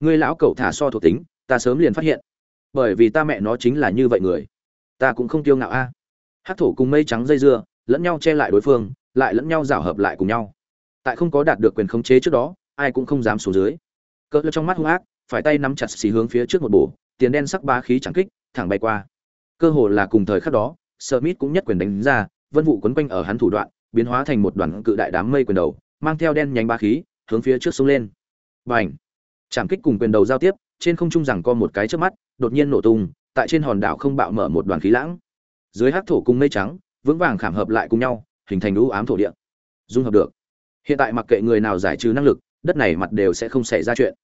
ngươi lão cậu thả so thuộc tính, ta sớm liền phát hiện. Bởi vì ta mẹ nó chính là như vậy người. Ta cũng không tiêu ngạo a. Hát thổ cùng mây trắng dây dưa, lẫn nhau che lại đối phương, lại lẫn nhau rảo hợp lại cùng nhau. Tại không có đạt được quyền khống chế trước đó, ai cũng không dám xuống dưới. Cỡ trong mắt hung ác, phải tay nắm chặt xì hướng phía trước một bổ, tiền đen sắc ba khí chẳng kích, thẳng bay qua. Cơ hồ là cùng thời khắc đó, Smith cũng nhất quyền đánh ra, vân vụ quấn quanh ở hắn thủ đoạn, biến hóa thành một đoàn cự đại đám mây quyền đầu, mang theo đen nhánh ba khí, hướng phía trước sông lên. Bành! Trảm kích cùng quyền đầu giao tiếp, trên không trung rằng co một cái trước mắt, đột nhiên nổ tung, tại trên hòn đảo không bạo mở một đoàn khí lãng. Dưới hắc thổ cùng mây trắng, vững vàng khảm hợp lại cùng nhau, hình thành lũ ám thổ địa. Dung hợp được. Hiện tại mặc kệ người nào giải trừ năng lực, đất này mặt đều sẽ không xảy ra chuyện.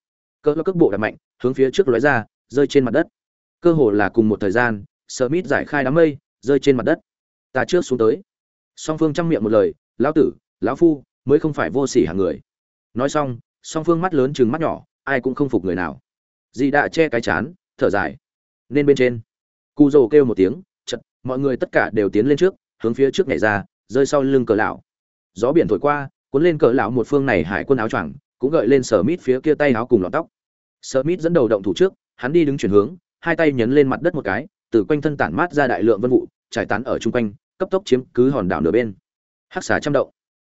Cỡ cước bộ đập mạnh, hướng phía trước lóe ra, rơi trên mặt đất. Cơ hồ là cùng một thời gian, Smith giải khai đám mây, rơi trên mặt đất. Ta trước xuống tới. Song phương chăm miệng một lời, lão tử, lão phu, mới không phải vô sỉ hạng người. Nói xong, song phương mắt lớn chừng mắt nhỏ ai cũng không phục người nào. Dì đã che cái chán, thở dài. Nên bên trên. Cụ rồ kêu một tiếng, chật, mọi người tất cả đều tiến lên trước, hướng phía trước nhảy ra, rơi sau lưng cờ lão. Gió biển thổi qua, cuốn lên cờ lão một phương này hải quân áo choàng, cũng gợi lên sở mít phía kia tay áo cùng lọn tóc. Sở mít dẫn đầu động thủ trước, hắn đi đứng chuyển hướng, hai tay nhấn lên mặt đất một cái, từ quanh thân tản mát ra đại lượng vân vụ, trải tán ở chung quanh, cấp tốc chiếm cứ hòn đảo nửa bên. Hắc xà trăm động.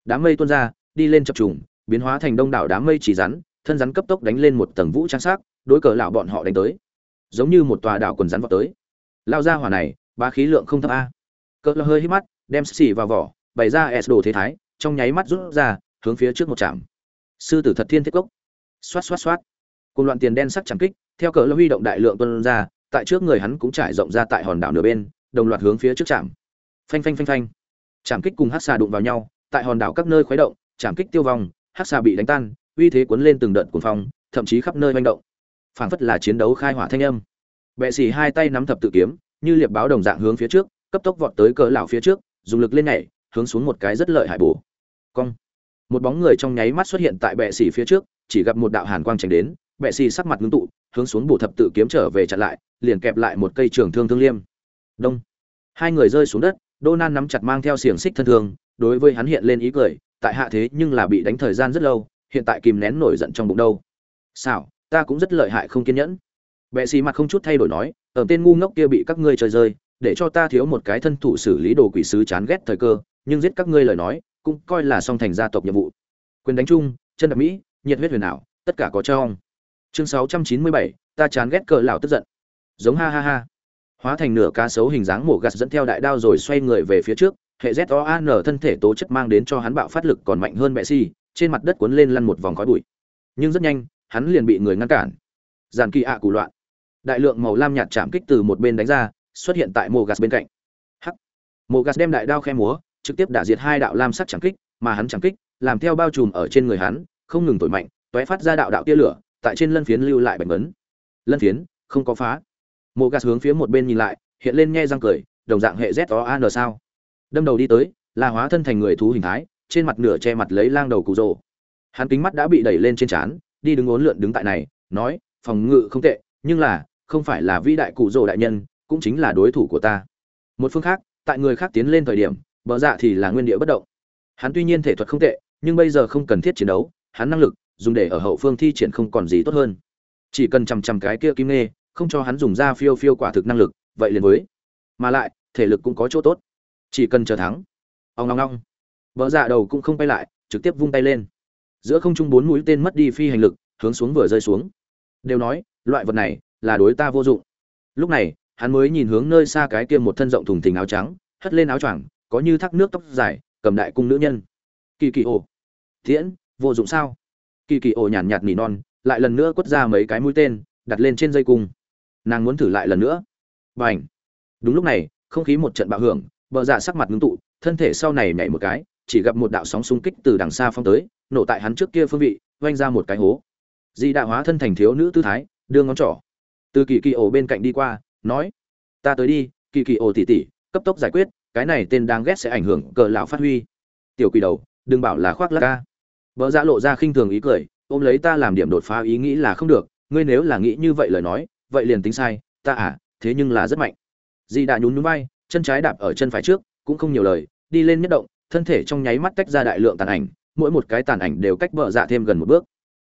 Đám mây tuôn ra, đi lên chập trùng, biến hóa thành đông đảo đám mây chỉ rắn thân rắn cấp tốc đánh lên một tầng vũ trang sắc, đối cờ lão bọn họ đánh tới. Giống như một tòa đảo quần rắn vọt tới. Lao ra hỏa này ba khí lượng không thấp a. Cỡ hơi hít mắt, đem xì vào vỏ, bày ra s đồ thế thái, trong nháy mắt rút ra, hướng phía trước một chạm sư tử thật thiên thiết cốc. Xoát xoát xoát. Cùng loạn tiền đen sắc chẳng kích, theo cỡ huy động đại lượng tuân ra, tại trước người hắn cũng trải rộng ra tại hòn đảo nửa bên, đồng loạt hướng phía trước chạm phanh phanh phanh phanh. Chạm kích cùng hắc xà đụng vào nhau, tại hòn đảo các nơi khuấy động chạm kích tiêu vong, hắc xà bị đánh tan uy thế cuốn lên từng đợt cuồng phong, thậm chí khắp nơi manh động. Phảng phất là chiến đấu khai hỏa thanh âm. Bệ sĩ hai tay nắm thập tự kiếm, như liệp báo đồng dạng hướng phía trước, cấp tốc vọt tới cỡ lão phía trước, dùng lực lên nhảy, hướng xuống một cái rất lợi hại bổ. Cong. Một bóng người trong nháy mắt xuất hiện tại bệ sĩ phía trước, chỉ gặp một đạo hàn quang tránh đến, bệ sĩ sắc mặt ngưng tụ, hướng xuống bổ thập tự kiếm trở về chặn lại, liền kẹp lại một cây trường thương thương liêm. Đông. Hai người rơi xuống đất, đô nan nắm chặt mang theo xiềng xích thân thương, đối với hắn hiện lên ý cười, tại hạ thế nhưng là bị đánh thời gian rất lâu hiện tại kìm nén nổi giận trong bụng đâu. Sao ta cũng rất lợi hại không kiên nhẫn. Bệ sĩ mặt không chút thay đổi nói ở tên ngu ngốc kia bị các ngươi chơi rơi để cho ta thiếu một cái thân thủ xử lý đồ quỷ sứ chán ghét thời cơ nhưng giết các ngươi lời nói cũng coi là song thành gia tộc nhiệm vụ. Quyền đánh chung chân đập mỹ nhiệt huyết huyền ảo tất cả có trong. Chương 697, ta chán ghét cờ lão tức giận. Giống ha ha ha. Hóa thành nửa cá sấu hình dáng mổ gạt dẫn theo đại đao rồi xoay người về phía trước hệ z o an thân thể tố chất mang đến cho hắn bạo phát lực còn mạnh hơn mẹ si trên mặt đất cuốn lên lăn một vòng khói bụi. Nhưng rất nhanh, hắn liền bị người ngăn cản. Giàn kỳ ạ à cụ loạn. Đại lượng màu lam nhạt chạm kích từ một bên đánh ra, xuất hiện tại mô gạt bên cạnh. Hắc. Mô gạt đem đại đao khe múa, trực tiếp đả diệt hai đạo lam sắc chạm kích, mà hắn chạm kích, làm theo bao trùm ở trên người hắn, không ngừng thổi mạnh toé phát ra đạo đạo tia lửa, tại trên lân phiến lưu lại bạch vấn lân phiến, không có phá. Mô gạt hướng phía một bên nhìn lại, hiện lên nghe răng cười, đồng dạng hệ z o an sao? Đâm đầu đi tới, là hóa thân thành người thú hình thái trên mặt nửa che mặt lấy lang đầu cụ rồ. Hắn kính mắt đã bị đẩy lên trên trán, đi đứng ốn lượn đứng tại này, nói, phòng ngự không tệ, nhưng là, không phải là vĩ đại cụ rồ đại nhân, cũng chính là đối thủ của ta. Một phương khác, tại người khác tiến lên thời điểm, bờ dạ thì là nguyên địa bất động. Hắn tuy nhiên thể thuật không tệ, nhưng bây giờ không cần thiết chiến đấu, hắn năng lực, dùng để ở hậu phương thi triển không còn gì tốt hơn. Chỉ cần chằm chằm cái kia kim nghe không cho hắn dùng ra phiêu phiêu quả thực năng lực, vậy liền với. Mà lại, thể lực cũng có chỗ tốt. Chỉ cần chờ thắng. Ông long long vợ dạ đầu cũng không bay lại, trực tiếp vung tay lên. Giữa không trung bốn mũi tên mất đi phi hành lực, hướng xuống vừa rơi xuống. Đều nói, loại vật này là đối ta vô dụng. Lúc này, hắn mới nhìn hướng nơi xa cái kia một thân rộng thùng thình áo trắng, hất lên áo choàng, có như thác nước tóc dài, cầm đại cung nữ nhân. Kỳ kỳ ổ tiễn, vô dụng sao? Kỳ kỳ ổ nhàn nhạt nỉ non, lại lần nữa quất ra mấy cái mũi tên, đặt lên trên dây cung. Nàng muốn thử lại lần nữa. B à n h đúng lúc này, không khí một trận bạo hưởng bờ dạ sắc mặt ngưng tụ, thân thể sau này nhảy một cái chỉ gặp một đạo sóng xung kích từ đằng xa phong tới nổ tại hắn trước kia phương vị vang ra một cái hố. Di đạo hóa thân thành thiếu nữ tư thái đưa ngón trỏ. Từ kỳ kỳ ổ bên cạnh đi qua nói ta tới đi kỳ kỳ ổ tỷ tỷ, cấp tốc giải quyết cái này tên đang ghét sẽ ảnh hưởng cờ lão phát huy. Tiểu quỷ đầu đừng bảo là khoác lác ca. Bỡ dạ lộ ra khinh thường ý cười ôm lấy ta làm điểm đột phá ý nghĩ là không được ngươi nếu là nghĩ như vậy lời nói vậy liền tính sai ta à thế nhưng là rất mạnh. Di đã nhún nhún vai chân trái đạp ở chân phải trước cũng không nhiều lời đi lên nhất động thân thể trong nháy mắt tách ra đại lượng tàn ảnh, mỗi một cái tàn ảnh đều cách vợ dạ thêm gần một bước.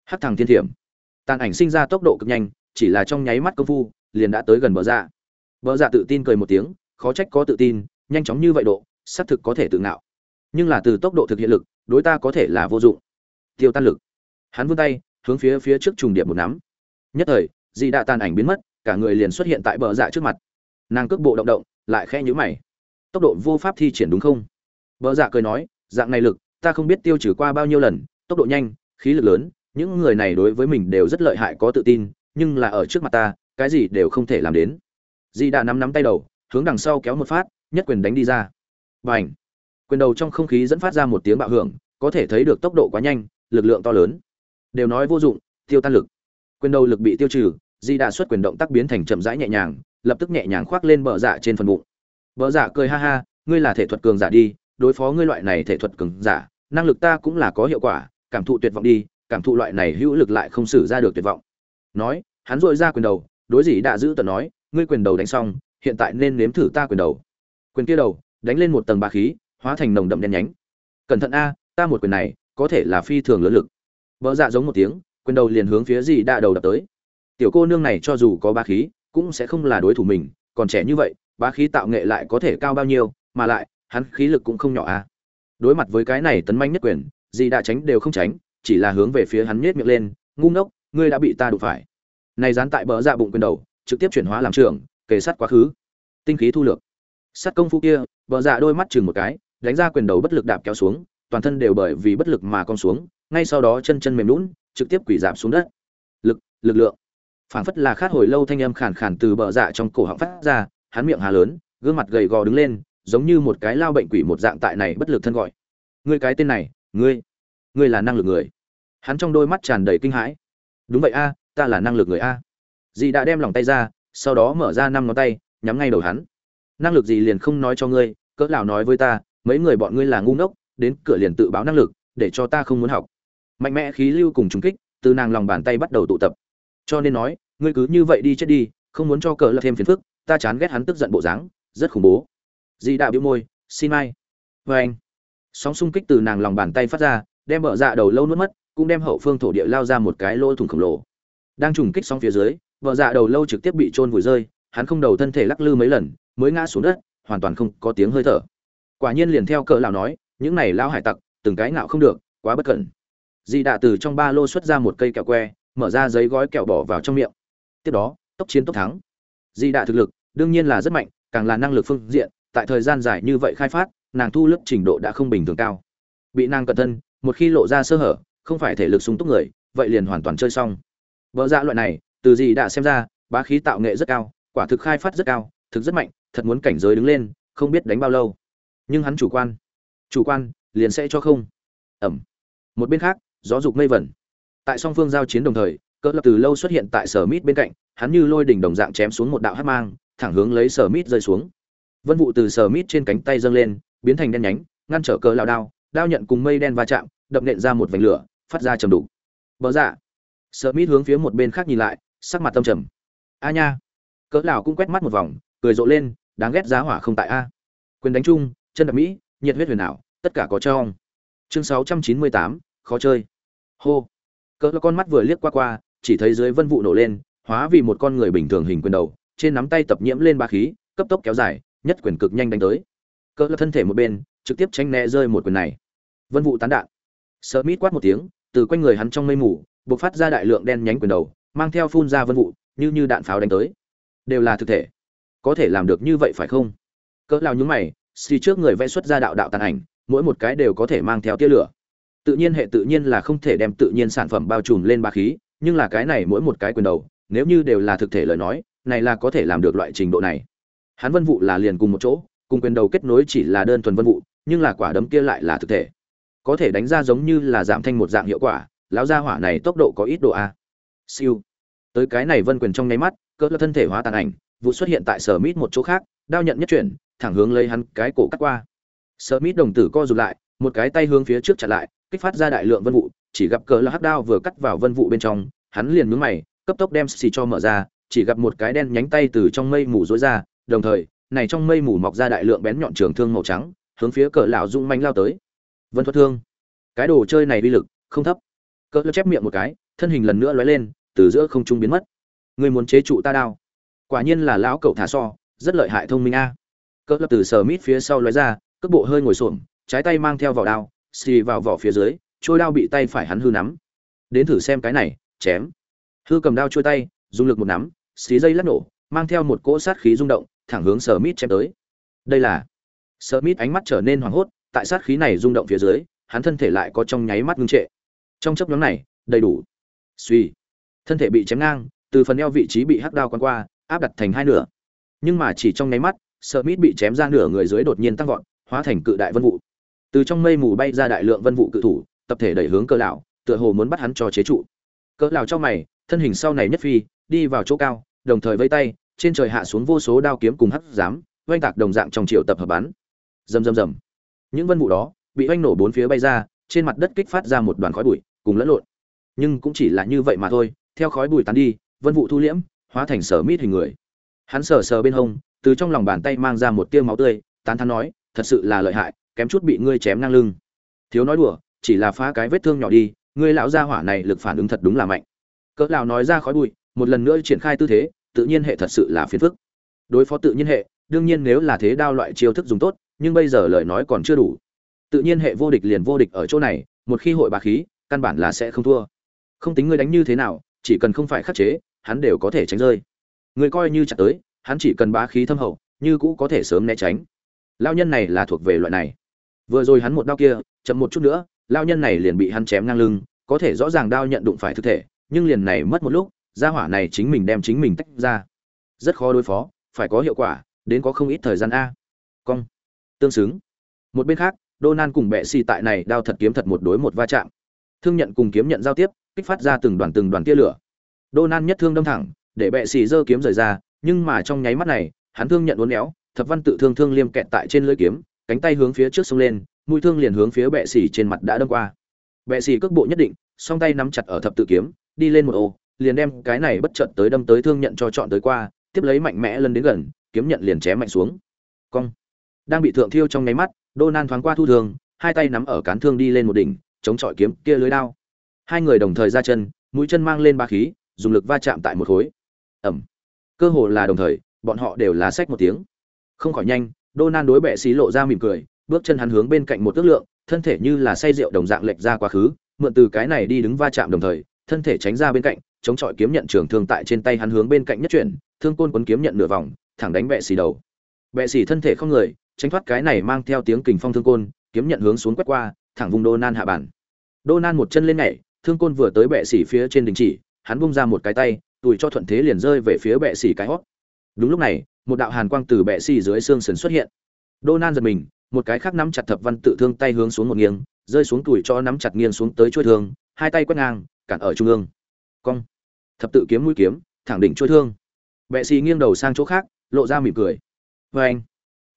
Hắc thằng thiên thiểm. Tàn ảnh sinh ra tốc độ cực nhanh, chỉ là trong nháy mắt công phu, liền đã tới gần vợ dạ. Vợ dạ tự tin cười một tiếng, khó trách có tự tin, nhanh chóng như vậy độ, xác thực có thể tự ngạo. Nhưng là từ tốc độ thực hiện lực, đối ta có thể là vô dụng. Tiêu tan lực. Hắn vươn tay, hướng phía phía trước trùng điệp một nắm. Nhất thời, dị đạ tàn ảnh biến mất, cả người liền xuất hiện tại bờ dạ trước mặt. Nàng cước bộ động động, lại khẽ nhíu mày. Tốc độ vô pháp thi triển đúng không? Bờ dạ cười nói, dạng này lực, ta không biết tiêu trừ qua bao nhiêu lần, tốc độ nhanh, khí lực lớn, những người này đối với mình đều rất lợi hại có tự tin, nhưng là ở trước mặt ta, cái gì đều không thể làm đến. Di đã nắm nắm tay đầu, hướng đằng sau kéo một phát, nhất quyền đánh đi ra. Bành! quyền đầu trong không khí dẫn phát ra một tiếng bạo hưởng, có thể thấy được tốc độ quá nhanh, lực lượng to lớn. Đều nói vô dụng, tiêu tan lực. Quyền đầu lực bị tiêu trừ di đã xuất quyền động tác biến thành chậm rãi nhẹ nhàng, lập tức nhẹ nhàng khoác lên bờ dạ trên phần bụng. Bờ dạ cười ha ha, ngươi là thể thuật cường giả đi đối phó ngươi loại này thể thuật cứng giả, năng lực ta cũng là có hiệu quả, cảm thụ tuyệt vọng đi, cảm thụ loại này hữu lực lại không xử ra được tuyệt vọng. Nói, hắn dội ra quyền đầu, đối dĩ đã giữ tờ nói, ngươi quyền đầu đánh xong, hiện tại nên nếm thử ta quyền đầu. Quyền kia đầu, đánh lên một tầng ba khí, hóa thành nồng đậm đen nhánh. Cẩn thận a, ta một quyền này, có thể là phi thường lớn lực. Vợ dạ giống một tiếng, quyền đầu liền hướng phía dì đạ đầu đập tới. Tiểu cô nương này cho dù có ba khí, cũng sẽ không là đối thủ mình, còn trẻ như vậy, bá khí tạo nghệ lại có thể cao bao nhiêu, mà lại hắn khí lực cũng không nhỏ a đối mặt với cái này tấn manh nhất quyền gì đã tránh đều không tránh chỉ là hướng về phía hắn nhếch miệng lên, ngu ngốc, ngươi đã bị ta đụng phải. Này dán tại bờ dạ bụng quyền đầu, trực tiếp chuyển hóa làm trường, kề sát quá khứ. Tinh khí thu lược. Sát công phu kia, bờ dạ đôi mắt chừng một cái, đánh ra quyền đầu bất lực đạp kéo xuống, toàn thân đều bởi vì bất lực mà cong xuống, ngay sau đó chân chân mềm nhũn, trực tiếp quỳ giảm xuống đất. Lực, lực lượng. Phản phất là khát hồi lâu thanh âm khàn khàn từ bờ dạ trong cổ họng phát ra, hắn miệng hà lớn, gương mặt gầy gò đứng lên, giống như một cái lao bệnh quỷ một dạng tại này bất lực thân gọi. Ngươi cái tên này, ngươi, ngươi là năng lực người. Hắn trong đôi mắt tràn đầy kinh hãi. Đúng vậy a ta là năng lực người a. Dì đã đem lòng tay ra sau đó mở ra năm ngón tay nhắm ngay đầu hắn. Năng lực gì liền không nói cho ngươi cỡ nào nói với ta mấy người bọn ngươi là ngu ngốc đến cửa liền tự báo năng lực để cho ta không muốn học. Mạnh mẽ khí lưu cùng trùng kích từ nàng lòng bàn tay bắt đầu tụ tập. Cho nên nói ngươi cứ như vậy đi chết đi không muốn cho cỡ là thêm phiền phức ta chán ghét hắn tức giận bộ dáng rất khủng bố dì đạo biểu môi, xin mai vê vâng anh. Sóng xung kích từ nàng lòng bàn tay phát ra, đem bờ dạ đầu lâu nuốt mất, cũng đem hậu phương thổ địa lao ra một cái lỗ thủng khổng lồ. Đang trùng kích xong phía dưới vợ dạ đầu lâu trực tiếp bị trôn vùi rơi, hắn không đầu thân thể lắc lư mấy lần, mới ngã xuống đất, hoàn toàn không có tiếng hơi thở. Quả nhiên liền theo cỡ lão nói, những này lão hải tặc, từng cái ngạo không được, quá bất cẩn. Di đạ từ trong ba lô xuất ra một cây kẹo que, mở ra giấy gói kẹo bỏ vào trong miệng. Tiếp đó, tốc chiến tốc thắng. Di đạ thực lực, đương nhiên là rất mạnh, càng là năng lực phương diện tại thời gian dài như vậy khai phát, nàng thu lớp trình độ đã không bình thường cao. Bị nàng cẩn thân, một khi lộ ra sơ hở, không phải thể lực sung túc người, vậy liền hoàn toàn chơi xong. Vợ dạ loại này, từ gì đã xem ra, bá khí tạo nghệ rất cao, quả thực khai phát rất cao, thực rất mạnh, thật muốn cảnh giới đứng lên, không biết đánh bao lâu. Nhưng hắn chủ quan chủ quan, liền sẽ cho không. Ẩm. Một bên khác, gió dục mây vẩn. Tại song phương giao chiến đồng thời, cỡ lập từ lâu xuất hiện tại sở mít bên cạnh, hắn như lôi đỉnh đồng dạng chém xuống một đạo hát mang, thẳng hướng lấy sở mít rơi xuống vân vụ từ sở mít trên cánh tay dâng lên biến thành đen nhánh ngăn trở cờ lao đao đao nhận cùng mây đen va chạm đập nện ra một vành lửa phát ra trầm đủ bỡ dạ. Sờ mít hướng phía một bên khác nhìn lại sắc mặt tâm trầm. A nha. Cỡ lão cũng quét mắt một vòng cười rộ lên đáng ghét giá hỏa không tại a. Quyền đánh chung chân đập mỹ nhiệt huyết huyền ảo tất cả có trong. Chương 698, khó chơi. Hô. Cỡ con mắt vừa liếc qua qua chỉ thấy dưới vân vụ nổ lên hóa vì một con người bình thường hình quyền đầu trên nắm tay tập nhiễm lên ba khí cấp tốc kéo dài nhất quyền cực nhanh đánh tới. Cỡ thân thể một bên, trực tiếp tránh né rơi một quyền này. Vân vụ tán đạn. Sợ mít quát một tiếng, từ quanh người hắn trong mây mù, bộc phát ra đại lượng đen nhánh quyền đầu, mang theo phun ra vân vụ như như đạn pháo đánh tới. Đều là thực thể. Có thể làm được như vậy phải không? Cỡ lao nhúng mày, xì trước người vẽ xuất ra đạo đạo tàn ảnh, mỗi một cái đều có thể mang theo tia lửa. Tự nhiên hệ tự nhiên là không thể đem tự nhiên sản phẩm bao trùm lên ba khí, nhưng là cái này mỗi một cái quyền đầu, nếu như đều là thực thể lời nói, này là có thể làm được loại trình độ này hắn vân vụ là liền cùng một chỗ, cùng quyền đầu kết nối chỉ là đơn thuần vân vụ nhưng là quả đấm kia lại là thực thể. Có thể đánh ra giống như là giảm thanh một dạng hiệu quả, lão gia hỏa này tốc độ có ít độ a. Siêu. Tới cái này vân quyền trong nháy mắt cỡ thân thể hóa tàn ảnh, vụ xuất hiện tại sở mít một chỗ khác, đao nhận nhất chuyển, thẳng hướng lấy hắn cái cổ cắt qua. Sở mít đồng tử co rụt lại, một cái tay hướng phía trước chặn lại, kích phát ra đại lượng vân vụ chỉ gặp cỡ là hắc đao vừa cắt vào vân vụ bên trong, hắn liền mướn mày, cấp tốc đem xì cho mở ra, chỉ gặp một cái đen nhánh tay từ trong mây mù rối ra đồng thời, này trong mây mù mọc ra đại lượng bén nhọn trường thương màu trắng, hướng phía cỡ lão dung manh lao tới. Vân thuật thương, cái đồ chơi này uy lực không thấp. Cỡ lão chép miệng một cái, thân hình lần nữa lóe lên, từ giữa không trung biến mất. Ngươi muốn chế trụ ta đao? Quả nhiên là lão cậu thả so, rất lợi hại thông minh a. Cỡ lão từ sờ mít phía sau lóe ra, cước bộ hơi ngồi xổm, trái tay mang theo vỏ đao, xì vào vỏ phía dưới trôi đao bị tay phải hắn hư nắm. Đến thử xem cái này, chém. Hư cầm đao trôi tay, dùng lực một nắm xí dây lắc nổ, mang theo một cỗ sát khí rung động thẳng hướng sở mít chém tới. Đây là sở mít ánh mắt trở nên hoảng hốt, tại sát khí này rung động phía dưới, hắn thân thể lại có trong nháy mắt ngưng trệ. Trong chấp nhóm này, đầy đủ. Suy thân thể bị chém ngang, từ phần eo vị trí bị hắc đao quăng qua, áp đặt thành hai nửa. Nhưng mà chỉ trong nháy mắt sợ mít bị chém ra nửa người dưới đột nhiên tăng vọt, hóa thành cự đại vân vụ. Từ trong mây mù bay ra đại lượng vân vụ cự thủ, tập thể đẩy hướng cơ lão, tựa hồ muốn bắt hắn cho chế trụ. Cỡ lão trong mày, thân hình sau này nhất phi, đi vào chỗ cao, đồng thời vây tay trên trời hạ xuống vô số đao kiếm cùng hắc giám, oanh tạc đồng dạng trong triệu tập hợp bắn. Rầm rầm rầm. Những vân vụ đó bị oanh nổ bốn phía bay ra, trên mặt đất kích phát ra một đoàn khói bụi, cùng lẫn lộn. Nhưng cũng chỉ là như vậy mà thôi, theo khói bụi tán đi, vân vụ thu liễm, hóa thành sở mít hình người. Hắn sờ sờ bên hông, từ trong lòng bàn tay mang ra một tia máu tươi, tán thán nói, thật sự là lợi hại, kém chút bị ngươi chém ngang lưng. Thiếu nói đùa, chỉ là phá cái vết thương nhỏ đi, ngươi lão gia hỏa này lực phản ứng thật đúng là mạnh. Cỡ lão nói ra khói bụi, một lần nữa triển khai tư thế tự nhiên hệ thật sự là phiền phức. Đối phó tự nhiên hệ, đương nhiên nếu là thế đao loại chiêu thức dùng tốt, nhưng bây giờ lời nói còn chưa đủ. Tự nhiên hệ vô địch liền vô địch ở chỗ này, một khi hội bá khí, căn bản là sẽ không thua. Không tính ngươi đánh như thế nào, chỉ cần không phải khắc chế, hắn đều có thể tránh rơi. Người coi như chặt tới, hắn chỉ cần bá khí thâm hậu, như cũ có thể sớm né tránh. Lao nhân này là thuộc về loại này. Vừa rồi hắn một đao kia, chậm một chút nữa lao nhân này liền bị hắn chém ngang lưng, có thể rõ ràng đao nhận đụng phải thực thể, nhưng liền này mất một lúc gia hỏa này chính mình đem chính mình tách ra. Rất khó đối phó, phải có hiệu quả, đến có không ít thời gian a. Cong. Tương xứng. Một bên khác Donan cùng bệ xì tại này đao thật kiếm thật một đối một va chạm. Thương nhận cùng kiếm nhận giao tiếp, kích phát ra từng đoàn từng đoàn tia lửa. Donan nhất thương đâm thẳng, để bệ xì giơ kiếm rời ra, nhưng mà trong nháy mắt này, hắn thương nhận uốn éo, thập văn tự thương thương liêm kẹt tại trên lưỡi kiếm, cánh tay hướng phía trước xông lên, mũi thương liền hướng phía bệ xì trên mặt đã đâm qua. Bệ xì cước bộ nhất định, song tay nắm chặt ở thập tự kiếm, đi lên một ô liền đem cái này bất chợt tới đâm tới thương nhận cho chọn tới qua, tiếp lấy mạnh mẽ lần đến gần, kiếm nhận liền chém mạnh xuống. Cong. Đang bị thượng thiêu trong nháy mắt Donan thoáng qua thu thường, hai tay nắm ở cán thương đi lên một đỉnh, chống chọi kiếm kia lưới đao. Hai người đồng thời ra chân, mũi chân mang lên ba khí, dùng lực va chạm tại một khối. Ầm cơ hồ là đồng thời, bọn họ đều lá sách một tiếng. Không khỏi nhanh Donan đối bệ xí lộ ra mỉm cười, bước chân hắn hướng bên cạnh một tước lượng, thân thể như là say rượu đồng dạng lệch ra quá khứ, mượn từ cái này đi đứng va chạm đồng thời, thân thể tránh ra bên cạnh chống chọi kiếm nhận trường thương tại trên tay hắn hướng bên cạnh nhất chuyển, thương côn quấn kiếm nhận nửa vòng, thẳng đánh bệ xì đầu. Bệ xì thân thể không người, tránh thoát cái này mang theo tiếng kình phong thương côn, kiếm nhận hướng xuống quét qua, thẳng vùng đô nan hạ bản đô nan một chân lên nhảy, thương côn vừa tới bệ xì phía trên đình chỉ, hắn bung ra một cái tay tùi cho thuận thế liền rơi về phía bệ xì cái hót. Đúng lúc này, một đạo hàn quang từ bệ xì dưới xương sườn xuất hiện. Đô nan giật mình, một cái khác nắm chặt thập văn tự thương tay hướng xuống một nghiêng, rơi xuống tùi cho nắm chặt nghiêng xuống tới chuôi thương, hai tay quét ngang, cản ở trung ương cong. Thập tự kiếm mũi kiếm, thẳng đỉnh trôi thương. Bệ sĩ nghiêng đầu sang chỗ khác, lộ ra mỉm cười. Vê anh,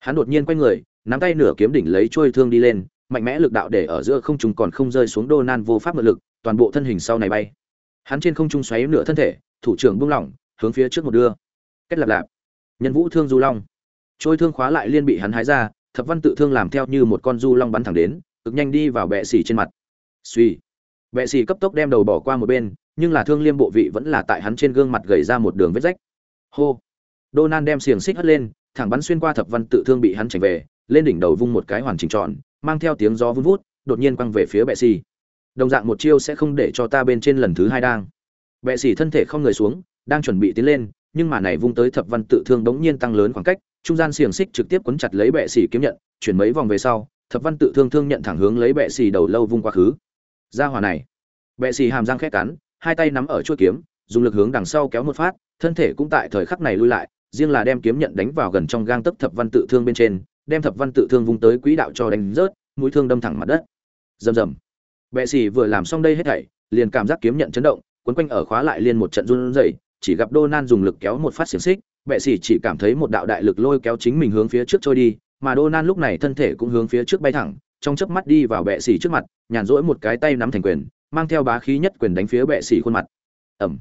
hắn đột nhiên quay người, nắm tay nửa kiếm đỉnh lấy trôi thương đi lên, mạnh mẽ lực đạo để ở giữa không trung còn không rơi xuống đô nan vô pháp ngự lực, toàn bộ thân hình sau này bay. Hắn trên không trung xoáy nửa thân thể, thủ trưởng buông lỏng, hướng phía trước một đưa. Kết lạp lạp. Nhân vũ thương du long. Trôi thương khóa lại liên bị hắn hái ra, thập văn tự thương làm theo như một con du long bắn thẳng đến, cực nhanh đi vào bệ xỉ trên mặt. Suy bệ xỉ cấp tốc đem đầu bỏ qua một bên nhưng là thương liêm bộ vị vẫn là tại hắn trên gương mặt gầy ra một đường vết rách hô Donan đem xiềng xích hất lên, thẳng bắn xuyên qua thập văn tự thương bị hắn chảnh về, lên đỉnh đầu vung một cái hoàn chỉnh tròn, mang theo tiếng gió vun vút, đột nhiên quăng về phía bệ xì. Đồng dạng một chiêu sẽ không để cho ta bên trên lần thứ hai đang. Bệ xì thân thể không người xuống, đang chuẩn bị tiến lên, nhưng mà này vung tới thập văn tự thương đống nhiên tăng lớn khoảng cách, trung gian xiềng xích trực tiếp quấn chặt lấy bệ xì kiếm nhận, chuyển mấy vòng về sau, thập văn tự thương thương nhận thẳng hướng lấy bệ xì đầu lâu vung qua khứ. Ra hỏa này, bệ xì hàm răng khẽ cắn, hai tay nắm ở chuôi kiếm, dùng lực hướng đằng sau kéo một phát, thân thể cũng tại thời khắc này lui lại, riêng là đem kiếm nhận đánh vào gần trong gang tấc thập văn tự thương bên trên, đem thập văn tự thương vung tới quỹ đạo cho đánh rớt, mũi thương đâm thẳng mặt đất. Rầm rầm. Bệ sĩ vừa làm xong đây hết thảy, liền cảm giác kiếm nhận chấn động, quấn quanh ở khóa lại liên một trận run rẩy, chỉ gặp Donan dùng lực kéo một phát xiển xích, bệ sĩ chỉ cảm thấy một đạo đại lực lôi kéo chính mình hướng phía trước trôi đi, mà Donan lúc này thân thể cũng hướng phía trước bay thẳng, trong chớp mắt đi vào bệ sĩ trước mặt, nhàn rỗi một cái tay nắm thành quyền, mang theo bá khí nhất quyền đánh phía bệ sĩ khuôn mặt. Ầm.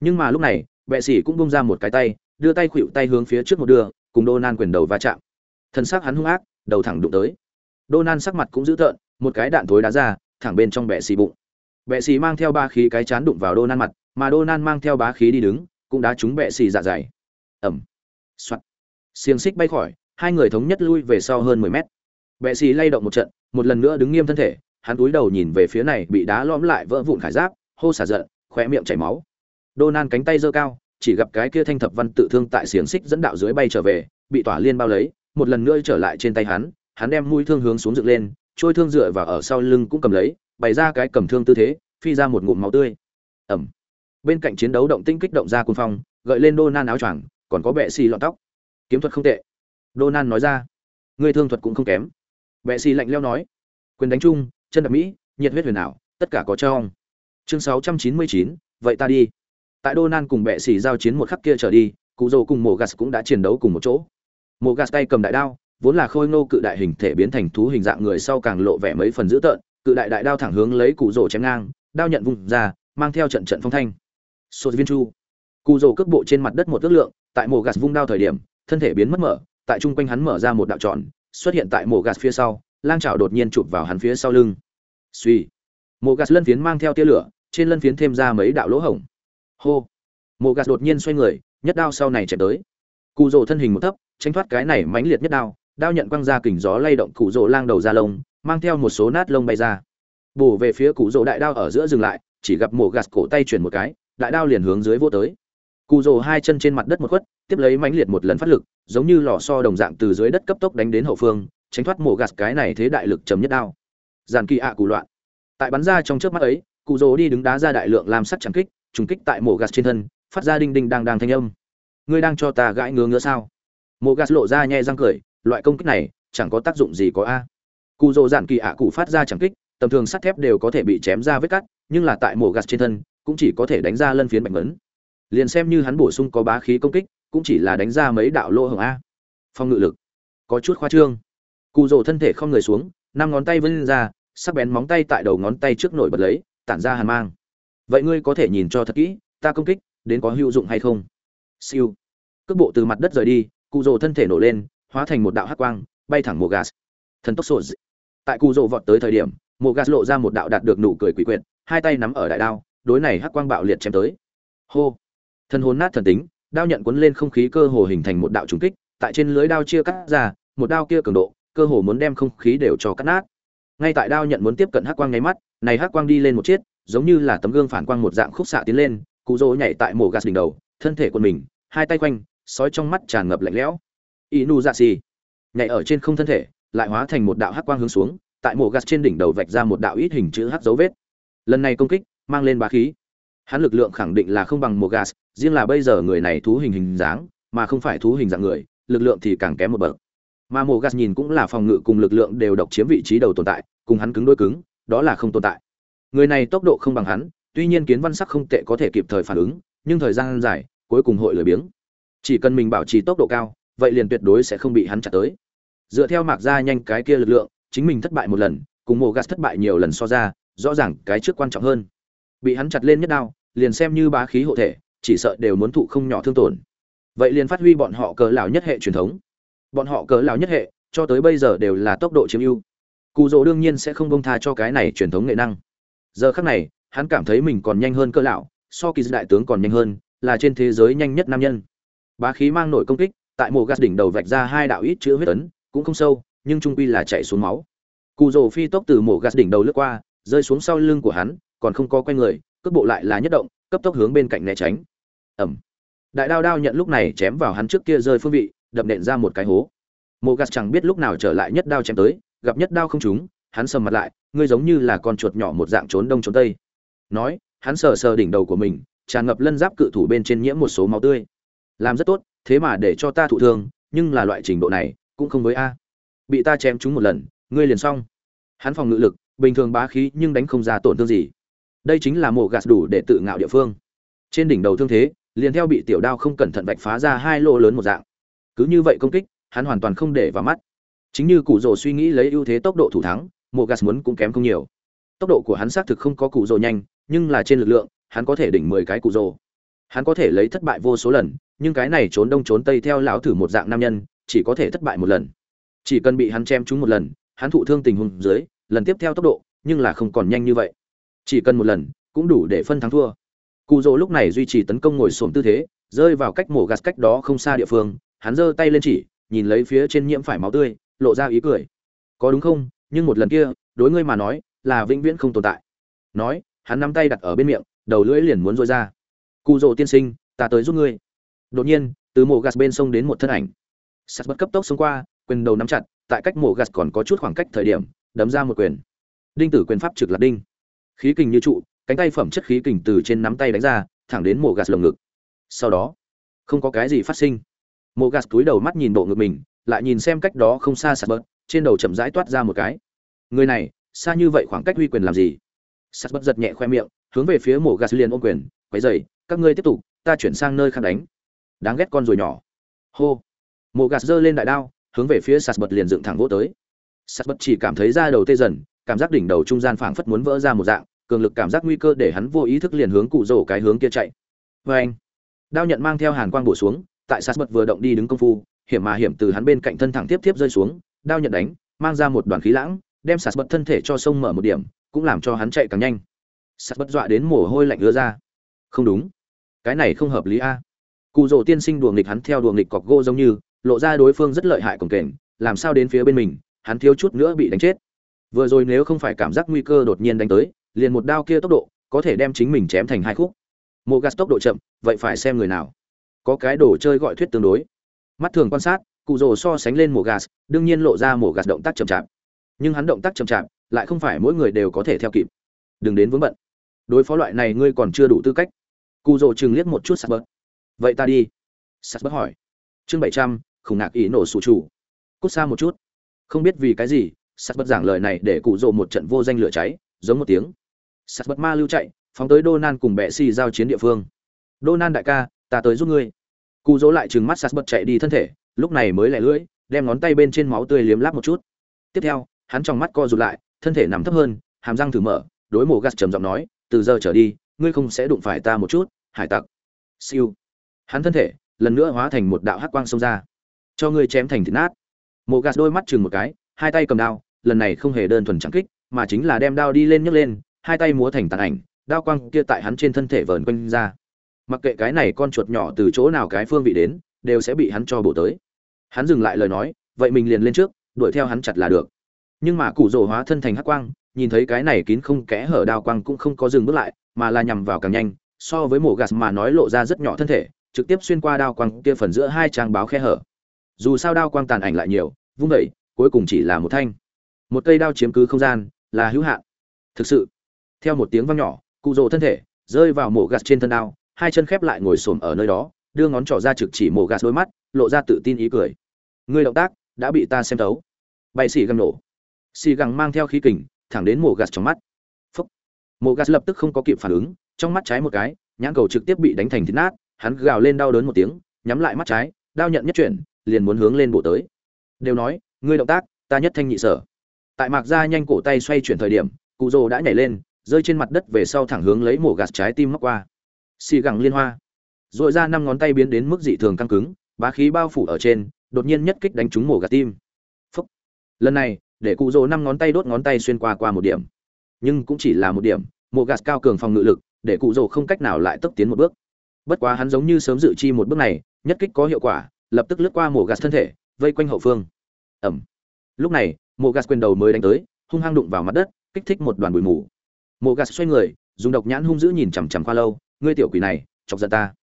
Nhưng mà lúc này, bệ sĩ cũng bung ra một cái tay, đưa tay khuỵu tay hướng phía trước một đưa, cùng Donan quyền đầu va chạm. Thân xác hắn hung ác, đầu thẳng đụng tới. Donan sắc mặt cũng dữ tợn, một cái đạn thối đá ra, thẳng bên trong bệ sĩ bụng. bệ sĩ mang theo ba khí cái chán đụng vào đô nan mặt mà đô nan mang theo bá khí đi đứng cũng đã trúng bệ xì dạ dày ẩm soạt xiềng xích bay khỏi hai người thống nhất lui về sau hơn mười mét bệ xì lay động một trận một lần nữa đứng nghiêm thân thể hắn cúi đầu nhìn về phía này, bị đá lõm lại vỡ vụn khải giáp, hô xả giận, khóe miệng chảy máu. Đô nan cánh tay giơ cao, chỉ gặp cái kia thanh thập văn tự thương tại xiềng xích dẫn đạo dưới bay trở về, bị tỏa liên bao lấy, một lần nữa trở lại trên tay hắn hắn đem mũi thương hướng xuống dựng lên, trôi thương dựa vào ở sau lưng cũng cầm lấy, bày ra cái cầm thương tư thế, phi ra một ngụm máu tươi. Ẩm bên cạnh chiến đấu động tinh kích động ra quân phong, gợi lên đô nan áo choàng, còn có bệ xì lọn tóc. Kiếm thuật không tệ. Đô nan nói ra. Người thương thuật cũng không kém. Bệ xì lạnh leo nói. Quyền đánh chung chân đập mỹ nhiệt huyết huyền ảo tất cả có trong chương 699, vậy ta đi. Tại đô nan cùng bệ xì giao chiến một khắc kia trở đi cụ dầu cùng mộ gas cũng đã chiến đấu cùng một chỗ. Mộ gas tay cầm đại đao vốn là khôi ngô cự đại hình thể biến thành thú hình dạng người sau càng lộ vẻ mấy phần dữ tợn cự đại đại đao thẳng hướng lấy cụ rổ chém ngang đao nhận vùng ra mang theo trận trận phong thanh. Sô viên chu. Cụ rổ cước bộ trên mặt đất một ước lượng tại mộ gas vung đao thời điểm thân thể biến mất mở tại trung quanh hắn mở ra một đạo tròn xuất hiện tại mộ gas phía sau lang trảo đột nhiên chụp vào hắn phía sau lưng. Suy. Mộ gạt lân phiến mang theo tia lửa, trên lân phiến thêm ra mấy đạo lỗ hổng. Hô. Mộ gạt đột nhiên xoay người, nhất đao sau này chạy tới. Cụ Dụ thân hình một thấp, tránh thoát cái này mãnh liệt nhất đao đao nhận quăng ra kình gió lay động cụ Dụ lang đầu ra lông, mang theo một số nát lông bay ra. Bổ về phía cụ Dụ đại đao ở giữa dừng lại, chỉ gặp Mộ gạt cổ tay chuyển một cái, đại đao liền hướng dưới vô tới. Cụ Dụ hai chân trên mặt đất một khuất, tiếp lấy mãnh liệt một lần phát lực, giống như lò xo đồng dạng từ dưới đất cấp tốc đánh đến hậu phương tránh thoát mổ gạt cái này thế đại lực chấm nhất đao. Giàn kỳ ạ cụ loạn. Tại bắn ra trong trước mắt ấy, cụ rỗ đi đứng đá ra đại lượng làm sắt chẳng kích, trùng kích tại mổ gạt trên thân, phát ra đinh đinh đang đang thanh âm. Ngươi đang cho ta gãi ngứa ngứa sao? Mổ gạt lộ ra nhẹ răng cười, loại công kích này, chẳng có tác dụng gì có a. Cụ rồ giàn kỳ ạ cụ phát ra chẳng kích, tầm thường sắt thép đều có thể bị chém ra vết cắt, nhưng là tại mổ gạt trên thân, cũng chỉ có thể đánh ra lân phiến bạch vấn liền xem như hắn bổ sung có bá khí công kích, cũng chỉ là đánh ra mấy đạo lỗ hồng a. Phong ngự lực. Có chút khoa trương cụ rồ thân thể không người xuống, năm ngón tay vươn ra, sắc bén móng tay tại đầu ngón tay trước nổi bật lấy, tản ra hàn mang. Vậy ngươi có thể nhìn cho thật kỹ, ta công kích, đến có hữu dụng hay không? Siêu. Cước bộ từ mặt đất rời đi cụ rồ thân thể nổ lên, hóa thành một đạo hắc quang, bay thẳng mộ gas thần tốc sổ tại cụ rồ vọt tới thời điểm, mộ gas lộ ra một đạo đạt được nụ cười quỷ quyệt, hai tay nắm ở đại đao, đối này hắc quang bạo liệt chém tới. Hô. Thân hồn nát thần tính, đao nhận cuốn lên không khí cơ hồ hình thành một đạo trùng kích, tại trên lưới đao chia cắt ra, một đao kia cường độ cơ hồ muốn đem không khí đều cho cắt nát. Ngay tại đao nhận muốn tiếp cận hắc quang nháy mắt, này hắc quang đi lên một chiếc, giống như là tấm gương phản quang một dạng khúc xạ tiến lên, cụ rỗ nhảy tại mổ gas đỉnh đầu, thân thể của mình, hai tay quanh, sói trong mắt tràn ngập lạnh lẽo. Inu dạ xì nhảy ở trên không thân thể, lại hóa thành một đạo hắc quang hướng xuống, tại mổ gas trên đỉnh đầu vạch ra một đạo ít hình chữ hắc dấu vết. Lần này công kích, mang lên bá khí. Hắn lực lượng khẳng định là không bằng mổ gas riêng là bây giờ người này thú hình hình dáng, mà không phải thú hình dạng người, lực lượng thì càng kém một bậc mà mổ gas nhìn cũng là phòng ngự cùng lực lượng đều độc chiếm vị trí đầu tồn tại, cùng hắn cứng đôi cứng, đó là không tồn tại. Người này tốc độ không bằng hắn, tuy nhiên kiến văn sắc không tệ có thể kịp thời phản ứng, nhưng thời gian dài, cuối cùng hội lười biếng. Chỉ cần mình bảo trì tốc độ cao, vậy liền tuyệt đối sẽ không bị hắn chặt tới. Dựa theo mạc gia nhanh cái kia lực lượng, chính mình thất bại một lần, cùng mổ gas thất bại nhiều lần so ra, rõ ràng cái trước quan trọng hơn. Bị hắn chặt lên nhất đao, liền xem như bá khí hộ thể, chỉ sợ đều muốn thụ không nhỏ thương tổn. Vậy liền phát huy bọn họ cờ lão nhất hệ truyền thống bọn họ cỡ lão nhất hệ, cho tới bây giờ đều là tốc độ chiếm ưu. Cụ dỗ đương nhiên sẽ không bông tha cho cái này truyền thống nghệ năng. Giờ khắc này, hắn cảm thấy mình còn nhanh hơn cỡ lão, so kỳ đại tướng còn nhanh hơn, là trên thế giới nhanh nhất nam nhân. Bá khí mang nổi công kích, tại mộ gas đỉnh đầu vạch ra hai đạo ít chữ huyết ấn, cũng không sâu, nhưng trung quy là chạy xuống máu. Cụ rồ phi tốc từ mộ gas đỉnh đầu lướt qua, rơi xuống sau lưng của hắn, còn không có quay người, cước bộ lại là nhất động, cấp tốc hướng bên cạnh né tránh. Ẩm đại đao đao nhận lúc này chém vào hắn trước kia rơi phương vị đập nện ra một cái hố. Mộ gạt chẳng biết lúc nào trở lại nhất đao chém tới, gặp nhất đao không trúng, hắn sầm mặt lại, ngươi giống như là con chuột nhỏ một dạng trốn đông trốn tây. Nói, hắn sờ sờ đỉnh đầu của mình, tràn ngập lân giáp cự thủ bên trên nhiễm một số máu tươi. Làm rất tốt, thế mà để cho ta thụ thương, nhưng là loại trình độ này, cũng không với a. Bị ta chém trúng một lần, ngươi liền xong. Hắn phòng ngự lực, bình thường bá khí nhưng đánh không ra tổn thương gì. Đây chính là mộ gạt đủ để tự ngạo địa phương. Trên đỉnh đầu thương thế, liền theo bị tiểu đao không cẩn thận vạch phá ra hai lỗ lớn một dạng cứ như vậy công kích, hắn hoàn toàn không để vào mắt. Chính như cụ rồ suy nghĩ lấy ưu thế tốc độ thủ thắng mổ gas muốn cũng kém không nhiều. Tốc độ của hắn xác thực không có cụ rồ nhanh, nhưng là trên lực lượng, hắn có thể đỉnh mười cái cụ rồ. Hắn có thể lấy thất bại vô số lần, nhưng cái này trốn đông trốn tây theo lão thử một dạng nam nhân, chỉ có thể thất bại một lần. Chỉ cần bị hắn chém trúng một lần, hắn thụ thương tình huống dưới, lần tiếp theo tốc độ, nhưng là không còn nhanh như vậy. Chỉ cần một lần, cũng đủ để phân thắng thua. Cụ rỗ lúc này duy trì tấn công ngồi xổm tư thế, rơi vào cách mổ gạt cách đó không xa địa phương hắn giơ tay lên chỉ, nhìn lấy phía trên nhiễm phải máu tươi, lộ ra ý cười. Có đúng không? Nhưng một lần kia, đối ngươi mà nói, là vĩnh viễn không tồn tại. Nói, hắn nắm tay đặt ở bên miệng, đầu lưỡi liền muốn rối ra. Cụ rỗ tiên sinh, ta tới giúp ngươi. Đột nhiên, từ mộ gạt bên sông đến một thân ảnh. Sắt bất cấp tốc xông qua, quyền đầu nắm chặt, tại cách mộ gạt còn có chút khoảng cách thời điểm, đấm ra một quyền. Đinh tử quyền pháp trực là đinh. Khí kình như trụ, cánh tay phẩm chất khí kình từ trên nắm tay đánh ra, thẳng đến mộ gạt lồng ngực. Sau đó, không có cái gì phát sinh mộ gạt túi đầu mắt nhìn bộ ngực mình, lại nhìn xem cách đó không xa sạt bớt, trên đầu chậm rãi toát ra một cái. Người này, xa như vậy khoảng cách huy quyền làm gì? Sạt bớt giật nhẹ khoe miệng, hướng về phía mộ gạt liền ôm quyền, quấy dày các ngươi tiếp tục, ta chuyển sang nơi khác đánh. Đáng ghét con rồi nhỏ. Hô. Mộ gạt giơ lên đại đao, hướng về phía sạt bớt liền dựng thẳng vỗ tới. Sạt bớt chỉ cảm thấy da đầu tê dần, cảm giác đỉnh đầu trung gian phảng phất muốn vỡ ra một dạng, cường lực cảm giác nguy cơ để hắn vô ý thức liền hướng cụ rổ cái hướng kia chạy. Vê anh đao nhận mang theo hàn quang bổ xuống tại sạt bật vừa động đi đứng công phu, hiểm mà hiểm từ hắn bên cạnh thân thẳng tiếp tiếp rơi xuống, đao nhận đánh, mang ra một đoàn khí lãng, đem sạt bật thân thể cho sông mở một điểm, cũng làm cho hắn chạy càng nhanh. Sạt bật dọa đến mồ hôi lạnh ứa ra. Không đúng. Cái này không hợp lý a. Cụ rỗ tiên sinh đùa nghịch hắn theo đùa nghịch cọc gỗ giống như, lộ ra đối phương rất lợi hại cổng kềnh, làm sao đến phía bên mình, hắn thiếu chút nữa bị đánh chết. Vừa rồi nếu không phải cảm giác nguy cơ đột nhiên đánh tới, liền một đao kia tốc độ, có thể đem chính mình chém thành hai khúc. Mộ gas tốc độ chậm, vậy phải xem người nào có cái đồ chơi gọi thuyết tương đối. Mắt thường quan sát, cụ rồ so sánh lên mổ gas đương nhiên lộ ra mổ gas động tác chậm chạp. Nhưng hắn động tác chậm chạp, lại không phải mỗi người đều có thể theo kịp. Đừng đến vướng bận. Đối phó loại này ngươi còn chưa đủ tư cách. Cụ rồ chừng liếc một chút sạt bớt. Vậy ta đi. Sạt bớt hỏi. Chương bảy trăm, khủng ngạc ý nổ sụ chủ. Cút xa một chút. Không biết vì cái gì sạt bớt giảng lời này để cụ rồ một trận vô danh lửa cháy, giống một tiếng. Sắt bớt ma lưu chạy, phóng tới Donan cùng bệ xì giao chiến địa phương. Donan đại ca, ta tới giúp ngươi cụ dỗ lại trừng mắt sắt bật chạy đi thân thể, lúc này mới lẻ lưỡi, đem ngón tay bên trên máu tươi liếm láp một chút. Tiếp theo, hắn trong mắt co rụt lại, thân thể nằm thấp hơn, hàm răng thử mở, đối mổ gas trầm giọng nói, từ giờ trở đi, ngươi không sẽ đụng phải ta một chút, hải tặc. Siêu. Hắn thân thể, lần nữa hóa thành một đạo hắc quang xông ra. Cho ngươi chém thành thịt nát. Mổ gas đôi mắt chừng một cái, hai tay cầm đao, lần này không hề đơn thuần trắng kích, mà chính là đem đao đi lên nhấc lên, hai tay múa thành tàn ảnh, đao quang kia tại hắn trên thân thể vờn quanh ra mặc kệ cái này con chuột nhỏ từ chỗ nào cái phương vị đến, đều sẽ bị hắn cho bổ tới. Hắn dừng lại lời nói, vậy mình liền lên trước, đuổi theo hắn chặt là được. Nhưng mà cụ rồ hóa thân thành hắc quang, nhìn thấy cái này kín không kẽ hở đao quang cũng không có dừng bước lại, mà là nhằm vào càng nhanh, so với mổ gạt mà nói lộ ra rất nhỏ thân thể, trực tiếp xuyên qua đao quang kia phần giữa hai trang báo khe hở. Dù sao đao quang tàn ảnh lại nhiều, vung đẩy cuối cùng chỉ là một thanh. Một cây đao chiếm cứ không gian, là hữu hạn. Thực sự, theo một tiếng vang nhỏ, cụ rồ thân thể rơi vào mổ gạt trên thân đao hai chân khép lại ngồi xổm ở nơi đó, đưa ngón trỏ ra trực chỉ mổ gạt đôi mắt, lộ ra tự tin ý cười. Người động tác đã bị ta xem thấu. Bay xì găng nổ. Xì găng mang theo khí kình, thẳng đến mổ gạt trong mắt. Phốc. mổ gạt lập tức không có kịp phản ứng, trong mắt trái một cái, nhãn cầu trực tiếp bị đánh thành thít nát, hắn gào lên đau đớn một tiếng, nhắm lại mắt trái đao nhận nhất chuyển, liền muốn hướng lên bộ tới. Đều nói, ngươi động tác, ta nhất thanh nhị sở. Tại mạc ra nhanh cổ tay xoay chuyển thời điểm, cụ rồ đã nhảy lên, rơi trên mặt đất về sau thẳng hướng lấy mổ gạt trái tim móc qua xì gẳng liên hoa. Dội ra năm ngón tay biến đến mức dị thường căng cứng, bá khí bao phủ ở trên, đột nhiên nhất kích đánh trúng mổ gạt tim. Phúc. lần này, để cụ rồ năm ngón tay đốt ngón tay xuyên qua qua một điểm. Nhưng cũng chỉ là một điểm, mổ gạt cao cường phòng ngự lực, để cụ rồ không cách nào lại tức tiến một bước. Bất quá hắn giống như sớm dự chi một bước này, nhất kích có hiệu quả, lập tức lướt qua mổ gạt thân thể, vây quanh hậu phương. Ẩm. Lúc này, mổ gạt quyền đầu mới đánh tới, hung hăng đụng vào mặt đất, kích thích một đoàn bụi mù. Mổ gạt xoay người, dùng độc nhãn hung dữ nhìn chằm chằm qua lâu ngươi tiểu quỷ này, chọc giận ta.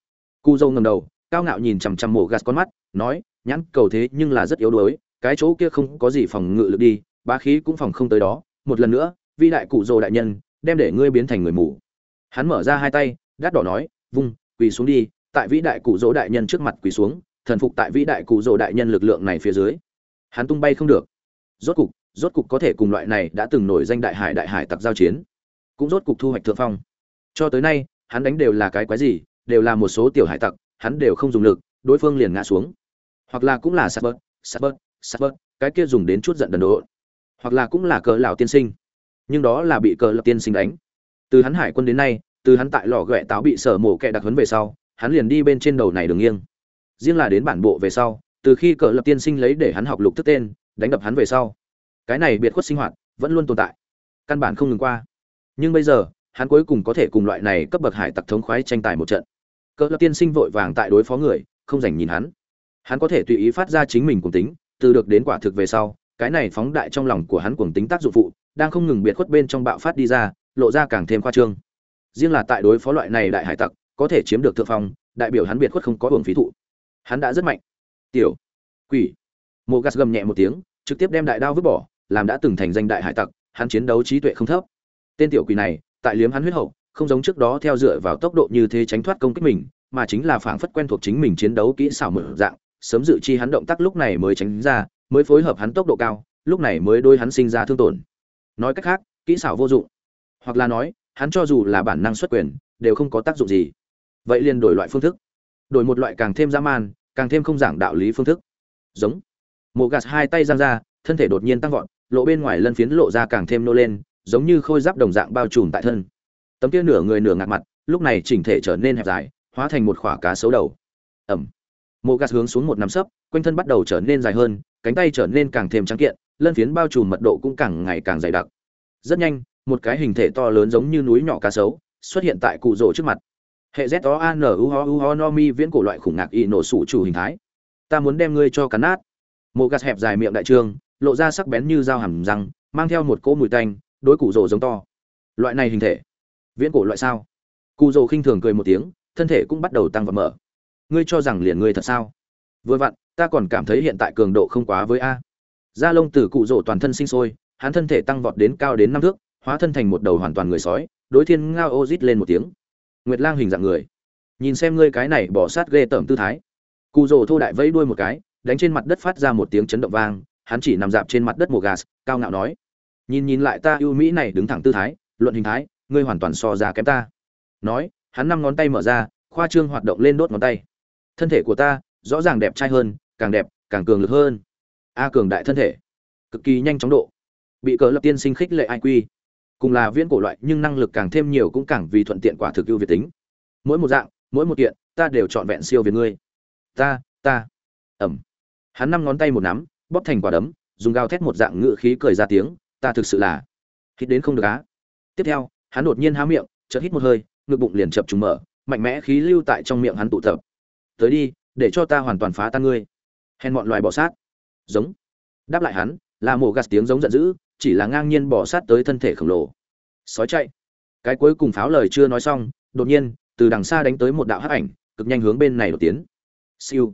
Cu dâu ngầm đầu, cao ngạo nhìn chằm chằm mổ gạt con mắt, nói, nhãn cầu thế nhưng là rất yếu đuối, cái chỗ kia không có gì phòng ngự lực đi, bá khí cũng phòng không tới đó. Một lần nữa vi đại cụ dô đại nhân, đem để ngươi biến thành người mù. Hắn mở ra hai tay, đắt đỏ nói, vung, quỳ xuống đi. Tại vĩ đại cụ dỗ đại nhân trước mặt quỳ xuống, thần phục tại vĩ đại cụ dỗ đại nhân lực lượng này phía dưới. Hắn tung bay không được. Rốt cục rốt cục có thể cùng loại này đã từng nổi danh đại hải đại hải tặc giao chiến. Cũng rốt cục thu hoạch thượng phong. Cho tới nay hắn đánh đều là cái quái gì, đều là một số tiểu hải tặc, hắn đều không dùng lực, đối phương liền ngã xuống. Hoặc là cũng là sắp bớt sắp bớt sắp bớt, cái kia dùng đến chút giận đần độ hoặc là cũng là cờ lão tiên sinh. Nhưng đó là bị cờ lập tiên sinh đánh. Từ hắn hải quân đến nay, từ hắn tại lò ghẹ táo bị sở mổ kẹ đặc huấn về sau, hắn liền đi bên trên đầu này đường nghiêng. Riêng là đến bản bộ về sau, từ khi cờ lập tiên sinh lấy để hắn học lục thức tên, đánh đập hắn về sau, cái này biệt khuất sinh hoạt vẫn luôn tồn tại, căn bản không ngừng qua. Nhưng bây giờ hắn cuối cùng có thể cùng loại này cấp bậc hải tặc thống khoái tranh tài một trận. Cỡ lập tiên sinh vội vàng tại đối phó người, không dành nhìn hắn. Hắn có thể tùy ý phát ra chính mình cùng tính, từ được đến quả thực về sau, cái này phóng đại trong lòng của hắn cuồng tính tác dụng phụ, đang không ngừng biệt khuất bên trong bạo phát đi ra, lộ ra càng thêm khoa trương. Riêng là tại đối phó loại này đại hải tặc, có thể chiếm được thượng phong, đại biểu hắn biệt khuất không có hưởng phí thụ. Hắn đã rất mạnh. Tiểu, quỷ. Mộ gas gầm nhẹ một tiếng, trực tiếp đem đại đao vứt bỏ, làm đã từng thành danh đại hải tặc, hắn chiến đấu trí tuệ không thấp. Tên tiểu quỷ này tại liếm hắn huyết hậu, không giống trước đó theo dựa vào tốc độ như thế tránh thoát công kích mình, mà chính là phảng phất quen thuộc chính mình chiến đấu kỹ xảo mở dạng, sớm dự chi hắn động tác lúc này mới tránh ra, mới phối hợp hắn tốc độ cao, lúc này mới đôi hắn sinh ra thương tổn. Nói cách khác, kỹ xảo vô dụng. Hoặc là nói, hắn cho dù là bản năng xuất quyền, đều không có tác dụng gì. Vậy liền đổi loại phương thức. Đổi một loại càng thêm dã man, càng thêm không giảng đạo lý phương thức. Giống. Mộ gạt hai tay giang ra, thân thể đột nhiên tăng vọt, lộ bên ngoài lân phiến lộ ra càng thêm nô lên giống như khôi giáp đồng dạng bao trùm tại thân. Tấm kia nửa người nửa ngạt mặt, lúc này chỉnh thể trở nên hẹp dài, hóa thành một khỏa cá sấu đầu. Ẩm mộ gạt hướng xuống một nắm sấp, quanh thân bắt đầu trở nên dài hơn, cánh tay trở nên càng thêm trắng kiện, lân phiến bao trùm mật độ cũng càng ngày càng dày đặc. Rất nhanh, một cái hình thể to lớn giống như núi nhỏ cá sấu, xuất hiện tại cụ rỗ trước mặt. Hệ z o a n u ho u ho no mi viễn cổ loại khủng ngạc y nổ sủ chủ hình thái. Ta muốn đem ngươi cho cắn nát. Mộ gạt hẹp dài miệng đại trương, lộ ra sắc bén như dao hầm răng, mang theo một cỗ mùi tanh đối cụ rồ giống to. Loại này hình thể. Viễn cổ loại sao? Cụ rồ khinh thường cười một tiếng, thân thể cũng bắt đầu tăng và mở. Ngươi cho rằng liền ngươi thật sao? Vừa vặn, ta còn cảm thấy hiện tại cường độ không quá với a. Da lông từ cụ rồ toàn thân sinh sôi, hắn thân thể tăng vọt đến cao đến năm thước, hóa thân thành một đầu hoàn toàn người sói, đối thiên ngao ô rít lên một tiếng. Nguyệt lang hình dạng người. Nhìn xem ngươi cái này bỏ sát ghê tởm tư thái. Cụ rồ thô đại vẫy đuôi một cái, đánh trên mặt đất phát ra một tiếng chấn động vang, hắn chỉ nằm dạp trên mặt đất mùa gas cao ngạo nói nhìn nhìn lại ta ưu mỹ này đứng thẳng tư thái, luận hình thái, ngươi hoàn toàn so ra kém ta. Nói, hắn năm ngón tay mở ra, khoa trương hoạt động lên đốt ngón tay. Thân thể của ta, rõ ràng đẹp trai hơn, càng đẹp, càng cường lực hơn. A cường đại thân thể, cực kỳ nhanh chóng độ. Bị cờ lập tiên sinh khích lệ ai quy cùng là viễn cổ loại, nhưng năng lực càng thêm nhiều cũng càng vì thuận tiện quả thực ưu việt tính. Mỗi một dạng, mỗi một kiện, ta đều trọn vẹn siêu việt ngươi. Ta ta. Ẩm. Hắn năm ngón tay một nắm, bóp thành quả đấm, dùng gao thét một dạng ngự khí cười ra tiếng ta thực sự là hít đến không được á. Tiếp theo, hắn đột nhiên há miệng, chợt hít một hơi, ngực bụng liền chập trùng mở, mạnh mẽ khí lưu tại trong miệng hắn tụ tập. Tới đi, để cho ta hoàn toàn phá tan ngươi. Hèn mọn loài bọ sát. Giống. Đáp lại hắn, là mổ gạt tiếng giống giận dữ, chỉ là ngang nhiên bỏ sát tới thân thể khổng lồ. Sói chạy. Cái cuối cùng pháo lời chưa nói xong, đột nhiên, từ đằng xa đánh tới một đạo hắc ảnh, cực nhanh hướng bên này đột tiến. Siêu.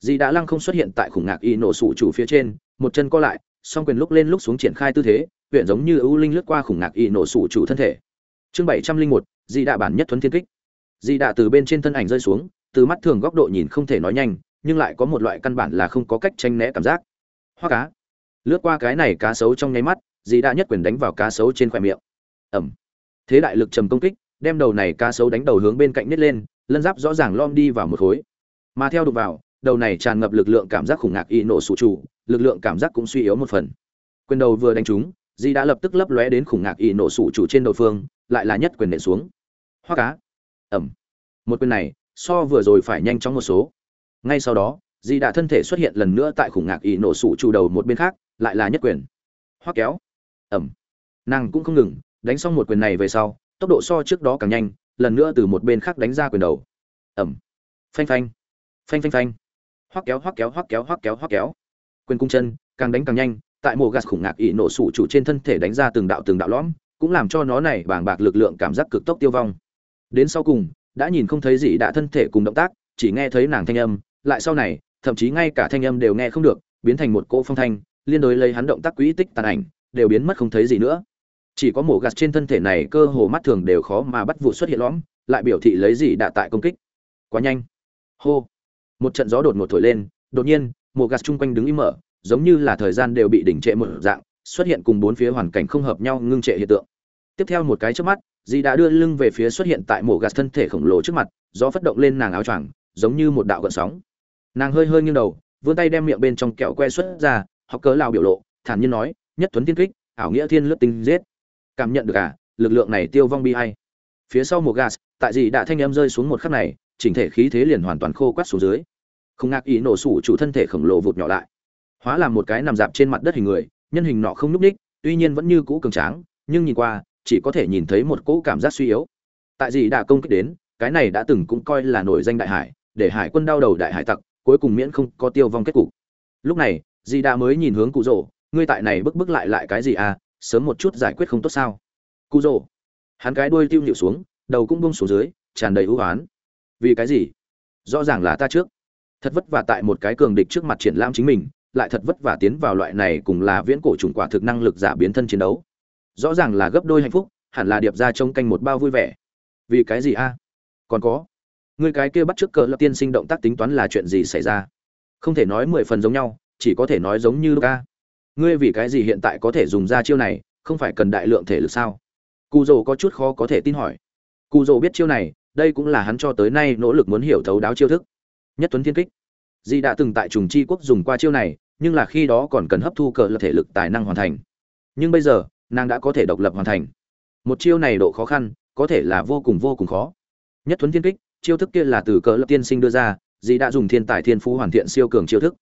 Dì đã lăng không xuất hiện tại khủng ngạc y nổ sụ chủ phía trên, một chân co lại song quyền lúc lên lúc xuống triển khai tư thế, huyện giống như ưu linh lướt qua khủng ngạc y nổ sủ chủ thân thể. Chương bảy trăm linh một, dị đạ bản nhất thuấn thiên kích. Dị đạ từ bên trên thân ảnh rơi xuống, từ mắt thường góc độ nhìn không thể nói nhanh, nhưng lại có một loại căn bản là không có cách tranh né cảm giác. Hoa cá. Lướt qua cái này cá sấu trong nháy mắt, dị đạ nhất quyền đánh vào cá sấu trên khoe miệng. Ẩm. Thế đại lực trầm công kích, đem đầu này cá sấu đánh đầu hướng bên cạnh nít lên, lân giáp rõ ràng lom đi vào một khối. Mà theo đục vào đầu này tràn ngập lực lượng cảm giác khủng ngạc y nổ sụ trụ, lực lượng cảm giác cũng suy yếu một phần. Quyền đầu vừa đánh trúng di đã lập tức lấp lóe đến khủng ngạc y nổ sụ trụ trên đầu phương lại là nhất quyền nện xuống. Hoa cá. Ẩm. Một quyền này so vừa rồi phải nhanh chóng một số. Ngay sau đó di đã thân thể xuất hiện lần nữa tại khủng ngạc y nổ sụ trụ đầu một bên khác lại là nhất quyền. Hoa kéo. Ẩm. Nàng cũng không ngừng đánh xong một quyền này về sau tốc độ so trước đó càng nhanh lần nữa từ một bên khác đánh ra quyền đầu. Ẩm. Phanh phanh. Phanh phanh phanh hoắc kéo hoắc kéo hoắc kéo hoắc kéo hoắc kéo. Quyền cung chân, càng đánh càng nhanh, tại mồ gạt khủng ngạc ỉ nổ sủ chủ trên thân thể đánh ra từng đạo từng đạo lõm, cũng làm cho nó này bàng bạc lực lượng cảm giác cực tốc tiêu vong. Đến sau cùng, đã nhìn không thấy gì đã thân thể cùng động tác, chỉ nghe thấy nàng thanh âm, lại sau này, thậm chí ngay cả thanh âm đều nghe không được, biến thành một cỗ phong thanh, liên đối lấy hắn động tác quỹ tích tàn ảnh, đều biến mất không thấy gì nữa. Chỉ có mổ gạt trên thân thể này cơ hồ mắt thường đều khó mà bắt vụ xuất hiện lõm, lại biểu thị lấy gì đã tại công kích. Quá nhanh. Hô một trận gió đột ngột thổi lên, đột nhiên mổ gạt chung quanh đứng im mở, giống như là thời gian đều bị đỉnh trệ một dạng, xuất hiện cùng bốn phía hoàn cảnh không hợp nhau ngưng trệ hiện tượng. Tiếp theo một cái trước mắt dì đã đưa lưng về phía xuất hiện tại mổ gạt thân thể khổng lồ trước mặt, gió phất động lên nàng áo choàng, giống như một đạo gợn sóng. Nàng hơi hơi nghiêng đầu, vươn tay đem miệng bên trong kẹo que xuất ra, học cớ lao biểu lộ, thản nhiên nói, nhất tuấn thiên kích, ảo nghĩa thiên lướt tinh giết. Cảm nhận được à lực lượng này tiêu vong bi hay phía sau mổ gas tại dì đã thanh em rơi xuống một khắc này chỉnh thể khí thế liền hoàn toàn khô quát xuống dưới. Không ngạc ý nổ sủ chủ thân thể khổng lồ vụt nhỏ lại. Hóa làm một cái nằm dạp trên mặt đất hình người, nhân hình nọ không nhúc ních tuy nhiên vẫn như cũ cường tráng, nhưng nhìn qua, chỉ có thể nhìn thấy một cỗ cảm giác suy yếu. Tại gì đã công kích đến, cái này đã từng cũng coi là nổi danh đại hải, để hải quân đau đầu đại hải tặc, cuối cùng miễn không có tiêu vong kết cục. Lúc này dì đã mới nhìn hướng cụ rỗ, ngươi tại này bức bức lại lại cái gì à sớm một chút giải quyết không tốt sao. Cụ rỗ, hắn cái đuôi tiêu nhịu xuống, đầu cũng bông xuống dưới, tràn đầy hữu oán vì cái gì rõ ràng là ta trước thật vất vả tại một cái cường địch trước mặt triển lãm chính mình lại thật vất vả tiến vào loại này cùng là viễn cổ trùng quả thực năng lực giả biến thân chiến đấu rõ ràng là gấp đôi hạnh phúc hẳn là điệp ra trông canh một bao vui vẻ vì cái gì a còn có người cái kia bắt trước cờ lập tiên sinh động tác tính toán là chuyện gì xảy ra không thể nói mười phần giống nhau chỉ có thể nói giống như Luka. Ngươi vì cái gì hiện tại có thể dùng ra chiêu này, không phải cần đại lượng thể lực sao? Cù Dụ có chút khó có thể tin hỏi. Cù Dụ biết chiêu này, đây cũng là hắn cho tới nay nỗ lực muốn hiểu thấu đáo chiêu thức. Nhất Tuấn Thiên Kích. Di đã từng tại Trùng Chi Quốc dùng qua chiêu này, nhưng là khi đó còn cần hấp thu cờ lập thể lực tài năng hoàn thành. Nhưng bây giờ, nàng đã có thể độc lập hoàn thành. Một chiêu này độ khó khăn, có thể là vô cùng vô cùng khó. Nhất Tuấn Thiên Kích, chiêu thức kia là từ cờ lập tiên sinh đưa ra, Di đã dùng thiên tài thiên phú hoàn thiện siêu cường chiêu thức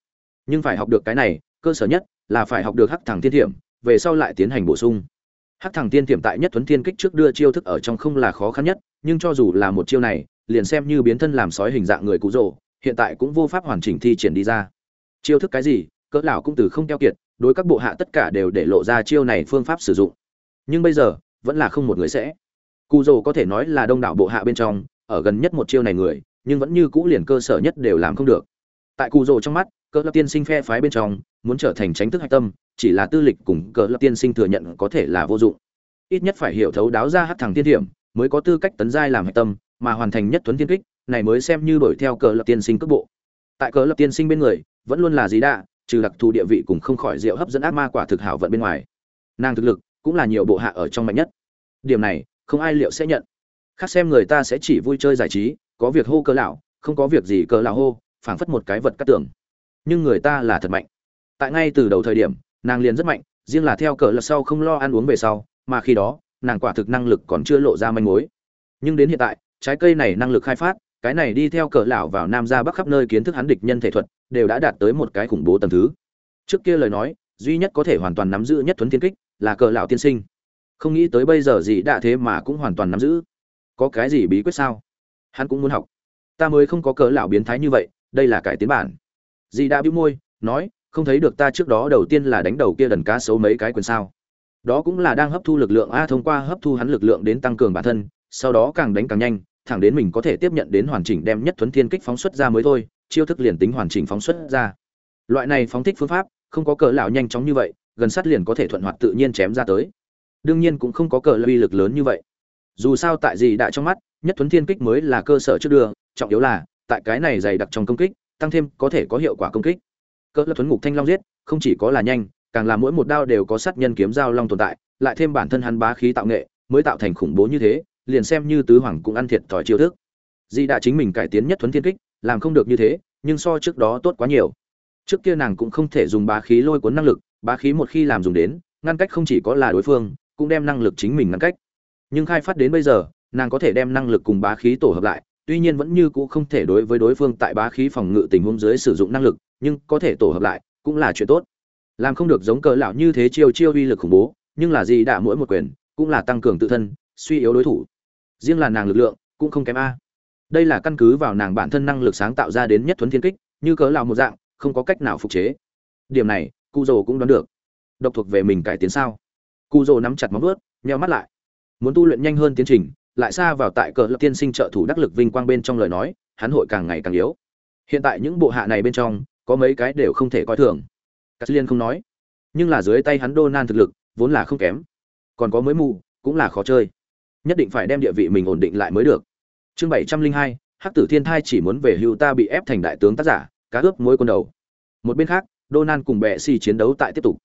nhưng phải học được cái này cơ sở nhất là phải học được hắc thẳng thiên thiểm về sau lại tiến hành bổ sung hắc thẳng tiên tiềm tại nhất tuấn thiên kích trước đưa chiêu thức ở trong không là khó khăn nhất, nhưng cho dù là một chiêu này, liền xem như biến thân làm sói hình dạng người cụ rồ, hiện tại cũng vô pháp hoàn chỉnh thi triển đi ra. Chiêu thức cái gì, cỡ lão cũng từ không keo kiệt, đối các bộ hạ tất cả đều để lộ ra chiêu này phương pháp sử dụng. Nhưng bây giờ, vẫn là không một người sẽ. Cụ rồ có thể nói là đông đảo bộ hạ bên trong, ở gần nhất một chiêu này người, nhưng vẫn như cũ liền cơ sở nhất đều làm không được tại cụ rồ trong mắt, cỡ lập tiên sinh phe phái bên trong, muốn trở thành tránh thức hạch tâm, chỉ là tư lịch cùng cỡ lập tiên sinh thừa nhận có thể là vô dụng. Ít nhất phải hiểu thấu đáo ra hát thẳng tiên điểm mới có tư cách tấn giai làm hạch tâm, mà hoàn thành nhất tuấn tiên kích, này mới xem như đuổi theo cỡ lập tiên sinh cước bộ. Tại cỡ lập tiên sinh bên người, vẫn luôn là gì đạ, trừ đặc thù địa vị cùng không khỏi rượu hấp dẫn ác ma quả thực hảo vận bên ngoài. Nàng thực lực cũng là nhiều bộ hạ ở trong mạnh nhất. Điểm này, không ai liệu sẽ nhận. Khác xem người ta sẽ chỉ vui chơi giải trí, có việc hô cỡ lão, không có việc gì cỡ lão hô phảng phất một cái vật cắt tưởng nhưng người ta là thật mạnh. Tại ngay từ đầu thời điểm, nàng liền rất mạnh, riêng là theo cỡ lật sau không lo ăn uống về sau, mà khi đó, nàng quả thực năng lực còn chưa lộ ra manh mối. Nhưng đến hiện tại, trái cây này năng lực khai phát, cái này đi theo cỡ lão vào nam ra bắc khắp nơi kiến thức hắn địch nhân thể thuật, đều đã đạt tới một cái khủng bố tầm thứ. Trước kia lời nói, duy nhất có thể hoàn toàn nắm giữ nhất thuấn thiên kích, là cỡ lão tiên sinh. Không nghĩ tới bây giờ gì đã thế mà cũng hoàn toàn nắm giữ. Có cái gì bí quyết sao? Hắn cũng muốn học. Ta mới không có cỡ lão biến thái như vậy đây là cải tiến bản. Dì đã bĩu môi, nói, không thấy được ta trước đó đầu tiên là đánh đầu kia đần cá xấu mấy cái quyền sao. Đó cũng là đang hấp thu lực lượng a, thông qua hấp thu hắn lực lượng đến tăng cường bản thân, sau đó càng đánh càng nhanh, thẳng đến mình có thể tiếp nhận đến hoàn chỉnh đem nhất thuấn thiên kích phóng xuất ra mới thôi, chiêu thức liền tính hoàn chỉnh phóng xuất ra. Loại này phóng thích phương pháp, không có cỡ lão nhanh chóng như vậy, gần sát liền có thể thuận hoạt tự nhiên chém ra tới. Đương nhiên cũng không có cỡ uy lực lớn như vậy. Dù sao tại gì đại trong mắt, nhất thuấn thiên kích mới là cơ sở trước đưa, trọng yếu là tại cái này dày đặc trong công kích, tăng thêm có thể có hiệu quả công kích. Cỡ lập thuấn ngục thanh long giết, không chỉ có là nhanh, càng là mỗi một đao đều có sát nhân kiếm dao long tồn tại, lại thêm bản thân hắn bá khí tạo nghệ, mới tạo thành khủng bố như thế, liền xem như tứ hoàng cũng ăn thiệt thòi chiêu thức. Di đã chính mình cải tiến nhất thuấn thiên kích, làm không được như thế, nhưng so trước đó tốt quá nhiều. Trước kia nàng cũng không thể dùng bá khí lôi cuốn năng lực, bá khí một khi làm dùng đến, ngăn cách không chỉ có là đối phương, cũng đem năng lực chính mình ngăn cách. Nhưng khai phát đến bây giờ, nàng có thể đem năng lực cùng bá khí tổ hợp lại tuy nhiên vẫn như cũ không thể đối với đối phương tại bá khí phòng ngự tình huống dưới sử dụng năng lực, nhưng có thể tổ hợp lại, cũng là chuyện tốt. Làm không được giống cờ lão như thế chiêu chiêu uy lực khủng bố, nhưng là gì đã mỗi một quyền, cũng là tăng cường tự thân, suy yếu đối thủ. Riêng là nàng lực lượng, cũng không kém a. Đây là căn cứ vào nàng bản thân năng lực sáng tạo ra đến nhất thuần thiên kích, như cờ lão một dạng, không có cách nào phục chế. Điểm này, Cu Dồ cũng đoán được. Độc thuộc về mình cải tiến sao? Cu Dồ nắm chặt móng vuốt, nheo mắt lại. Muốn tu luyện nhanh hơn tiến trình, lại xa vào tại cờ lập tiên sinh trợ thủ đắc lực vinh quang bên trong lời nói, hắn hội càng ngày càng yếu. Hiện tại những bộ hạ này bên trong, có mấy cái đều không thể coi thường. Cắt liên không nói, nhưng là dưới tay hắn đô nan thực lực, vốn là không kém. Còn có mới mù, cũng là khó chơi. Nhất định phải đem địa vị mình ổn định lại mới được. Chương bảy trăm linh hai, hắc tử thiên thai chỉ muốn về hưu ta bị ép thành đại tướng tác giả, cá ướp mối quân đầu. Một bên khác, đô nan cùng bệ xì chiến đấu tại tiếp tục.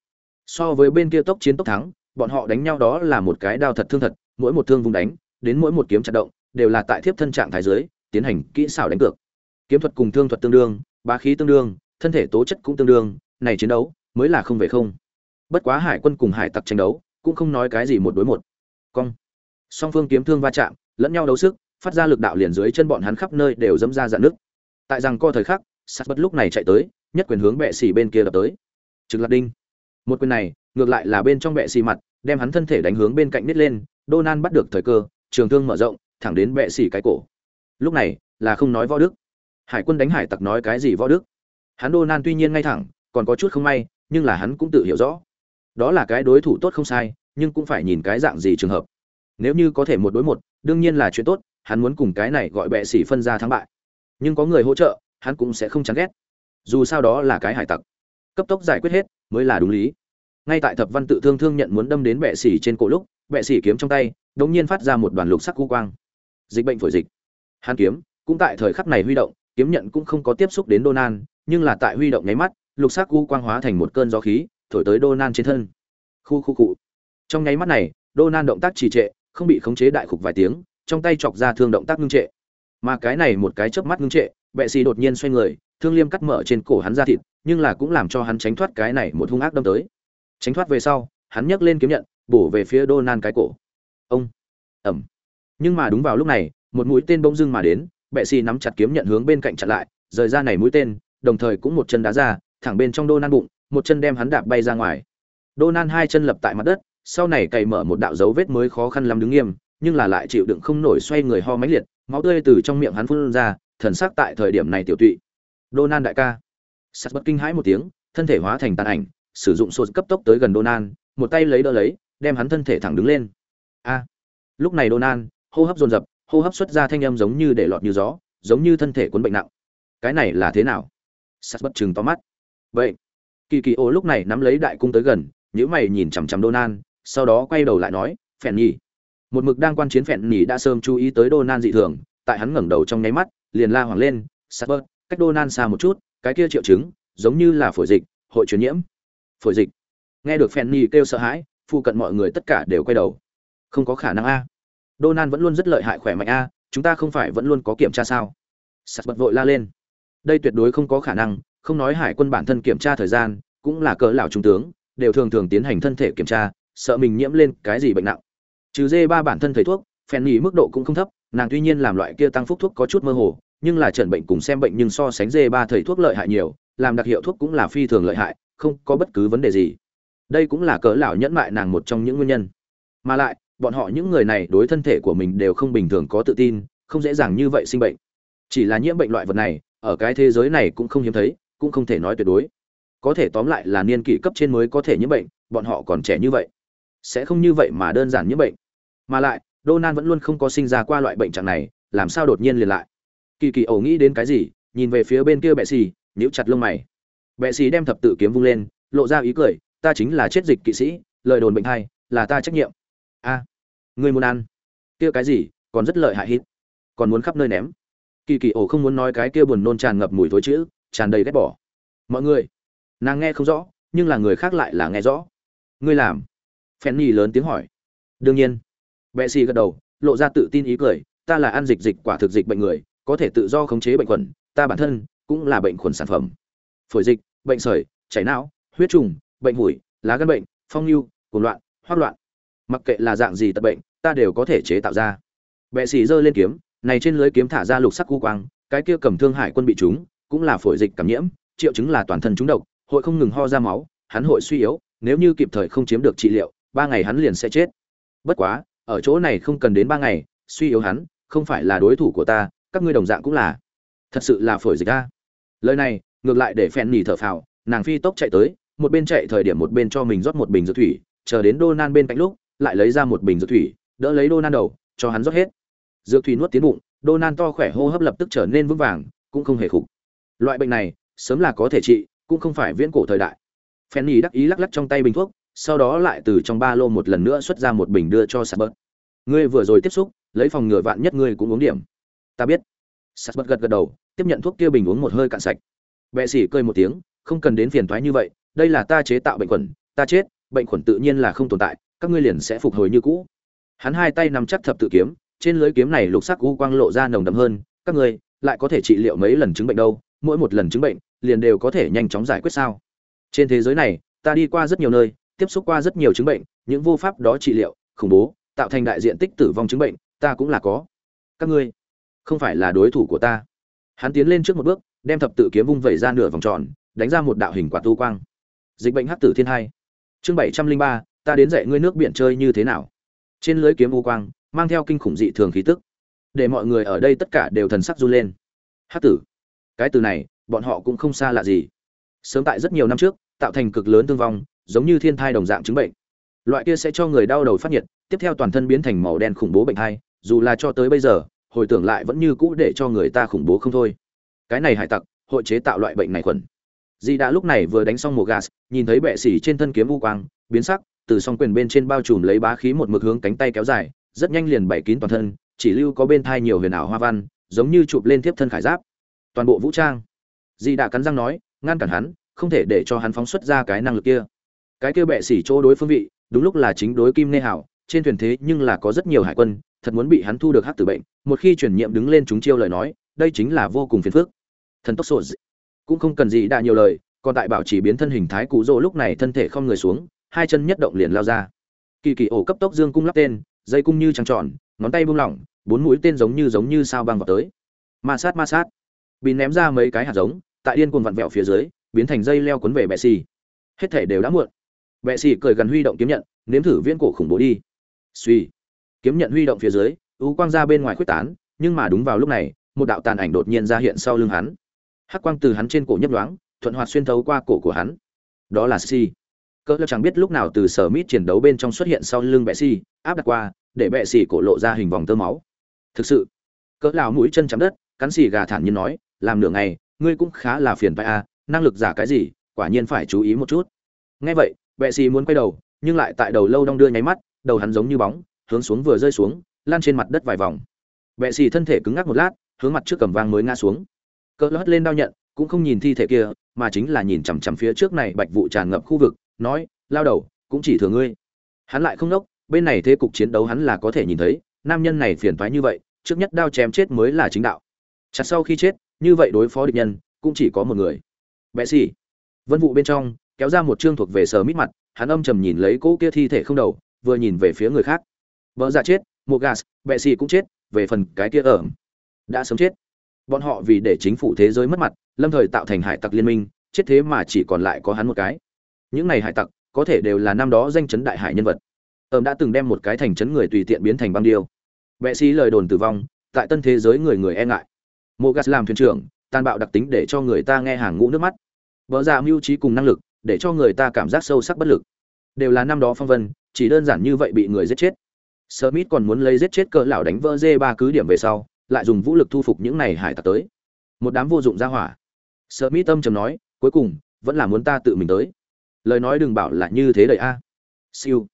So với bên kia tốc chiến tốc thắng, bọn họ đánh nhau đó là một cái đao thật thương thật, mỗi một thương vùng đánh đến mỗi một kiếm chặt động đều là tại thiếp thân trạng thái dưới tiến hành kỹ xảo đánh cược. Kiếm thuật cùng thương thuật tương đương bá khí tương đương thân thể tố chất cũng tương đương này chiến đấu mới là không về không. Bất quá hải quân cùng hải tặc tranh đấu cũng không nói cái gì một đối một. Cong. Song phương kiếm thương va chạm lẫn nhau đấu sức phát ra lực đạo liền dưới chân bọn hắn khắp nơi đều dẫm ra dạn nước tại rằng co thời khắc sắt bất lúc này chạy tới nhất quyền hướng bệ xỉ bên kia đập tới. Trực lạc đinh. Một quyền này ngược lại là bên trong bệ xỉ mặt đem hắn thân thể đánh hướng bên cạnh nít lên Donan bắt được thời cơ, trường thương mở rộng, thẳng đến bệ xỉ cái cổ. Lúc này, là không nói võ đức. Hải quân đánh hải tặc nói cái gì võ đức? Hắn nan tuy nhiên ngay thẳng, còn có chút không may, nhưng là hắn cũng tự hiểu rõ. Đó là cái đối thủ tốt không sai, nhưng cũng phải nhìn cái dạng gì trường hợp. Nếu như có thể một đối một, đương nhiên là chuyện tốt, hắn muốn cùng cái này gọi bệ sĩ phân ra thắng bại. Nhưng có người hỗ trợ, hắn cũng sẽ không chán ghét. Dù sao đó là cái hải tặc. Cấp tốc giải quyết hết mới là đúng lý. Ngay tại Thập Văn tự thương thương nhận muốn đâm đến bệ sĩ trên cổ lúc, bệ sĩ kiếm trong tay, đột nhiên phát ra một đoàn lục sắc cu quang. Dịch bệnh phổi dịch. hàn kiếm, cũng tại thời khắc này huy động, kiếm nhận cũng không có tiếp xúc đến Donan, nhưng là tại huy động nháy mắt, lục sắc cu quang hóa thành một cơn gió khí, thổi tới Donan trên thân. Khu khu cụ. Trong nháy mắt này, Donan động tác trì trệ, không bị khống chế đại khục vài tiếng, trong tay chọc ra thương động tác ngưng trệ. Mà cái này một cái chớp mắt ngưng trệ, bệ sĩ đột nhiên xoay người, thương liêm cắt mở trên cổ hắn ra thịt, nhưng là cũng làm cho hắn tránh thoát cái này một hung ác đâm tới. Tránh thoát về sau, hắn nhấc lên kiếm nhận, bổ về phía Donan cái cổ. Ông. Ầm. Nhưng mà đúng vào lúc này, một mũi tên bỗng dưng mà đến, bệ sĩ nắm chặt kiếm nhận hướng bên cạnh chặn lại, rời ra này mũi tên, đồng thời cũng một chân đá ra, thẳng bên trong Donan bụng, một chân đem hắn đạp bay ra ngoài. Donan hai chân lập tại mặt đất, sau này cày mở một đạo dấu vết mới khó khăn lắm đứng nghiêm, nhưng là lại chịu đựng không nổi xoay người ho mãnh liệt, máu tươi từ trong miệng hắn phun ra, thần sắc tại thời điểm này tiểu tụy. Donan đại ca. Sắt bất kinh hãi một tiếng, thân thể hóa thành tàn ảnh, sử dụng sột cấp tốc tới gần Donan, một tay lấy đỡ lấy, đem hắn thân thể thẳng đứng lên. A. Lúc này Donan, hô hấp dồn dập, hô hấp xuất ra thanh âm giống như để lọt như gió, giống như thân thể cuốn bệnh nặng. Cái này là thế nào? Sắt bất trừng to mắt. Vậy, Kỳ Kỳ ô lúc này nắm lấy đại cung tới gần, nhíu mày nhìn chằm chằm Donan, sau đó quay đầu lại nói, "Phèn nhỉ." Một mực đang quan chiến Phèn nhỉ đã sớm chú ý tới Donan dị thường, tại hắn ngẩng đầu trong nháy mắt, liền la hoảng lên, "Sắt cách Donan xa một chút, cái kia triệu chứng, giống như là phổi dịch, hội truyền nhiễm." Phổi dịch. Nghe được Phèn nhỉ kêu sợ hãi, phụ cận mọi người tất cả đều quay đầu. Không có khả năng a. Donan vẫn luôn rất lợi hại khỏe mạnh a, chúng ta không phải vẫn luôn có kiểm tra sao? Sắt bật vội la lên. Đây tuyệt đối không có khả năng, không nói hải quân bản thân kiểm tra thời gian, cũng là cỡ lão trung tướng, đều thường thường tiến hành thân thể kiểm tra, sợ mình nhiễm lên cái gì bệnh nặng. Trừ dê ba bản thân thầy thuốc, phèn nhì mức độ cũng không thấp, nàng tuy nhiên làm loại kia tăng phúc thuốc có chút mơ hồ, nhưng là chẩn bệnh cùng xem bệnh nhưng so sánh dê ba thầy thuốc lợi hại nhiều, làm đặc hiệu thuốc cũng là phi thường lợi hại, không có bất cứ vấn đề gì. Đây cũng là cỡ lão nhẫn mại nàng một trong những nguyên nhân. Mà lại, bọn họ những người này đối thân thể của mình đều không bình thường có tự tin, không dễ dàng như vậy sinh bệnh. Chỉ là nhiễm bệnh loại vật này, ở cái thế giới này cũng không hiếm thấy, cũng không thể nói tuyệt đối. Có thể tóm lại là niên kỷ cấp trên mới có thể nhiễm bệnh bọn họ còn trẻ như vậy. Sẽ không như vậy mà đơn giản nhiễm bệnh. Mà lại Donan vẫn luôn không có sinh ra qua loại bệnh trạng này làm sao đột nhiên liền lại? Kỳ kỳ ẩu nghĩ đến cái gì nhìn về phía bên kia bệ xì nhíu chặt lông mày. Bệ xì đem thập tự kiếm vung lên lộ ra ý cười ta chính là chết dịch kỵ sĩ lời đồn bệnh hay là ta trách nhiệm. A à, ngươi muốn ăn? Kia cái gì còn rất lợi hại hít. Còn muốn khắp nơi ném. Kỳ kỳ ổ không muốn nói cái kia buồn nôn tràn ngập mùi thối chữ tràn đầy ghét bỏ. Mọi người nàng nghe không rõ nhưng là người khác lại là nghe rõ. Ngươi làm? Phen nhi lớn tiếng hỏi. Đương nhiên. Bệ xì gật đầu lộ ra tự tin ý cười ta là ăn dịch dịch quả thực dịch bệnh người có thể tự do khống chế bệnh khuẩn ta bản thân cũng là bệnh khuẩn sản phẩm. Phổi dịch bệnh sởi chảy não huyết trùng bệnh hủi, lá gan bệnh, phong lưu, cuồng loạn, hoác loạn. Mặc kệ là dạng gì tật bệnh, ta đều có thể chế tạo ra. Bệ sĩ giơ lên kiếm, này trên lưới kiếm thả ra lục sắc cu quang, cái kia cầm thương hải quân bị chúng cũng là phổi dịch cảm nhiễm, triệu chứng là toàn thân trúng độc, hội không ngừng ho ra máu, hắn hội suy yếu, nếu như kịp thời không chiếm được trị liệu, ba ngày hắn liền sẽ chết. Bất quá, ở chỗ này không cần đến ba ngày, suy yếu hắn, không phải là đối thủ của ta, các ngươi đồng dạng cũng là. Thật sự là phổi dịch a. Lời này, ngược lại để phèn nỉ thở phào, nàng phi tốc chạy tới một bên chạy thời điểm một bên cho mình rót một bình dược thủy, chờ đến donan bên cạnh lúc, lại lấy ra một bình dược thủy, đỡ lấy donan đầu, cho hắn rót hết. Dược thủy nuốt tiến bụng donan to khỏe hô hấp lập tức trở nên vững vàng, cũng không hề khục. Loại bệnh này, sớm là có thể trị, cũng không phải viễn cổ thời đại. Fanny đắc ý lắc lắc trong tay bình thuốc, sau đó lại từ trong ba lô một lần nữa xuất ra một bình đưa cho sạt ngươi vừa rồi tiếp xúc, lấy phòng ngừa vạn nhất ngươi cũng uống điểm. Ta biết. Sạt gật gật đầu, tiếp nhận thuốc kia bình uống một hơi cạn sạch. Bệ sĩ cười một tiếng, không cần đến phiền toái như vậy đây là ta chế tạo bệnh khuẩn, ta chết, bệnh khuẩn tự nhiên là không tồn tại, các ngươi liền sẽ phục hồi như cũ. Hắn hai tay nắm chắc thập tự kiếm, trên lưới kiếm này lục sắc u quang lộ ra nồng đậm hơn, các ngươi lại có thể trị liệu mấy lần chứng bệnh đâu, mỗi một lần chứng bệnh liền đều có thể nhanh chóng giải quyết sao? Trên thế giới này, ta đi qua rất nhiều nơi, tiếp xúc qua rất nhiều chứng bệnh, những vô pháp đó trị liệu, khủng bố, tạo thành đại diện tích tử vong chứng bệnh, ta cũng là có. Các ngươi không phải là đối thủ của ta. Hắn tiến lên trước một bước, đem thập tự kiếm vung vẩy ra nửa vòng tròn, đánh ra một đạo hình quả tu quang dịch bệnh hắc tử thiên hai. Chương bảy trăm linh ba, ta đến dạy ngươi nước biển chơi như thế nào. Trên lưới kiếm u quang, mang theo kinh khủng dị thường khí tức. Để mọi người ở đây tất cả đều thần sắc run lên. Hắc tử, cái từ này, bọn họ cũng không xa lạ gì. Sớm tại rất nhiều năm trước, tạo thành cực lớn thương vong, giống như thiên thai đồng dạng chứng bệnh. Loại kia sẽ cho người đau đầu phát nhiệt, tiếp theo toàn thân biến thành màu đen khủng bố bệnh thai, dù là cho tới bây giờ, hồi tưởng lại vẫn như cũ để cho người ta khủng bố không thôi. Cái này hải tặc, hội chế tạo loại bệnh này khuẩn. Dị đã lúc này vừa đánh xong một gas, nhìn thấy bệ sĩ trên thân kiếm u quang, biến sắc, từ song quyền bên trên bao trùm lấy bá khí một mực hướng cánh tay kéo dài, rất nhanh liền bảy kín toàn thân, chỉ lưu có bên thai nhiều huyền ảo hoa văn, giống như chụp lên tiếp thân khải giáp. Toàn bộ vũ trang. Dị đã cắn răng nói, ngăn cản hắn, không thể để cho hắn phóng xuất ra cái năng lực kia. Cái kia bệ sĩ chỗ đối phương vị, đúng lúc là chính đối kim nê hảo, trên thuyền thế nhưng là có rất nhiều hải quân, thật muốn bị hắn thu được hắc tử bệnh, một khi chuyển nhiệm đứng lên chúng chiêu lời nói, đây chính là vô cùng phiền phức. Thần tốc sổ cũng không cần gì đã nhiều lời, còn tại bảo chỉ biến thân hình thái cụ rỗ lúc này thân thể không người xuống, hai chân nhất động liền lao ra. Kỳ kỳ ổ cấp tốc dương cung lắp tên, dây cung như trăng tròn, ngón tay buông lỏng, bốn mũi tên giống như giống như sao băng vào tới. Ma sát ma sát. Bị ném ra mấy cái hạt giống, tại điên cuồng vặn vẹo phía dưới, biến thành dây leo cuốn về bệ xì. Hết thể đều đã muộn. Bệ xì cười gần huy động kiếm nhận, nếm thử viễn cổ khủng bố đi. Suy kiếm nhận huy động phía dưới, u quang ra bên ngoài khuếch tán, nhưng mà đúng vào lúc này, một đạo tàn ảnh đột nhiên ra hiện sau lưng hắn hắc quang từ hắn trên cổ nhấp đoáng thuận hoạt xuyên thấu qua cổ của hắn. Đó là si cỡ lão chẳng biết lúc nào từ sở mít chiến đấu bên trong xuất hiện sau lưng bệ si áp đặt qua, để bệ si cổ lộ ra hình vòng tơ máu. Thực sự, cỡ lão mũi chân chạm đất, cắn xì gà thản nhiên nói, làm nửa ngày, ngươi cũng khá là phiền vai a à, năng lực giả cái gì, quả nhiên phải chú ý một chút. Nghe vậy, bệ si muốn quay đầu, nhưng lại tại đầu lâu đong đưa nháy mắt, đầu hắn giống như bóng, hướng xuống vừa rơi xuống, lan trên mặt đất vài vòng. Bệ si thân thể cứng ngắc một lát, hướng mặt trước cầm vang mới ngã xuống cỡ hất lên đao nhận, cũng không nhìn thi thể kia, mà chính là nhìn chằm chằm phía trước này bạch vụ tràn ngập khu vực, nói, lao đầu, cũng chỉ thừa ngươi. Hắn lại không nốc, bên này thế cục chiến đấu hắn là có thể nhìn thấy, nam nhân này phiền toái như vậy, trước nhất đao chém chết mới là chính đạo. Chặt sau khi chết, như vậy đối phó địch nhân, cũng chỉ có một người. Bệ xì vân vụ bên trong, kéo ra một chương thuộc về sờ mít mặt, hắn âm trầm nhìn lấy cỗ kia thi thể không đầu, vừa nhìn về phía người khác. Vợ ra dạ chết một gas bệ xì cũng chết, về phần cái kia ở, đã sớm chết bọn họ vì để chính phủ thế giới mất mặt, lâm thời tạo thành hải tặc liên minh, chết thế mà chỉ còn lại có hắn một cái. Những này hải tặc, có thể đều là năm đó danh chấn đại hải nhân vật. Ẩm đã từng đem một cái thành chấn người tùy tiện biến thành băng điêu. Vệ sĩ lời đồn tử vong, tại tân thế giới người người e ngại. Mô gas làm thuyền trưởng, tàn bạo đặc tính để cho người ta nghe hàng ngũ nước mắt. Vợ già dạ mưu trí cùng năng lực, để cho người ta cảm giác sâu sắc bất lực. Đều là năm đó phong vân, chỉ đơn giản như vậy bị người giết chết. Smith còn muốn lấy giết chết cỡ lão đánh vỡ dê ba cứ điểm về sau lại dùng vũ lực thu phục những này hải tặc tới. Một đám vô dụng ra hỏa. Sợ mỹ tâm trầm nói, cuối cùng, vẫn là muốn ta tự mình tới. Lời nói đừng bảo là như thế đợi a. Siêu.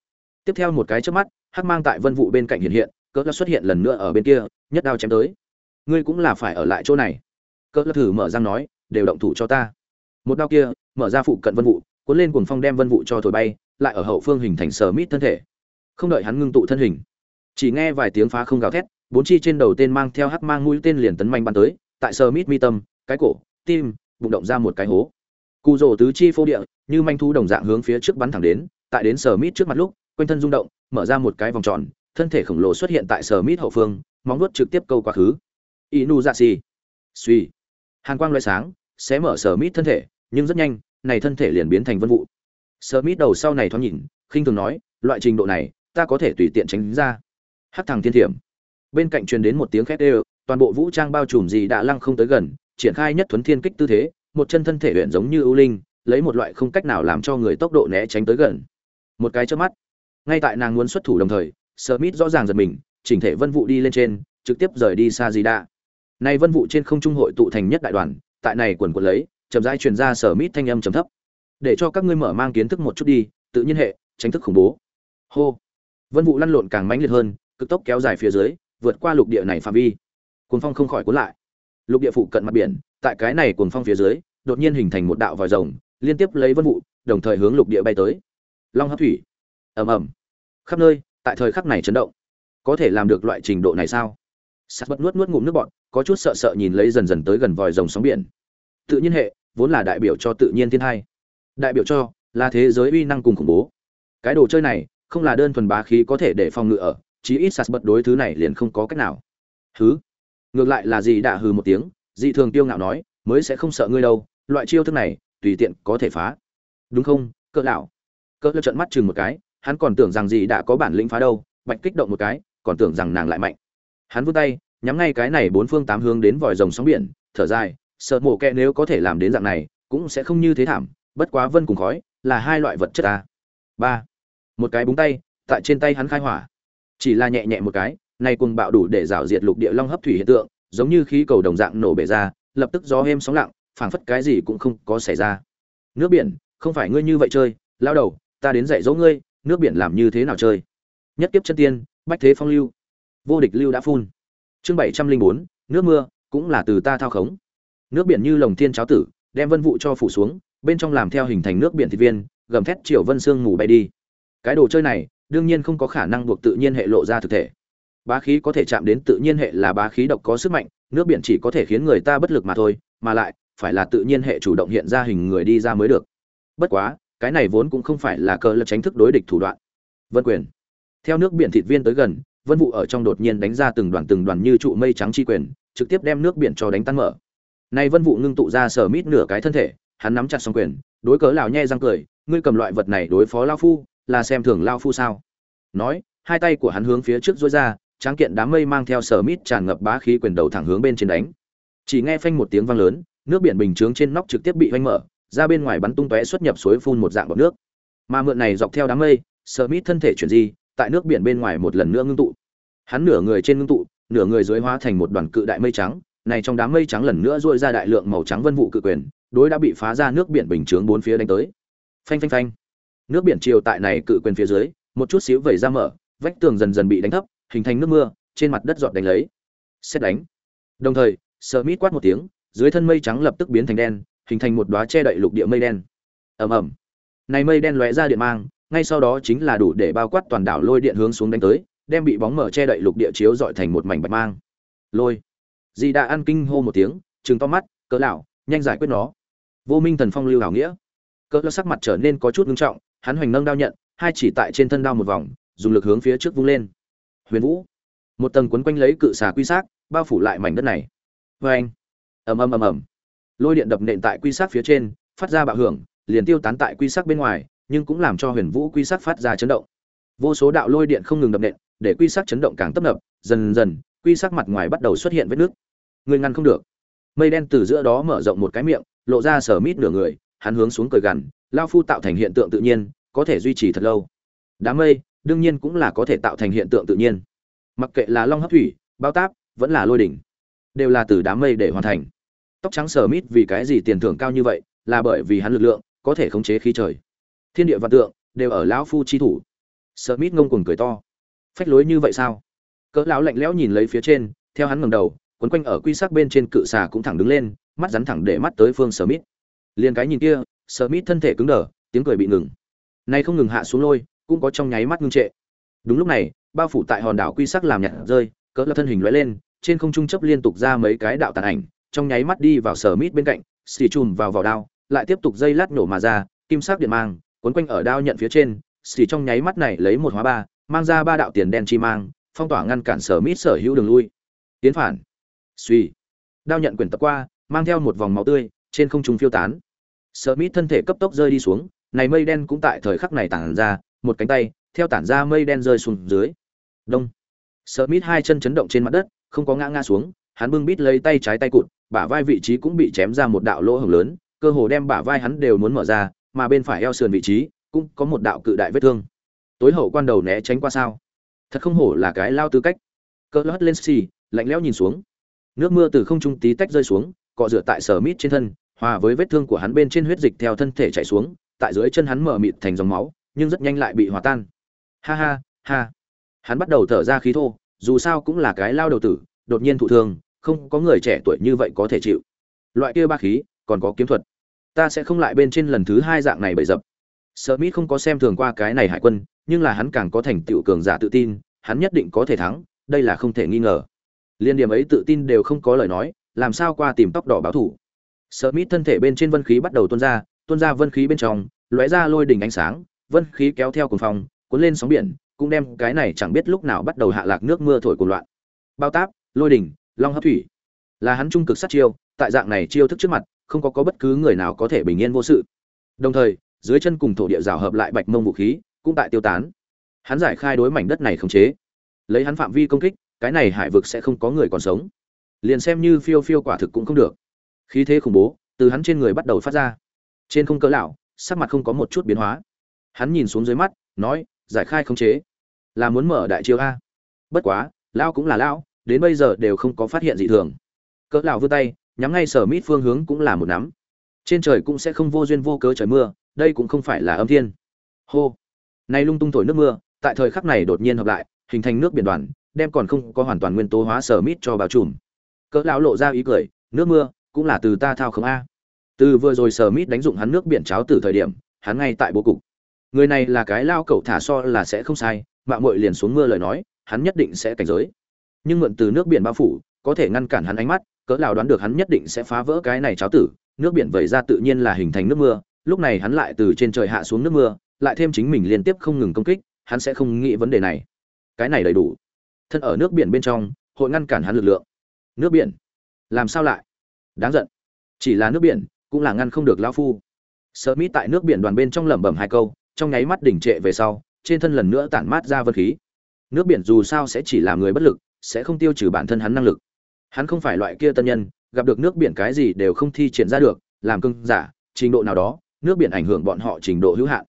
Tiếp theo một cái trước mắt, hắc mang tại vân vụ bên cạnh hiện hiện, cỡ là xuất hiện lần nữa ở bên kia, nhất đao chém tới. Ngươi cũng là phải ở lại chỗ này. Cỡ thử mở răng nói, đều động thủ cho ta. Một đao kia, mở ra phụ cận vân vụ, cuốn lên cuồng phong đem vân vụ cho thổi bay, lại ở hậu phương hình thành sờ mít thân thể. Không đợi hắn ngưng tụ thân hình, chỉ nghe vài tiếng phá không gào thét bốn chi trên đầu tên mang theo hắc mang mũi tên liền tấn manh bắn tới, tại sơ mít mi tâm, cái cổ, tim, bụng động ra một cái hố. Cụ rổ tứ chi phô địa, như manh thu đồng dạng hướng phía trước bắn thẳng đến, tại đến sờ mít trước mặt lúc, quanh thân rung động, mở ra một cái vòng tròn, thân thể khổng lồ xuất hiện tại sờ mít hậu phương, móng vuốt trực tiếp câu quá khứ. Inu dạ xì suy. Hàn quang loại sáng sẽ mở sờ mít thân thể, nhưng rất nhanh, này thân thể liền biến thành vân vụ. Sờ mít đầu sau này thoáng nhìn, khinh thường nói, loại trình độ này, ta có thể tùy tiện tránh ra. Hắc thằng thiên thiểm bên cạnh truyền đến một tiếng khét ê toàn bộ vũ trang bao trùm gì đã lăng không tới gần, triển khai nhất thuấn thiên kích tư thế, một chân thân thể luyện giống như ưu linh, lấy một loại không cách nào làm cho người tốc độ né tránh tới gần. Một cái trước mắt, ngay tại nàng muốn xuất thủ đồng thời, smith rõ ràng giật mình, chỉnh thể vân vụ đi lên trên, trực tiếp rời đi xa gì đã nay vân vụ trên không trung hội tụ thành nhất đại đoàn, tại này quần quần lấy, chậm rãi truyền ra sở mít thanh âm trầm thấp. Để cho các ngươi mở mang kiến thức một chút đi, tự nhiên hệ, tránh thức khủng bố. Hô. Vân vụ lăn lộn càng mãnh liệt hơn, cực tốc kéo dài phía dưới vượt qua lục địa này phạm vi. Cuồng phong không khỏi cuốn lại. Lục địa phụ cận mặt biển, tại cái này cuồng phong phía dưới, đột nhiên hình thành một đạo vòi rồng, liên tiếp lấy vân vụ, đồng thời hướng lục địa bay tới. Long hấp thủy. Ầm ầm. Khắp nơi, tại thời khắc này chấn động. Có thể làm được loại trình độ này sao? Sắt bất nuốt nuốt ngụm nước bọt, có chút sợ sợ nhìn lấy dần dần tới gần vòi rồng sóng biển. Tự nhiên hệ, vốn là đại biểu cho tự nhiên thiên hai. Đại biểu cho là thế giới uy năng cùng khủng bố. Cái đồ chơi này, không là đơn thuần bá khí có thể để phòng ngự ở chí ít sạt bật đối thứ này liền không có cách nào. Hứ? Ngược lại là gì đã hừ một tiếng dị thường tiêu ngạo nói, mới sẽ không sợ ngươi đâu, loại chiêu thức này, tùy tiện có thể phá. Đúng không, cỡ lão? Cỡ lão trợn mắt chừng một cái, hắn còn tưởng rằng gì đã có bản lĩnh phá đâu, bạch kích động một cái, còn tưởng rằng nàng lại mạnh. Hắn vươn tay, nhắm ngay cái này bốn phương tám hướng đến vòi rồng sóng biển, thở dài, sợ mổ kẹ nếu có thể làm đến dạng này, cũng sẽ không như thế thảm, bất quá vân cùng khói, là hai loại vật chất ta. Ba. Một cái búng tay, tại trên tay hắn khai hỏa chỉ là nhẹ nhẹ một cái này cùng bạo đủ để rào diệt lục địa long hấp thủy hiện tượng, giống như khí cầu đồng dạng nổ bể ra, lập tức gió êm sóng lặng, phảng phất cái gì cũng không có xảy ra. Nước biển, không phải ngươi như vậy chơi, lao đầu, ta đến dạy dỗ ngươi, nước biển làm như thế nào chơi? Nhất kiếp chân tiên, bách thế phong lưu. Vô địch lưu đã phun. Chương bảy trăm linh bốn, nước mưa, cũng là từ ta thao khống. Nước biển như lồng thiên cháo tử, đem vân vụ cho phủ xuống, bên trong làm theo hình thành nước biển thịt viên, gầm thét triệu vân sương ngủ bay đi. Cái đồ chơi này đương nhiên không có khả năng buộc tự nhiên hệ lộ ra thực thể. Bá khí có thể chạm đến tự nhiên hệ là bá khí độc có sức mạnh, nước biển chỉ có thể khiến người ta bất lực mà thôi, mà lại, phải là tự nhiên hệ chủ động hiện ra hình người đi ra mới được. Bất quá, cái này vốn cũng không phải là cờ lập tránh thức đối địch thủ đoạn. Vân quyền. Theo nước biển thịt viên tới gần, vân vụ ở trong đột nhiên đánh ra từng đoàn từng đoàn như trụ mây trắng chi quyền, trực tiếp đem nước biển cho đánh tan mở. Nay vân vụ ngưng tụ ra sở mít nửa cái thân thể, hắn nắm chặt xong quyền, đối cớ lào nhe răng cười, ngươi cầm loại vật này đối phó lao phu là xem thường lao phu sao? Nói, hai tay của hắn hướng phía trước dối ra, tráng kiện đám mây mang theo sở mít tràn ngập bá khí quyền đầu thẳng hướng bên trên đánh. Chỉ nghe phanh một tiếng vang lớn, nước biển bình chướng trên nóc trực tiếp bị hoanh mở, ra bên ngoài bắn tung tóe xuất nhập suối phun một dạng bọt nước. Mà mượn này dọc theo đám mây, sở mít thân thể chuyển di, tại nước biển bên ngoài một lần nữa ngưng tụ. Hắn nửa người trên ngưng tụ, nửa người dưới hóa thành một đoàn cự đại mây trắng, này trong đám mây trắng lần nữa dội ra đại lượng màu trắng vân vụ cự quyền, đối đã bị phá ra nước biển bình chướng bốn phía đánh tới. Phanh phanh phanh nước biển chiều tại này cự quyền phía dưới, một chút xíu vẩy ra mở, vách tường dần dần bị đánh thấp, hình thành nước mưa, trên mặt đất giọt đánh lấy. Xét đánh. Đồng thời sợ mít quát một tiếng, dưới thân mây trắng lập tức biến thành đen, hình thành một đóa che đậy lục địa mây đen. Ầm ầm. Này mây đen lóe ra điện mang, ngay sau đó chính là đủ để bao quát toàn đảo lôi điện hướng xuống đánh tới, đem bị bóng mở che đậy lục địa chiếu dọi thành một mảnh bạch mang. Lôi. Dì đã ăn kinh hô một tiếng, trừng to mắt, cỡ lão, nhanh giải quyết nó. Vô minh thần phong lưu hảo nghĩa. Cỡ lão sắc mặt trở nên có chút ngưng trọng hắn hoành nâng đao nhận, hai chỉ tại trên thân đao một vòng, dùng lực hướng phía trước vung lên. Huyền vũ, một tầng quấn quanh lấy cự xà quy sát bao phủ lại mảnh đất này. Vê anh, ầm ầm ầm ầm. Lôi điện đập nện tại quy sát phía trên, phát ra bạo hưởng, liền tiêu tán tại quy sát bên ngoài, nhưng cũng làm cho huyền vũ quy sát phát ra chấn động. Vô số đạo lôi điện không ngừng đập nện, để quy sát chấn động càng tấp nập, dần dần, quy sát mặt ngoài bắt đầu xuất hiện vết nước. Người ngăn không được. Mây đen từ giữa đó mở rộng một cái miệng, lộ ra sở mít nửa người, hắn hướng xuống cười gằn, lao phu tạo thành hiện tượng tự nhiên có thể duy trì thật lâu. Đám mây, đương nhiên cũng là có thể tạo thành hiện tượng tự nhiên. Mặc kệ là long hấp thủy, bao táp, vẫn là lôi đỉnh, đều là từ đám mây để hoàn thành. Tóc trắng sờ mít vì cái gì tiền thưởng cao như vậy, là bởi vì hắn lực lượng có thể khống chế khí trời. Thiên địa vạn tượng đều ở lão phu chi thủ. Sờ mít ngông cuồng cười to. Phách lối như vậy sao? Cỡ lão lạnh lẽo nhìn lấy phía trên, theo hắn ngẩng đầu, quấn quanh ở quy sắc bên trên cự xà cũng thẳng đứng lên, mắt rắn thẳng để mắt tới phương sờ mít. Liền cái nhìn kia, sờ mít thân thể cứng đờ, tiếng cười bị ngừng nay không ngừng hạ xuống lôi, cũng có trong nháy mắt ngưng trệ. Đúng lúc này, bao phủ tại hòn đảo quy sắc làm nhặt rơi, cỡ là thân hình lóe lên, trên không trung chấp liên tục ra mấy cái đạo tàn ảnh, trong nháy mắt đi vào sở mít bên cạnh, xì chùm vào vỏ đao, lại tiếp tục dây lát nổ mà ra, kim sắc điện mang quấn quanh ở đao nhận phía trên, xì trong nháy mắt này lấy một hóa ba, mang ra ba đạo tiền đen chi mang, phong tỏa ngăn cản sở mít sở hữu đường lui. Tiến phản. Suy đao nhận quyển tập qua, mang theo một vòng máu tươi, trên không trung phiêu tán. Sở mít thân thể cấp tốc rơi đi xuống này mây đen cũng tại thời khắc này tản ra, một cánh tay, theo tản ra mây đen rơi xuống dưới. Đông. Smith hai chân chấn động trên mặt đất, không có ngã ngã xuống, hắn bưng bít lấy tay trái tay cụt, bả vai vị trí cũng bị chém ra một đạo lỗ hổng lớn, cơ hồ đem bả vai hắn đều muốn mở ra, mà bên phải eo sườn vị trí cũng có một đạo cự đại vết thương. Tối hậu quan đầu né tránh qua sao. Thật không hổ là cái lao tư cách. Cỡ lót lên xì, lạnh lẽo nhìn xuống. Nước mưa từ không trung tí tách rơi xuống, cọ rửa tại smith trên thân, hòa với vết thương của hắn bên trên huyết dịch theo thân thể chảy xuống tại dưới chân hắn mở mịt thành dòng máu, nhưng rất nhanh lại bị hòa tan. Ha ha ha. Hắn bắt đầu thở ra khí thô, dù sao cũng là cái lao đầu tử, đột nhiên thụ thương, không có người trẻ tuổi như vậy có thể chịu. Loại kia ba khí, còn có kiếm thuật. Ta sẽ không lại bên trên lần thứ hai dạng này bậy dập. Sợ mít không có xem thường qua cái này hải quân, nhưng là hắn càng có thành tựu cường giả tự tin, hắn nhất định có thể thắng, đây là không thể nghi ngờ. Liên điểm ấy tự tin đều không có lời nói, làm sao qua tìm tóc đỏ báo thủ. Sợ mít thân thể bên trên vân khí bắt đầu tuôn ra tuôn ra vân khí bên trong, lóe ra lôi đỉnh ánh sáng, vân khí kéo theo cuồng phong, cuốn lên sóng biển, cũng đem cái này chẳng biết lúc nào bắt đầu hạ lạc nước mưa thổi cuồng loạn. Bao táp, lôi đỉnh, long hấp thủy. Là hắn trung cực sát chiêu, tại dạng này chiêu thức trước mặt, không có có bất cứ người nào có thể bình yên vô sự. Đồng thời, dưới chân cùng thổ địa rào hợp lại bạch mông vũ khí, cũng tại tiêu tán. Hắn giải khai đối mảnh đất này khống chế. Lấy hắn phạm vi công kích, cái này hải vực sẽ không có người còn sống. Liền xem như phiêu phiêu quả thực cũng không được. Khí thế khủng bố, từ hắn trên người bắt đầu phát ra trên không cỡ lão, sắc mặt không có một chút biến hóa. Hắn nhìn xuống dưới mắt, nói, giải khai khống chế. Là muốn mở đại chiêu a. Bất quá, lão cũng là lão, đến bây giờ đều không có phát hiện gì thường. Cỡ lão vươn tay, nhắm ngay sở mít phương hướng cũng là một nắm. Trên trời cũng sẽ không vô duyên vô cớ trời mưa, đây cũng không phải là âm thiên. Hô. Nay lung tung thổi nước mưa, tại thời khắc này đột nhiên hợp lại, hình thành nước biển đoàn, đem còn không có hoàn toàn nguyên tố hóa sở mít cho bao trùm. Cỡ lão lộ ra ý cười, nước mưa cũng là từ ta thao không a từ vừa rồi sờ mít đánh dụng hắn nước biển cháo từ thời điểm, hắn ngay tại bố cục. Người này là cái lao cậu thả so là sẽ không sai mạng mội liền xuống mưa lời nói, hắn nhất định sẽ cảnh giới. Nhưng mượn từ nước biển bao phủ, có thể ngăn cản hắn ánh mắt, cỡ nào đoán được hắn nhất định sẽ phá vỡ cái này cháo tử, nước biển vẩy ra tự nhiên là hình thành nước mưa, lúc này hắn lại từ trên trời hạ xuống nước mưa, lại thêm chính mình liên tiếp không ngừng công kích, hắn sẽ không nghĩ vấn đề này. Cái này đầy đủ. Thân ở nước biển bên trong, hội ngăn cản hắn lực lượng. Nước biển. Làm sao lại? Đáng giận. Chỉ là nước biển cũng là ngăn không được lão phu. Sợ mỹ tại nước biển đoàn bên trong lẩm bẩm hai câu, trong nháy mắt đỉnh trệ về sau, trên thân lần nữa tản mát ra vân khí. Nước biển dù sao sẽ chỉ làm người bất lực, sẽ không tiêu trừ bản thân hắn năng lực. Hắn không phải loại kia tân nhân, gặp được nước biển cái gì đều không thi triển ra được, làm cưng giả, trình độ nào đó, nước biển ảnh hưởng bọn họ trình độ hữu hạn.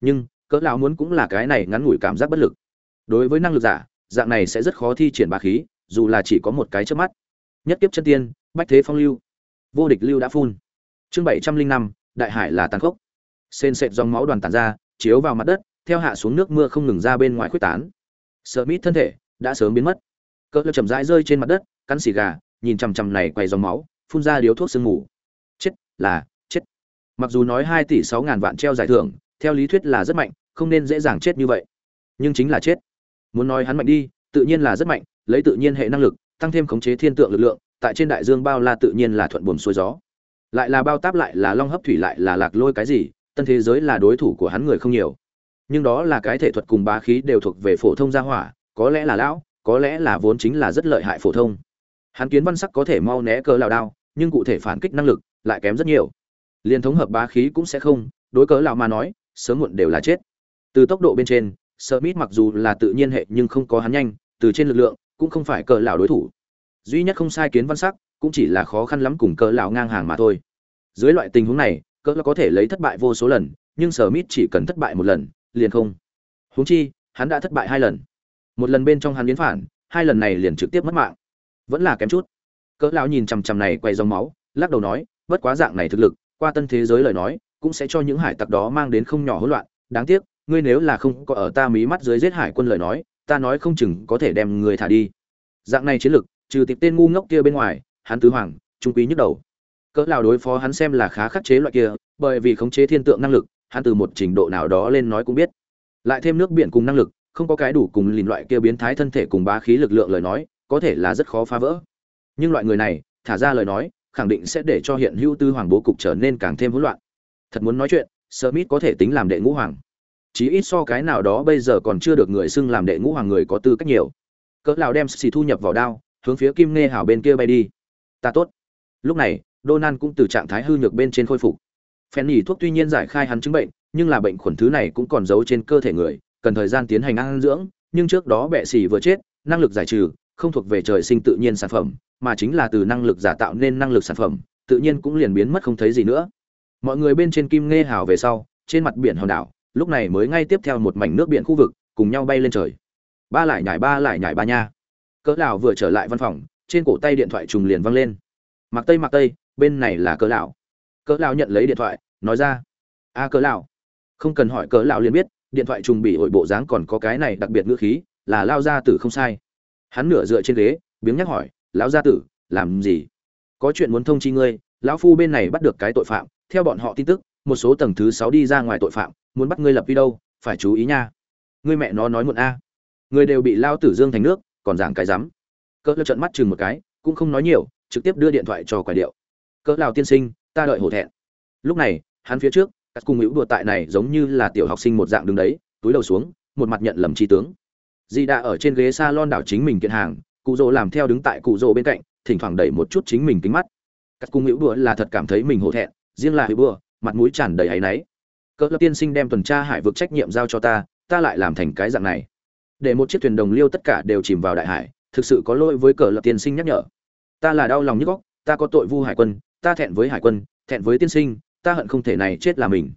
Nhưng, cỡ lão muốn cũng là cái này ngắn ngủi cảm giác bất lực. Đối với năng lực giả, dạng này sẽ rất khó thi triển bá khí, dù là chỉ có một cái chớp mắt. Nhất kiếp chân tiên, bách thế phong lưu. Vô địch lưu đã phun chương bảy trăm linh năm, đại hải là tàn khốc. Sên sệt dòng máu đoàn tàn ra, chiếu vào mặt đất, theo hạ xuống nước mưa không ngừng ra bên ngoài khuếch tán. Sợ mít thân thể đã sớm biến mất. Cỡ chậm rãi rơi trên mặt đất, cắn xì gà, nhìn chằm chằm này quay dòng máu, phun ra điếu thuốc sương mù. Chết, là, chết. Mặc dù nói hai tỷ sáu ngàn vạn treo giải thưởng, theo lý thuyết là rất mạnh, không nên dễ dàng chết như vậy. Nhưng chính là chết. Muốn nói hắn mạnh đi, tự nhiên là rất mạnh, lấy tự nhiên hệ năng lực, tăng thêm khống chế thiên tượng lực lượng, tại trên đại dương bao la tự nhiên là thuận buồm xuôi gió lại là bao táp lại là long hấp thủy lại là lạc lôi cái gì, tân thế giới là đối thủ của hắn người không nhiều. Nhưng đó là cái thể thuật cùng bá khí đều thuộc về phổ thông gia hỏa, có lẽ là lão, có lẽ là vốn chính là rất lợi hại phổ thông. Hắn kiến văn sắc có thể mau né cờ lao đao, nhưng cụ thể phản kích năng lực lại kém rất nhiều. Liên thống hợp bá khí cũng sẽ không, đối cớ lão mà nói, sớm muộn đều là chết. Từ tốc độ bên trên, Smith mặc dù là tự nhiên hệ nhưng không có hắn nhanh, từ trên lực lượng cũng không phải cờ lão đối thủ. Duy nhất không sai kiến văn sắc cũng chỉ là khó khăn lắm cùng cỡ lão ngang hàng mà thôi. Dưới loại tình huống này, cỡ là có thể lấy thất bại vô số lần, nhưng Smith chỉ cần thất bại một lần, liền không. Huống chi, hắn đã thất bại hai lần. Một lần bên trong hắn biến phản, hai lần này liền trực tiếp mất mạng. Vẫn là kém chút. Cỡ lão nhìn chằm chằm này quay dòng máu, lắc đầu nói, bất quá dạng này thực lực, qua tân thế giới lời nói, cũng sẽ cho những hải tặc đó mang đến không nhỏ hỗn loạn. Đáng tiếc, ngươi nếu là không có ở ta mí mắt dưới giết hải quân lời nói, ta nói không chừng có thể đem người thả đi. Dạng này chiến lực, trừ tiệp tên ngu ngốc kia bên ngoài hắn tứ hoàng, trung quý nhức đầu. Cỡ nào đối phó hắn xem là khá khắc chế loại kia, bởi vì khống chế thiên tượng năng lực, hắn từ một trình độ nào đó lên nói cũng biết. Lại thêm nước biển cùng năng lực, không có cái đủ cùng lìn loại kia biến thái thân thể cùng bá khí lực lượng lời nói, có thể là rất khó phá vỡ. Nhưng loại người này, thả ra lời nói, khẳng định sẽ để cho hiện hữu tư hoàng bố cục trở nên càng thêm hỗn loạn. Thật muốn nói chuyện, smith có thể tính làm đệ ngũ hoàng. Chí ít so cái nào đó bây giờ còn chưa được người xưng làm đệ ngũ hoàng người có tư cách nhiều. Cỡ nào đem xì thu nhập vào đao, hướng phía kim nghe hảo bên kia bay đi ta tốt. Lúc này Donan cũng từ trạng thái hư nhược bên trên khôi phục. Phen nhỉ thuốc tuy nhiên giải khai hắn chứng bệnh, nhưng là bệnh khuẩn thứ này cũng còn giấu trên cơ thể người, cần thời gian tiến hành ăn dưỡng, nhưng trước đó bệ xỉ vừa chết, năng lực giải trừ, không thuộc về trời sinh tự nhiên sản phẩm, mà chính là từ năng lực giả tạo nên năng lực sản phẩm, tự nhiên cũng liền biến mất không thấy gì nữa. Mọi người bên trên kim nghe hào về sau, trên mặt biển hòn đảo, lúc này mới ngay tiếp theo một mảnh nước biển khu vực, cùng nhau bay lên trời. Ba lại nhảy ba lại nhảy ba nha. Cỡ lão vừa trở lại văn phòng trên cổ tay điện thoại trùng liền văng lên. Mặc tây mặc tây, bên này là cỡ lão. Cỡ lão nhận lấy điện thoại, nói ra, a cỡ lão. Không cần hỏi cỡ lão liền biết, điện thoại trùng bị hội bộ dáng còn có cái này đặc biệt ngữ khí, là lao gia tử không sai. Hắn nửa dựa trên ghế, biếng nhắc hỏi, lão gia tử, làm gì? Có chuyện muốn thông chi ngươi, lão phu bên này bắt được cái tội phạm, theo bọn họ tin tức, một số tầng thứ sáu đi ra ngoài tội phạm, muốn bắt ngươi lập video phải chú ý nha. Ngươi mẹ nó nói muộn a. Người đều bị lao tử dương thành nước, còn giảng cái rắm cỡ lơ trận mắt chừng một cái, cũng không nói nhiều, trực tiếp đưa điện thoại cho quả điệu. Cỡ lào tiên sinh, ta đợi hổ thẹn. Lúc này, hắn phía trước, các cung hữu đùa tại này giống như là tiểu học sinh một dạng đứng đấy, túi đầu xuống, một mặt nhận lầm tri tướng. Di đã ở trên ghế s a lon đảo chính mình kiện hàng, cụ rỗ làm theo đứng tại cụ rỗ bên cạnh, thỉnh thoảng đẩy một chút chính mình kính mắt. Các cung hữu đùa là thật cảm thấy mình hổ thẹn, riêng là hữu đùa mặt mũi tràn đầy áy náy. Cỡ lập tiên sinh đem tuần tra hải vực trách nhiệm giao cho ta ta lại làm thành cái dạng này. Để một chiếc thuyền đồng liêu tất cả đều chìm vào đại hải thực sự có lỗi với cờ lập tiên sinh nhắc nhở. Ta là đau lòng nhức góc ta có tội vu hải quân, ta thẹn với hải quân, thẹn với tiên sinh, ta hận không thể này chết là mình.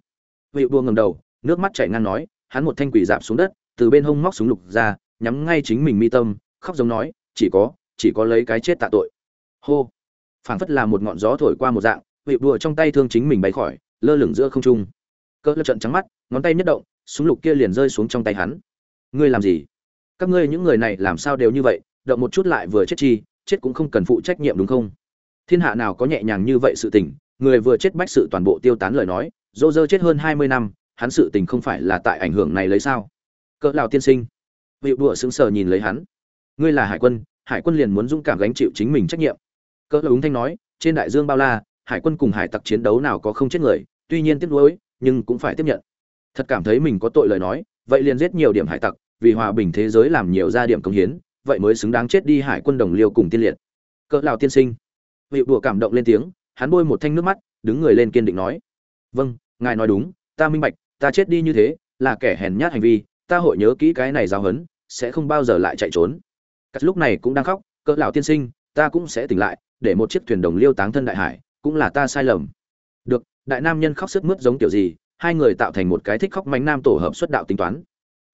Vị đua ngầm đầu, nước mắt chảy ngang nói, hắn một thanh quỷ dạp xuống đất, từ bên hông móc súng lục ra, nhắm ngay chính mình mi tâm, khóc giống nói, chỉ có chỉ có lấy cái chết tạ tội. Hô. Phảng phất là một ngọn gió thổi qua một dạng vị đùa trong tay thương chính mình bay khỏi, lơ lửng giữa không trung. Cỡ lập trận trắng mắt, ngón tay nhất động, súng lục kia liền rơi xuống trong tay hắn. Ngươi làm gì? Các ngươi những người này làm sao đều như vậy? Động một chút lại vừa chết chi, chết cũng không cần phụ trách nhiệm đúng không? Thiên hạ nào có nhẹ nhàng như vậy sự tình, người vừa chết bách sự toàn bộ tiêu tán lời nói, dô dơ chết hơn hai mươi năm, hắn sự tình không phải là tại ảnh hưởng này lấy sao? Cỡ lào tiên sinh. Vị đùa sững sờ nhìn lấy hắn. Ngươi là hải quân hải quân liền muốn dũng cảm gánh chịu chính mình trách nhiệm. Cỡ lào ứng thanh nói, trên đại dương bao la, hải quân cùng hải tặc chiến đấu nào có không chết người, tuy nhiên tiếc nuối, nhưng cũng phải tiếp nhận. Thật cảm thấy mình có tội lời nói, vậy liền giết nhiều điểm hải tặc, vì hòa bình thế giới làm nhiều gia điểm công hiến vậy mới xứng đáng chết đi hải quân đồng liêu cùng tiên liệt. Cỡ lào tiên sinh. Vị đùa cảm động lên tiếng, hắn bôi một thanh nước mắt, đứng người lên kiên định nói. Vâng ngài nói đúng, ta minh bạch, ta chết đi như thế, là kẻ hèn nhát hành vi, ta hội nhớ kỹ cái này giáo hấn sẽ không bao giờ lại chạy trốn. Cắt lúc này cũng đang khóc, cỡ lão tiên sinh, ta cũng sẽ tỉnh lại, để một chiếc thuyền đồng liêu táng thân đại hải, cũng là ta sai lầm. Được, đại nam nhân khóc sức mướt giống kiểu gì, hai người tạo thành một cái thích khóc mánh nam tổ hợp xuất đạo tính toán.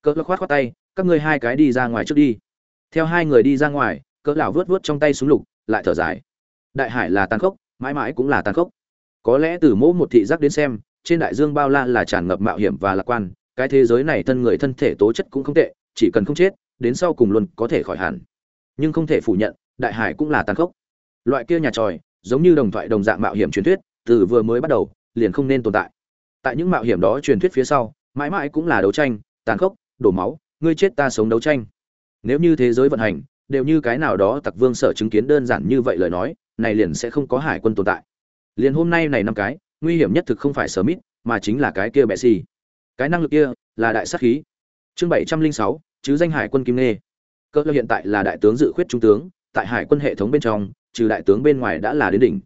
Cỡ lão khoát khoát tay, các ngươi hai cái đi ra ngoài trước đi theo hai người đi ra ngoài, cỡ lão vớt vớt trong tay súng lục, lại thở dài. Đại hải là tàn khốc, mãi mãi cũng là tàn khốc. Có lẽ từ mỗi một thị giác đến xem, trên đại dương bao la là tràn ngập mạo hiểm và lạc quan, cái thế giới này thân người thân thể tố chất cũng không tệ, chỉ cần không chết, đến sau cùng luôn có thể khỏi hẳn. Nhưng không thể phủ nhận, đại hải cũng là tàn khốc. Loại kia nhà tròi, giống như đồng thoại đồng dạng mạo hiểm truyền thuyết, từ vừa mới bắt đầu, liền không nên tồn tại. Tại những mạo hiểm đó truyền thuyết phía sau, mãi mãi cũng là đấu tranh, tàn khốc, đổ máu, ngươi chết ta sống đấu tranh nếu như thế giới vận hành, đều như cái nào đó tặc vương sở chứng kiến đơn giản như vậy lời nói, này liền sẽ không có hải quân tồn tại. Liền hôm nay này năm cái, nguy hiểm nhất thực không phải sở mít, mà chính là cái kia bẹ xì. Cái năng lực kia là đại sát khí. Chương bảy trăm linh sáu, chứ danh hải quân kim nê cơ hiện tại là đại tướng dự khuyết trung tướng, tại hải quân hệ thống bên trong, trừ đại tướng bên ngoài đã là đến đỉnh.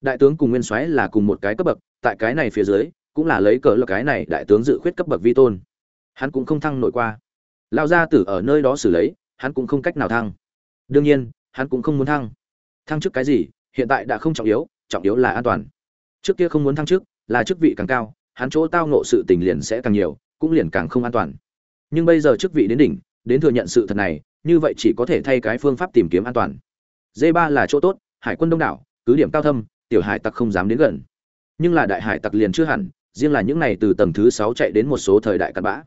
Đại tướng cùng nguyên soái là cùng một cái cấp bậc, tại cái này phía dưới, cũng là lấy cờ là cái này đại tướng dự khuyết cấp bậc vi tôn. Hắn cũng không thăng nổi qua. Lao gia tử ở nơi đó xử lấy hắn cũng không cách nào thăng. Đương nhiên, hắn cũng không muốn thăng. Thăng chức cái gì, hiện tại đã không trọng yếu trọng yếu là an toàn. Trước kia không muốn thăng chức, là chức vị càng cao, hắn chỗ tao nộ sự tình liền sẽ càng nhiều, cũng liền càng không an toàn. Nhưng bây giờ chức vị đến đỉnh, đến thừa nhận sự thật này, như vậy chỉ có thể thay cái phương pháp tìm kiếm an toàn. D ba là chỗ tốt, hải quân đông đảo, cứ điểm cao thâm, tiểu hải tặc không dám đến gần. Nhưng là đại hải tặc liền chưa hẳn, riêng là những này từ tầng thứ sáu chạy đến một số thời đại cặn bã.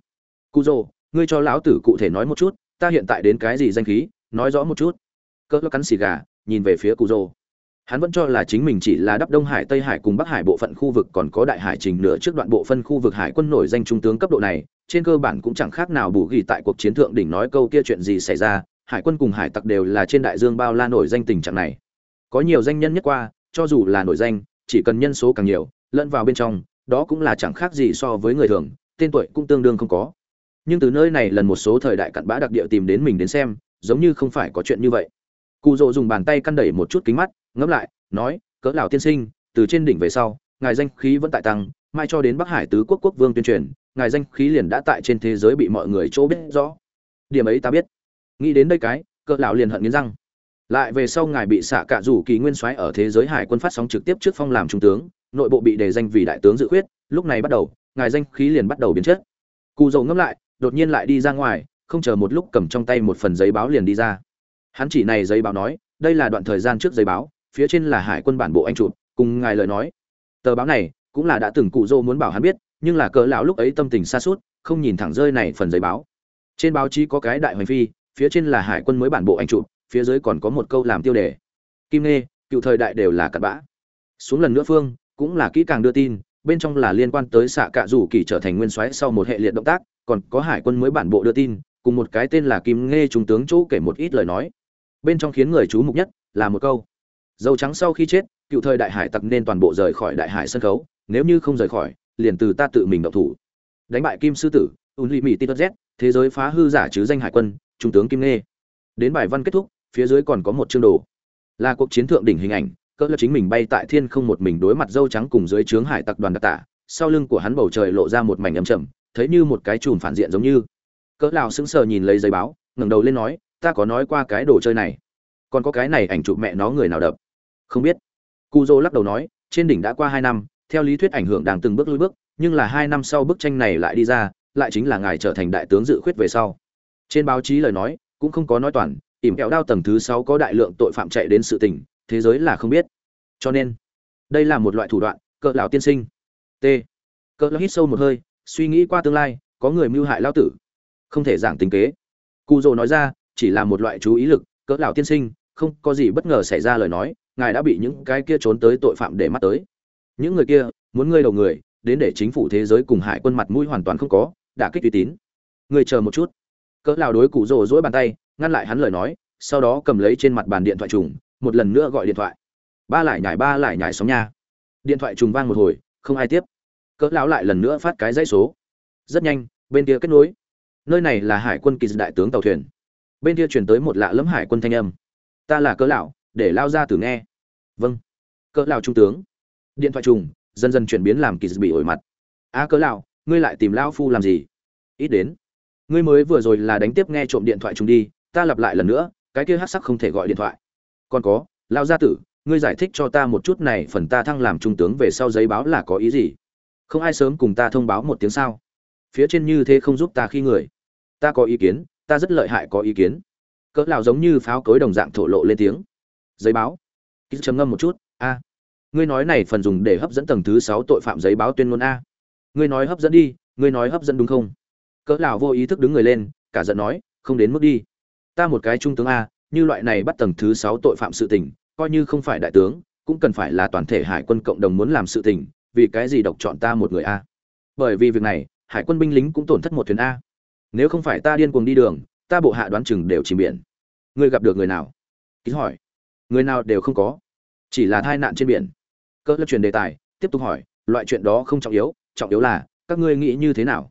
Cu ngươi cho lão tử cụ thể nói một chút ta hiện tại đến cái gì danh khí, nói rõ một chút. Cỡ cắn xì gà, nhìn về phía cụ dô. Hắn vẫn cho là chính mình chỉ là đắp đông hải, tây hải cùng bắc hải bộ phận khu vực còn có đại hải trình nửa trước đoạn bộ phân khu vực hải quân nổi danh trung tướng cấp độ này, trên cơ bản cũng chẳng khác nào bù ghi tại cuộc chiến thượng đỉnh nói câu kia chuyện gì xảy ra, hải quân cùng hải tặc đều là trên đại dương bao la nổi danh tình trạng này. Có nhiều danh nhân nhất qua, cho dù là nổi danh, chỉ cần nhân số càng nhiều, lẫn vào bên trong, đó cũng là chẳng khác gì so với người thường, tên tuổi cũng tương đương không có nhưng từ nơi này lần một số thời đại cặn bã đặc địa tìm đến mình đến xem, giống như không phải có chuyện như vậy. Cụ dỗ dùng bàn tay căn đẩy một chút kính mắt, ngẫm lại, nói, cỡ lão tiên sinh, từ trên đỉnh về sau, ngài danh khí vẫn tại tăng, mai cho đến bắc hải tứ quốc quốc vương tuyên truyền, ngài danh khí liền đã tại trên thế giới bị mọi người chỗ biết rõ. Điểm ấy ta biết. Nghĩ đến đây cái, cỡ lão liền hận nghiến răng. Lại về sau ngài bị xả cả rủ kỳ nguyên soái ở thế giới hải quân phát sóng trực tiếp trước phong làm trung tướng, nội bộ bị đề danh vì đại tướng dự khuyết, lúc này bắt đầu, ngài danh khí liền bắt đầu biến chất. Cụ dầu ngẫm lại đột nhiên lại đi ra ngoài, không chờ một lúc cầm trong tay một phần giấy báo liền đi ra. Hắn chỉ này giấy báo nói, đây là đoạn thời gian trước giấy báo, phía trên là hải quân bản bộ anh chụp, cùng ngài lời nói. Tờ báo này cũng là đã từng cụ dô muốn bảo hắn biết, nhưng là cỡ lão lúc ấy tâm tình xa suốt, không nhìn thẳng rơi này phần giấy báo. Trên báo chí có cái đại hoành phi, phía trên là hải quân mới bản bộ anh chụp, phía dưới còn có một câu làm tiêu đề. Kim nê cựu thời đại đều là cặn bã. Xuống lần nữa phương, cũng là kỹ càng đưa tin, bên trong là liên quan tới xạ cạ rủ kỳ trở thành nguyên soái sau một hệ liệt động tác còn có hải quân mới bản bộ đưa tin, cùng một cái tên là kim nghe trung tướng chỗ kể một ít lời nói. Bên trong khiến người chú mục nhất là một câu. Dầu trắng sau khi chết, cựu thời đại hải tặc nên toàn bộ rời khỏi đại hải sân khấu, nếu như không rời khỏi, liền từ ta tự mình động thủ. Đánh bại kim sư tử, un ly mỹ tít z, thế giới phá hư giả chứ danh hải quân, trung tướng kim nghe đến bài văn kết thúc, phía dưới còn có một chương đồ. Là cuộc chiến thượng đỉnh hình ảnh, cỡ là chính mình bay tại thiên không một mình đối mặt dâu trắng cùng dưới trướng hải tặc đoàn đặc tả, sau lưng của hắn bầu trời lộ ra một mảnh âm trầm thấy như một cái chùm phản diện giống như. Cỡ lão sững sờ nhìn lấy giấy báo, ngẩng đầu lên nói, ta có nói qua cái đồ chơi này. Còn có cái này ảnh chụp mẹ nó người nào đập? Không biết. Cu dô lắc đầu nói, trên đỉnh đã qua hai năm, theo lý thuyết ảnh hưởng đang từng bước lùi bước, nhưng là hai năm sau bức tranh này lại đi ra, lại chính là ngài trở thành đại tướng dự khuyết về sau. Trên báo chí lời nói, cũng không có nói toàn, ỉm kẹo đao tầng thứ sáu có đại lượng tội phạm chạy đến sự tình, thế giới là không biết. Cho nên, đây là một loại thủ đoạn, cỡ lão tiên sinh. T. Cỡ lão hít sâu một hơi suy nghĩ qua tương lai, có người mưu hại lao tử. Không thể giảng tính kế. Cụ dồ nói ra, chỉ là một loại chú ý lực, cỡ lão tiên sinh, không có gì bất ngờ xảy ra lời nói, ngài đã bị những cái kia trốn tới tội phạm để mắt tới. Những người kia, muốn ngươi đầu người, đến để chính phủ thế giới cùng hải quân mặt mũi hoàn toàn không có đã kích uy tín. Người chờ một chút. Cỡ lão đối cụ rồ dỗi bàn tay, ngăn lại hắn lời nói, sau đó cầm lấy trên mặt bàn điện thoại trùng, một lần nữa gọi điện thoại. Ba lại nhảy, ba lại nhảy sóng nha. Điện thoại trùng vang một hồi, không ai tiếp cỡ lão lại lần nữa phát cái dãy số. Rất nhanh bên kia kết nối. Nơi này là hải quân kỳ đại tướng tàu thuyền. Bên kia truyền tới một lạ lẫm hải quân thanh âm. Ta là cỡ lão để lao ra từ nghe. Vâng. Cỡ lão trung tướng. Điện thoại trùng dần dần chuyển biến làm kỳ bị ổi mặt. A à, cỡ lão ngươi lại tìm lão phu làm gì? Ít đến. Ngươi mới vừa rồi là đánh tiếp nghe trộm điện thoại trùng đi ta lặp lại lần nữa cái kia hắc sắc không thể gọi điện thoại. Còn có Lão gia tử ngươi giải thích cho ta một chút này phần ta thăng làm trung tướng về sau giấy báo là có ý gì? Không ai sớm cùng ta thông báo một tiếng sao? Phía trên như thế không giúp ta khi người. Ta có ý kiến, ta rất lợi hại có ý kiến. Cỡ lão giống như pháo cối đồng dạng thổ lộ lên tiếng. Giấy báo. Ký chấm ngâm một chút, a. Ngươi nói này phần dùng để hấp dẫn tầng thứ sáu tội phạm giấy báo tuyên ngôn a. Ngươi nói hấp dẫn đi, ngươi nói hấp dẫn đúng không? Cỡ lão vô ý thức đứng người lên, cả giận nói, không đến mức đi. Ta một cái trung tướng a, như loại này bắt tầng thứ sáu tội phạm sự tình, coi như không phải đại tướng, cũng cần phải là toàn thể hải quân cộng đồng muốn làm sự tình vì cái gì độc chọn ta một người a? Bởi vì việc này, hải quân binh lính cũng tổn thất một thuyền a. Nếu không phải ta điên cuồng đi đường, ta bộ hạ đoán chừng đều chìm biển. Ngươi gặp được người nào? Ký hỏi. Người nào đều không có. Chỉ là tai nạn trên biển. Cỡ lập chuyển đề tài, tiếp tục hỏi, loại chuyện đó không trọng yếu trọng yếu là, các ngươi nghĩ như thế nào?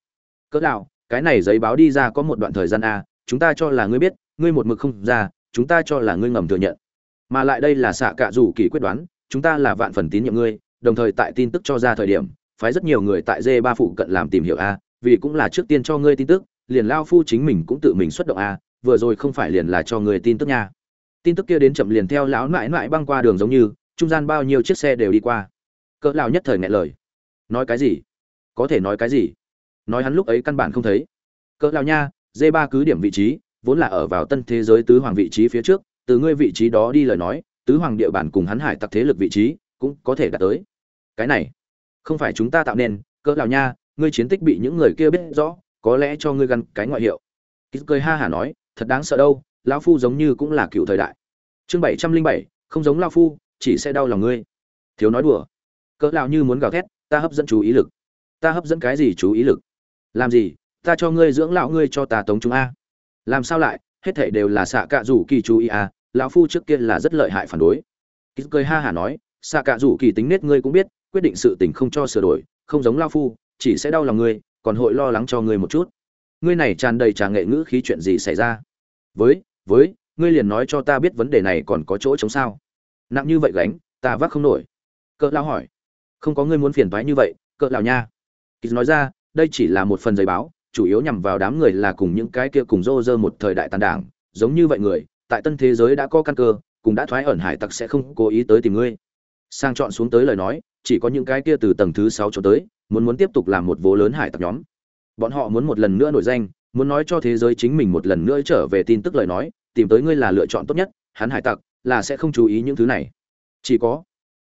Cỡ nào cái này giấy báo đi ra có một đoạn thời gian a, chúng ta cho là ngươi biết, ngươi một mực không ra, chúng ta cho là ngươi ngầm thừa nhận. Mà lại đây là xạ cạ rủ kỳ quyết đoán, chúng ta là vạn phần tín nhiệm ngươi đồng thời tại tin tức cho ra thời điểm, phái rất nhiều người tại dê ba phụ cận làm tìm hiểu a, vì cũng là trước tiên cho ngươi tin tức, liền lao phu chính mình cũng tự mình xuất động a, vừa rồi không phải liền là cho người tin tức nha. Tin tức kia đến chậm liền theo lão mãi mãi băng qua đường giống như, trung gian bao nhiêu chiếc xe đều đi qua. Cỡ lão nhất thời ngại lời. Nói cái gì? Có thể nói cái gì? Nói hắn lúc ấy căn bản không thấy. Cỡ lão nha d ba cứ điểm vị trí, vốn là ở vào tân thế giới tứ hoàng vị trí phía trước, từ ngươi vị trí đó đi lời nói, tứ hoàng địa bản cùng hắn hải tặc thế lực vị trí, cũng có thể đạt tới cái này, không phải chúng ta tạo nên, cỡ lào nha, ngươi chiến tích bị những người kia biết rõ, có lẽ cho ngươi gắn cái ngoại hiệu. Kýt cười ha hả nói, thật đáng sợ đâu, lão phu giống như cũng là cựu thời đại. Chương bảy trăm linh bảy, không giống lão phu, chỉ sẽ đau lòng ngươi. Thiếu nói đùa. Cỡ lào như muốn gào thét, ta hấp dẫn chú ý lực. Ta hấp dẫn cái gì chú ý lực? Làm gì? Ta cho ngươi dưỡng lão ngươi cho ta tống chúng a. Làm sao lại? Hết thảy đều là xạ cạ rủ kỳ chú ý a, lão phu trước kia là rất lợi hại phản đối. Kýt cười ha hả nói, xạ cạ rủ kỳ tính nết ngươi cũng biết quyết định sự tình không cho sửa đổi, không giống lão phu, chỉ sẽ đau lòng ngươi, còn hội lo lắng cho ngươi một chút. Ngươi này tràn đầy trà nghệ ngữ khí chuyện gì xảy ra? Với với, ngươi liền nói cho ta biết vấn đề này còn có chỗ chống sao? Nặng như vậy gánh, ta vác không nổi. Cỡ lao hỏi. Không có ngươi muốn phiền toái như vậy, cỡ lao nha. Kỳ nói ra, đây chỉ là một phần giấy báo, chủ yếu nhằm vào đám người là cùng những cái kia cùng rô rơ một thời đại tàn đảng, giống như vậy người, tại tân thế giới đã có căn cơ, cũng đã thoái ẩn hải tặc sẽ không cố ý tới tìm ngươi. Sang chọn xuống tới lời nói chỉ có những cái kia từ tầng thứ sáu cho tới, muốn muốn tiếp tục làm một vố lớn hải tặc nhóm. Bọn họ muốn một lần nữa nổi danh, muốn nói cho thế giới chính mình một lần nữa trở về tin tức lời nói, tìm tới ngươi là lựa chọn tốt nhất, hắn hải tặc, là sẽ không chú ý những thứ này. Chỉ có,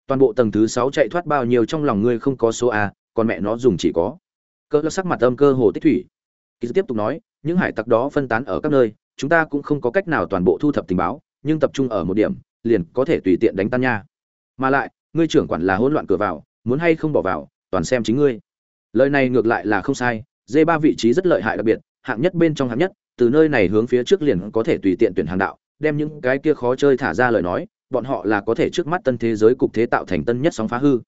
toàn bộ tầng thứ sáu chạy thoát bao nhiêu trong lòng ngươi không có số a, còn mẹ nó dùng chỉ có. Cỡ lắc sắc mặt âm cơ hồ tích thủy. Kỳ tiếp tục nói, những hải tặc đó phân tán ở các nơi, chúng ta cũng không có cách nào toàn bộ thu thập tình báo, nhưng tập trung ở một điểm, liền có thể tùy tiện đánh tan nha. Mà lại ngươi trưởng quản là hỗn loạn cửa vào, muốn hay không bỏ vào, toàn xem chính ngươi. Lời này ngược lại là không sai, dê ba vị trí rất lợi hại đặc biệt, hạng nhất bên trong hạng nhất, từ nơi này hướng phía trước liền có thể tùy tiện tuyển hàng đạo, đem những cái kia khó chơi thả ra lời nói, bọn họ là có thể trước mắt tân thế giới cục thế tạo thành tân nhất sóng phá hư.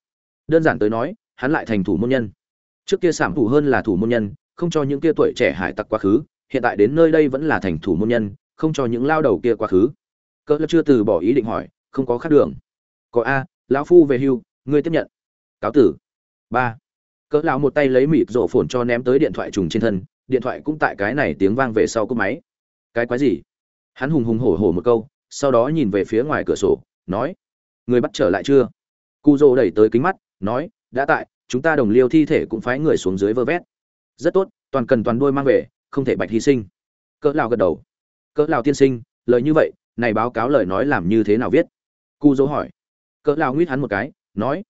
Đơn giản tới nói, hắn lại thành thủ môn nhân. Trước kia sảm thủ hơn là thủ môn nhân, không cho những kia tuổi trẻ hải tặc quá khứ, hiện tại đến nơi đây vẫn là thành thủ môn nhân, không cho những lao đầu kia quá khứ. Cỡ chưa từ bỏ ý định hỏi, không có khác đường. Có a lão phu về hưu, ngươi tiếp nhận. Cáo tử. Ba. Cỡ lão một tay lấy mịt rổ phồn cho ném tới điện thoại trùng trên thân, điện thoại cũng tại cái này tiếng vang về sau cúp máy. Cái quái gì? Hắn hùng hùng hổ hổ một câu, sau đó nhìn về phía ngoài cửa sổ, nói, người bắt trở lại chưa? Cu dô đẩy tới kính mắt, nói, đã tại, chúng ta đồng liêu thi thể cũng phái người xuống dưới vơ vét. Rất tốt, toàn cần toàn đôi mang về, không thể bạch hy sinh. Cỡ lão gật đầu. Cỡ lão tiên sinh, lời như vậy, này báo cáo lời nói làm như thế nào viết? Cu dỗ hỏi cỡ lao nguyết hắn một cái, nói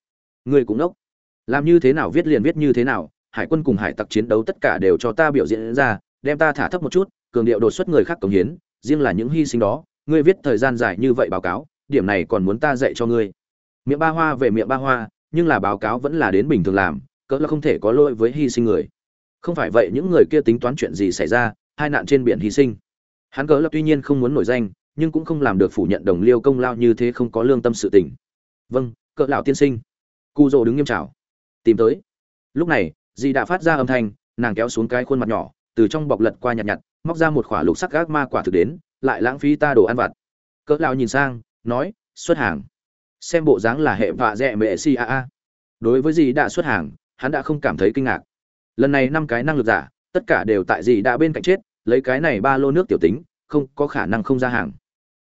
người cũng ngốc làm như thế nào viết liền viết như thế nào, hải quân cùng hải tặc chiến đấu tất cả đều cho ta biểu diễn ra, đem ta thả thấp một chút, cường điệu đột xuất người khác cống hiến, riêng là những hy sinh đó, ngươi viết thời gian dài như vậy báo cáo, điểm này còn muốn ta dạy cho ngươi. Miệng ba hoa về miệng ba hoa, nhưng là báo cáo vẫn là đến bình thường làm, cỡ là không thể có lỗi với hy sinh người. Không phải vậy những người kia tính toán chuyện gì xảy ra, hai nạn trên biển hy sinh. Hắn cỡ là tuy nhiên không muốn nổi danh, nhưng cũng không làm được phủ nhận đồng liêu công lao như thế không có lương tâm sự tình vâng cỡ lão tiên sinh. Cu rồ đứng nghiêm chào, tìm tới. Lúc này dì đã phát ra âm thanh nàng kéo xuống cái khuôn mặt nhỏ từ trong bọc lật qua nhặt nhặt móc ra một khỏa lục sắc gác ma quả thực đến lại lãng phí ta đồ ăn vặt. Cỡ lão nhìn sang nói xuất hàng. Xem bộ dáng là hệ vạ dẹ mẹ si a a. Đối với dì đã xuất hàng hắn đã không cảm thấy kinh ngạc. Lần này năm cái năng lực giả tất cả đều tại dì đã bên cạnh chết lấy cái này ba lô nước tiểu tính không có khả năng không ra hàng.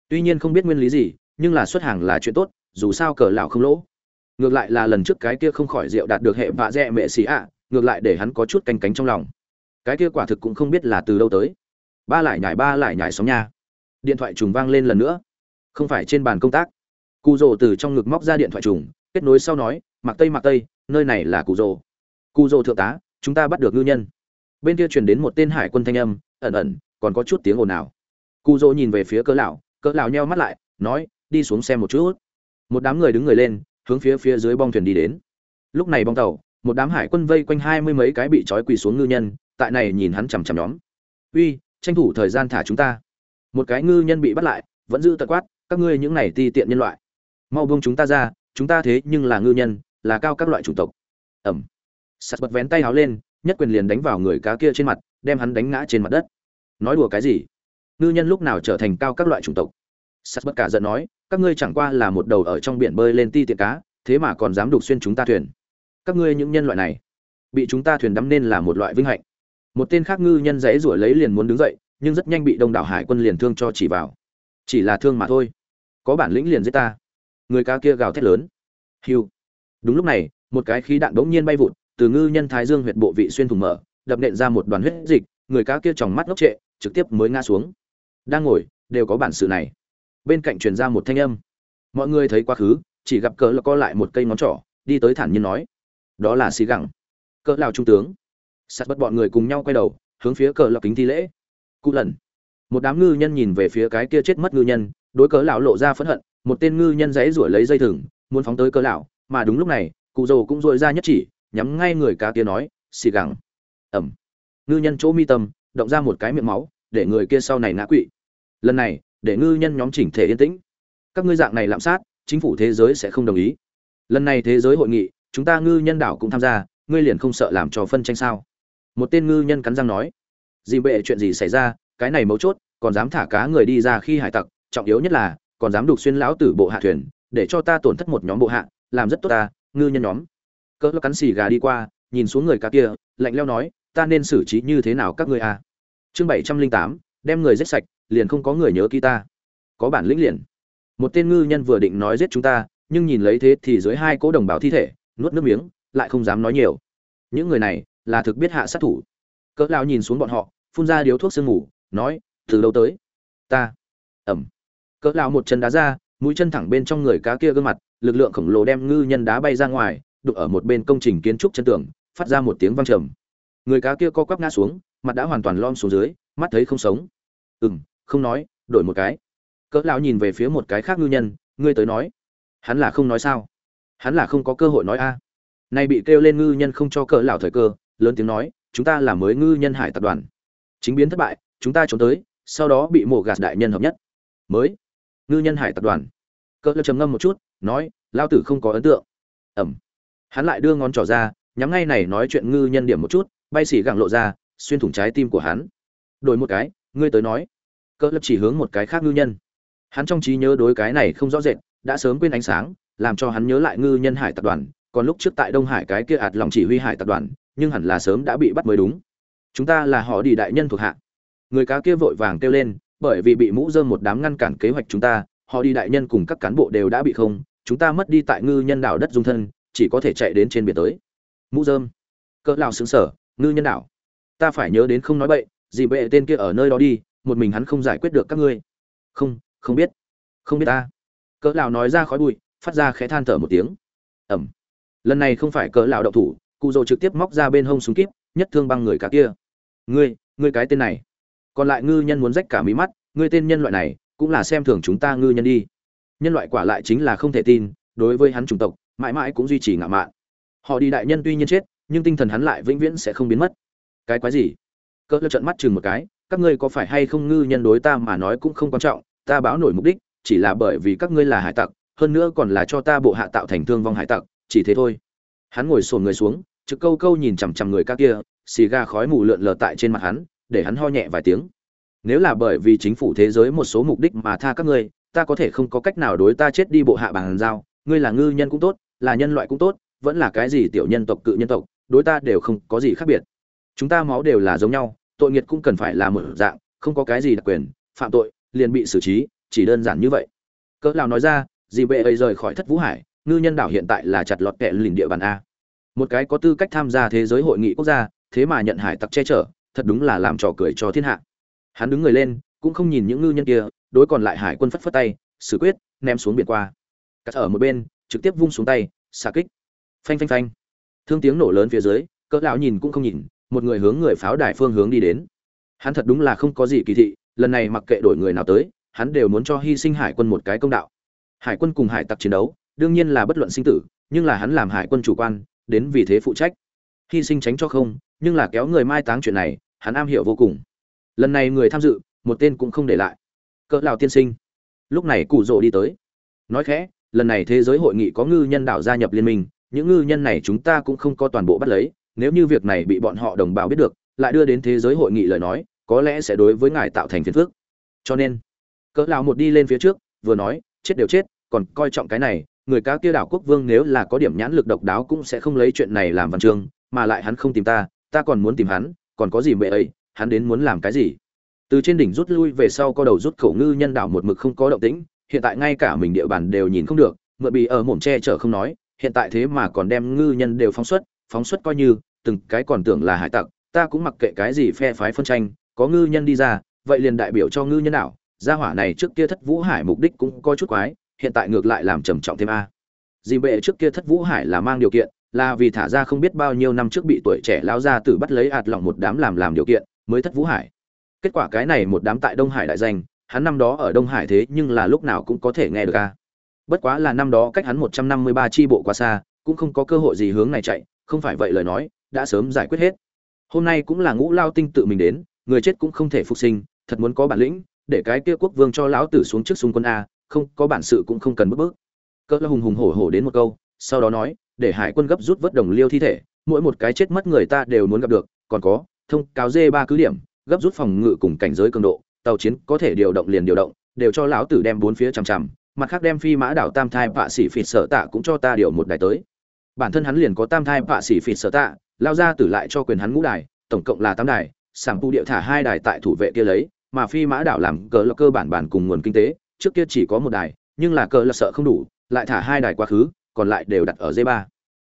Tuy nhiên không biết nguyên lý gì nhưng là xuất hàng là chuyện tốt dù sao cờ lão không lỗ. Ngược lại là lần trước cái kia không khỏi rượu đạt được hệ vạ dẹ mẹ xì ạ, ngược lại để hắn có chút canh cánh trong lòng. Cái kia quả thực cũng không biết là từ đâu tới. Ba lại nhảy ba lại nhảy sóng nha. Điện thoại trùng vang lên lần nữa. Không phải trên bàn công tác. Cụ rồ từ trong ngực móc ra điện thoại trùng, kết nối sau nói mặc tây mặc tây, nơi này là cụ rồ. Cụ rồ thượng tá, chúng ta bắt được ngư nhân. Bên kia truyền đến một tên hải quân thanh âm, ẩn ẩn, còn có chút tiếng ồn nào. Cụ rồ nhìn về phía cỡ lão cỡ lão nheo mắt lại, nói, đi xuống xem một chút một đám người đứng người lên, hướng phía phía dưới bong thuyền đi đến. Lúc này bong tàu, một đám hải quân vây quanh hai mươi mấy cái bị trói quỳ xuống ngư nhân, tại này nhìn hắn chằm chằm nhóm. Uy, tranh thủ thời gian thả chúng ta. Một cái ngư nhân bị bắt lại, vẫn giữ tật quát, các ngươi những này ti tiện nhân loại, mau buông chúng ta ra, chúng ta thế nhưng là ngư nhân, là cao các loại chủng tộc. Ẩm. Sắt bật vén tay háo lên, nhất quyền liền đánh vào người cá kia trên mặt, đem hắn đánh ngã trên mặt đất. Nói đùa cái gì? Ngư nhân lúc nào trở thành cao các loại chủng tộc? Sắt bất cả giận nói các ngươi chẳng qua là một đầu ở trong biển bơi lên ti tiện cá, thế mà còn dám đục xuyên chúng ta thuyền. Các ngươi những nhân loại này, bị chúng ta thuyền đắm nên là một loại vinh hạnh. Một tên khác ngư nhân dãy rủi lấy liền muốn đứng dậy, nhưng rất nhanh bị đông đảo hải quân liền thương cho chỉ vào. Chỉ là thương mà thôi. Có bản lĩnh liền giết ta. Người cá kia gào thét lớn. Hiu. Đúng lúc này, một cái khí đạn bỗng nhiên bay vụt, từ ngư nhân thái dương huyệt bộ vị xuyên thủng mở, đập nện ra một đoàn huyết dịch, người cá kia tròng mắt ngốc trệ, trực tiếp mới ngã xuống. Đang ngồi, đều có bản sự này bên cạnh truyền ra một thanh âm. Mọi người thấy quá khứ, chỉ gặp cỡ là co lại một cây ngón trỏ, đi tới thản nhiên nói, đó là xì gẳng. Cỡ lào trung tướng. Sắt bất bọn người cùng nhau quay đầu, hướng phía cỡ lọc kính thi lễ. Cụ lần. Một đám ngư nhân nhìn về phía cái kia chết mất ngư nhân, đối cỡ lão lộ ra phẫn hận, một tên ngư nhân dãy rủi lấy dây thừng, muốn phóng tới cỡ lão mà đúng lúc này, cụ dầu cũng dội ra nhất chỉ, nhắm ngay người cá kia nói, xì gẳng. Ẩm. Ngư nhân chỗ mi tâm, động ra một cái miệng máu, để người kia sau này ngã quỵ. Lần này để ngư nhân nhóm chỉnh thể yên tĩnh. Các ngươi dạng này lạm sát, chính phủ thế giới sẽ không đồng ý. Lần này thế giới hội nghị, chúng ta ngư nhân đảo cũng tham gia, ngươi liền không sợ làm cho phân tranh sao? Một tên ngư nhân cắn răng nói. Dì bệ chuyện gì xảy ra, cái này mấu chốt, còn dám thả cá người đi ra khi hải tặc, trọng yếu nhất là, còn dám đục xuyên lão tử bộ hạ thuyền, để cho ta tổn thất một nhóm bộ hạ, làm rất tốt ta, ngư nhân nhóm. Cỡ cắn xì gà đi qua, nhìn xuống người cá kia, lạnh leo nói, ta nên xử trí như thế nào các ngươi à? Chương bảy trăm linh tám, đem người giết sạch liền không có người nhớ ký ta. Có bản lĩnh liền. Một tên ngư nhân vừa định nói giết chúng ta, nhưng nhìn lấy thế thì dưới hai cỗ đồng bào thi thể, nuốt nước miếng, lại không dám nói nhiều. Những người này là thực biết hạ sát thủ. Cỡ lao nhìn xuống bọn họ, phun ra điếu thuốc sương ngủ nói, từ đâu tới? Ta. Ẩm. Cỡ lao một chân đá ra, mũi chân thẳng bên trong người cá kia gương mặt, lực lượng khổng lồ đem ngư nhân đá bay ra ngoài đục ở một bên công trình kiến trúc chân tường, phát ra một tiếng vang trầm. Người cá kia co quắp ngã xuống, mặt đã hoàn toàn lom xuống dưới, mắt thấy không sống. Ừ m không nói, đổi một cái. Cỡ lão nhìn về phía một cái khác ngư nhân, ngươi tới nói. Hắn là không nói sao? Hắn là không có cơ hội nói a. À. nay bị kêu lên ngư nhân không cho cỡ lão thời cơ, lớn tiếng nói, chúng ta là mới ngư nhân hải tập đoàn. Chính biến thất bại, chúng ta trốn tới, sau đó bị mổ gạt đại nhân hợp nhất. Mới ngư nhân hải tập đoàn. Cỡ lão trầm ngâm một chút, nói lao tử không có ấn tượng. Ẩm. Hắn lại đưa ngón trỏ ra, nhắm ngay này nói chuyện ngư nhân điểm một chút, bay xỉ gẳng lộ ra, xuyên thủng trái tim của hắn. Đổi một cái, ngươi tới nói cỡ lập chỉ hướng một cái khác ngư nhân. Hắn trong trí nhớ đối cái này không rõ rệt, đã sớm quên ánh sáng, làm cho hắn nhớ lại ngư nhân hải tập đoàn, còn lúc trước tại đông hải cái kia ạt lòng chỉ huy hải tập đoàn, nhưng hẳn là sớm đã bị bắt mới đúng. Chúng ta là họ đi đại nhân thuộc hạ. Người cá kia vội vàng kêu lên, bởi vì bị mũ dơm một đám ngăn cản kế hoạch chúng ta, họ đi đại nhân cùng các cán bộ đều đã bị không, chúng ta mất đi tại ngư nhân đảo đất dung thân, chỉ có thể chạy đến trên biển tới. Mũ dơm. Cỡ lao xứng sở ngư nhân đảo. Ta phải nhớ đến không nói bậy gì bệ tên kia ở nơi đó đi một mình hắn không giải quyết được các ngươi. Không không biết. Không biết ta. Cỡ lão nói ra khói bụi, phát ra khẽ than thở một tiếng. Ẩm lần này không phải cỡ lão động thủ, cụ dồ trực tiếp móc ra bên hông súng kíp, nhất thương băng người cả kia. Ngươi ngươi cái tên này. Còn lại ngư nhân muốn rách cả mí mắt, ngươi tên nhân loại này, cũng là xem thường chúng ta ngư nhân đi. Nhân loại quả lại chính là không thể tin, đối với hắn chủng tộc, mãi mãi cũng duy trì ngạo mạn. Họ đi đại nhân tuy nhiên chết, nhưng tinh thần hắn lại vĩnh viễn sẽ không biến mất. Cái quái gì? Cỡ trận mắt chừng một cái các ngươi có phải hay không ngư nhân đối ta mà nói cũng không quan trọng, ta báo nổi mục đích, chỉ là bởi vì các ngươi là hải tặc, hơn nữa còn là cho ta bộ hạ tạo thành thương vong hải tặc, chỉ thế thôi. Hắn ngồi sồn người xuống, trực câu câu nhìn chằm chằm người các kia, xì ga khói mù lượn lờ tại trên mặt hắn, để hắn ho nhẹ vài tiếng. Nếu là bởi vì chính phủ thế giới một số mục đích mà tha các ngươi, ta có thể không có cách nào đối ta chết đi bộ hạ bằng giao, ngươi là ngư nhân cũng tốt, là nhân loại cũng tốt, vẫn là cái gì tiểu nhân tộc, cự nhân tộc, đối ta đều không có gì khác biệt. Chúng ta máu đều là giống nhau tội nghiệt cũng cần phải là một dạng, không có cái gì đặc quyền, phạm tội, liền bị xử trí, chỉ đơn giản như vậy. Cỡ nào nói ra, dì bệ ấy rời khỏi thất vũ hải, ngư nhân đảo hiện tại là chặt lọt kẹ lìn địa bàn a. Một cái có tư cách tham gia thế giới hội nghị quốc gia, thế mà nhận hải tặc che chở, thật đúng là làm trò cười cho thiên hạ. Hắn đứng người lên, cũng không nhìn những ngư nhân kia, đối còn lại hải quân phất phất tay xử quyết, ném xuống biển qua. Cắt ở một bên, trực tiếp vung xuống tay, xạ kích. Phanh phanh phanh. Thương tiếng nổ lớn phía dưới, cỡ lão nhìn cũng không nhìn một người hướng người pháo đài phương hướng đi đến. Hắn thật đúng là không có gì kỳ thị, lần này mặc kệ đổi người nào tới, hắn đều muốn cho hy sinh hải quân một cái công đạo. Hải quân cùng hải tặc chiến đấu, đương nhiên là bất luận sinh tử, nhưng là hắn làm hải quân chủ quan, đến vì thế phụ trách. Hy sinh tránh cho không, nhưng là kéo người mai táng chuyện này, hắn am hiểu vô cùng. Lần này người tham dự, một tên cũng không để lại. Cỡ lào tiên sinh. Lúc này cụ rỗ đi tới. Nói khẽ, lần này thế giới hội nghị có ngư nhân đảo gia nhập liên minh, những ngư nhân này chúng ta cũng không có toàn bộ bắt lấy nếu như việc này bị bọn họ đồng bào biết được, lại đưa đến thế giới hội nghị lời nói, có lẽ sẽ đối với ngài tạo thành phiền phức. Cho nên, cỡ lão một đi lên phía trước, vừa nói, chết đều chết, còn coi trọng cái này, người cá kia đảo quốc vương nếu là có điểm nhãn lực độc đáo cũng sẽ không lấy chuyện này làm văn chương, mà lại hắn không tìm ta ta còn muốn tìm hắn, còn có gì mẹ ấy, hắn đến muốn làm cái gì? Từ trên đỉnh rút lui về sau co đầu rút khẩu ngư nhân đảo một mực không có động tĩnh, hiện tại ngay cả mình địa bàn đều nhìn không được, mượn bị ở mồm che chở không nói, hiện tại thế mà còn đem ngư nhân đều phóng xuất phóng xuất coi như, từng cái còn tưởng là hải tặc, ta cũng mặc kệ cái gì phe phái phân tranh, có ngư nhân đi ra, vậy liền đại biểu cho ngư nhân nào gia hỏa này trước kia thất vũ hải mục đích cũng có chút quái, hiện tại ngược lại làm trầm trọng thêm a. Dì bệ trước kia thất vũ hải là mang điều kiện, là vì thả ra không biết bao nhiêu năm trước bị tuổi trẻ lao ra tử bắt lấy ạt lỏng một đám làm làm điều kiện, mới thất vũ hải. Kết quả cái này một đám tại đông hải đại danh, hắn năm đó ở đông hải thế nhưng là lúc nào cũng có thể nghe được a. Bất quá là năm đó cách hắn một trăm năm mươi ba tri bộ qua xa, cũng không có cơ hội gì hướng này chạy không phải vậy lời nói, đã sớm giải quyết hết. Hôm nay cũng là ngũ lao tinh tự mình đến, người chết cũng không thể phục sinh, thật muốn có bản lĩnh, để cái kia quốc vương cho lão tử xuống trước xung quân a, không, có bản sự cũng không cần bước bước cỡ hùng hùng hổ hổ đến một câu, sau đó nói, để hải quân gấp rút vớt đồng liêu thi thể, mỗi một cái chết mất người ta đều muốn gặp được, còn có, thông cáo dê ba cứ điểm, gấp rút phòng ngự cùng cảnh giới cường độ, tàu chiến có thể điều động liền điều động, đều cho lão tử đem bốn phía chằm chằm, mặt khác đem phi mã đảo tam thai vạ sĩ phịt sở tạ cũng cho ta điều một đài tới bản thân hắn liền có tam thai bạ sĩ phịt sở tạ, lao ra tử lại cho quyền hắn ngũ đài, tổng cộng là tám đài, sảng tu điệu thả hai đài tại thủ vệ kia lấy, mà phi mã đảo làm cờ là cơ bản bản cùng nguồn kinh tế, trước kia chỉ có một đài, nhưng là cờ là sợ không đủ, lại thả hai đài quá khứ, còn lại đều đặt ở dây ba.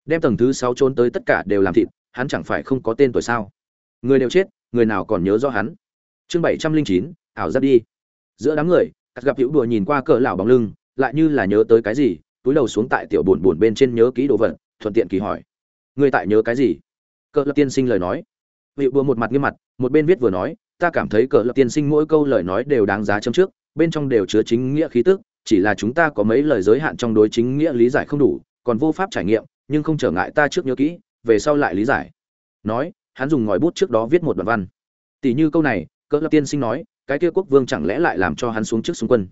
Đem tầng thứ sáu trốn tới tất cả đều làm thịt, hắn chẳng phải không có tên tuổi sao? Người đều chết, người nào còn nhớ rõ hắn? Chương bảy trăm linh chín, ảo giáp đi. Giữa đám người, cắt gặp hữu đùa nhìn qua cờ lão bóng lưng, lại như là nhớ tới cái gì, túi đầu xuống tại tiểu buồn buồn bên trên nhớ kỹ đồ vật thuận tiện kỳ hỏi. Người tại nhớ cái gì? Cờ lập tiên sinh lời nói. Hữu đùa một mặt nghiêm mặt, một bên viết vừa nói, ta cảm thấy cờ lập tiên sinh mỗi câu lời nói đều đáng giá chấm trước, bên trong đều chứa chính nghĩa khí tức, chỉ là chúng ta có mấy lời giới hạn trong đối chính nghĩa lý giải không đủ, còn vô pháp trải nghiệm, nhưng không trở ngại ta trước nhớ kỹ, về sau lại lý giải. Nói, hắn dùng ngòi bút trước đó viết một đoạn văn. Tỷ như câu này cỡ lập tiên sinh nói, cái kia quốc vương chẳng lẽ lại làm cho hắn xuống trước xung quân?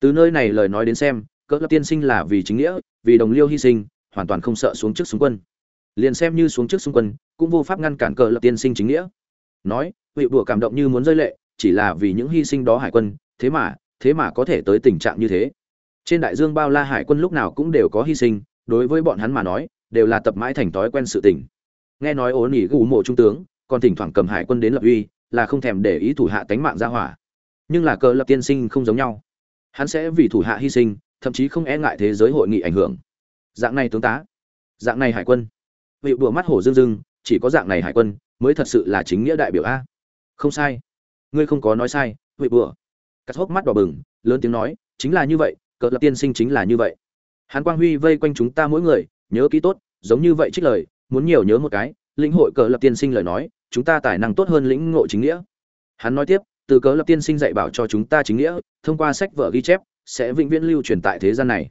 Từ nơi này lời nói đến xem cỡ lập tiên sinh là vì chính nghĩa, vì đồng liêu hy sinh hoàn toàn không sợ xuống trước xung quân. Liền xem như xuống trước xung quân, cũng vô pháp ngăn cản cờ lập tiên sinh chính nghĩa. Nói, vị bùa cảm động như muốn rơi lệ, chỉ là vì những hy sinh đó hải quân, thế mà thế mà có thể tới tình trạng như thế. Trên đại dương bao la hải quân lúc nào cũng đều có hy sinh, đối với bọn hắn mà nói, đều là tập mãi thành thói quen sự tình. Nghe nói ố nỉ gù mộ trung tướng, còn thỉnh thoảng cầm hải quân đến lập uy, là không thèm để ý thủ hạ tánh mạng ra hỏa. Nhưng là cờ lập tiên sinh không giống nhau. Hắn sẽ vì thủ hạ hy sinh, thậm chí không e ngại thế giới hội nghị ảnh hưởng dạng này tướng tá. Dạng này hải quân. Vị đùa mắt hổ dương dưng chỉ có dạng này hải quân mới thật sự là chính nghĩa đại biểu a. Không sai. Ngươi không có nói sai vị đùa cắt hốc mắt đỏ bừng, lớn tiếng nói, chính là như vậy, cờ lập tiên sinh chính là như vậy. Hắn quang huy vây quanh chúng ta mỗi người, nhớ kỹ tốt, giống như vậy trích lời, muốn nhiều nhớ một cái, lĩnh hội cờ lập tiên sinh lời nói, chúng ta tài năng tốt hơn lĩnh ngộ chính nghĩa. Hắn nói tiếp, từ cờ lập tiên sinh dạy bảo cho chúng ta chính nghĩa, thông qua sách vở ghi chép, sẽ vĩnh viễn lưu truyền tại thế gian này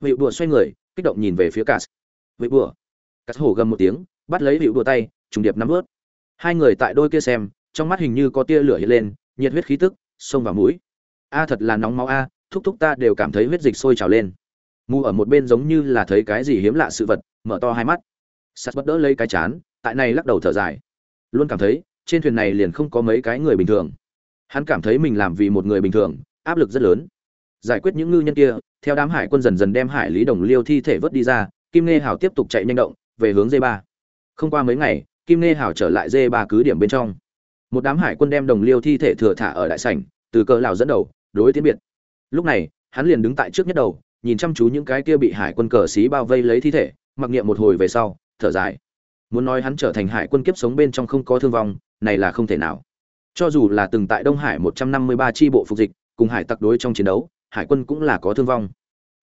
vị bùa xoay người, kích động nhìn về phía cát vị bùa. Cát hổ gầm một tiếng, bắt lấy vị bùa tay, trùng điệp nắm ướt hai người tại đôi kia xem, trong mắt hình như có tia lửa hiện lên, nhiệt huyết khí tức, xông vào mũi. A, thật là nóng máu a, thúc thúc ta đều cảm thấy huyết dịch sôi trào lên. Mù ở một bên giống như là thấy cái gì hiếm lạ sự vật, mở to hai mắt. Sắt bất đỡ lấy cái chán, tại này lắc đầu thở dài. Luôn cảm thấy, trên thuyền này liền không có mấy cái người bình thường. Hắn cảm thấy mình làm vì một người bình thường, áp lực rất lớn. Giải quyết những ngư nhân kia theo đám hải quân dần dần đem hải lý đồng liêu thi thể vớt đi ra, kim nghe hào tiếp tục chạy nhanh động, về hướng d ba. Không qua mấy ngày, kim nghe hào trở lại d ba cứ điểm bên trong. Một đám hải quân đem đồng liêu thi thể thừa thả ở đại sảnh, từ cờ lào dẫn đầu, đối tiến biệt. Lúc này, hắn liền đứng tại trước nhất đầu, nhìn chăm chú những cái kia bị hải quân cờ xí bao vây lấy thi thể, mặc niệm một hồi về sau, thở dài. Muốn nói hắn trở thành hải quân kiếp sống bên trong không có thương vong, này là không thể nào. Cho dù là từng tại đông hải một trăm năm mươi ba tri bộ phục dịch, cùng hải tặc đối trong chiến đấu hải quân cũng là có thương vong.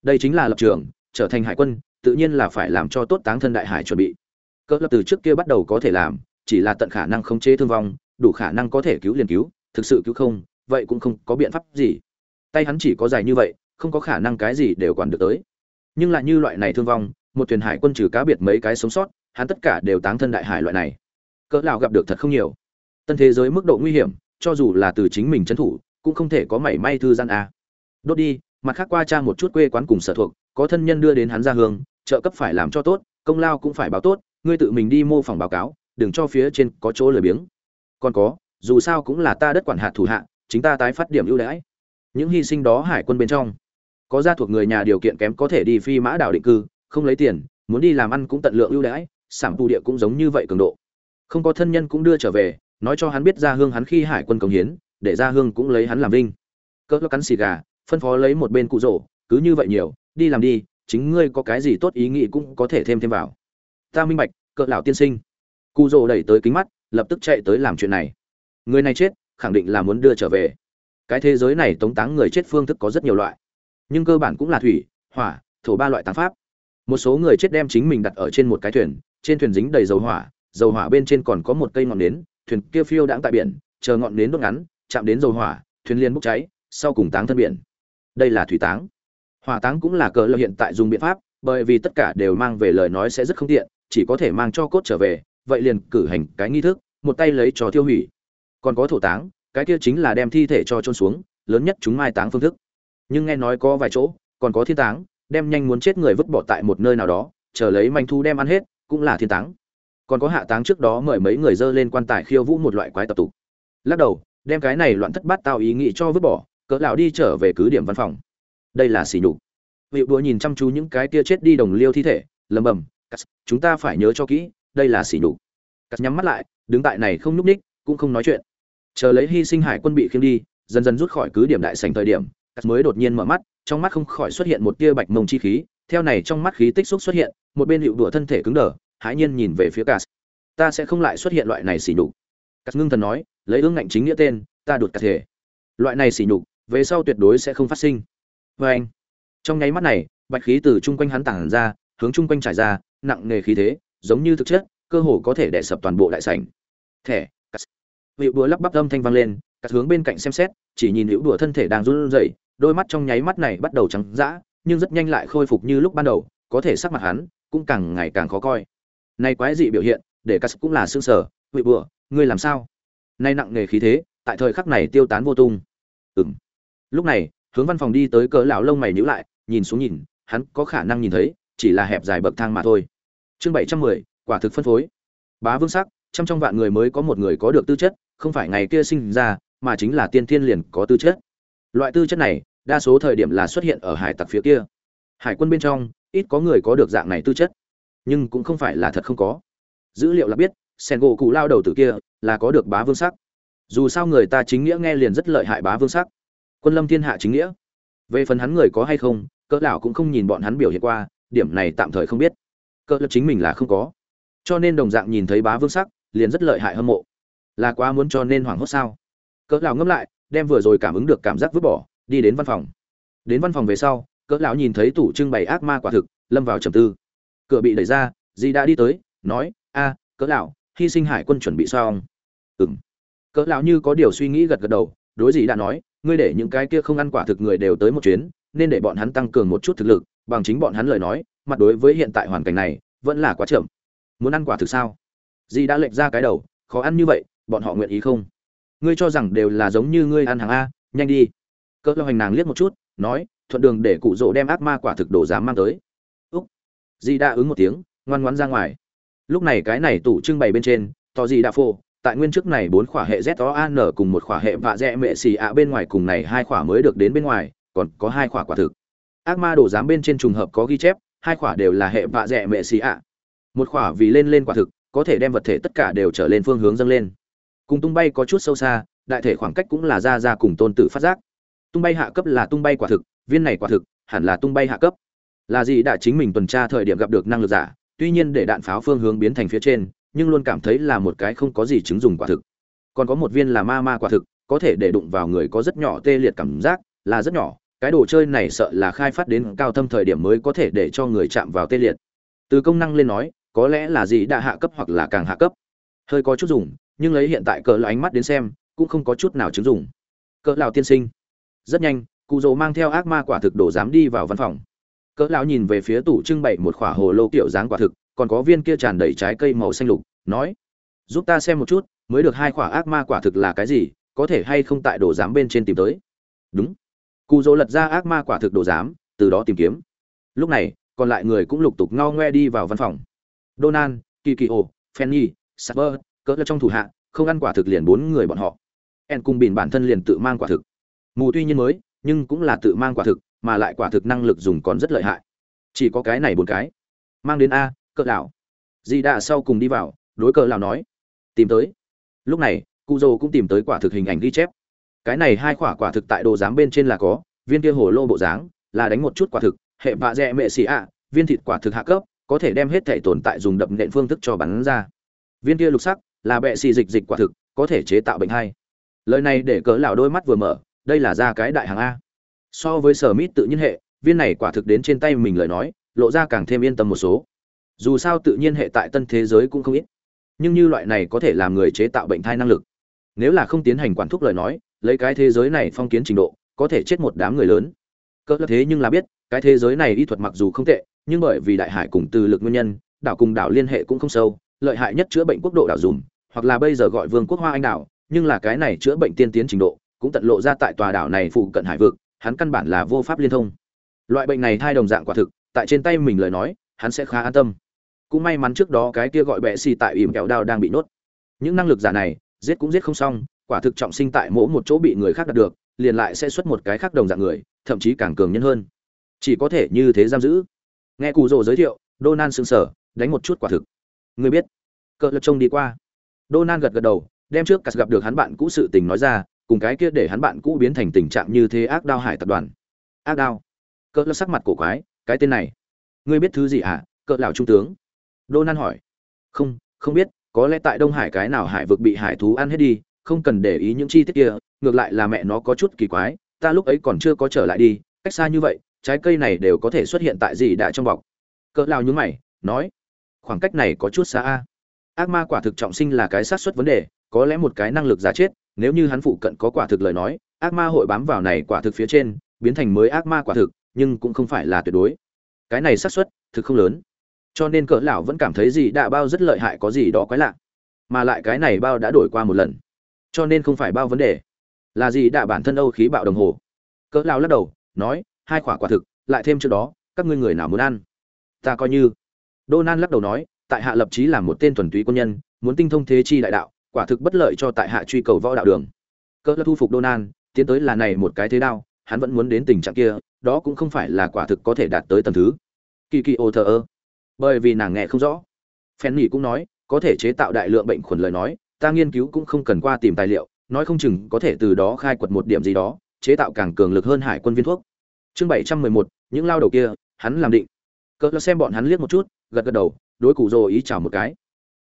Đây chính là lập trường, trở thành hải quân, tự nhiên là phải làm cho tốt táng thân đại hải chuẩn bị. Cỡ lập từ trước kia bắt đầu có thể làm, chỉ là tận khả năng khống chế thương vong, đủ khả năng có thể cứu liền cứu, thực sự cứu không, vậy cũng không có biện pháp gì. Tay hắn chỉ có dài như vậy, không có khả năng cái gì đều quản được tới. Nhưng lại như loại này thương vong, một thuyền hải quân trừ cá biệt mấy cái sống sót, hắn tất cả đều táng thân đại hải loại này. Cỡ nào gặp được thật không nhiều. Tân thế giới mức độ nguy hiểm, cho dù là từ chính mình trấn thủ, cũng không thể có mảy may thư gian a đốt đi, mặt khác qua trang một chút quê quán cùng sở thuộc, có thân nhân đưa đến hắn ra hương, trợ cấp phải làm cho tốt, công lao cũng phải báo tốt, ngươi tự mình đi mô phỏng báo cáo, đừng cho phía trên có chỗ lười biếng. Còn có, dù sao cũng là ta đất quản hạt thủ hạ, chính ta tái phát điểm ưu đãi. Những hy sinh đó hải quân bên trong, có gia thuộc người nhà điều kiện kém có thể đi phi mã đảo định cư, không lấy tiền, muốn đi làm ăn cũng tận lượng ưu đãi sản tu địa cũng giống như vậy cường độ. Không có thân nhân cũng đưa trở về, nói cho hắn biết ra hương hắn khi hải quân công hiến, để ra hương cũng lấy hắn làm vinh. Cỡ cắn xì gà phân phó lấy một bên cụ rổ, cứ như vậy nhiều, đi làm đi, chính ngươi có cái gì tốt ý nghĩ cũng có thể thêm thêm vào. Ta minh bạch, cỡ lão tiên sinh. Cụ rổ đẩy tới kính mắt, lập tức chạy tới làm chuyện này. Người này chết, khẳng định là muốn đưa trở về. Cái thế giới này tống táng người chết phương thức có rất nhiều loại, nhưng cơ bản cũng là thủy, hỏa, thổ ba loại táng pháp. Một số người chết đem chính mình đặt ở trên một cái thuyền, trên thuyền dính đầy dầu hỏa dầu hỏa bên trên còn có một cây ngọn nến, thuyền kia phiêu đãng tại biển, chờ ngọn nến đốt ngắn, chạm đến dầu hỏa, thuyền liền bốc cháy, sau cùng táng thân biển đây là thủy táng. Hỏa táng cũng là cờ lợi hiện tại dùng biện pháp, bởi vì tất cả đều mang về lời nói sẽ rất không tiện, chỉ có thể mang cho cốt trở về, vậy liền cử hành cái nghi thức, một tay lấy cho tiêu hủy. Còn có thổ táng, cái kia chính là đem thi thể cho trôn xuống, lớn nhất chúng mai táng phương thức. Nhưng nghe nói có vài chỗ, còn có thiên táng, đem nhanh muốn chết người vứt bỏ tại một nơi nào đó, chờ lấy manh thu đem ăn hết, cũng là thiên táng. Còn có hạ táng trước đó mời mấy người dơ lên quan tài khiêu vũ một loại quái tập tục. Lắc đầu, đem cái này loạn thất bát tao ý nghĩ cho vứt bỏ cỡ lão đi trở về cứ điểm văn phòng. Đây là xỉ nhục. Vị đùa nhìn chăm chú những cái kia chết đi đồng liêu thi thể, lầm bầm chúng ta phải nhớ cho kỹ, đây là xỉ nhục. Cắt nhắm mắt lại, đứng tại này không nhúc ních cũng không nói chuyện. Chờ lấy hy sinh hải quân bị khiêng đi, dần dần rút khỏi cứ điểm đại sảnh thời điểm, cắt mới đột nhiên mở mắt, trong mắt không khỏi xuất hiện một tia bạch mông chi khí, theo này trong mắt khí tích xúc xuất hiện, một bên hiệu đùa thân thể cứng đờ, hãi nhiên nhìn về phía cắt. Ta sẽ không lại xuất hiện loại này xỉ nhục. Cắt ngưng thần nói, lấy ương ngạnh chính nghĩa tên, ta đột cắt thể. Loại này xỉ nhục về sau tuyệt đối sẽ không phát sinh. Vê anh, trong nháy mắt này, bạch khí từ chung quanh hắn tản ra, hướng chung quanh trải ra, nặng nề khí thế, giống như thực chất, cơ hồ có thể đè sập toàn bộ đại sảnh. Thẻ, cắt. Hiệu đùa lắp bắp âm thanh vang lên, cắt hướng bên cạnh xem xét, chỉ nhìn hữu đùa thân thể đang run rẩy, đôi mắt trong nháy mắt này bắt đầu trắng dã, nhưng rất nhanh lại khôi phục như lúc ban đầu, có thể sắc mặt hắn cũng càng ngày càng khó coi. Này quái dị biểu hiện, để cắt cũng là sương sở vị bừa ngươi làm sao? Nay nặng nề khí thế, tại thời khắc này tiêu tán vô tung. Ừng lúc này, hướng văn phòng đi tới cỡ lão lông mày nhíu lại, nhìn xuống nhìn, hắn có khả năng nhìn thấy, chỉ là hẹp dài bậc thang mà thôi. Chương bảy trăm mười, quả thực phân phối. Bá vương sắc, trăm trong vạn người mới có một người có được tư chất, không phải ngày kia sinh ra, mà chính là tiên thiên liền có tư chất. Loại tư chất này, đa số thời điểm là xuất hiện ở hải tặc phía kia. Hải quân bên trong, ít có người có được dạng này tư chất. Nhưng cũng không phải là thật không có. Dữ liệu là biết, sen gỗ cụ lao đầu tử kia là có được bá vương sắc. Dù sao người ta chính nghĩa nghe liền rất lợi hại bá vương sắc quân lâm thiên hạ chính nghĩa. Về phần hắn người có hay không, cỡ lão cũng không nhìn bọn hắn biểu hiện qua, điểm này tạm thời không biết. Cỡ lập chính mình là không có. Cho nên đồng dạng nhìn thấy bá vương sắc, liền rất lợi hại hâm mộ. Là quá muốn cho nên hoảng hốt sao? Cỡ lão ngâm lại, đem vừa rồi cảm ứng được cảm giác vứt bỏ, đi đến văn phòng. Đến văn phòng về sau, cỡ lão nhìn thấy tủ trưng bày ác ma quả thực, lâm vào trầm tư. Cửa bị đẩy ra di đã đi tới, nói, a, cỡ lão, hy sinh hải quân chuẩn bị xong. Ừm. Cỡ lão như có điều suy nghĩ gật gật đầu, đối gì đã nói ngươi để những cái kia không ăn quả thực người đều tới một chuyến, nên để bọn hắn tăng cường một chút thực lực, bằng chính bọn hắn lời nói, mặt đối với hiện tại hoàn cảnh này, vẫn là quá chậm. Muốn ăn quả thực sao? Di đã lệch ra cái đầu, khó ăn như vậy, bọn họ nguyện ý không? Ngươi cho rằng đều là giống như ngươi ăn hàng a, nhanh đi. Cỡ lão hành nàng liếc một chút, nói, thuận đường để cụ rỗ đem ác ma quả thực đồ dám mang tới. Úc. Di đã ứng một tiếng, ngoan ngoãn ra ngoài. Lúc này cái này tủ trưng bày bên trên, to gì đã phô tại nguyên trước này bốn khỏa hệ z o cùng một khỏa hệ vạ dẹ mệ xì ạ bên ngoài cùng này hai khỏa mới được đến bên ngoài, còn có hai khỏa quả thực. Ác ma đồ giám bên trên trùng hợp có ghi chép, hai khỏa đều là hệ vạ dẹ mệ xì ạ. Một khỏa vì lên lên quả thực, có thể đem vật thể tất cả đều trở lên phương hướng dâng lên. Cùng tung bay có chút sâu xa, đại thể khoảng cách cũng là ra ra cùng tôn tử phát giác. Tung bay hạ cấp là tung bay quả thực, viên này quả thực, hẳn là tung bay hạ cấp. Là gì đã chính mình tuần tra thời điểm gặp được năng lực giả, tuy nhiên để đạn pháo phương hướng biến thành phía trên nhưng luôn cảm thấy là một cái không có gì chứng dùng quả thực. Còn có một viên là ma ma quả thực, có thể để đụng vào người có rất nhỏ tê liệt cảm giác, là rất nhỏ. Cái đồ chơi này sợ là khai phát đến cao thâm thời điểm mới có thể để cho người chạm vào tê liệt. Từ công năng lên nói, có lẽ là gì đã hạ cấp hoặc là càng hạ cấp. Hơi có chút dùng, nhưng lấy hiện tại cỡ là ánh mắt đến xem, cũng không có chút nào chứng dùng. Cỡ lão tiên sinh. Rất nhanh, cụ dỗ mang theo ác ma quả thực đổ dám đi vào văn phòng. Cỡ lão nhìn về phía tủ trưng bày một khỏa hồ lô kiểu dáng quả thực, còn có viên kia tràn đầy trái cây màu xanh lục nói, giúp ta xem một chút, mới được hai quả ác ma quả thực là cái gì, có thể hay không tại đồ giám bên trên tìm tới? Đúng. Cụ dỗ lật ra ác ma quả thực đồ giám, từ đó tìm kiếm. Lúc này, còn lại người cũng lục tục ngao ngoe đi vào văn phòng. Donan kikio, fanny sapper cỡ là trong thủ hạ, không ăn quả thực liền bốn người bọn họ. En cung bìn bản thân liền tự mang quả thực. Mù tuy nhiên mới, nhưng cũng là tự mang quả thực, mà lại quả thực năng lực dùng còn rất lợi hại. Chỉ có cái này bốn cái. Mang đến a, cỡ đảo di đạ sau cùng đi vào đối cờ lão nói, tìm tới. Lúc này cụ dô cũng tìm tới quả thực hình ảnh ghi chép. Cái này hai quả quả thực tại đồ giám bên trên là có, viên kia hồ lô bộ dáng là đánh một chút quả thực, hệ bạ dẹ mệ xì ạ, viên thịt quả thực hạ cấp, có thể đem hết thể tồn tại dùng đập nện phương thức cho bắn ra. Viên kia lục sắc là bệ xì dịch dịch quả thực, có thể chế tạo bệnh hay. Lời này để cỡ lão đôi mắt vừa mở, đây là ra cái đại hàng a. So với sở mít tự nhiên hệ, viên này quả thực đến trên tay mình lời nói, lộ ra càng thêm yên tâm một số. Dù sao tự nhiên hệ tại tân thế giới cũng không ít nhưng như loại này có thể làm người chế tạo bệnh thai năng lực. Nếu là không tiến hành quản thúc lời nói, lấy cái thế giới này phong kiến trình độ, có thể chết một đám người lớn. Cỡ thế nhưng là biết, cái thế giới này y thuật mặc dù không tệ, nhưng bởi vì đại hải cùng từ lực nguyên nhân, đảo cùng đảo liên hệ cũng không sâu, lợi hại nhất chữa bệnh quốc độ đảo dùm, hoặc là bây giờ gọi vương quốc hoa anh đảo, nhưng là cái này chữa bệnh tiên tiến trình độ, cũng tận lộ ra tại tòa đảo này phụ cận hải vực, hắn căn bản là vô pháp liên thông. Loại bệnh này thai đồng dạng quả thực, tại trên tay mình lời nói, hắn sẽ khá an tâm cũng may mắn trước đó cái kia gọi bệ xì tại ỉm kẹo đao đang bị nốt. Những năng lực giả này, giết cũng giết không xong, quả thực trọng sinh tại mỗi một chỗ bị người khác đạt được, liền lại sẽ xuất một cái khác đồng dạng người, thậm chí càng cường nhân hơn. Chỉ có thể như thế giam giữ. Nghe cù rồ giới thiệu donan sững sờ, đánh một chút quả thực. Người biết. Cỡ lật trông đi qua. Donan gật gật đầu, đem trước cắt gặp được hắn bạn cũ sự tình nói ra, cùng cái kia để hắn bạn cũ biến thành tình trạng như thế ác đao hải tập đoàn. Ác đao. Cỡ lật sắc mặt cổ quái, cái tên này. Ngươi biết thứ gì à cỡ lão trung tướng. Donan hỏi. Không, không biết, có lẽ tại Đông Hải cái nào hải vực bị hải thú ăn hết đi, không cần để ý những chi tiết kia, ngược lại là mẹ nó có chút kỳ quái, ta lúc ấy còn chưa có trở lại đi, cách xa như vậy, trái cây này đều có thể xuất hiện tại gì đã trong bọc. Cỡ lão nhướng mày, nói, khoảng cách này có chút xa a. Ác ma quả thực trọng sinh là cái xác suất vấn đề, có lẽ một cái năng lực giả chết, nếu như hắn phụ cận có quả thực lời nói, ác ma hội bám vào này quả thực phía trên, biến thành mới ác ma quả thực, nhưng cũng không phải là tuyệt đối. Cái này xác suất thực không lớn cho nên cỡ lão vẫn cảm thấy gì đạ bao rất lợi hại có gì đó quái lạ. Mà lại cái này bao đã đổi qua một lần. Cho nên không phải bao vấn đề. Là gì đạ bản thân âu khí bạo đồng hồ. Cỡ lão lắc đầu, nói, hai quả quả thực, lại thêm trước đó, các ngươi người nào muốn ăn? Ta coi như. Donan lắc đầu nói, tại hạ lập chí là một tên thuần túy quân nhân, muốn tinh thông thế chi đại đạo, quả thực bất lợi cho tại hạ truy cầu võ đạo đường. Cỡ lão thu phục Donan tiến tới là này một cái thế đao, hắn vẫn muốn đến tình trạng kia, đó cũng không phải là quả thực có thể đạt tới tầm thứ. Kỳ kỳ ô thờ ơ bởi vì nàng nghe không rõ. Phen nghỉ cũng nói, có thể chế tạo đại lượng bệnh khuẩn lời nói, ta nghiên cứu cũng không cần qua tìm tài liệu, nói không chừng có thể từ đó khai quật một điểm gì đó, chế tạo càng cường lực hơn hải quân viên thuốc. Chương bảy trăm mười một, những lao đầu kia, hắn làm định. Cỡ xem bọn hắn liếc một chút, gật gật đầu, đối cụ rồ ý chào một cái.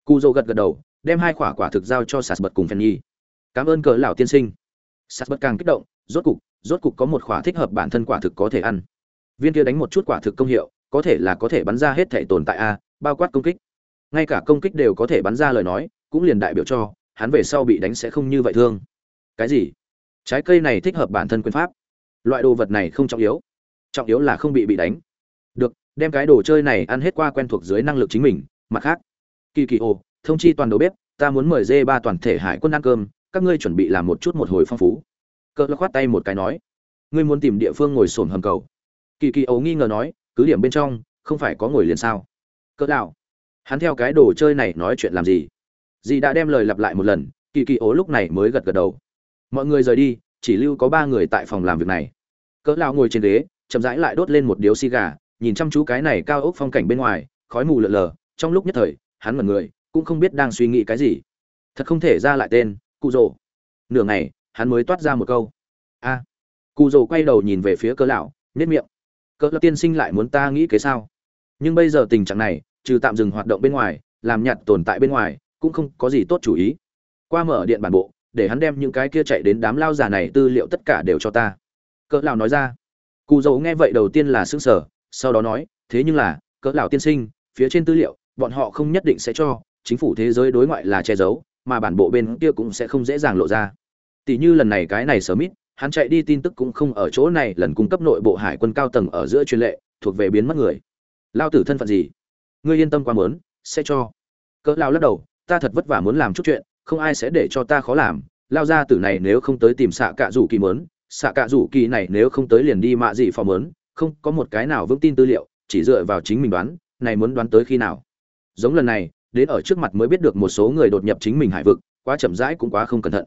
Cụ rồ gật gật đầu, đem hai quả quả thực giao cho sạt bật cùng phen nhi. Cảm ơn cỡ lão tiên sinh. Sạt bật càng kích động, rốt cục rốt cục có một quả thích hợp bản thân quả thực có thể ăn. Viên kia đánh một chút quả thực công hiệu có thể là có thể bắn ra hết thể tồn tại a, bao quát công kích. Ngay cả công kích đều có thể bắn ra lời nói, cũng liền đại biểu cho, hắn về sau bị đánh sẽ không như vậy thương. Cái gì? Trái cây này thích hợp bản thân quyền pháp. Loại đồ vật này không trọng yếu. Trọng yếu là không bị bị đánh. Được, đem cái đồ chơi này ăn hết qua quen thuộc dưới năng lực chính mình, mặt khác. Kỳ kỳ ồ, thông chi toàn đầu bếp, ta muốn mời dê ba toàn thể hải quân ăn cơm, các ngươi chuẩn bị làm một chút một hồi phong phú. Cỡ khoát tay một cái nói. Ngươi muốn tìm địa phương ngồi sồn hầm cầu. Kỳ kỳ ấu nghi ngờ nói cứ điểm bên trong, không phải có ngồi liền sao? Cỡ đạo hắn theo cái đồ chơi này nói chuyện làm gì? Dì đã đem lời lặp lại một lần, kỳ kỳ ố lúc này mới gật gật đầu. Mọi người rời đi, chỉ lưu có ba người tại phòng làm việc này. Cỡ lão ngồi trên ghế, chậm rãi lại đốt lên một điếu xì gà, nhìn chăm chú cái này cao ốc phong cảnh bên ngoài, khói mù lợn lờ trong lúc nhất thời, hắn mật người, cũng không biết đang suy nghĩ cái gì. Thật không thể ra lại tên cụ rồ nửa ngày, hắn mới toát ra một câu. A. Cụ rồ quay đầu nhìn về phía cỡ lão nếp miệng cỡ lập tiên sinh lại muốn ta nghĩ kế sao? Nhưng bây giờ tình trạng này, trừ tạm dừng hoạt động bên ngoài, làm nhạt tồn tại bên ngoài, cũng không có gì tốt chủ ý. Qua mở điện bản bộ, để hắn đem những cái kia chạy đến đám lao giả này tư liệu tất cả đều cho ta. Cỡ lão nói ra. Cụ dầu nghe vậy đầu tiên là sững sờ, sau đó nói, thế nhưng là, cỡ lão tiên sinh, phía trên tư liệu, bọn họ không nhất định sẽ cho, chính phủ thế giới đối ngoại là che giấu, mà bản bộ bên kia cũng sẽ không dễ dàng lộ ra. Tỷ như lần này cái này sớm ít hắn chạy đi tin tức cũng không ở chỗ này, lần cung cấp nội bộ hải quân cao tầng ở giữa truyền lệ, thuộc về biến mất người. Lao tử thân phận gì? Ngươi yên tâm quá mớn sẽ cho. Cỡ lao lắc đầu, ta thật vất vả muốn làm chút chuyện, không ai sẽ để cho ta khó làm. Lao ra tử này nếu không tới tìm xạ cạ rủ kỳ mớn xạ cạ rủ kỳ này nếu không tới liền đi mạ gì phò mớn không có một cái nào vững tin tư liệu, chỉ dựa vào chính mình đoán, này muốn đoán tới khi nào. Giống lần này, đến ở trước mặt mới biết được một số người đột nhập chính mình hải vực, quá chậm rãi cũng quá không cẩn thận.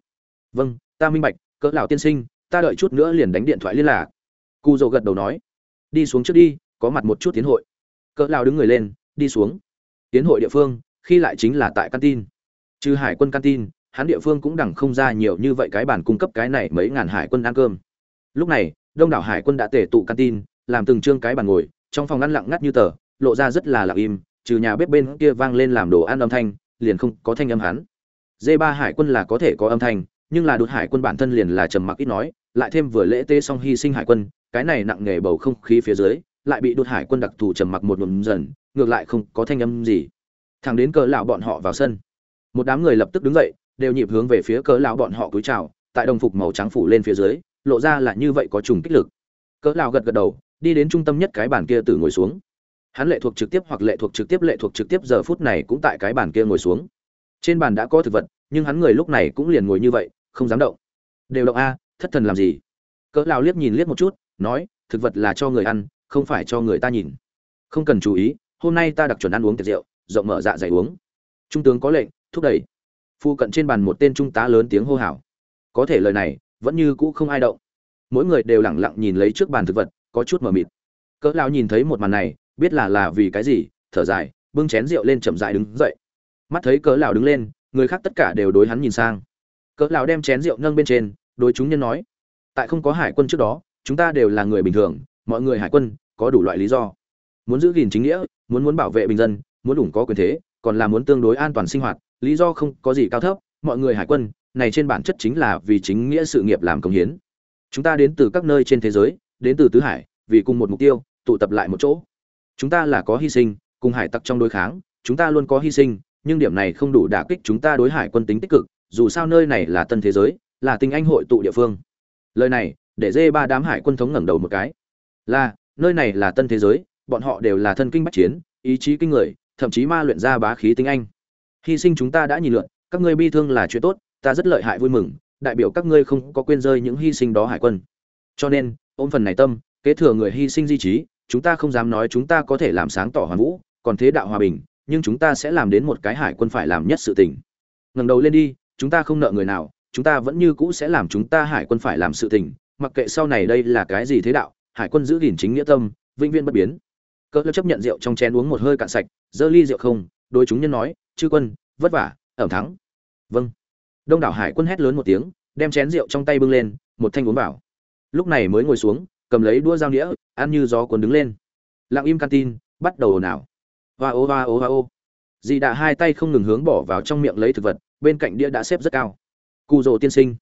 Vâng ta minh bạch, cỡ lão tiên sinh ta đợi chút nữa liền đánh điện thoại liên lạc. Cu dầu gật đầu nói. Đi xuống trước đi, có mặt một chút tiến hội. Cỡ lao đứng người lên, đi xuống. Tiến hội địa phương, khi lại chính là tại căn tin trừ hải quân căn tin hắn địa phương cũng đẳng không ra nhiều như vậy cái bản cung cấp cái này mấy ngàn hải quân ăn cơm. Lúc này, đông đảo hải quân đã tề tụ căn tin làm từng trương cái bàn ngồi, trong phòng ăn lặng ngắt như tờ, lộ ra rất là lặng im, trừ nhà bếp bên kia vang lên làm đồ ăn âm thanh, liền không có thanh âm hắn. D ba hải quân là có thể có âm thanh nhưng là đột hải quân bản thân liền là trầm mặc ít nói, lại thêm vừa lễ tế xong hy sinh hải quân, cái này nặng nghề bầu không khí phía dưới, lại bị đột hải quân đặc thù trầm mặc một ngụm dần, ngược lại không có thanh âm gì. Thẳng đến cỡ lão bọn họ vào sân, một đám người lập tức đứng dậy, đều nhịp hướng về phía cỡ lão bọn họ cúi chào, tại đồng phục màu trắng phủ lên phía dưới, lộ ra là như vậy có trùng kích lực. Cỡ lão gật gật đầu, đi đến trung tâm nhất cái bàn kia từ ngồi xuống. Hắn lệ thuộc trực tiếp hoặc lệ thuộc trực tiếp, lệ thuộc trực tiếp giờ phút này cũng tại cái bàn kia ngồi xuống. Trên bàn đã có thực vật, nhưng hắn người lúc này cũng liền ngồi như vậy không dám động. Đều động a, thất thần làm gì? Cỡ lão liếc nhìn liếc một chút, nói, thực vật là cho người ăn, không phải cho người ta nhìn. Không cần chú ý, hôm nay ta đặc chuẩn ăn uống tiệc rượu, rộng mở dạ dày uống. Trung tướng có lệnh, thúc đẩy. Phu cận trên bàn một tên trung tá lớn tiếng hô hào. Có thể lời này, vẫn như cũ không ai động. Mỗi người đều lẳng lặng nhìn lấy trước bàn thực vật, có chút mờ mịt. Cỡ lão nhìn thấy một màn này, biết là là vì cái gì, thở dài, bưng chén rượu lên chậm rãi đứng dậy. Mắt thấy cỡ lão đứng lên, người khác tất cả đều đối hắn nhìn sang cỡ lão đem chén rượu nâng bên trên, đối chúng nhân nói, tại không có hải quân trước đó, chúng ta đều là người bình thường, mọi người hải quân, có đủ loại lý do. Muốn giữ gìn chính nghĩa, muốn muốn bảo vệ bình dân, muốn đủ có quyền thế, còn là muốn tương đối an toàn sinh hoạt, lý do không có gì cao thấp, mọi người hải quân, này trên bản chất chính là vì chính nghĩa sự nghiệp làm công hiến. Chúng ta đến từ các nơi trên thế giới, đến từ tứ hải, vì cùng một mục tiêu, tụ tập lại một chỗ. Chúng ta là có hy sinh, cùng hải tặc trong đối kháng, chúng ta luôn có hy sinh, nhưng điểm này không đủ đả kích chúng ta đối hải quân tính tích cực dù sao nơi này là tân thế giới, là Tinh anh hội tụ địa phương. Lời này, để dê ba đám hải quân thống ngẩng đầu một cái. Là, nơi này là tân thế giới, bọn họ đều là thân kinh bách chiến, ý chí kinh người, thậm chí ma luyện ra bá khí Tinh anh. Hy sinh chúng ta đã nhìn lượn, các ngươi bi thương là chuyện tốt, ta rất lợi hại vui mừng, đại biểu các ngươi không có quên rơi những hy sinh đó hải quân. Cho nên, ôm phần này tâm, kế thừa người hy sinh di trí, chúng ta không dám nói chúng ta có thể làm sáng tỏ hoàn vũ, còn thế đạo hòa bình, nhưng chúng ta sẽ làm đến một cái hải quân phải làm nhất sự tình. Ngẩng đầu lên đi chúng ta không nợ người nào, chúng ta vẫn như cũ sẽ làm chúng ta hải quân phải làm sự tình, mặc kệ sau này đây là cái gì thế đạo, hải quân giữ gìn chính nghĩa tâm, vĩnh viễn bất biến. Cỡ chấp nhận rượu trong chén uống một hơi cạn sạch, dơ ly rượu không đôi chúng nhân nói, chư quân, vất vả, ẩm thắng. Vâng. Đông đảo hải quân hét lớn một tiếng, đem chén rượu trong tay bưng lên, một thanh uống vào. Lúc này mới ngồi xuống, cầm lấy đũa dao đĩa ăn như gió cuốn đứng lên. Lặng im canteen bắt đầu ồn ào. Hoa ô hoa ô hoa ô. Dì đã hai tay không ngừng hướng bỏ vào trong miệng lấy thực vật bên cạnh đĩa đã xếp rất cao. Cụ rồ tiên sinh.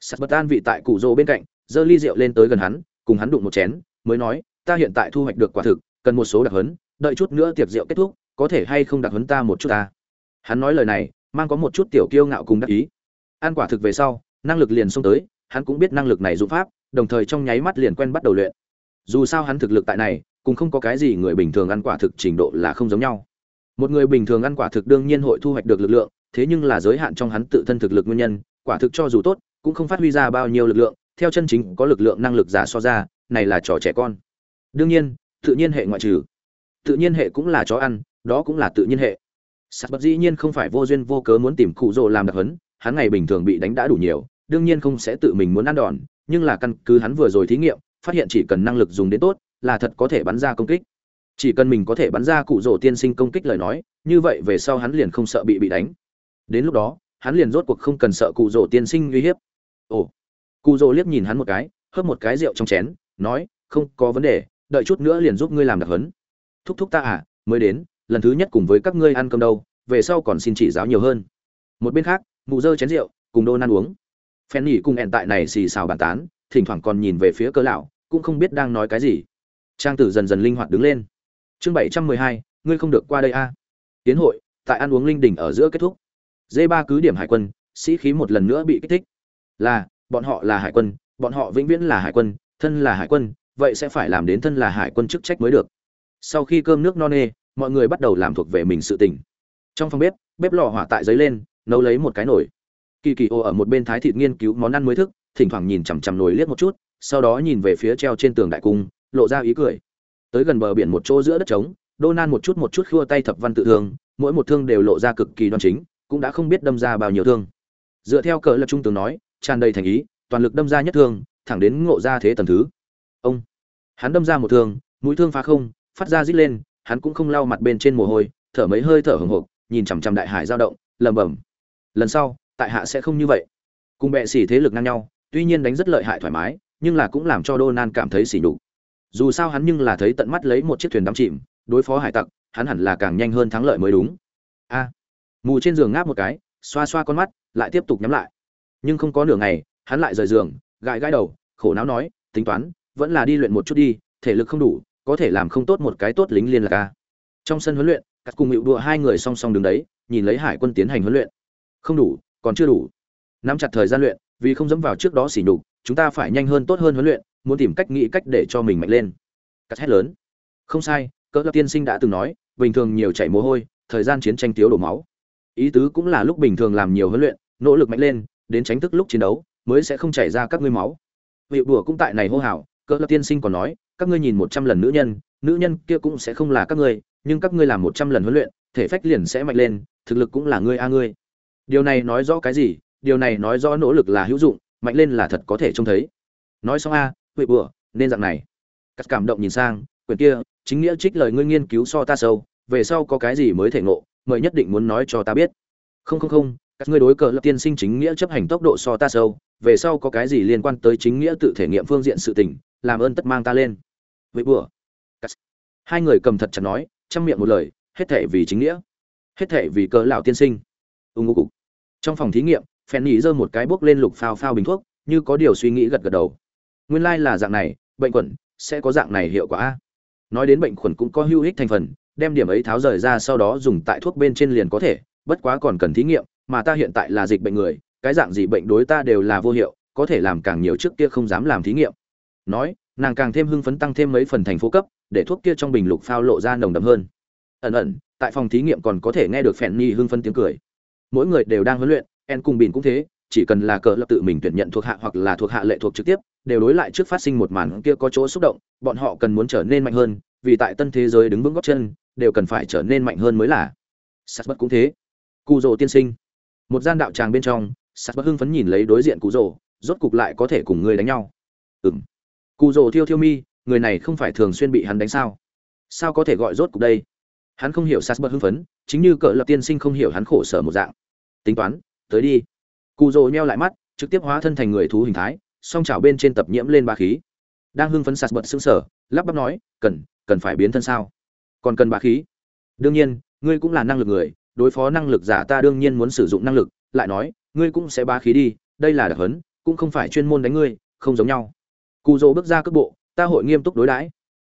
Sắt bất an vị tại cụ rồ bên cạnh, giơ ly rượu lên tới gần hắn, cùng hắn đụng một chén, mới nói, ta hiện tại thu hoạch được quả thực, cần một số đặc hấn đợi chút nữa tiệc rượu kết thúc, có thể hay không đặc hấn ta một chút ta? Hắn nói lời này, mang có một chút tiểu kiêu ngạo cùng đắc ý. Ăn quả thực về sau, năng lực liền xông tới, hắn cũng biết năng lực này dụng pháp, đồng thời trong nháy mắt liền quen bắt đầu luyện. Dù sao hắn thực lực tại này, cũng không có cái gì người bình thường ăn quả thực trình độ là không giống nhau một người bình thường ăn quả thực đương nhiên hội thu hoạch được lực lượng, thế nhưng là giới hạn trong hắn tự thân thực lực nguyên nhân, quả thực cho dù tốt, cũng không phát huy ra bao nhiêu lực lượng, theo chân chính có lực lượng năng lực giả so ra, này là trò trẻ con. Đương nhiên, tự nhiên hệ ngoại trừ. Tự nhiên hệ cũng là chó ăn, đó cũng là tự nhiên hệ. Sắt bất dĩ nhiên không phải vô duyên vô cớ muốn tìm cụ rồ làm đặc hấn hắn ngày bình thường bị đánh đã đủ nhiều, đương nhiên không sẽ tự mình muốn ăn đòn, nhưng là căn cứ hắn vừa rồi thí nghiệm, phát hiện chỉ cần năng lực dùng đến tốt, là thật có thể bắn ra công kích chỉ cần mình có thể bắn ra cụ rồ tiên sinh công kích lời nói, như vậy về sau hắn liền không sợ bị bị đánh. Đến lúc đó, hắn liền rốt cuộc không cần sợ cụ rồ tiên sinh uy hiếp. Ồ. Cụ rồ liếc nhìn hắn một cái, hớp một cái rượu trong chén, nói, không có vấn đề, đợi chút nữa liền giúp ngươi làm đặc hấn thúc thúc ta à mới đến, lần thứ nhất cùng với các ngươi ăn cơm đâu, về sau còn xin chỉ giáo nhiều hơn. Một bên khác, mụ dơ chén rượu, cùng đô nan uống. Phen nhỉ cùng ẹn tại này xì xào bàn tán, thỉnh thoảng còn nhìn về phía cơ lão, cũng không biết đang nói cái gì. Trang tử dần dần linh hoạt đứng lên chương bảy trăm mười hai, ngươi không được qua đây a. À. tiến hội, tại ăn uống linh đình ở giữa kết thúc. D ba cứ điểm hải quân, sĩ khí một lần nữa bị kích thích. Là, bọn họ là hải quân, bọn họ vĩnh viễn là hải quân, thân là hải quân, vậy sẽ phải làm đến thân là hải quân chức trách mới được. Sau khi cơm nước no nê, mọi người bắt đầu làm thuộc về mình sự tình. Trong phòng bếp bếp lò hỏa tại giấy lên, nấu lấy một cái nồi. Kỳ kỳ ô ở một bên thái thịt nghiên cứu món ăn mới thức, thỉnh thoảng nhìn chằm chằm nồi liếc một chút, sau đó nhìn về phía treo trên tường đại cung, lộ ra ý cười tới gần bờ biển một chỗ giữa đất trống, đô nan một chút một chút khua tay thập văn tự thương, mỗi một thương đều lộ ra cực kỳ đoan chính, cũng đã không biết đâm ra bao nhiêu thương. Dựa theo cỡ lập trung tướng nói, tràn đầy thành ý, toàn lực đâm ra nhất thương, thẳng đến ngộ ra thế tầm thứ. Ông, hắn đâm ra một thương, mũi thương phá không, phát ra rít lên, hắn cũng không lau mặt bên trên mồ hôi, thở mấy hơi thở hừng hộp nhìn chằm chằm đại hải dao động, lẩm bẩm, lần sau, tại hạ sẽ không như vậy. Cùng bệ xỉ thế lực ngang nhau, tuy nhiên đánh rất lợi hại thoải mái, nhưng là cũng làm cho Donan cảm thấy xỉ nhục dù sao hắn nhưng là thấy tận mắt lấy một chiếc thuyền đắm chìm, đối phó hải tặc, hắn hẳn là càng nhanh hơn thắng lợi mới đúng. A. Mù trên giường ngáp một cái, xoa xoa con mắt, lại tiếp tục nhắm lại. Nhưng không có nửa ngày, hắn lại rời giường, gãi gãi đầu, khổ não nói, tính toán, vẫn là đi luyện một chút đi, thể lực không đủ, có thể làm không tốt một cái tốt lính liên lạc a. Trong sân huấn luyện cắt cùng hiệu đùa hai người song song đứng đấy, nhìn lấy hải quân tiến hành huấn luyện. Không đủ, còn chưa đủ. Nắm chặt thời gian luyện, vì không dẫm vào trước đó xỉ nhục, chúng ta phải nhanh hơn tốt hơn huấn luyện muốn tìm cách nghĩ cách để cho mình mạnh lên. Cắt hét lớn. Không sai cỡ lập tiên sinh đã từng nói bình thường nhiều chảy mồ hôi thời gian chiến tranh thiếu đổ máu. Ý tứ cũng là lúc bình thường làm nhiều huấn luyện nỗ lực mạnh lên đến tránh thức lúc chiến đấu mới sẽ không chảy ra các ngươi máu. Vị đùa cũng tại này hô hào cỡ lập tiên sinh còn nói các ngươi nhìn một trăm lần nữ nhân nữ nhân kia cũng sẽ không là các ngươi nhưng các ngươi làm một trăm lần huấn luyện thể phách liền sẽ mạnh lên thực lực cũng là ngươi a ngươi. Điều này nói rõ cái gì? Điều này nói rõ nỗ lực là hữu dụng mạnh lên là thật có thể trông thấy. Nói xong a à, huệ bừa nên dạng này. Cắt cảm động nhìn sang, quyển kia, chính nghĩa trích lời ngươi nghiên cứu so ta sâu, về sau có cái gì mới thể ngộ, mời nhất định muốn nói cho ta biết. Không không không, các ngươi đối cờ lập tiên sinh chính nghĩa chấp hành tốc độ so ta sâu, về sau có cái gì liên quan tới chính nghĩa tự thể nghiệm phương diện sự tình, làm ơn tất mang ta lên. Vậy bữa hai người cầm thật chặt nói, chăm miệng một lời, hết thể vì chính nghĩa, hết thể vì cờ lão tiên sinh. Ưng ngô cục. Trong phòng thí nghiệm phen nhỉ giơ một cái bốc lên lục phao phao bình thuốc, như có điều suy nghĩ gật gật đầu nguyên lai là dạng này, bệnh khuẩn sẽ có dạng này hiệu quả nói đến bệnh khuẩn cũng có hữu ích thành phần, đem điểm ấy tháo rời ra sau đó dùng tại thuốc bên trên liền có thể, bất quá còn cần thí nghiệm, mà ta hiện tại là dịch bệnh người, cái dạng gì bệnh đối ta đều là vô hiệu, có thể làm càng nhiều trước kia không dám làm thí nghiệm. Nói, nàng càng thêm hưng phấn tăng thêm mấy phần thành phố cấp, để thuốc kia trong bình lục phao lộ ra nồng đậm hơn. Ẩn ẩn, tại phòng thí nghiệm còn có thể nghe được phèn nhi hưng phấn tiếng cười. Mỗi người đều đang huấn luyện en cùng bình cũng thế, chỉ cần là cờ lập tự mình tuyển nhận thuộc hạ hoặc là thuộc hạ lệ thuộc trực tiếp đều đối lại trước phát sinh một màn kia có chỗ xúc động, bọn họ cần muốn trở nên mạnh hơn, vì tại tân thế giới đứng vững gót chân, đều cần phải trở nên mạnh hơn mới là. Sát bất cũng thế. Cù rồ tiên sinh. Một gian đạo tràng bên trong Sát bất hưng phấn nhìn lấy đối diện Cù rồ rốt cục lại có thể cùng người đánh nhau. Ừm. Cù rồ thiêu thiêu mi, người này không phải thường xuyên bị hắn đánh sao? Sao có thể gọi rốt cục đây? Hắn không hiểu Sát Bất hưng phấn, chính như cỡ lập tiên sinh không hiểu hắn khổ sở một dạng. Tính toán, tới đi. Cù rồ nheo lại mắt, trực tiếp hóa thân thành người thú hình thái song chảo bên trên tập nhiễm lên ba khí. Đang hưng phấn sạt bật xương sở lắp bắp nói, cần cần phải biến thân sao? Còn cần ba khí? Đương nhiên, ngươi cũng là năng lực người, đối phó năng lực giả ta đương nhiên muốn sử dụng năng lực, lại nói, ngươi cũng sẽ ba khí đi, đây là đặc hấn, cũng không phải chuyên môn đánh ngươi, không giống nhau. Cụ dỗ bước ra cước bộ, ta hội nghiêm túc đối đãi.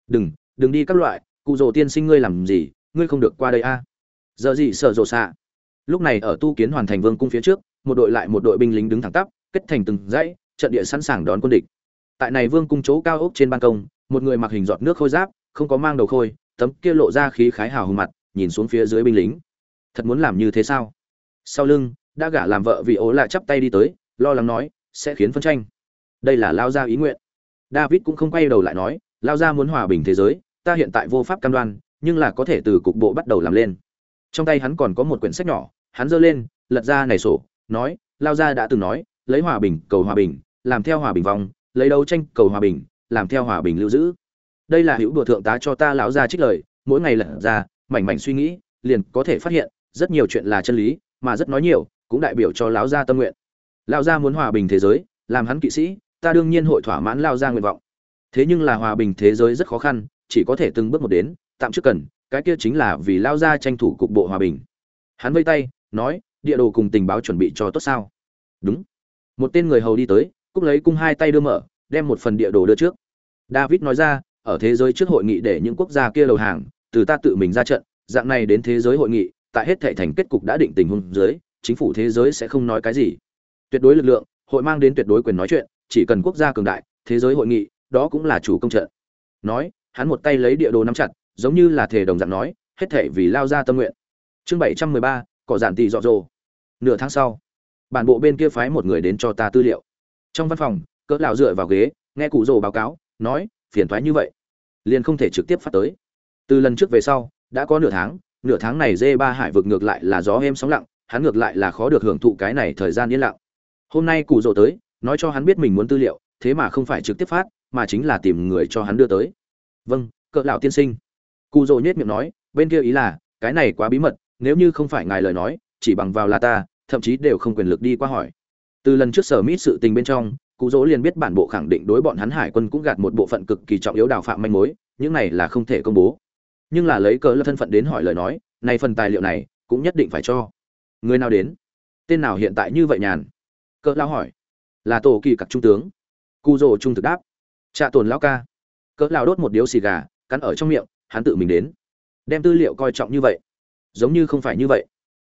Đừng đừng đi các loại cụ dỗ tiên sinh ngươi làm gì, ngươi không được qua đây a. À? giờ gì sợ rộ xạ? Lúc này ở tu kiến hoàn thành vương cung phía trước, một đội lại một đội binh lính đứng thẳng tắp, kết thành từng dãy trận địa sẵn sàng đón quân địch. Tại này vương cung chỗ cao ốc trên ban công, một người mặc hình giọt nước khôi giáp, không có mang đầu khôi, tấm kia lộ ra khí khái hào hùng mặt, nhìn xuống phía dưới binh lính. Thật muốn làm như thế sao? Sau lưng, đã gả làm vợ vì ố lại chắp tay đi tới, lo lắng nói, sẽ khiến phân tranh. Đây là lao ra ý nguyện. David cũng không quay đầu lại nói, lao ra muốn hòa bình thế giới, ta hiện tại vô pháp cam đoan, nhưng là có thể từ cục bộ bắt đầu làm lên. Trong tay hắn còn có một quyển sách nhỏ, hắn giơ lên, lật ra này sổ, nói, lao ra đã từng nói, lấy hòa bình cầu hòa bình làm theo hòa bình vòng lấy đấu tranh cầu hòa bình, làm theo hòa bình lưu giữ. Đây là hữu đùa thượng tá cho ta lão ra trích lời, mỗi ngày lẩn ra, mảnh mảnh suy nghĩ, liền có thể phát hiện, rất nhiều chuyện là chân lý, mà rất nói nhiều, cũng đại biểu cho lão gia tâm nguyện. Lão gia muốn hòa bình thế giới, làm hắn kỵ sĩ, ta đương nhiên hội thỏa mãn lão gia nguyện vọng. Thế nhưng là hòa bình thế giới rất khó khăn, chỉ có thể từng bước một đến, tạm trước cần, cái kia chính là vì lao ra tranh thủ cục bộ hòa bình. Hắn vây tay, nói, địa đồ cùng tình báo chuẩn bị cho tốt sao? Đúng. Một tên người hầu đi tới cúc lấy cung hai tay đưa mở, đem một phần địa đồ đưa trước. David nói ra, ở thế giới trước hội nghị để những quốc gia kia lầu hàng, từ ta tự mình ra trận, dạng này đến thế giới hội nghị, tại hết thể thành kết cục đã định tình huống dưới, chính phủ thế giới sẽ không nói cái gì. Tuyệt đối lực lượng, hội mang đến tuyệt đối quyền nói chuyện, chỉ cần quốc gia cường đại, thế giới hội nghị, đó cũng là chủ công trận. Nói, hắn một tay lấy địa đồ nắm chặt, giống như là thể đồng dạng nói, hết thể vì lao ra tâm nguyện. Chương bảy trăm mười ba, cỏ giản tỷ dọ dồ nửa tháng sau, bản bộ bên kia phái một người đến cho ta tư liệu trong văn phòng, cỡ lão dựa vào ghế, nghe cụ rồ báo cáo, nói, phiền thoái như vậy. Liền không thể trực tiếp phát tới. Từ lần trước về sau, đã có nửa tháng nửa tháng này dê ba hải vực ngược lại là gió êm sóng lặng, hắn ngược lại là khó được hưởng thụ cái này thời gian yên lặng. Hôm nay cụ rồ tới, nói cho hắn biết mình muốn tư liệu, thế mà không phải trực tiếp phát, mà chính là tìm người cho hắn đưa tới. Vâng cỡ lão tiên sinh. Cụ rồ nhếch miệng nói, bên kia ý là, cái này quá bí mật, nếu như không phải ngài lời nói, chỉ bằng vào là ta, thậm chí đều không quyền lực đi qua hỏi từ lần trước sở mít sự tình bên trong, cụ dỗ liền biết bản bộ khẳng định đối bọn hắn hải quân cũng gạt một bộ phận cực kỳ trọng yếu đào phạm manh mối, những này là không thể công bố. Nhưng là lấy cớ là thân phận đến hỏi lời nói, này phần tài liệu này cũng nhất định phải cho. Người nào đến? Tên nào hiện tại như vậy nhàn? Cỡ lao hỏi. Là tổ kỳ cặc trung tướng. Cụ Dỗ trung thực đáp. Trạ tồn lao ca. Cỡ lao đốt một điếu xì gà, cắn ở trong miệng, hắn tự mình đến. Đem tư liệu coi trọng như vậy. Giống như không phải như vậy.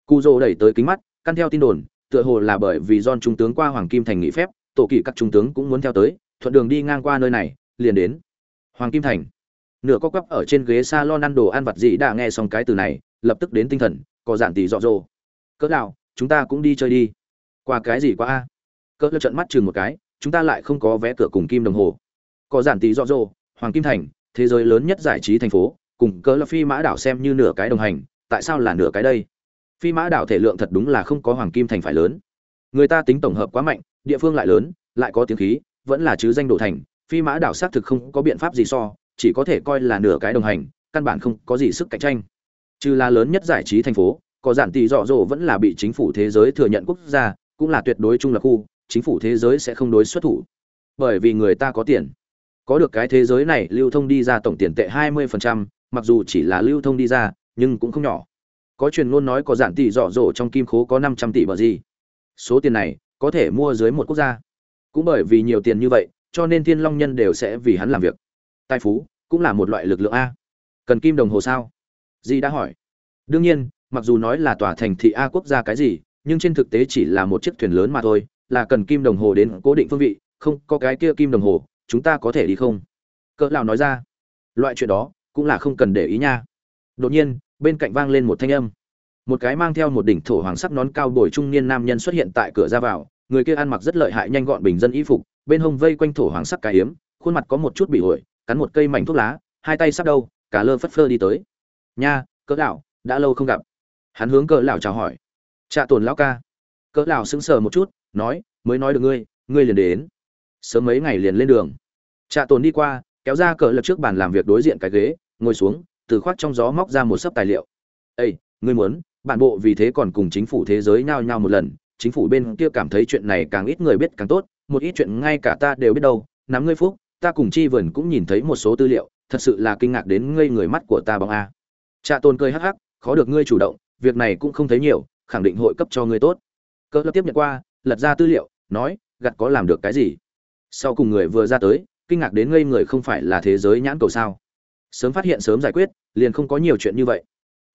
Cụ Dỗ đẩy tới kính mắt, căn theo tin đồn tựa hồ là bởi vì don trung tướng qua hoàng kim thành nghỉ phép, tổ kỳ các trung tướng cũng muốn theo tới, thuận đường đi ngang qua nơi này, liền đến hoàng kim thành. Nửa có quắp ở trên ghế s a lon ăn đồ ăn vặt gì đã nghe xong cái từ này, lập tức đến tinh thần, có giản tỷ dọ dồ cỡ nào, chúng ta cũng đi chơi đi. Qua cái gì qua a? Cỡ trận mắt chừng một cái, chúng ta lại không có vé cửa cùng kim đồng hồ. Có giản tỷ dọ dồ hoàng kim thành, thế giới lớn nhất giải trí thành phố, cùng cỡ là phi mã đảo xem như nửa cái đồng hành, tại sao là nửa cái đây? Phi mã đảo thể lượng thật đúng là không có hoàng kim thành phải lớn. Người ta tính tổng hợp quá mạnh địa phương lại lớn lại có tiếng khí vẫn là chứ danh độ thành phi mã đảo xác thực không có biện pháp gì so chỉ có thể coi là nửa cái đồng hành căn bản không có gì sức cạnh tranh. Trừ là lớn nhất giải trí thành phố có giản tỷ dọ dỗ vẫn là bị chính phủ thế giới thừa nhận quốc gia cũng là tuyệt đối trung lập khu chính phủ thế giới sẽ không đối xuất thủ. Bởi vì người ta có tiền. Có được cái thế giới này lưu thông đi ra tổng tiền tệ 20%, mặc dù chỉ là lưu thông đi ra nhưng cũng không nhỏ có truyền ngôn nói có giản tỷ dọ dỗ trong kim khố có 500 tỷ bờ gì. Số tiền này có thể mua dưới một quốc gia. Cũng bởi vì nhiều tiền như vậy, cho nên thiên long nhân đều sẽ vì hắn làm việc. Tài phú cũng là một loại lực lượng a. Cần kim đồng hồ sao? Di đã hỏi. Đương nhiên, mặc dù nói là tòa thành thị a quốc gia cái gì, nhưng trên thực tế chỉ là một chiếc thuyền lớn mà thôi, là cần kim đồng hồ đến cố định phương vị, không có cái kia kim đồng hồ, chúng ta có thể đi không? Cỡ lão nói ra. Loại chuyện đó cũng là không cần để ý nha. Đột nhiên bên cạnh vang lên một thanh âm. Một cái mang theo một đỉnh thổ hoàng sắc nón cao bồi trung niên nam nhân xuất hiện tại cửa ra vào, người kia ăn mặc rất lợi hại nhanh gọn bình dân y phục, bên hông vây quanh thổ hoàng sắc cái hiếm khuôn mặt có một chút bị ổi cắn một cây mảnh thuốc lá, hai tay sắp đâu, cả lơ phất phơ đi tới. Nha, cỡ lão, đã lâu không gặp. Hắn hướng cỡ lão chào hỏi. Trạ tồn lão ca. Cỡ lão sững sờ một chút, nói, mới nói được ngươi ngươi liền đến. Sớm mấy ngày liền lên đường. Trạ tồn đi qua, kéo ra cỡ lập trước bàn làm việc đối diện cái ghế, ngồi xuống từ khoác trong gió móc ra một sấp tài liệu. Ây ngươi muốn, bản bộ vì thế còn cùng chính phủ thế giới nhao nhao một lần, chính phủ bên kia cảm thấy chuyện này càng ít người biết càng tốt, một ít chuyện ngay cả ta đều biết đâu, nắm ngươi phúc, ta cùng chi vườn cũng nhìn thấy một số tư liệu, thật sự là kinh ngạc đến ngây người mắt của ta bằng a. Trạ tôn cười hắc hắc, khó được ngươi chủ động, việc này cũng không thấy nhiều, khẳng định hội cấp cho ngươi tốt. Cơ lập tiếp nhận qua, lật ra tư liệu, nói, gặt có làm được cái gì? Sau cùng người vừa ra tới, kinh ngạc đến ngây người không phải là thế giới nhãn cầu sao? Sớm phát hiện, sớm giải quyết, liền không có nhiều chuyện như vậy.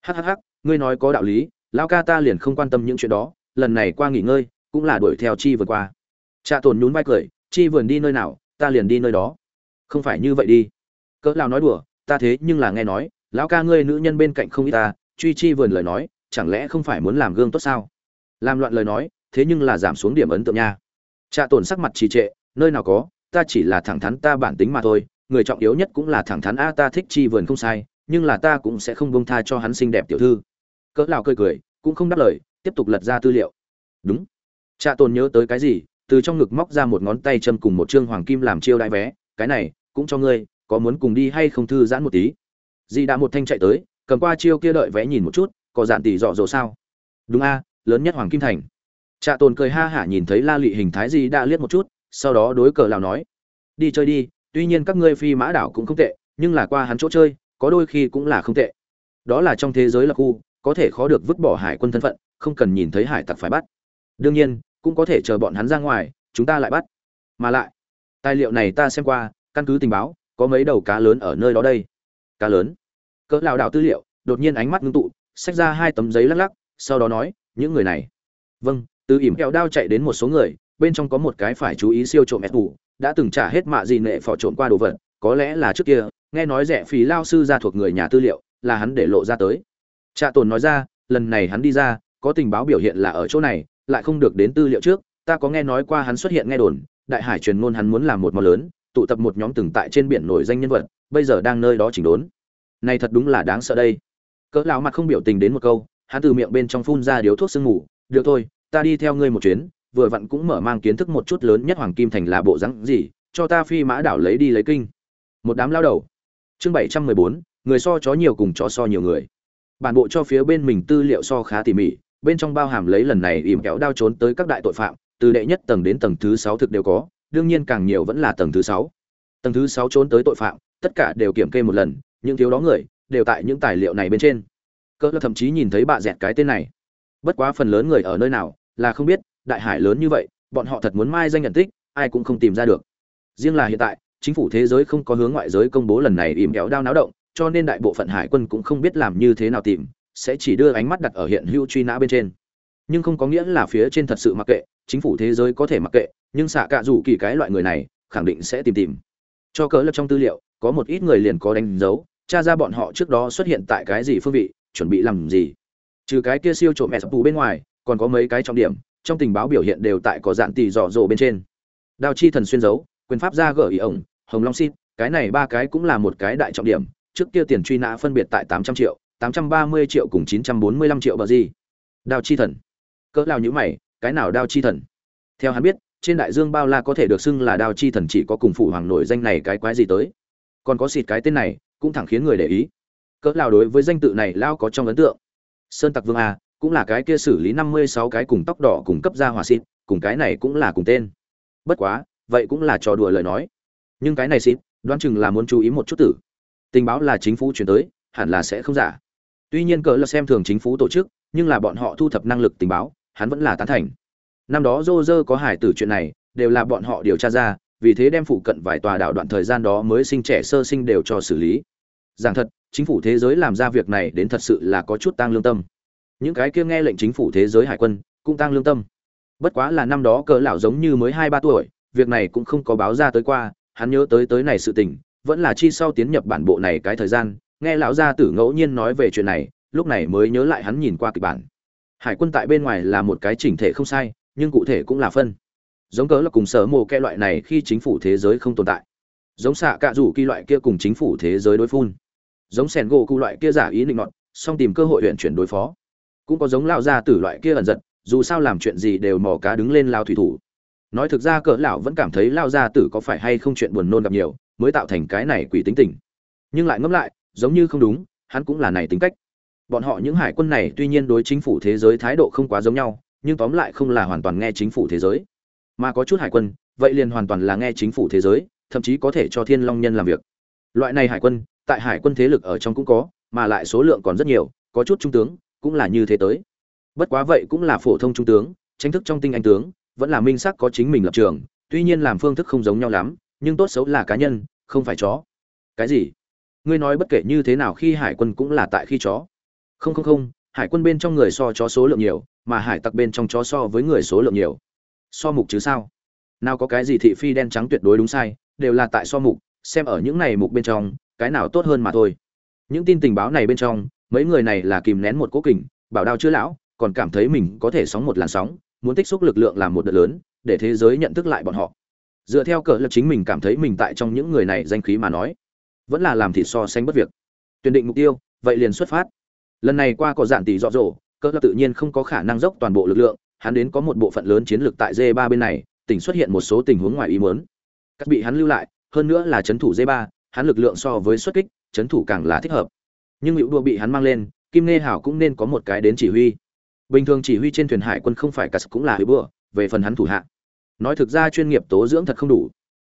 Hhh ngươi nói có đạo lý lao ca ta liền không quan tâm những chuyện đó, lần này qua nghỉ ngơi, cũng là đuổi theo chi vườn qua. Trạ tồn nhún vai cười, chi vườn đi nơi nào, ta liền đi nơi đó. Không phải như vậy đi. Cỡ lao nói đùa, ta thế nhưng là nghe nói, lão ca ngươi nữ nhân bên cạnh không ít ta, truy chi vườn lời nói, chẳng lẽ không phải muốn làm gương tốt sao? Làm loạn lời nói, thế nhưng là giảm xuống điểm ấn tượng nha. Trạ tồn sắc mặt trì trệ, nơi nào có, ta chỉ là thẳng thắn ta bản tính mà thôi người trọng yếu nhất cũng là thẳng thắn, a, ta thích chi vườn không sai, nhưng là ta cũng sẽ không bông tha cho hắn xinh đẹp tiểu thư. Cỡ lão cười cười, cũng không đáp lời, tiếp tục lật ra tư liệu. Đúng. Trạ tồn nhớ tới cái gì? Từ trong ngực móc ra một ngón tay châm cùng một trương hoàng kim làm chiêu đại vé, cái này, cũng cho ngươi, có muốn cùng đi hay không thư giãn một tí? Di đã một thanh chạy tới, cầm qua chiêu kia đợi vé nhìn một chút, có dạn tỷ dọ dỗ sao? Đúng, a, lớn nhất hoàng kim thành. Trạ tồn cười ha hả nhìn thấy la lị hình thái dì đã liếc một chút, sau đó đối cờ lào nói, đi chơi đi tuy nhiên các ngươi phi mã đảo cũng không tệ, nhưng là qua hắn chỗ chơi, có đôi khi cũng là không tệ. Đó là trong thế giới là khu, có thể khó được vứt bỏ hải quân thân phận, không cần nhìn thấy hải tặc phải bắt. Đương nhiên, cũng có thể chờ bọn hắn ra ngoài, chúng ta lại bắt. Mà lại, tài liệu này ta xem qua, căn cứ tình báo, có mấy đầu cá lớn ở nơi đó đây. Cá lớn. Cỡ lào đảo tư liệu, đột nhiên ánh mắt ngưng tụ, xách ra hai tấm giấy lắc lắc, sau đó nói, những người này. Vâng. Từ ỉm kẹo đao chạy đến một số người, bên trong có một cái phải chú ý siêu trộm ép ngủ đã từng trả hết mạ gì nệ phò trộm qua đồ vật, có lẽ là trước kia, nghe nói rẻ phí lao sư ra thuộc người nhà tư liệu, là hắn để lộ ra tới. Trạ tồn nói ra, lần này hắn đi ra, có tình báo biểu hiện là ở chỗ này, lại không được đến tư liệu trước, ta có nghe nói qua hắn xuất hiện nghe đồn, đại hải truyền ngôn hắn muốn làm một món lớn, tụ tập một nhóm từng tại trên biển nổi danh nhân vật, bây giờ đang nơi đó chỉnh đốn. Này thật đúng là đáng sợ đây. Cỡ lão mặt không biểu tình đến một câu, hắn từ miệng bên trong phun ra điếu thuốc sương ngủ được thôi, ta đi theo ngươi một chuyến vừa vặn cũng mở mang kiến thức một chút lớn nhất hoàng kim thành là bộ rắn gì, cho ta phi mã đảo lấy đi lấy kinh. Một đám lao đầu. Chương bảy trăm mười bốn, người so chó nhiều cùng chó so nhiều người. Bản bộ cho phía bên mình tư liệu so khá tỉ mỉ, bên trong bao hàm lấy lần này ìm kéo đao trốn tới các đại tội phạm, từ đệ nhất tầng đến tầng thứ sáu thực đều có, đương nhiên càng nhiều vẫn là tầng thứ sáu. Tầng thứ sáu trốn tới tội phạm, tất cả đều kiểm kê một lần, những thiếu đó người, đều tại những tài liệu này bên trên. Cỡ thậm chí nhìn thấy bà dẹt cái tên này. Bất quá phần lớn người ở nơi nào, là không biết đại hải lớn như vậy, bọn họ thật muốn mai danh nhận tích, ai cũng không tìm ra được. Riêng là hiện tại, chính phủ thế giới không có hướng ngoại giới công bố lần này ìm kéo đao náo động, cho nên đại bộ phận hải quân cũng không biết làm như thế nào tìm, sẽ chỉ đưa ánh mắt đặt ở hiện hữu truy nã bên trên. Nhưng không có nghĩa là phía trên thật sự mặc kệ, chính phủ thế giới có thể mặc kệ, nhưng xạ cạ dù kỳ cái loại người này, khẳng định sẽ tìm tìm. Cho cớ lập trong tư liệu, có một ít người liền có đánh dấu, tra ra bọn họ trước đó xuất hiện tại cái gì phương vị, chuẩn bị làm gì. Trừ cái kia siêu trộm mẹ sập bên ngoài, còn có mấy cái trọng điểm trong tình báo biểu hiện đều tại có dạng tỷ dò dỗ bên trên. Đao chi thần xuyên dấu, quyền pháp ra gở ý ổng, hồng long xít, cái này ba cái cũng là một cái đại trọng điểm, trước kia tiền truy nã phân biệt tại tám trăm triệu, tám trăm ba mươi triệu cùng chín trăm bốn mươi lăm triệu bờ gì. Đao chi thần. Cỡ lao nhữ mày, cái nào đao chi thần? Theo hắn biết, trên đại dương bao la có thể được xưng là đao chi thần chỉ có cùng phụ hoàng nổi danh này cái quái gì tới. Còn có xịt cái tên này, cũng thẳng khiến người để ý. Cỡ lao đối với danh tự này lao có trong ấn tượng. Sơn tặc vương a cũng là cái kia xử lý năm mươi sáu cái cùng tóc đỏ cùng cấp ra hỏa xịt, cùng cái này cũng là cùng tên. Bất quá, vậy cũng là trò đùa lời nói. Nhưng cái này xịt, đoán chừng là muốn chú ý một chút tử. Tình báo là chính phủ chuyển tới, hẳn là sẽ không giả. Tuy nhiên cỡ là xem thường chính phủ tổ chức, nhưng là bọn họ thu thập năng lực tình báo, hắn vẫn là tán thành. Năm đó Roger có hải tử chuyện này, đều là bọn họ điều tra ra, vì thế đem phụ cận vài tòa đảo đoạn thời gian đó mới sinh trẻ sơ sinh đều cho xử lý. Giảng thật, chính phủ thế giới làm ra việc này đến thật sự là có chút tăng lương tâm những cái kia nghe lệnh chính phủ thế giới hải quân cũng tăng lương tâm. Bất quá là năm đó cỡ lão giống như mới hai ba tuổi việc này cũng không có báo ra tới qua hắn nhớ tới tới này sự tình vẫn là chi sau tiến nhập bản bộ này cái thời gian nghe lão gia tử ngẫu nhiên nói về chuyện này lúc này mới nhớ lại hắn nhìn qua kịch bản. Hải quân tại bên ngoài là một cái chỉnh thể không sai nhưng cụ thể cũng là phân. Giống cớ là cùng sở mồ kẹ loại này khi chính phủ thế giới không tồn tại. Giống xạ cạ rủ kỳ loại kia cùng chính phủ thế giới đối phun. Giống sẻn gỗ cụ loại kia giả ý định ngọn, song tìm cơ hội huyện chuyển đối phó cũng có giống lao gia tử loại kia ẩn giật, dù sao làm chuyện gì đều mò cá đứng lên lao thủy thủ. Nói thực ra cỡ lão vẫn cảm thấy lao gia tử có phải hay không chuyện buồn nôn gặp nhiều, mới tạo thành cái này quỷ tính tình. Nhưng lại ngẫm lại, giống như không đúng, hắn cũng là này tính cách. Bọn họ những hải quân này tuy nhiên đối chính phủ thế giới thái độ không quá giống nhau, nhưng tóm lại không là hoàn toàn nghe chính phủ thế giới. Mà có chút hải quân, vậy liền hoàn toàn là nghe chính phủ thế giới, thậm chí có thể cho thiên long nhân làm việc. Loại này hải quân, tại hải quân thế lực ở trong cũng có, mà lại số lượng còn rất nhiều, có chút trung tướng cũng là như thế tới. Bất quá vậy cũng là phổ thông trung tướng, tranh thức trong tinh anh tướng, vẫn là minh sắc có chính mình lập trường, tuy nhiên làm phương thức không giống nhau lắm, nhưng tốt xấu là cá nhân, không phải chó. Cái gì? Ngươi nói bất kể như thế nào khi hải quân cũng là tại khi chó. Không không không, hải quân bên trong người so chó số lượng nhiều, mà hải tặc bên trong chó so với người số lượng nhiều. So mục chứ sao? Nào có cái gì thị phi đen trắng tuyệt đối đúng sai, đều là tại so mục, xem ở những này mục bên trong, cái nào tốt hơn mà thôi. Những tin tình báo này bên trong mấy người này là kìm nén một cố kình bảo đao chữa lão còn cảm thấy mình có thể sóng một làn sóng muốn tích xúc lực lượng làm một đợt lớn để thế giới nhận thức lại bọn họ. Dựa theo cỡ lập chính mình cảm thấy mình tại trong những người này danh khí mà nói vẫn là làm thịt so sánh bất việc. Tuyển định mục tiêu vậy liền xuất phát. Lần này qua có dạn tỷ dọ dỗ, cỡ lập tự nhiên không có khả năng dốc toàn bộ lực lượng hắn đến có một bộ phận lớn chiến lược tại d 3 bên này tỉnh xuất hiện một số tình huống ngoài ý muốn. Các bị hắn lưu lại hơn nữa là chấn thủ d 3 hắn lực lượng so với xuất kích chấn thủ càng là thích hợp nhưng hữu đua bị hắn mang lên, kim nê hảo cũng nên có một cái đến chỉ huy. Bình thường chỉ huy trên thuyền hải quân không phải cả cũng là hữu đua, về phần hắn thủ hạ. Nói thực ra chuyên nghiệp tố dưỡng thật không đủ.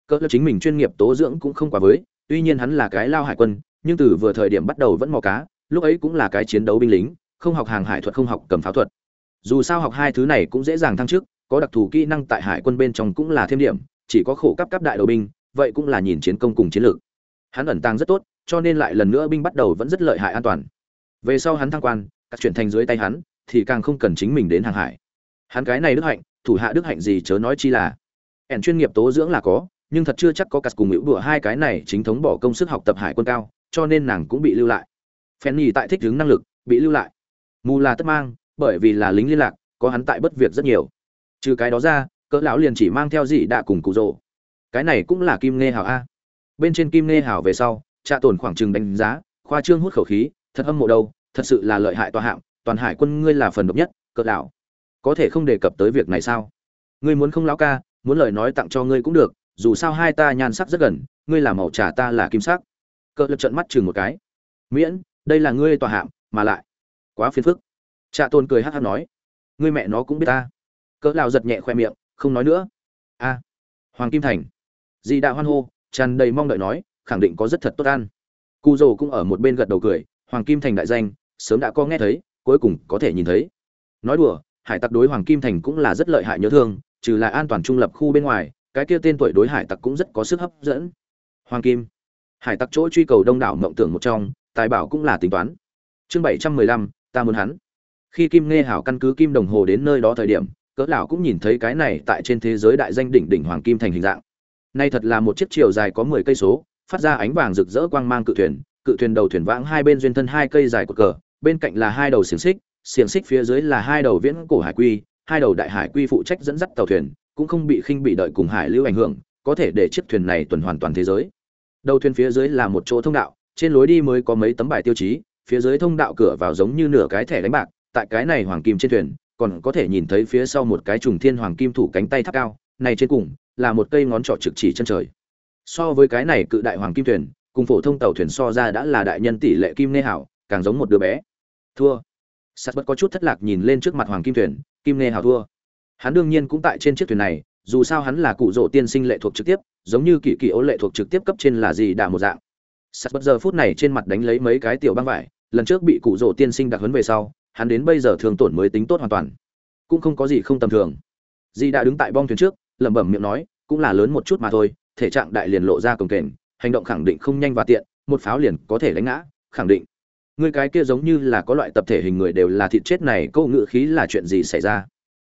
Cỡ chính mình chuyên nghiệp tố dưỡng cũng không quá với, tuy nhiên hắn là cái lao hải quân, nhưng từ vừa thời điểm bắt đầu vẫn mò cá, lúc ấy cũng là cái chiến đấu binh lính, không học hàng hải thuật không học cầm pháo thuật. Dù sao học hai thứ này cũng dễ dàng thăng chức, có đặc thù kỹ năng tại hải quân bên trong cũng là thêm điểm, chỉ có khổ cấp cấp đại đội binh, vậy cũng là nhìn chiến công cùng chiến lược. Hắn ẩn tàng rất tốt cho nên lại lần nữa binh bắt đầu vẫn rất lợi hại an toàn. Về sau hắn thăng quan, các chuyển thành dưới tay hắn, thì càng không cần chính mình đến hàng hải. Hắn cái này đức hạnh, thủ hạ đức hạnh gì chớ nói chi là. Ẻn chuyên nghiệp tố dưỡng là có, nhưng thật chưa chắc có cắt cùng hữu đùa hai cái này chính thống bỏ công sức học tập hải quân cao, cho nên nàng cũng bị lưu lại. Phen nhì tại thích ứng năng lực, bị lưu lại. Mù là tất mang, bởi vì là lính liên lạc, có hắn tại bất việc rất nhiều. Trừ cái đó ra, cỡ lão liền chỉ mang theo gì đã cùng cụ rồ. Cái này cũng là kim nghe hào a. Bên trên kim nghe hào về sau trạ tổn khoảng chừng đánh giá, khoa trương hút khẩu khí, thật âm mộ đâu, thật sự là lợi hại tòa hạng, toàn hải quân ngươi là phần độc nhất, cỡ đảo có thể không đề cập tới việc này sao? Ngươi muốn không lão ca, muốn lời nói tặng cho ngươi cũng được, dù sao hai ta nhan sắc rất gần, ngươi là màu trà, ta là kim sắc. Cỡ lập trận mắt chừng một cái. Miễn, đây là ngươi tòa hạng, mà lại. Quá phiền phức. Trạ tôn cười hát hát nói. Ngươi mẹ nó cũng biết ta. Cỡ lão giật nhẹ khoe miệng, không nói nữa. A. Hoàng kim thành. Di đã hoan hô, tràn đầy mong đợi nói khẳng định có rất thật tốt ăn. Cụ dồ cũng ở một bên gật đầu cười, hoàng kim thành đại danh, sớm đã có nghe thấy, cuối cùng có thể nhìn thấy. Nói đùa, hải tặc đối hoàng kim thành cũng là rất lợi hại nhớ thương, trừ là an toàn trung lập khu bên ngoài, cái kia tên tuổi đối hải tặc cũng rất có sức hấp dẫn. Hoàng kim, hải tặc chỗ truy cầu đông đảo mộng tưởng một trong, tài bảo cũng là tính toán. Chương bảy trăm mười lăm, ta muốn hắn. Khi kim nghe hảo căn cứ kim đồng hồ đến nơi đó thời điểm, cỡ lão cũng nhìn thấy cái này tại trên thế giới đại danh đỉnh đỉnh hoàng kim thành hình dạng. Nay thật là một chiếc chiều dài có mười cây số phát ra ánh vàng rực rỡ quang mang cự thuyền cự thuyền đầu thuyền vãng hai bên duyên thân hai cây dài cột cờ, bên cạnh là hai đầu xiềng xích xiềng xích phía dưới là hai đầu viễn cổ hải quy, hai đầu đại hải quy phụ trách dẫn dắt tàu thuyền, cũng không bị khinh bị đợi cùng hải lưu ảnh hưởng, có thể để chiếc thuyền này tuần hoàn toàn thế giới. Đầu thuyền phía dưới là một chỗ thông đạo, trên lối đi mới có mấy tấm bài tiêu chí, phía dưới thông đạo cửa vào giống như nửa cái thẻ đánh bạc, tại cái này hoàng kim trên thuyền, còn có thể nhìn thấy phía sau một cái trùng thiên hoàng kim thủ cánh tay tháp cao, này trên cùng là một cây ngón trỏ trực chỉ chân trời so với cái này cự đại hoàng kim thuyền, cùng phổ thông tàu thuyền so ra đã là đại nhân tỷ lệ kim nê hảo, càng giống một đứa bé. Thua. Sắt bất có chút thất lạc nhìn lên trước mặt hoàng kim thuyền, kim nê hảo thua. Hắn đương nhiên cũng tại trên chiếc thuyền này, dù sao hắn là cụ rỗ tiên sinh lệ thuộc trực tiếp, giống như kỳ kỳ ố lệ thuộc trực tiếp cấp trên là gì đà một dạng. Sắt bất giờ phút này trên mặt đánh lấy mấy cái tiểu băng vải, lần trước bị cụ rỗ tiên sinh đặc huấn về sau, hắn đến bây giờ thường tổn mới tính tốt hoàn toàn. Cũng không có gì không tầm thường. Di đã đứng tại bong thuyền trước, lẩm bẩm miệng nói, cũng là lớn một chút mà thôi thể trạng đại liền lộ ra cồng kềnh, hành động khẳng định không nhanh và tiện, một pháo liền có thể đánh ngã, khẳng định. Người cái kia giống như là có loại tập thể hình người đều là thịt chết này, câu ngự khí là chuyện gì xảy ra?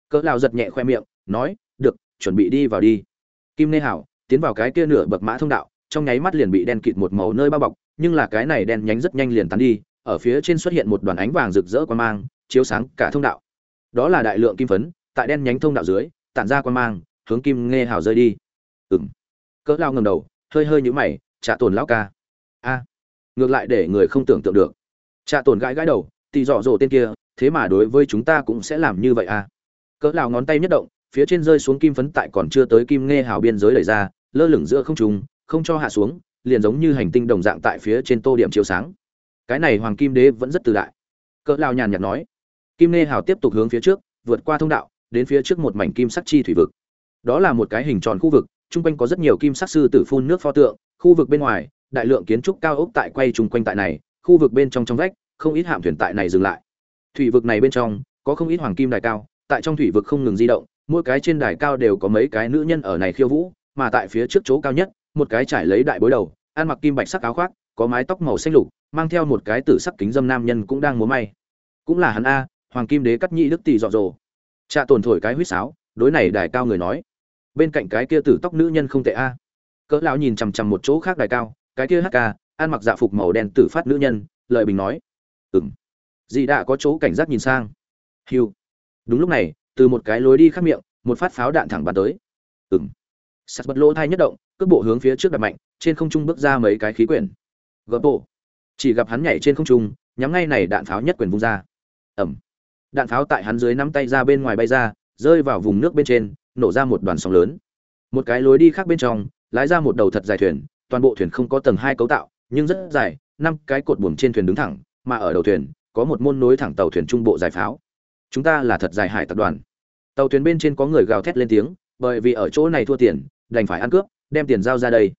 Cỡ lao giật nhẹ khoe miệng, nói, được, chuẩn bị đi vào đi. Kim nê hảo tiến vào cái kia nửa bậc mã thông đạo, trong nháy mắt liền bị đen kịt một màu nơi bao bọc, nhưng là cái này đen nhánh rất nhanh liền tán đi, ở phía trên xuất hiện một đoàn ánh vàng rực rỡ quan mang, chiếu sáng cả thông đạo. Đó là đại lượng kim phấn, tại đen nhánh thông đạo dưới, tản ra quan mang, hướng kim nghe hào rơi đi. Ừng cỡ lao ngầm đầu, hơi hơi nhũ mày, trạ tồn lão ca. A, ngược lại để người không tưởng tượng được. Trạ tồn gãi gãi đầu thì dọ dỗ tên kia, thế mà đối với chúng ta cũng sẽ làm như vậy a cỡ lao ngón tay nhất động, phía trên rơi xuống kim phấn tại còn chưa tới kim nghe hào biên giới đẩy ra, lơ lửng giữa không trùng không cho hạ xuống, liền giống như hành tinh đồng dạng tại phía trên tô điểm chiếu sáng. Cái này hoàng kim đế vẫn rất tự đại. Cỡ lao nhàn nhạt nói. Kim nghe hào tiếp tục hướng phía trước, vượt qua thông đạo, đến phía trước một mảnh kim sắc chi thủy vực. Đó là một cái hình tròn khu vực chung quanh có rất nhiều kim sắc sư tử phun nước pho tượng, khu vực bên ngoài, đại lượng kiến trúc cao ốc tại quay chung quanh tại này, khu vực bên trong trong vách, không ít hạm thuyền tại này dừng lại. Thủy vực này bên trong, có không ít hoàng kim đài cao, tại trong thủy vực không ngừng di động, mỗi cái trên đài cao đều có mấy cái nữ nhân ở này khiêu vũ, mà tại phía trước chỗ cao nhất, một cái trải lấy đại bối đầu, ăn mặc kim bạch sắc áo khoác, có mái tóc màu xanh lục, mang theo một cái tử sắc kính dâm nam nhân cũng đang múa may. Cũng là hắn a, hoàng kim đế cắt nhị đức tỷ dọ dồ Trạ tổn thổi cái huýt sáo, đối này đài cao người nói bên cạnh cái kia tử tóc nữ nhân không tệ a. Cỡ lão nhìn chằm chằm một chỗ khác đài cao, cái kia hk ăn mặc dạ phục màu đen tử phát nữ nhân lợi bình nói. Ừm. Dì đã có chỗ cảnh giác nhìn sang. Hiu. Đúng lúc này, từ một cái lối đi khác miệng, một phát pháo đạn thẳng bắn tới. Ừm. Sắt bật lỗ thai nhất động, cước bộ hướng phía trước đặt mạnh, trên không trung bước ra mấy cái khí quyển. Gỡ bộ. Chỉ gặp hắn nhảy trên không trung, nhắm ngay này đạn pháo nhất quyền vung ra. Ẩm. Đạn pháo tại hắn dưới nắm tay ra bên ngoài bay ra, rơi vào vùng nước bên trên nổ ra một đoàn sóng lớn. Một cái lối đi khác bên trong, lái ra một đầu thật dài thuyền, toàn bộ thuyền không có tầng hai cấu tạo, nhưng rất dài, năm cái cột buồm trên thuyền đứng thẳng, mà ở đầu thuyền, có một môn nối thẳng tàu thuyền trung bộ dài pháo. Chúng ta là thật dài hải tập đoàn. Tàu thuyền bên trên có người gào thét lên tiếng, bởi vì ở chỗ này thua tiền, đành phải ăn cướp, đem tiền giao ra đây.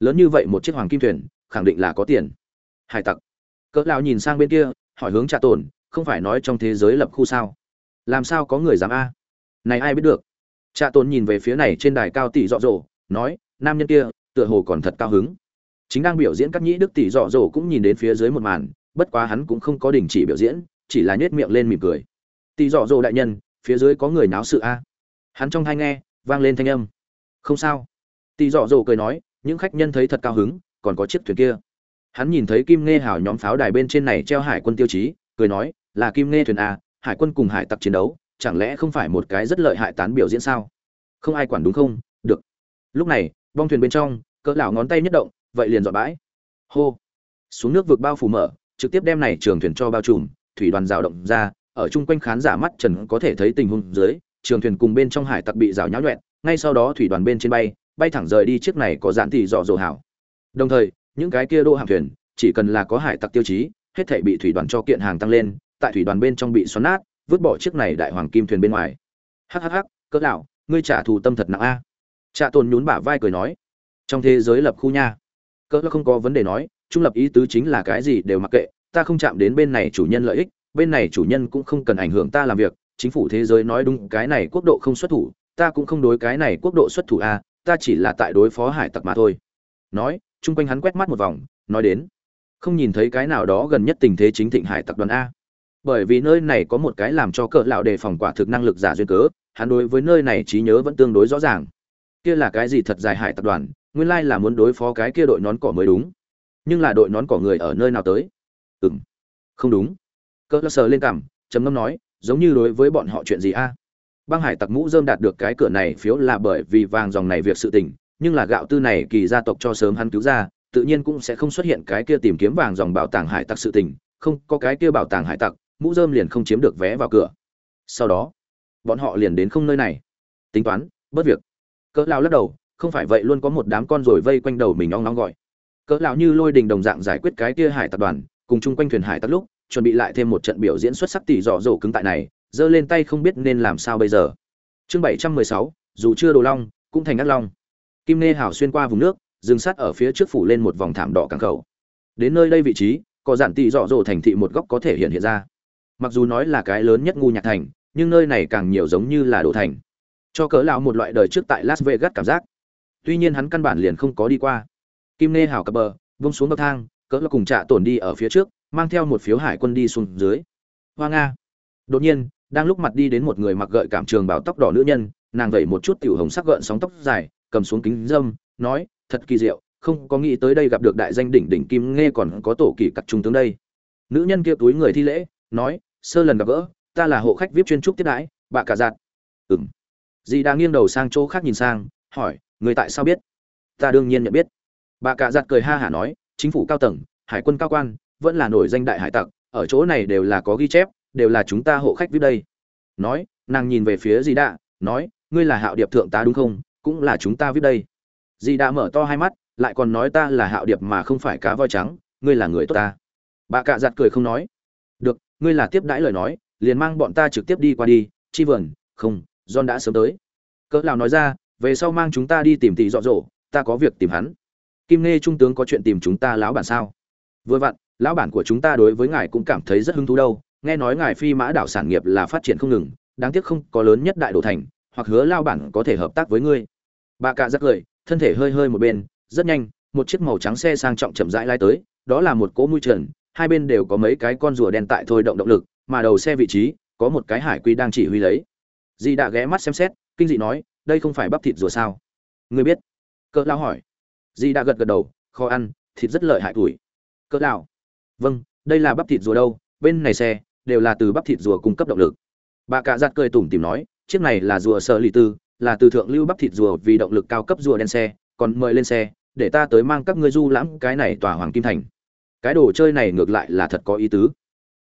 Lớn như vậy một chiếc hoàng kim thuyền, khẳng định là có tiền. Hải tặc. Cỡ lão nhìn sang bên kia, hỏi hướng trạ tồn, không phải nói trong thế giới lập khu sao? Làm sao có người dám a? Này ai biết được? Trà tồn nhìn về phía này trên đài cao tỷ dọ dỗ, nói, nam nhân kia, tựa hồ còn thật cao hứng. Chính đang biểu diễn các nhĩ đức tỷ dọ dỗ cũng nhìn đến phía dưới một màn, bất quá hắn cũng không có đình chỉ biểu diễn, chỉ là nhếch miệng lên mỉm cười. Tỷ dọ dỗ đại nhân, phía dưới có người náo sự a? Hắn trong thai nghe, vang lên thanh âm. Không sao. Tỷ dọ dỗ cười nói, những khách nhân thấy thật cao hứng, còn có chiếc thuyền kia. Hắn nhìn thấy kim nghe hảo nhóm pháo đài bên trên này treo hải quân tiêu chí, cười nói, là kim nghe thuyền a, hải quân cùng hải tặc chiến đấu chẳng lẽ không phải một cái rất lợi hại tán biểu diễn sao? Không ai quản đúng không? Được. Lúc này, bong thuyền bên trong, cỡ lão ngón tay nhất động, vậy liền dọn bãi. Hô. Xuống nước vực bao phủ mở, trực tiếp đem này trường thuyền cho bao trùm, thủy đoàn rào động ra, ở chung quanh khán giả mắt trần có thể thấy tình huống dưới, trường thuyền cùng bên trong hải tặc bị rào nháo nhuẹn, ngay sau đó thủy đoàn bên trên bay bay thẳng rời đi chiếc này có dạn tỷ dọ dồ hảo. Đồng thời, những cái kia đô hạm thuyền, chỉ cần là có hải tặc tiêu chí, hết thảy bị thủy đoàn cho kiện hàng tăng lên, tại thủy đoàn bên trong bị xoắn nát vứt bỏ chiếc này đại hoàng kim thuyền bên ngoài. Hhh cỡ lão ngươi trả thù tâm thật nặng a. À. Trạ tồn nhún bả vai cười nói, trong thế giới lập khu nha. Cỡ lão không có vấn đề nói, trung lập ý tứ chính là cái gì đều mặc kệ, ta không chạm đến bên này chủ nhân lợi ích, bên này chủ nhân cũng không cần ảnh hưởng ta làm việc, chính phủ thế giới nói đúng, cái này quốc độ không xuất thủ, ta cũng không đối cái này quốc độ xuất thủ a à, ta chỉ là tại đối phó hải tặc mà thôi. Nói, chung quanh hắn quét mắt một vòng, nói đến, không nhìn thấy cái nào đó gần nhất tình thế chính thịnh hải tặc đoàn a bởi vì nơi này có một cái làm cho cỡ lão đề phòng quả thực năng lực giả duyên cớ, hắn đối với nơi này trí nhớ vẫn tương đối rõ ràng. Kia là cái gì thật dài hải tập đoàn, nguyên lai là muốn đối phó cái kia đội nón cỏ mới đúng. Nhưng là đội nón cỏ người ở nơi nào tới? Ừm, không đúng. Cỡ sờ lên cằm, trầm ngâm nói, giống như đối với bọn họ chuyện gì a? Băng hải tặc mũ dơm đạt được cái cửa này phiếu là bởi vì vàng dòng này việc sự tình, nhưng là gạo tư này kỳ gia tộc cho sớm hắn cứu ra, tự nhiên cũng sẽ không xuất hiện cái kia tìm kiếm vàng dòng bảo tàng hải tặc sự tình, không có cái kia bảo tàng hải tặc mũ dơm liền không chiếm được vé vào cửa. Sau đó, bọn họ liền đến không nơi này. Tính toán, bớt việc. Cỡ lao lắc đầu, không phải vậy luôn có một đám con rồi vây quanh đầu mình nóng nóng gọi. Cỡ lão như lôi đình đồng dạng giải quyết cái kia hải tập đoàn, cùng chung quanh thuyền hải tắt lúc, chuẩn bị lại thêm một trận biểu diễn xuất sắc tỷ dọ dỗ cứng tại này, giơ lên tay không biết nên làm sao bây giờ. Chương bảy trăm mười sáu, dù chưa đồ long, cũng thành ngắt long. Kim nê hảo xuyên qua vùng nước, dừng sắt ở phía trước phủ lên một vòng thảm đỏ cảng khẩu. Đến nơi đây vị trí, có dạn tỷ dọ dỗ thành thị một góc có thể hiện hiện ra mặc dù nói là cái lớn nhất ngu nhạc thành, nhưng nơi này càng nhiều giống như là đồ thành. Cho cỡ lão một loại đời trước tại las vegas cảm giác. Tuy nhiên hắn căn bản liền không có đi qua. Kim nê hảo cập bờ, vung xuống bậc thang, cỡ lão cùng trạ tổn đi ở phía trước, mang theo một phiếu hải quân đi xuống dưới. Hoa nga. Đột nhiên, đang lúc mặt đi đến một người mặc gợi cảm trường bảo tóc đỏ nữ nhân, nàng vẩy một chút tiểu hồng sắc gợn sóng tóc dài, cầm xuống kính dâm, nói, thật kỳ diệu, không có nghĩ tới đây gặp được đại danh đỉnh đỉnh kim nghe còn có tổ kỳ cặc trung tướng đây. Nữ nhân kia túi người thi lễ, nói sơ lần gặp gỡ, ta là hộ khách vip chuyên trúc tiếp đãi, bà cả giạt. Ừng dì đã nghiêng đầu sang chỗ khác nhìn sang, hỏi, người tại sao biết? Ta đương nhiên nhận biết. Bà cả dặn cười ha hả nói, chính phủ cao tầng, hải quân cao quan, vẫn là nổi danh đại hải tặc, ở chỗ này đều là có ghi chép, đều là chúng ta hộ khách vip đây. Nói, nàng nhìn về phía dì đạ, nói, ngươi là hạo điệp thượng tá đúng không? Cũng là chúng ta vip đây. Dì đã mở to hai mắt, lại còn nói ta là hạo điệp mà không phải cá voi trắng, ngươi là người tốt ta. Bà cạ giặt cười không nói. Được ngươi là tiếp đãi lời nói, liền mang bọn ta trực tiếp đi qua đi, chi vườn, không, john đã sớm tới. Cỡ lão nói ra, về sau mang chúng ta đi tìm tỷ dọ dỗ, ta có việc tìm hắn. Kim nghe trung tướng có chuyện tìm chúng ta lão bản sao? Vừa vặn, lão bản của chúng ta đối với ngài cũng cảm thấy rất hứng thú đâu, nghe nói ngài phi mã đảo sản nghiệp là phát triển không ngừng, đáng tiếc không có lớn nhất đại đồ thành, hoặc hứa lao bản có thể hợp tác với ngươi. Bà cạ rất cười, thân thể hơi hơi một bên, rất nhanh, một chiếc màu trắng xe sang trọng chậm rãi lai tới, đó là một cỗ mũi trần hai bên đều có mấy cái con rùa đen tại thôi động động lực mà đầu xe vị trí có một cái hải quy đang chỉ huy lấy. Di đã ghé mắt xem xét kinh dị nói đây không phải bắp thịt rùa sao? Ngươi biết. Cỡ lão hỏi. Di đã gật gật đầu khó ăn thịt rất lợi hại tuổi. Cỡ lão, vâng đây là bắp thịt rùa đâu bên này xe đều là từ bắp thịt rùa cung cấp động lực. Bà cả giặt cười tủm tỉm nói chiếc này là rùa sợ lì tư là từ thượng lưu bắp thịt rùa vì động lực cao cấp rùa đen xe còn mời lên xe để ta tới mang các ngươi du lãm cái này tòa hoàng kim thành cái đồ chơi này ngược lại là thật có ý tứ.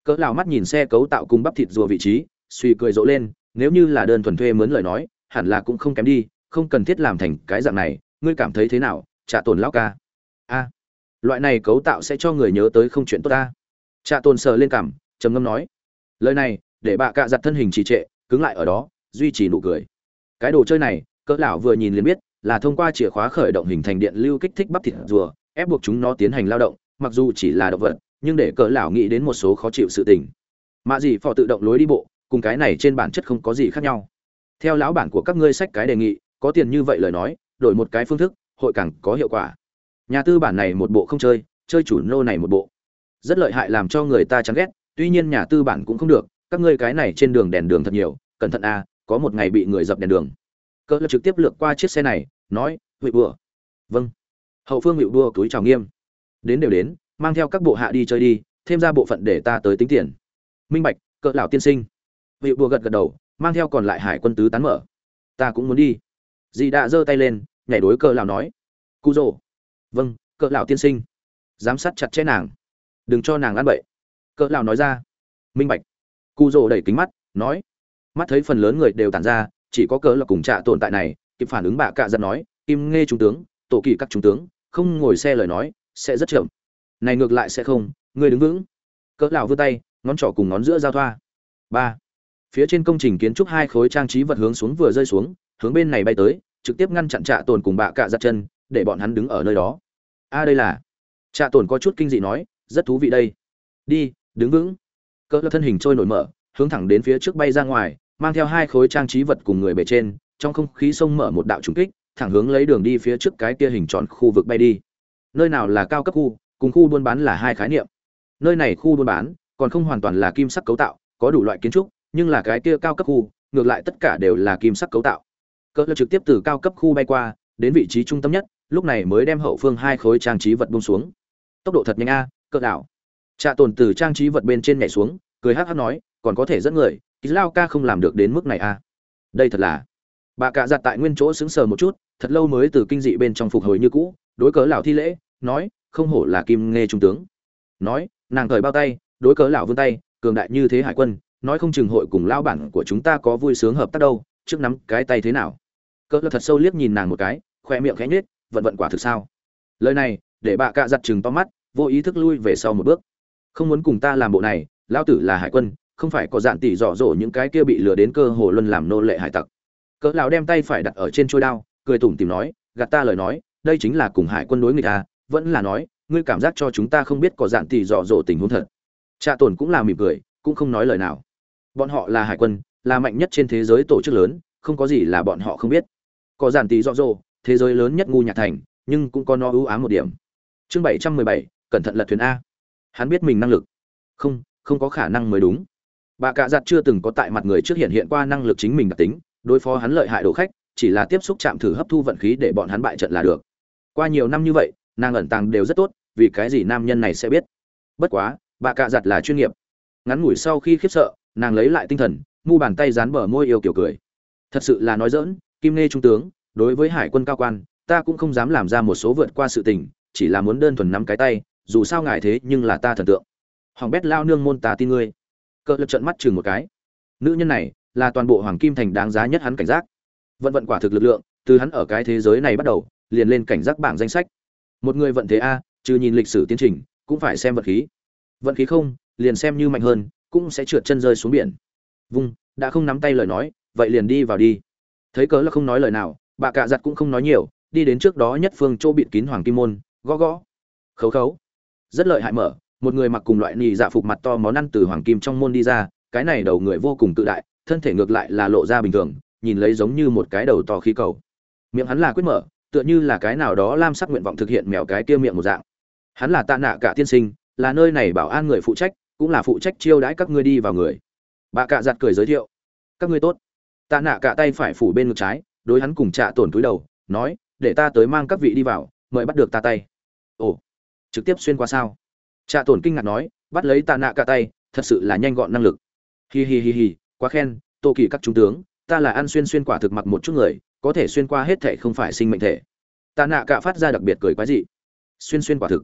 Cỡ lão mắt nhìn xe cấu tạo cùng bắp thịt rùa vị trí, suy cười rộ lên, nếu như là đơn thuần thuê mướn lời nói, hẳn là cũng không kém đi, không cần thiết làm thành cái dạng này, ngươi cảm thấy thế nào trả tồn lão ca? A, loại này cấu tạo sẽ cho người nhớ tới không chuyện tốt ta. Trả tồn sờ lên cảm trầm ngâm nói, lời này, để bà cạ giặt thân hình trì trệ, cứng lại ở đó, duy trì nụ cười. Cái đồ chơi này, cỡ lão vừa nhìn liền biết, là thông qua chìa khóa khởi động hình thành điện lưu kích thích bắp thịt rùa, ép buộc chúng nó tiến hành lao động mặc dù chỉ là động vật, nhưng để cỡ lão nghĩ đến một số khó chịu sự tình. Mạ gì phò tự động lối đi bộ, cùng cái này trên bản chất không có gì khác nhau. Theo lão bản của các ngươi sách cái đề nghị, có tiền như vậy lời nói, đổi một cái phương thức, hội càng có hiệu quả. Nhà tư bản này một bộ không chơi chơi chủ nô này một bộ. Rất lợi hại làm cho người ta chán ghét, tuy nhiên nhà tư bản cũng không được, các ngươi cái này trên đường đèn đường thật nhiều, cẩn thận a có một ngày bị người dập đèn đường. Cỡ lập trực tiếp lược qua chiếc xe này, nói, hụi bừa vâng. Hậu phương hụi bừa túi chào nghiêm đến đều đến, mang theo các bộ hạ đi chơi đi, thêm ra bộ phận để ta tới tính tiền. Minh bạch, cỡ lão tiên sinh. Vị bùa gật gật đầu, mang theo còn lại hải quân tứ tán mở. Ta cũng muốn đi. Dì đã giơ tay lên, nhảy đối cỡ lão nói. Cụ rồ vâng cỡ lão tiên sinh. Giám sát chặt chẽ nàng. Đừng cho nàng ăn bậy. Cỡ lão nói ra. Minh bạch. Cụ rồ đẩy kính mắt, nói. Mắt thấy phần lớn người đều tản ra, chỉ có cỡ là cùng trạ tồn tại này, kịp phản ứng bạ cạ giật nói, kim nghe trung tướng, tổ kỳ các trung tướng, không ngồi xe lời nói sẽ rất chậm. Này ngược lại sẽ không, ngươi đứng vững. Cỡ lão vươn tay, ngón trỏ cùng ngón giữa giao thoa. Ba. Phía trên công trình kiến trúc hai khối trang trí vật hướng xuống vừa rơi xuống, hướng bên này bay tới, trực tiếp ngăn chặn trạ tồn cùng bạ cạ giật chân, để bọn hắn đứng ở nơi đó. A, đây là. Trạ tồn có chút kinh dị nói, rất thú vị đây. Đi, đứng vững. Cỡ thân hình trôi nổi mở, hướng thẳng đến phía trước bay ra ngoài, mang theo hai khối trang trí vật cùng người bề trên, trong không khí sông mở một đạo trùng kích, thẳng hướng lấy đường đi phía trước cái kia hình tròn khu vực bay đi nơi nào là cao cấp khu, cùng khu buôn bán là hai khái niệm. Nơi này khu buôn bán còn không hoàn toàn là kim sắc cấu tạo, có đủ loại kiến trúc, nhưng là cái kia cao cấp khu, ngược lại tất cả đều là kim sắc cấu tạo. Cỡ trực tiếp từ cao cấp khu bay qua, đến vị trí trung tâm nhất, lúc này mới đem hậu phương hai khối trang trí vật buông xuống. Tốc độ thật nhanh a cỡ đảo trạ tồn từ trang trí vật bên trên nhảy xuống, cười hắc hắc nói, còn có thể dẫn người ký lao ca không làm được đến mức này à đây thật là. Bà cạ giặt tại nguyên chỗ sững sờ một chút, thật lâu mới từ kinh dị bên trong phục hồi như cũ đối cớ lão thi lễ, nói, không hổ là kim nghe trung tướng. Nói, nàng thời bao tay, đối cớ lão vươn tay, cường đại như thế hải quân, nói không chừng hội cùng lao bản của chúng ta có vui sướng hợp tác đâu, trước nắm cái tay thế nào? Cớ thật sâu liếc nhìn nàng một cái, khoe miệng khẽ nhếch, vận vận quả thực sao? Lời này, để bà cạ giặt chừng to mắt, vô ý thức lui về sau một bước. Không muốn cùng ta làm bộ này lao tử là hải quân, không phải có dạn tỉ dọ dỗ những cái kia bị lừa đến cơ hồ luân làm nô lệ hải tặc. Cỡ lão đem tay phải đặt ở trên trôi đao, cười tủm tỉm nói, gạt ta lời nói đây chính là cùng hải quân đối người ta à, vẫn là nói, ngươi cảm giác cho chúng ta không biết có dạn tỷ dọ dỗ tình huống thật. Trạ tổn cũng là mỉm cười, cũng không nói lời nào. Bọn họ là hải quân, là mạnh nhất trên thế giới tổ chức lớn, không có gì là bọn họ không biết. Có dạn tỷ dọ dỗ thế giới lớn nhất ngu nhạc thành, nhưng cũng có nó ưu ám một điểm. Chương bảy trăm mười bảy, cẩn thận lật thuyền a. Hắn biết mình năng lực. Không không có khả năng mới đúng. Bà cạ giặt chưa từng có tại mặt người trước hiện hiện qua năng lực chính mình đặc tính, đối phó hắn lợi hại đồ khách, chỉ là tiếp xúc chạm thử hấp thu vận khí để bọn hắn bại trận là được qua nhiều năm như vậy, nàng ẩn tàng đều rất tốt, vì cái gì nam nhân này sẽ biết? Bất quá, bà cạ giặt là chuyên nghiệp. Ngắn ngủi sau khi khiếp sợ, nàng lấy lại tinh thần, mu bàn tay dán bờ môi yêu kiểu cười. Thật sự là nói dỡn kim nê trung tướng, đối với hải quân cao quan, ta cũng không dám làm ra một số vượt qua sự tình, chỉ là muốn đơn thuần nắm cái tay, dù sao ngài thế nhưng là ta thần tượng. Hoàng bét lao nương môn ta tin ngươi. Cỡ lập trận mắt chừng một cái. Nữ nhân này, là toàn bộ hoàng kim thành đáng giá nhất hắn cảnh giác. Vận vận quả thực lực lượng, từ hắn ở cái thế giới này bắt đầu liền lên cảnh giác bảng danh sách. Một người vận thế a, trừ nhìn lịch sử tiến trình, cũng phải xem vật khí. Vận khí không, liền xem như mạnh hơn, cũng sẽ trượt chân rơi xuống biển. Vung, đã không nắm tay lời nói, vậy liền đi vào đi. Thấy cớ là không nói lời nào, bà cạ giặt cũng không nói nhiều, đi đến trước đó nhất phương chỗ bịt kín hoàng kim môn, gõ gõ. Khấu khấu. Rất lợi hại mở, một người mặc cùng loại nì dạ phục mặt to món ăn từ hoàng kim trong môn đi ra, cái này đầu người vô cùng tự đại, thân thể ngược lại là lộ ra bình thường, nhìn lấy giống như một cái đầu to khí cầu. Miệng hắn là quyết mở tựa như là cái nào đó lam sắc nguyện vọng thực hiện mèo cái kia miệng một dạng. Hắn là tạ nạ cả tiên sinh, là nơi này bảo an người phụ trách, cũng là phụ trách chiêu đãi các ngươi đi vào người. Bà cạ giặt cười giới thiệu. Các ngươi tốt. Tạ nạ cả tay phải phủ bên ngực trái, đối hắn cùng trạ tổn túi đầu, nói, để ta tới mang các vị đi vào, mời bắt được ta tay. Ồ, trực tiếp xuyên qua sao? Trạ tổn kinh ngạc nói, bắt lấy tạ nạ cả tay, thật sự là nhanh gọn năng lực. Hi hi hi hi, quá khen, tô kỳ các trung tướng, ta là ăn xuyên xuyên quả thực mặc một chút người có thể xuyên qua hết thể không phải sinh mệnh thể. Tạ nạ cả phát ra đặc biệt cười quái dị. Xuyên xuyên quả thực.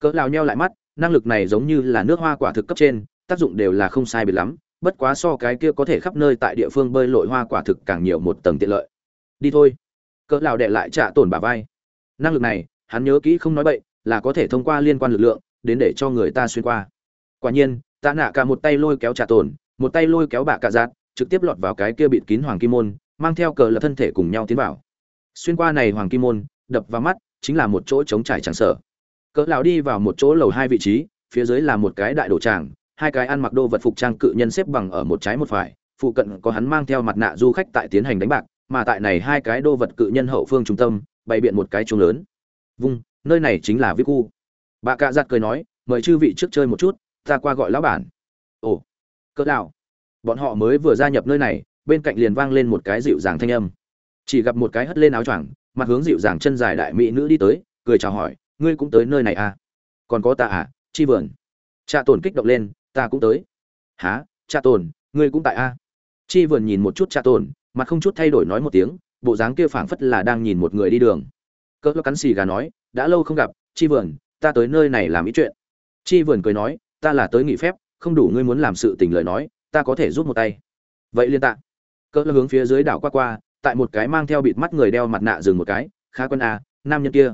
Cỡ lao nheo lại mắt, năng lực này giống như là nước hoa quả thực cấp trên, tác dụng đều là không sai biệt lắm, bất quá so cái kia có thể khắp nơi tại địa phương bơi lội hoa quả thực càng nhiều một tầng tiện lợi. Đi thôi. Cỡ lão đệ lại trả tổn bả vai. Năng lực này, hắn nhớ kỹ không nói bậy, là có thể thông qua liên quan lực lượng, đến để cho người ta xuyên qua. Quả nhiên, tạ nạ cả một tay lôi kéo trả tổn, một tay lôi kéo bà cả giạt, trực tiếp lọt vào cái kia bịt kín hoàng kim môn mang theo cờ là thân thể cùng nhau tiến vào. Xuyên qua này hoàng kim môn, đập vào mắt, chính là một chỗ trống trải chẳng sở cỡ lão đi vào một chỗ lầu hai vị trí, phía dưới là một cái đại đồ tràng, hai cái ăn mặc đô vật phục trang cự nhân xếp bằng ở một trái một phải, phụ cận có hắn mang theo mặt nạ du khách tại tiến hành đánh bạc, mà tại này hai cái đô vật cự nhân hậu phương trung tâm, bày biện một cái chuông lớn. Vung, nơi này chính là viết khu bà cạ giặt cười nói, mời chư vị trước chơi một chút, ta qua gọi lão bản. Ồ, cỡ lão, bọn họ mới vừa gia nhập nơi này bên cạnh liền vang lên một cái dịu dàng thanh âm. Chỉ gặp một cái hất lên áo choàng, mặt hướng dịu dàng chân dài đại mỹ nữ đi tới, cười chào hỏi, ngươi cũng tới nơi này à? Còn có ta à chi vườn. Cha tồn kích động lên, ta cũng tới. Há cha tồn, ngươi cũng tại a à? chi vườn nhìn một chút cha tồn, mặt không chút thay đổi nói một tiếng, bộ dáng kia phảng phất là đang nhìn một người đi đường. Cỡ cắn xì gà nói, đã lâu không gặp, chi vườn, ta tới nơi này làm ý chuyện. Chi vườn cười nói, ta là tới nghỉ phép, không đủ ngươi muốn làm sự tình lời nói, ta có thể giúp một tay. Vậy liên tạ cỡ hướng phía dưới đảo qua qua, tại một cái mang theo bịt mắt người đeo mặt nạ dừng một cái, khá quân a nam nhân kia.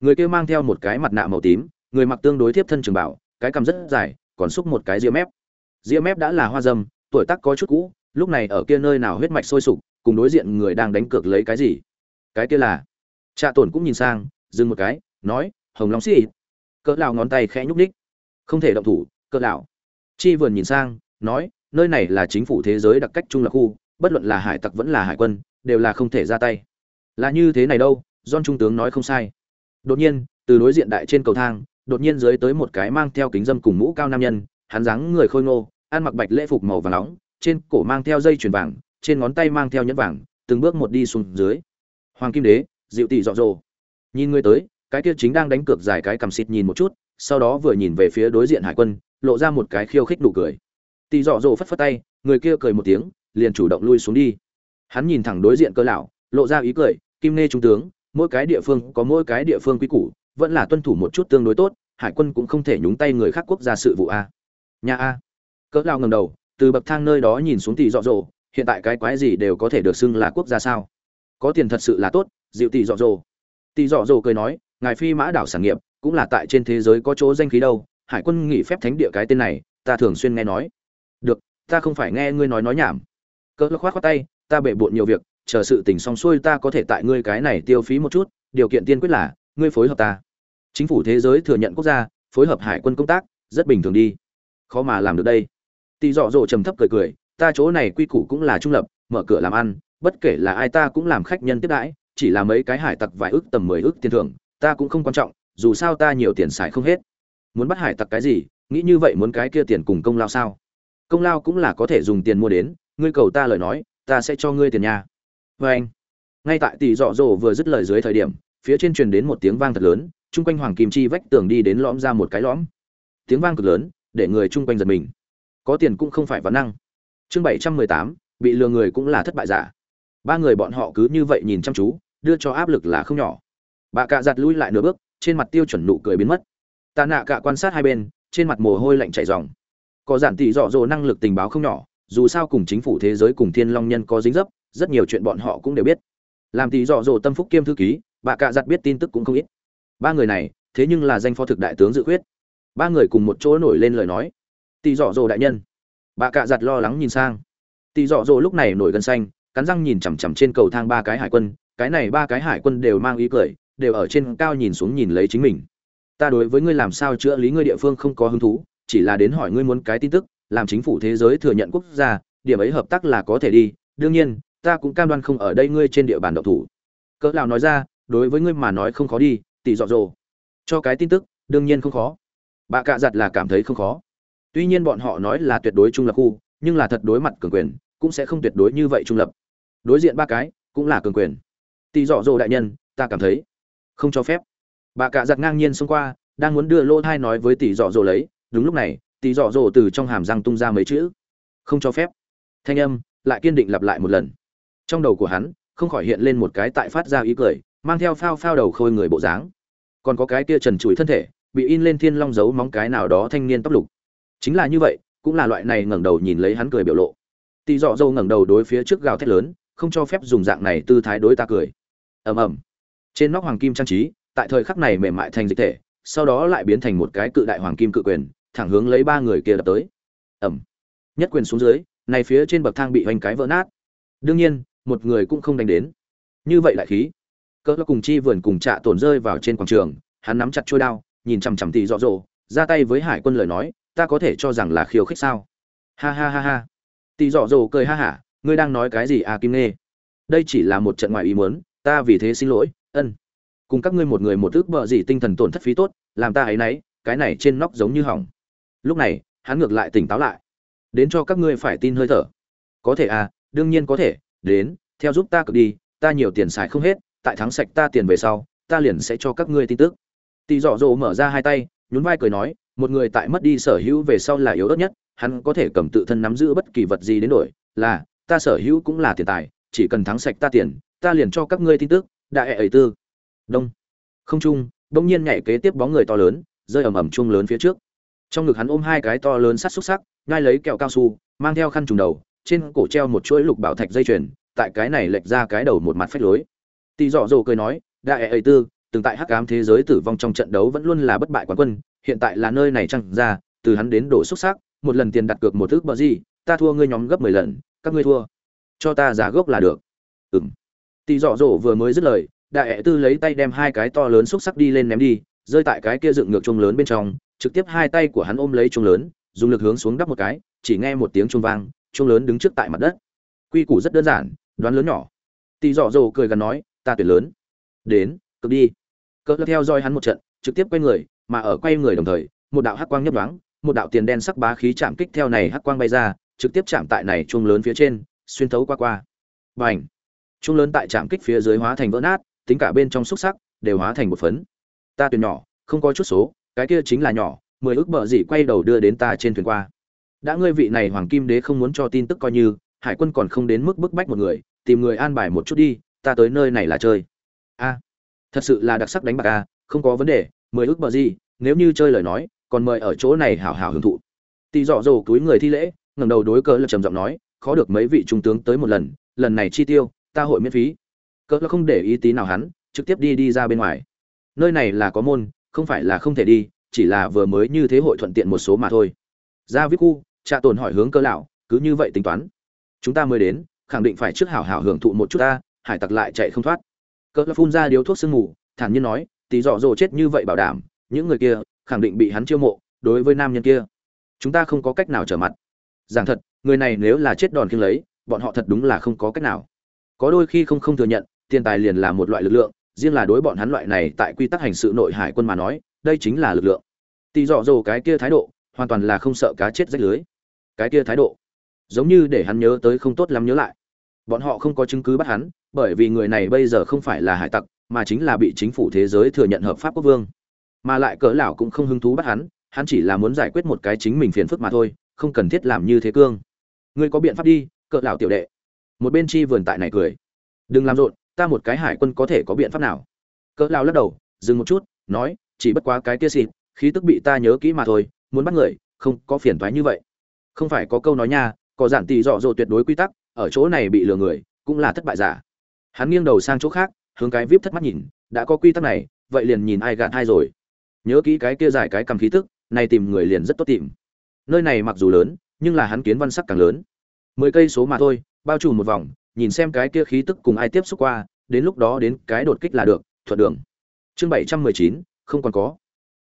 Người kia mang theo một cái mặt nạ màu tím, người mặc tương đối thiếp thân trường bảo, cái cằm rất dài, còn xúc một cái ria mép. Ria mép đã là hoa dâm, tuổi tác có chút cũ, lúc này ở kia nơi nào huyết mạch sôi sục, cùng đối diện người đang đánh cược lấy cái gì? Cái kia là trạ tổn cũng nhìn sang, dừng một cái, nói, hồng long xì. Cỡ lão ngón tay khẽ nhúc ních không thể động thủ, cỡ lão. Chi vườn nhìn sang, nói, nơi này là chính phủ thế giới đặc cách trung lập khu bất luận là hải tặc vẫn là hải quân, đều là không thể ra tay. Là như thế này đâu don trung tướng nói không sai. Đột nhiên, từ đối diện đại trên cầu thang, đột nhiên dưới tới một cái mang theo kính dâm cùng mũ cao nam nhân, hắn dáng người khôi ngô, ăn mặc bạch lễ phục màu vàng nóng, trên cổ mang theo dây chuyền vàng, trên ngón tay mang theo nhẫn vàng, từng bước một đi xuống dưới. Hoàng kim đế, dịu tỷ dọ dồ nhìn người tới, cái kia chính đang đánh cược dài cái cầm xịt nhìn một chút, sau đó vừa nhìn về phía đối diện hải quân, lộ ra một cái khiêu khích nụ cười. Tỷ dọ dồ phất phất tay, người kia cười một tiếng liền chủ động lui xuống đi. Hắn nhìn thẳng đối diện cơ lão, lộ ra ý cười, kim nê trung tướng, mỗi cái địa phương có mỗi cái địa phương quy củ, vẫn là tuân thủ một chút tương đối tốt, hải quân cũng không thể nhúng tay người khác quốc gia sự vụ a. Nhà a. Cỡ lao ngầm đầu, từ bậc thang nơi đó nhìn xuống tỷ dọ dồ hiện tại cái quái gì đều có thể được xưng là quốc gia sao? Có tiền thật sự là tốt, dịu tỷ dọ dồ tỷ dọ dồ cười nói, ngài phi mã đảo sản nghiệp, cũng là tại trên thế giới có chỗ danh khí đâu, hải quân nghỉ phép thánh địa cái tên này, ta thường xuyên nghe nói. Được, ta không phải nghe ngươi nói nói nhảm cỡ khoát khoát tay, ta bể bộn nhiều việc, chờ sự tình xong xuôi ta có thể tại ngươi cái này tiêu phí một chút, điều kiện tiên quyết là, ngươi phối hợp ta. Chính phủ thế giới thừa nhận quốc gia, phối hợp hải quân công tác, rất bình thường đi. Khó mà làm được đây. Tỳ dọ dỗ trầm thấp cười cười, ta chỗ này quy củ cũng là trung lập, mở cửa làm ăn, bất kể là ai ta cũng làm khách nhân tiếp đãi, chỉ là mấy cái hải tặc vài ước tầm mười ước tiền thưởng, ta cũng không quan trọng, dù sao ta nhiều tiền xài không hết. Muốn bắt hải tặc cái gì? Nghĩ như vậy muốn cái kia tiền cùng công lao sao? Công lao cũng là có thể dùng tiền mua đến ngươi cầu ta lời nói, ta sẽ cho ngươi tiền nhà vê anh, ngay tại tỷ dọ dỗ vừa dứt lời dưới thời điểm, phía trên truyền đến một tiếng vang thật lớn, chung quanh hoàng kim chi vách tường đi đến lõm ra một cái lõm. Tiếng vang cực lớn, để người chung quanh giật mình. Có tiền cũng không phải vấn năng. Chương bảy trăm mười tám, bị lừa người cũng là thất bại giả. Ba người bọn họ cứ như vậy nhìn chăm chú, đưa cho áp lực là không nhỏ. Bà cạ giặt lui lại nửa bước, trên mặt tiêu chuẩn nụ cười biến mất. Tạ nạ cạ quan sát hai bên, trên mặt mồ hôi lạnh chảy ròng. Có giản tỷ dọ dỗ năng lực tình báo không nhỏ dù sao cùng chính phủ thế giới cùng thiên long nhân có dính dấp, rất nhiều chuyện bọn họ cũng đều biết. Làm tỷ dọ dỗ tâm phúc kiêm thư ký, bà cạ giặt biết tin tức cũng không ít. Ba người này, thế nhưng là danh phó thực đại tướng dự khuyết. Ba người cùng một chỗ nổi lên lời nói. Tỷ dọ dồ đại nhân. Bà cạ giặt lo lắng nhìn sang. Tỷ dọ dồ lúc này nổi gân xanh, cắn răng nhìn chằm chằm trên cầu thang ba cái hải quân. Cái này ba cái hải quân đều mang ý cười, đều ở trên cao nhìn xuống nhìn lấy chính mình. Ta đối với ngươi làm sao chữa lý ngươi địa phương không có hứng thú, chỉ là đến hỏi ngươi muốn cái tin tức làm chính phủ thế giới thừa nhận quốc gia, điểm ấy hợp tác là có thể đi. Đương nhiên, ta cũng cam đoan không ở đây ngươi trên địa bàn độc thủ. Cỡ nào nói ra, đối với ngươi mà nói không khó đi, tỷ dọ dồ cho cái tin tức, đương nhiên không khó. Bà cạ giặt là cảm thấy không khó. Tuy nhiên bọn họ nói là tuyệt đối trung lập khu, nhưng là thật đối mặt cường quyền, cũng sẽ không tuyệt đối như vậy trung lập. Đối diện ba cái, cũng là cường quyền. Tỷ dọ dồ đại nhân, ta cảm thấy không cho phép. Bà cạ giặt ngang nhiên xông qua, đang muốn đưa lô thai nói với tỷ dọ dồ lấy. Đúng lúc này tỷ dọ dỗ từ trong hàm răng tung ra mấy chữ. Không cho phép. Thanh âm, lại kiên định lặp lại một lần. Trong đầu của hắn, không khỏi hiện lên một cái tại phát ra ý cười, mang theo phao phao đầu khôi người bộ dáng. Còn có cái kia trần trụi thân thể, bị in lên thiên long dấu móng cái nào đó thanh niên tóc lục. Chính là như vậy, cũng là loại này ngẩng đầu nhìn lấy hắn cười biểu lộ. Tỳ dọ dâu ngẩng đầu đối phía trước gào thét lớn, không cho phép dùng dạng này tư thái đối ta cười. Ầm ầm. Trên nóc hoàng kim trang trí, tại thời khắc này mềm mại thành dịch thể, sau đó lại biến thành một cái cự đại hoàng kim cự quyền thẳng hướng lấy ba người kia đập tới. Ầm nhất quyền xuống dưới, này phía trên bậc thang bị hoành cái vỡ nát. Đương nhiên, một người cũng không đánh đến. Như vậy lại khí. Cỡ cùng chi vườn cùng trạ tổn rơi vào trên quảng trường, hắn nắm chặt trôi đao, nhìn chằm chằm tỷ dọ dỗ ra tay với hải quân lời nói, ta có thể cho rằng là khiêu khích sao? Ha ha ha ha. Tỷ dọ dỗ cười ha hả, ngươi đang nói cái gì à kim nê đây chỉ là một trận ngoại ý muốn, ta vì thế xin lỗi, ân. Cùng các ngươi một người một ước bợ gì tinh thần tổn thất phí tốt, làm ta ấy nấy, cái này trên nóc giống như hỏng lúc này, hắn ngược lại tỉnh táo lại. Đến cho các ngươi phải tin hơi thở. Có thể à đương nhiên có thể, đến, theo giúp ta cực đi, ta nhiều tiền xài không hết, tại thắng sạch ta tiền về sau, ta liền sẽ cho các ngươi tin tức. Tỳ dọ dỗ mở ra hai tay, nhún vai cười nói, một người tại mất đi sở hữu về sau là yếu ớt nhất, hắn có thể cầm tự thân nắm giữ bất kỳ vật gì đến đổi, là, ta sở hữu cũng là tiền tài, chỉ cần thắng sạch ta tiền, ta liền cho các ngươi tin tức, đại ệ ấy tư. Đông. Không trung bỗng nhiên nhảy kế tiếp bóng người to lớn, rơi ầm ầm chung lớn phía trước trong ngực hắn ôm hai cái to lớn sắt xúc sắc ngai lấy kẹo cao su, mang theo khăn trùng đầu, trên cổ treo một chuỗi lục bảo thạch dây chuyền, tại cái này lệch ra cái đầu một mặt phách lối. Tỷ dọ dồ cười nói đại ấy e tư, từng tại hắc ám thế giới tử vong trong trận đấu vẫn luôn là bất bại quán quân, hiện tại là nơi này chăng ra, từ hắn đến đổ xúc sắc, một lần tiền đặt cược một thước bờ gì, ta thua ngươi nhóm gấp mười lần, các ngươi thua. Cho ta giá gốc là được. Ừm. tỷ dọ dỗ vừa mới dứt lời đại ệ e tư lấy tay đem hai cái to lớn xúc sắc đi lên ném đi, rơi tại cái kia dựng ngược chung lớn bên trong trực tiếp hai tay của hắn ôm lấy chuông lớn, dùng lực hướng xuống đắp một cái, chỉ nghe một tiếng chuông vang, chuông lớn đứng trước tại mặt đất. Quy củ rất đơn giản, đoán lớn nhỏ. Tỷ dọ dỗ cười gần nói, ta tuyển lớn. Đến cực đi. Cỡ theo dõi hắn một trận, trực tiếp quay người, mà ở quay người đồng thời, một đạo hắc quang nhấp nhoáng, một đạo tiền đen sắc bá khí chạm kích theo này hắc quang bay ra, trực tiếp chạm tại này chuông lớn phía trên, xuyên thấu qua qua. Bành! Chuông lớn tại chạm kích phía dưới hóa thành vỡ nát, tính cả bên trong xúc sắc, đều hóa thành một phấn. Ta tuyển nhỏ, không có chút số cái kia chính là nhỏ, mười ước bờ dị quay đầu đưa đến ta trên thuyền qua. Đã ngươi vị này hoàng kim đế không muốn cho tin tức coi như, hải quân còn không đến mức bức bách một người, tìm người an bài một chút đi, ta tới nơi này là chơi. A, thật sự là đặc sắc đánh bạc a, không có vấn đề, mười ước bờ gì, nếu như chơi lời nói, còn mời ở chỗ này hảo hảo hưởng thụ. Tỳ dọ dồ túi người thi lễ, ngẩng đầu đối cỡ là trầm giọng nói, khó được mấy vị trung tướng tới một lần lần này chi tiêu, ta hội miễn phí. Cỡ là không để ý tí nào hắn, trực tiếp đi đi ra bên ngoài. Nơi này là có môn không phải là không thể đi, chỉ là vừa mới như thế hội thuận tiện một số mà thôi. Ra viết khu, trạ tồn hỏi hướng cơ lão, cứ như vậy tính toán. Chúng ta mới đến, khẳng định phải trước hảo hảo hưởng thụ một chút ta, hải tặc lại chạy không thoát. Cỡ phun ra điếu thuốc sương mù, thản nhiên nói tỷ dọ dồ chết như vậy bảo đảm, những người kia khẳng định bị hắn chiêu mộ, đối với nam nhân kia, chúng ta không có cách nào trở mặt. Giảng thật, người này nếu là chết đòn khiêng lấy, bọn họ thật đúng là không có cách nào. Có đôi khi không không thừa nhận, tiền tài liền là một loại lực lượng riêng là đối bọn hắn loại này tại quy tắc hành sự nội hải quân mà nói, đây chính là lực lượng. Tỷ dọ dồ cái kia thái độ, hoàn toàn là không sợ cá chết rách lưới. Cái kia thái độ, giống như để hắn nhớ tới không tốt lắm nhớ lại. Bọn họ không có chứng cứ bắt hắn, bởi vì người này bây giờ không phải là hải tặc, mà chính là bị chính phủ thế giới thừa nhận hợp pháp quốc vương. Mà lại cỡ lão cũng không hứng thú bắt hắn hắn chỉ là muốn giải quyết một cái chính mình phiền phức mà thôi, không cần thiết làm như thế cương. Ngươi có biện pháp đi, cỡ lão tiểu đệ. Một bên chi vườn tại này cười. Đừng làm rộn ta một cái hải quân có thể có biện pháp nào? Cỡ lao lắc đầu, dừng một chút, nói, chỉ bất quá cái kia xịt, khí tức bị ta nhớ kỹ mà thôi, muốn bắt người, không có phiền toái như vậy. Không phải có câu nói nha, có giản tỷ dọ dỗ tuyệt đối quy tắc, ở chỗ này bị lừa người, cũng là thất bại giả. Hắn nghiêng đầu sang chỗ khác, hướng cái vip thất mắt nhìn, đã có quy tắc này, vậy liền nhìn ai gạt ai rồi. Nhớ kỹ cái kia giải cái cầm khí tức này tìm người liền rất tốt tìm. Nơi này mặc dù lớn, nhưng là hắn kiến văn sắc càng lớn. Mười cây số mà thôi, bao trùm một vòng nhìn xem cái kia khí tức cùng ai tiếp xúc qua, đến lúc đó đến cái đột kích là được, thuận đường. Chương bảy trăm mười chín, không còn có.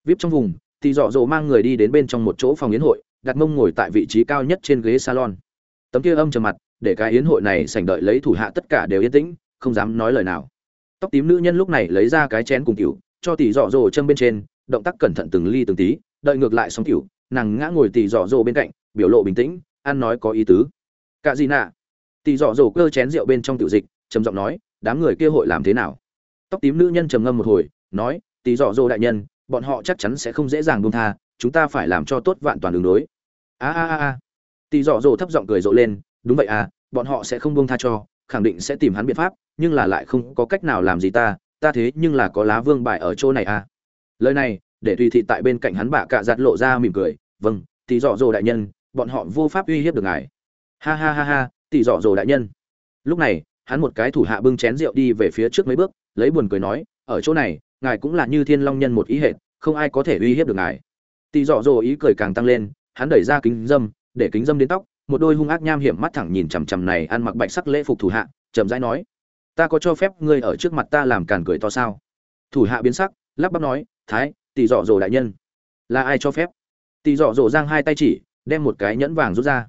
Vip trong vùng, thì dọ dỗ mang người đi đến bên trong một chỗ phòng yến hội, đặt mông ngồi tại vị trí cao nhất trên ghế salon. Tấm kia âm trầm mặt, để cái yến hội này sảnh đợi lấy thủ hạ tất cả đều yên tĩnh, không dám nói lời nào. Tóc tím nữ nhân lúc này lấy ra cái chén cùng tiểu cho tỷ dọ dỗ châm bên trên, động tác cẩn thận từng ly từng tí, đợi ngược lại xong tiểu nàng ngã ngồi tỷ dọ dỗ bên cạnh, biểu lộ bình tĩnh, ăn nói có ý tứ. Cả gì nạ tỷ dọ dỗ cơ chén rượu bên trong tiểu dịch, trầm giọng nói, đám người kia hội làm thế nào? Tóc tím nữ nhân trầm ngâm một hồi, nói tỷ dọ dỗ đại nhân, bọn họ chắc chắn sẽ không dễ dàng buông tha, chúng ta phải làm cho tốt vạn toàn đường đối a a a a. Tỷ dọ dỗ thấp giọng cười rộ lên, đúng vậy à bọn họ sẽ không buông tha cho, khẳng định sẽ tìm hắn biện pháp, nhưng là lại không có cách nào làm gì ta ta thế nhưng là có lá vương bài ở chỗ này à. Lời này, để tùy thị tại bên cạnh hắn bạ cạ giặt lộ ra mỉm cười vâng tỷ dọ dỗ đại nhân, bọn họ vô pháp uy hiếp được ngài. Ha ha ha ha tỷ dọ dỗ đại nhân. Lúc này, hắn một cái thủ hạ bưng chén rượu đi về phía trước mấy bước, lấy buồn cười nói, ở chỗ này, ngài cũng là như thiên long nhân một ý hệ không ai có thể uy hiếp được ngài. Tỷ dọ dỗ ý cười càng tăng lên, hắn đẩy ra kính dâm, để kính dâm đến tóc, một đôi hung ác nham hiểm mắt thẳng nhìn chằm chằm này ăn mặc bạch sắc lễ phục thủ hạ, chậm rãi nói, ta có cho phép ngươi ở trước mặt ta làm càn cười to sao? Thủ hạ biến sắc, lắp bắp nói, thái, tỷ dọ dỗ đại nhân. Là ai cho phép? Tỷ dọ dỗ giang hai tay chỉ, đem một cái nhẫn vàng rút ra.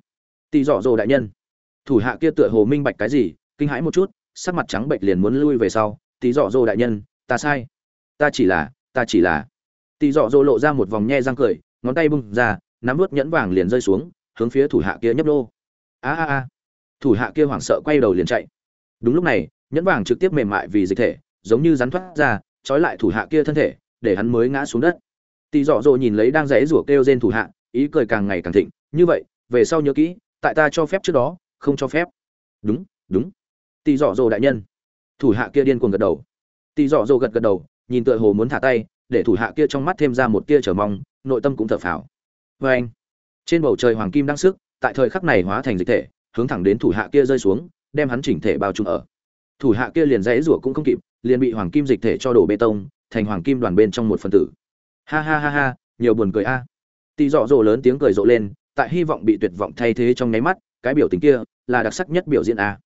Tỷ dọ dỗ đại nhân thủ hạ kia tựa hồ minh bạch cái gì, kinh hãi một chút, sắc mặt trắng bệnh liền muốn lui về sau tí dọ dô đại nhân, ta sai. Ta chỉ là, ta chỉ là. Tí dọ dô lộ ra một vòng nhe răng cười, ngón tay bung ra, nắm vớt nhẫn vàng liền rơi xuống, hướng phía thủ hạ kia nhấp đô a a a. Thủ hạ kia hoảng sợ quay đầu liền chạy. Đúng lúc này, nhẫn vàng trực tiếp mềm mại vì dịch thể, giống như rắn thoát ra, trói lại thủ hạ kia thân thể, để hắn mới ngã xuống đất. Tì dọ dỗ nhìn lấy đang rẽ rủa kêu trên thủ hạ, ý cười càng ngày càng thịnh. Như vậy, về sau nhớ kỹ, tại ta cho phép trước đó không cho phép. Đúng đúng. Tỳ dọ dỗ đại nhân. Thủ hạ kia điên cuồng gật đầu. Tỳ dọ dỗ gật gật đầu, nhìn tựa hồ muốn thả tay, để thủ hạ kia trong mắt thêm ra một tia trở mong, nội tâm cũng thở phào. Vê anh, trên bầu trời hoàng kim đang sức, tại thời khắc này hóa thành dịch thể, hướng thẳng đến thủ hạ kia rơi xuống, đem hắn chỉnh thể bao trùm ở. Thủ hạ kia liền rẽ rủa cũng không kịp, liền bị hoàng kim dịch thể cho đổ bê tông, thành hoàng kim đoàn bên trong một phần tử. Ha ha ha ha, nhiều buồn cười a. À. tỳ dọ dỗ lớn tiếng cười rộ lên, tại hy vọng bị tuyệt vọng thay thế trong nháy mắt cái biểu tình kia là đặc sắc nhất biểu diễn a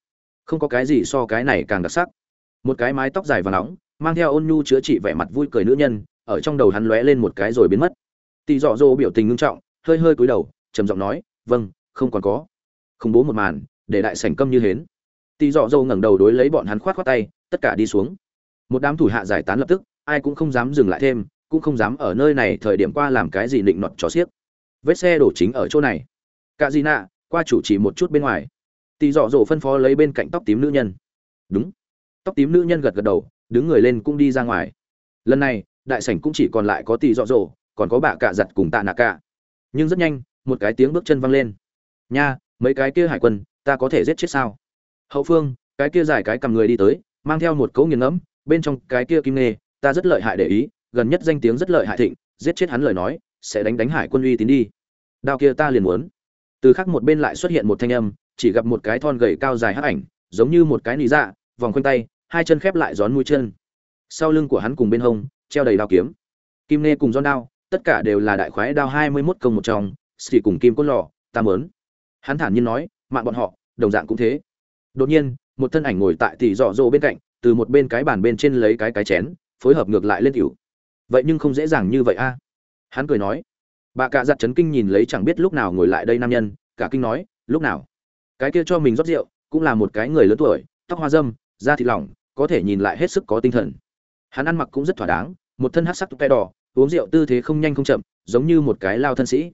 không có cái gì so cái này càng đặc sắc. Một cái mái tóc dài và nóng, mang theo ôn nhu chữa trị vẻ mặt vui cười nữ nhân, ở trong đầu hắn lóe lên một cái rồi biến mất. Tỳ dọ dỗ biểu tình ngưng trọng, hơi hơi cúi đầu, trầm giọng nói vâng không còn có. Khủng bố một màn, để đại sảnh câm như hến. Tỳ dọ dỗ ngẩng đầu đối lấy bọn hắn khoát khoát tay, tất cả đi xuống. Một đám thủ hạ giải tán lập tức, ai cũng không dám dừng lại thêm, cũng không dám ở nơi này thời điểm qua làm cái gì định nọt cho xiếc. Vết xe đổ chính ở chỗ này. Cả gì nạ qua chủ chỉ một chút bên ngoài. Tỳ dọ dỗ phân phó lấy bên cạnh tóc tím nữ nhân. Đúng. Tóc tím nữ nhân gật gật đầu, đứng người lên cũng đi ra ngoài. Lần này, đại sảnh cũng chỉ còn lại có tỳ dọ dỗ, còn có bà cạ giặt cùng tạ nạ cạ. Nhưng rất nhanh, một cái tiếng bước chân văng lên. Nha, mấy cái kia hải quân, ta có thể giết chết sao? Hậu phương, cái kia dài cái cầm người đi tới, mang theo một cấu nghiền ngẫm, bên trong cái kia kim nghề, ta rất lợi hại để ý, gần nhất danh tiếng rất lợi hại thịnh, giết chết hắn lời nói, sẽ đánh đánh hải quân uy tín đi. Đao kia ta liền muốn từ khắc một bên lại xuất hiện một thanh âm, chỉ gặp một cái thon gầy cao dài hắc ảnh, giống như một cái nỉ dạ vòng quanh tay, hai chân khép lại gión mũi chân. Sau lưng của hắn cùng bên hông, treo đầy đao kiếm. Kim nê cùng giòn đao tất cả đều là đại khoái đao hai mươi 21 công một trong xì cùng kim cốt lò, ta mớn. Hắn thản nhiên nói, mạng bọn họ, đồng dạng cũng thế. Đột nhiên, một thân ảnh ngồi tại tỷ dọ dỗ bên cạnh, từ một bên cái bàn bên trên lấy cái cái chén, phối hợp ngược lại lên tiểu. Vậy nhưng không dễ dàng như vậy a. Hắn cười nói bà cạ giặt chấn kinh nhìn lấy chẳng biết lúc nào ngồi lại đây nam nhân, cả kinh nói, lúc nào? Cái kia cho mình rót rượu, cũng là một cái người lớn tuổi, tóc hoa dâm, da thịt lỏng, có thể nhìn lại hết sức có tinh thần. Hắn ăn mặc cũng rất thỏa đáng, một thân hát sắc túc đỏ, uống rượu tư thế không nhanh không chậm, giống như một cái lao thân sĩ.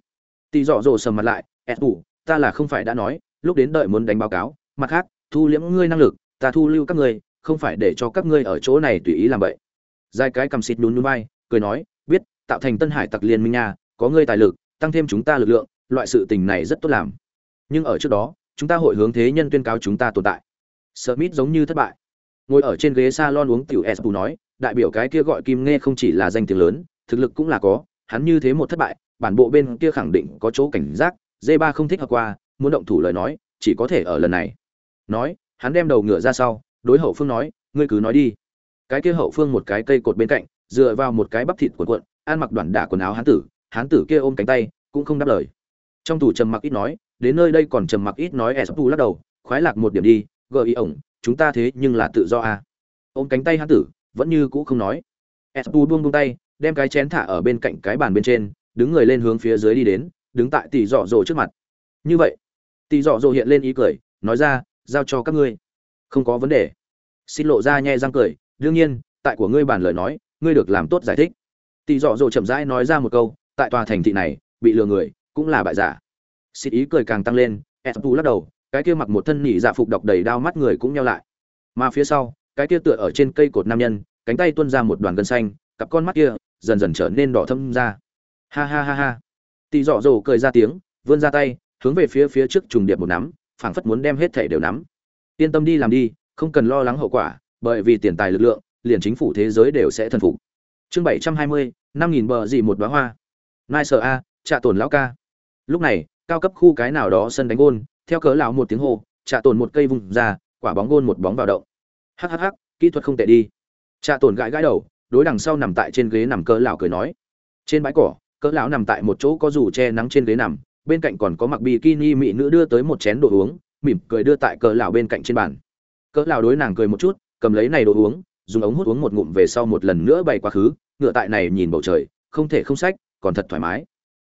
Tỳ dọ dỗ sầm mặt lại ẹt ủ ta là không phải đã nói, lúc đến đợi muốn đánh báo cáo, mặt khác, thu liễm ngươi năng lực, ta thu lưu các ngươi, không phải để cho các ngươi ở chỗ này tùy ý làm vậy dài cái cầm xịt nhún nhún vai, cười nói, biết, tạo thành tân hải tặc liên minh nha có ngươi tài lực, tăng thêm chúng ta lực lượng, loại sự tình này rất tốt làm. Nhưng ở trước đó, chúng ta hội hướng thế nhân tuyên cáo chúng ta tồn tại. Smith giống như thất bại. Ngồi ở trên ghế salon uống tiểu s nói, đại biểu cái kia gọi kim nghe không chỉ là danh tiếng lớn, thực lực cũng là có, hắn như thế một thất bại, bản bộ bên kia khẳng định có chỗ cảnh giác d 3 không thích hợp qua, muốn động thủ lời nói, chỉ có thể ở lần này. Nói, hắn đem đầu ngựa ra sau, đối hậu phương nói, ngươi cứ nói đi. Cái kia hậu phương một cái cây cột bên cạnh, dựa vào một cái bắp thịt cuộn cuộn, ăn mặc đoạn đả quần áo hán tử hán tử kia ôm cánh tay, cũng không đáp lời. Trong tủ trầm mặc ít nói, đến nơi đây còn trầm mặc ít nói E s tu lắc đầu, khoái lạc một điểm đi, gợi ý ổng, chúng ta thế nhưng là tự do à. ôm cánh tay hán tử, vẫn như cũ không nói. E s tu buông buông tay, đem cái chén thả ở bên cạnh cái bàn bên trên, đứng người lên hướng phía dưới đi đến, đứng tại tỷ dọ dỗ trước mặt. Như vậy, tỷ dọ dỗ hiện lên ý cười, nói ra, giao cho các ngươi. Không có vấn đề. Xin lộ ra nhẹ răng cười, đương nhiên, tại của ngươi bản lời nói, ngươi được làm tốt giải thích. Tỷ dọ dỗ chậm rãi nói ra một câu tại tòa thành thị này, bị lừa người, cũng là bại giả. Xịt ý cười càng tăng lên etu lắc đầu, cái kia mặc một thân nỉ dạ phục độc đầy đao mắt người cũng nhau lại. Mà phía sau, cái kia tựa ở trên cây cột nam nhân, cánh tay tuôn ra một đoàn gân xanh, cặp con mắt kia dần dần trở nên đỏ thâm ra. Ha ha ha ha. Tì dọ dỗ cười ra tiếng, vươn ra tay, hướng về phía phía trước trùng điệp một nắm, phảng phất muốn đem hết thể đều nắm. Yên tâm đi làm đi, không cần lo lắng hậu quả, bởi vì tiền tài lực lượng, liền chính phủ thế giới đều sẽ thần phục. Chương bảy trăm hai mươi, năm nghìn bờ gì một đoá hoa nai sợ a, trạ tổn lão ca. Lúc này, cao cấp khu cái nào đó sân đánh gôn, theo cớ lão một tiếng hô, trạ tổn một cây vùng ra, quả bóng gôn một bóng vào động. Hhh kỹ thuật không tệ đi. Trạ tổn gãi gãi đầu, đối đằng sau nằm tại trên ghế nằm cớ lão cười nói. Trên bãi cỏ cớ lão nằm tại một chỗ có dù che nắng trên ghế nằm, bên cạnh còn có mặc bikini mỹ nữ đưa tới một chén đồ uống, mỉm cười đưa tại cớ lão bên cạnh trên bàn. Cớ lão đối nàng cười một chút, cầm lấy này đồ uống, dùng ống hút uống một ngụm về sau một lần nữa bày quá khứ, ngựa tại này nhìn bầu trời, không thể không sách còn thật thoải mái.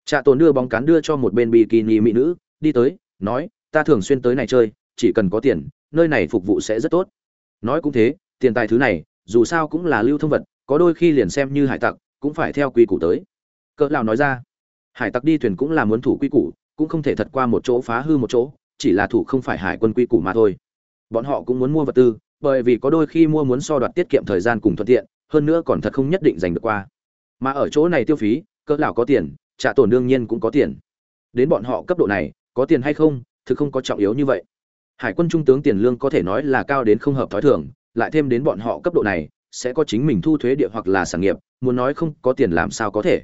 Trạ tồn đưa bóng cán đưa cho một bên bikini mỹ nữ, đi tới, nói, ta thường xuyên tới này chơi, chỉ cần có tiền, nơi này phục vụ sẽ rất tốt. Nói cũng thế, tiền tài thứ này, dù sao cũng là lưu thông vật, có đôi khi liền xem như hải tặc, cũng phải theo quy củ tới. Cỡ lão nói ra, hải tặc đi thuyền cũng là muốn thủ quy củ, cũng không thể thật qua một chỗ phá hư một chỗ, chỉ là thủ không phải hải quân quy củ mà thôi. Bọn họ cũng muốn mua vật tư, bởi vì có đôi khi mua muốn so đoạt tiết kiệm thời gian cùng thuận tiện, hơn nữa còn thật không nhất định giành được qua. Mà ở chỗ này tiêu phí cỡ lão có tiền trả tổn đương nhiên cũng có tiền. Đến bọn họ cấp độ này có tiền hay không thực không có trọng yếu như vậy. Hải quân trung tướng tiền lương có thể nói là cao đến không hợp thói thường lại thêm đến bọn họ cấp độ này sẽ có chính mình thu thuế địa hoặc là sản nghiệp muốn nói không có tiền làm sao có thể.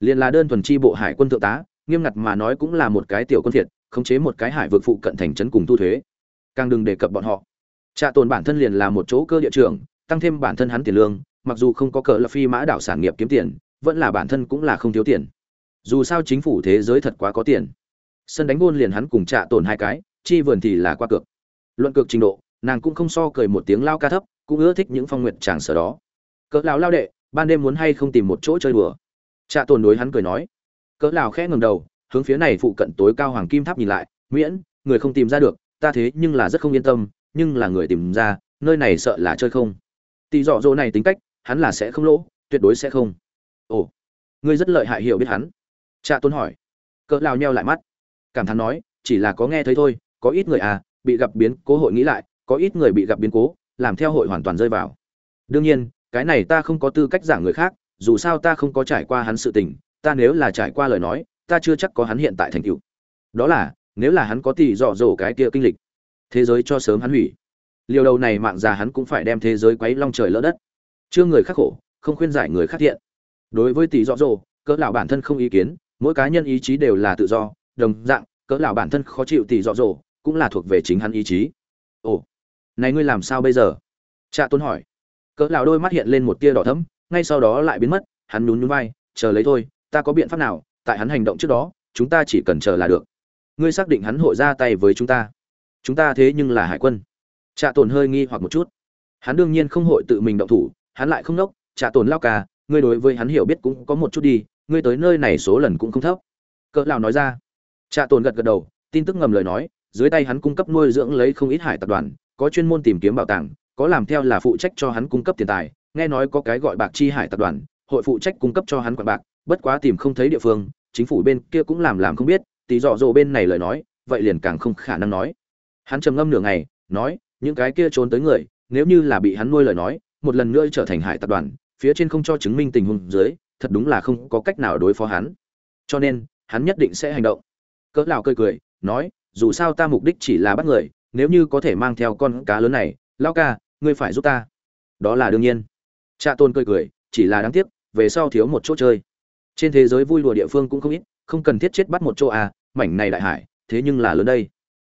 Liền là đơn thuần chi bộ hải quân thượng tá nghiêm ngặt mà nói cũng là một cái tiểu quân thiệt khống chế một cái hải vực phụ cận thành trấn cùng thu thuế. Càng đừng đề cập bọn họ. Trạ tồn bản thân liền là một chỗ cơ địa trưởng, tăng thêm bản thân hắn tiền lương mặc dù không có cờ là phi mã đảo sản nghiệp kiếm tiền vẫn là bản thân cũng là không thiếu tiền. Dù sao chính phủ thế giới thật quá có tiền. Sân đánh gôn liền hắn cùng trạ tồn hai cái, chi vườn thì là qua cược. Luận cược trình độ, nàng cũng không so cười một tiếng lao ca thấp, cũng ưa thích những phong nguyện tràng sở đó. Cỡ lão lao đệ, ban đêm muốn hay không tìm một chỗ chơi đùa? Trạ tồn đối hắn cười nói. Cỡ lão khẽ ngẩng đầu, hướng phía này phụ cận tối cao hoàng kim tháp nhìn lại, miễn, người không tìm ra được, ta thế nhưng là rất không yên tâm, nhưng là người tìm ra, nơi này sợ là chơi không. Tỷ dọ dỗ này tính cách, hắn là sẽ không lỗ, tuyệt đối sẽ không ồ, ngươi rất lợi hại hiểu biết hắn. Cha tôn hỏi. Cỡ lao nheo lại mắt. Cảm thán nói, chỉ là có nghe thấy thôi, có ít người à bị gặp biến cố hội nghĩ lại, có ít người bị gặp biến cố, làm theo hội hoàn toàn rơi vào. Đương nhiên, cái này ta không có tư cách giảng người khác, dù sao ta không có trải qua hắn sự tình, ta nếu là trải qua lời nói, ta chưa chắc có hắn hiện tại thành tựu. Đó là, nếu là hắn có tỷ dọ dỗ cái kia kinh lịch, thế giới cho sớm hắn hủy. Liều đầu này mạng già hắn cũng phải đem thế giới quấy long trời lỡ đất. Chưa người khắc khổ, không khuyên giải người khắc thiện đối với tỷ dọ dỗ cỡ lão bản thân không ý kiến, mỗi cá nhân ý chí đều là tự do, đồng dạng, cỡ lão bản thân khó chịu tỷ dọ dỗ cũng là thuộc về chính hắn ý chí. Ồ, này ngươi làm sao bây giờ? Cha tôn hỏi. Cỡ lão đôi mắt hiện lên một tia đỏ thẫm, ngay sau đó lại biến mất, hắn nhún nhún vai, chờ lấy thôi, ta có biện pháp nào, tại hắn hành động trước đó, chúng ta chỉ cần chờ là được. Ngươi xác định hắn hội ra tay với chúng ta. Chúng ta thế nhưng là hải quân. Trạ tồn hơi nghi hoặc một chút. Hắn đương nhiên không hội tự mình động thủ, hắn lại không nốc, trạ tồn lao ca ngươi đối với hắn hiểu biết cũng có một chút đi, ngươi tới nơi này số lần cũng không thấp. Cỡ lão nói ra. Trạ tồn gật gật đầu, tin tức ngầm lời nói, dưới tay hắn cung cấp nuôi dưỡng lấy không ít hải tập đoàn, có chuyên môn tìm kiếm bảo tàng, có làm theo là phụ trách cho hắn cung cấp tiền tài, nghe nói có cái gọi bạc chi hải tập đoàn, hội phụ trách cung cấp cho hắn quản bạc, bất quá tìm không thấy địa phương, chính phủ bên kia cũng làm làm không biết, tí dọ dỗ bên này lời nói, vậy liền càng không khả năng nói. Hắn trầm ngâm nửa ngày, nói, những cái kia trốn tới người, nếu như là bị hắn nuôi lời nói, một lần nữa trở thành hải tập đoàn phía trên không cho chứng minh tình huống dưới, thật đúng là không có cách nào đối phó hắn. Cho nên, hắn nhất định sẽ hành động. Cỡ lão cười cười, nói, dù sao ta mục đích chỉ là bắt người, nếu như có thể mang theo con cá lớn này, lão ca, ngươi phải giúp ta. Đó là đương nhiên. Cha tôn cười cười, chỉ là đáng tiếc, về sau thiếu một chỗ chơi. Trên thế giới vui đùa địa phương cũng không ít, không cần thiết chết bắt một chỗ à mảnh này đại hải, thế nhưng là lớn đây.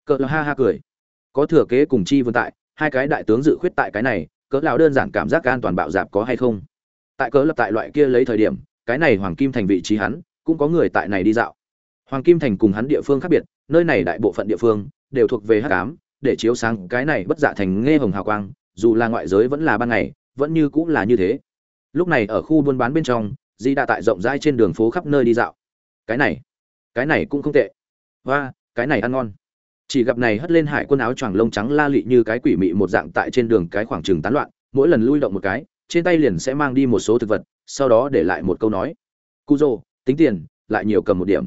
Cỡ ha ha cười. Có thừa kế cùng chi vương tại, hai cái đại tướng dự khuyết tại cái này, cỡ lão đơn giản cảm giác an toàn bạo dạp có hay không? Tại cỡ lập tại loại kia lấy thời điểm, cái này hoàng kim thành vị trí hắn, cũng có người tại này đi dạo. Hoàng kim thành cùng hắn địa phương khác biệt, nơi này đại bộ phận địa phương đều thuộc về hắc ám, để chiếu sáng cái này bất dạ thành nghe hồng hào quang, dù là ngoại giới vẫn là ban ngày, vẫn như cũng là như thế. Lúc này ở khu buôn bán bên trong, di đã tại rộng rãi trên đường phố khắp nơi đi dạo. Cái này cái này cũng không tệ. Và cái này ăn ngon. Chỉ gặp này hất lên hải quân áo choàng lông trắng la lị như cái quỷ mị một dạng tại trên đường cái khoảng trừng tán loạn, mỗi lần lui động một cái trên tay liền sẽ mang đi một số thực vật, sau đó để lại một câu nói. Cu dô tính tiền, lại nhiều cầm một điểm.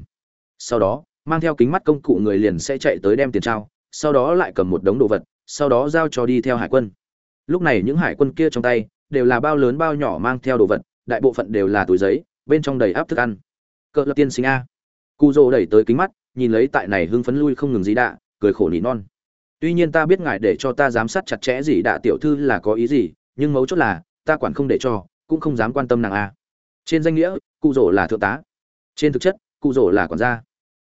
Sau đó, mang theo kính mắt công cụ người liền sẽ chạy tới đem tiền trao, sau đó lại cầm một đống đồ vật, sau đó giao cho đi theo hải quân. Lúc này những hải quân kia trong tay, đều là bao lớn bao nhỏ mang theo đồ vật, đại bộ phận đều là túi giấy, bên trong đầy áp thức ăn. Cỡ lập tiên sinh a. Cu dô đẩy tới kính mắt, nhìn lấy tại này hưng phấn lui không ngừng gì đạ, cười khổ nỉ non. Tuy nhiên ta biết ngài để cho ta giám sát chặt chẽ gì đạ tiểu thư là có ý gì, nhưng mấu chốt là ta quản không để cho, cũng không dám quan tâm nàng a. Trên danh nghĩa, cụ rổ là thượng tá. Trên thực chất, cụ rổ là quản gia.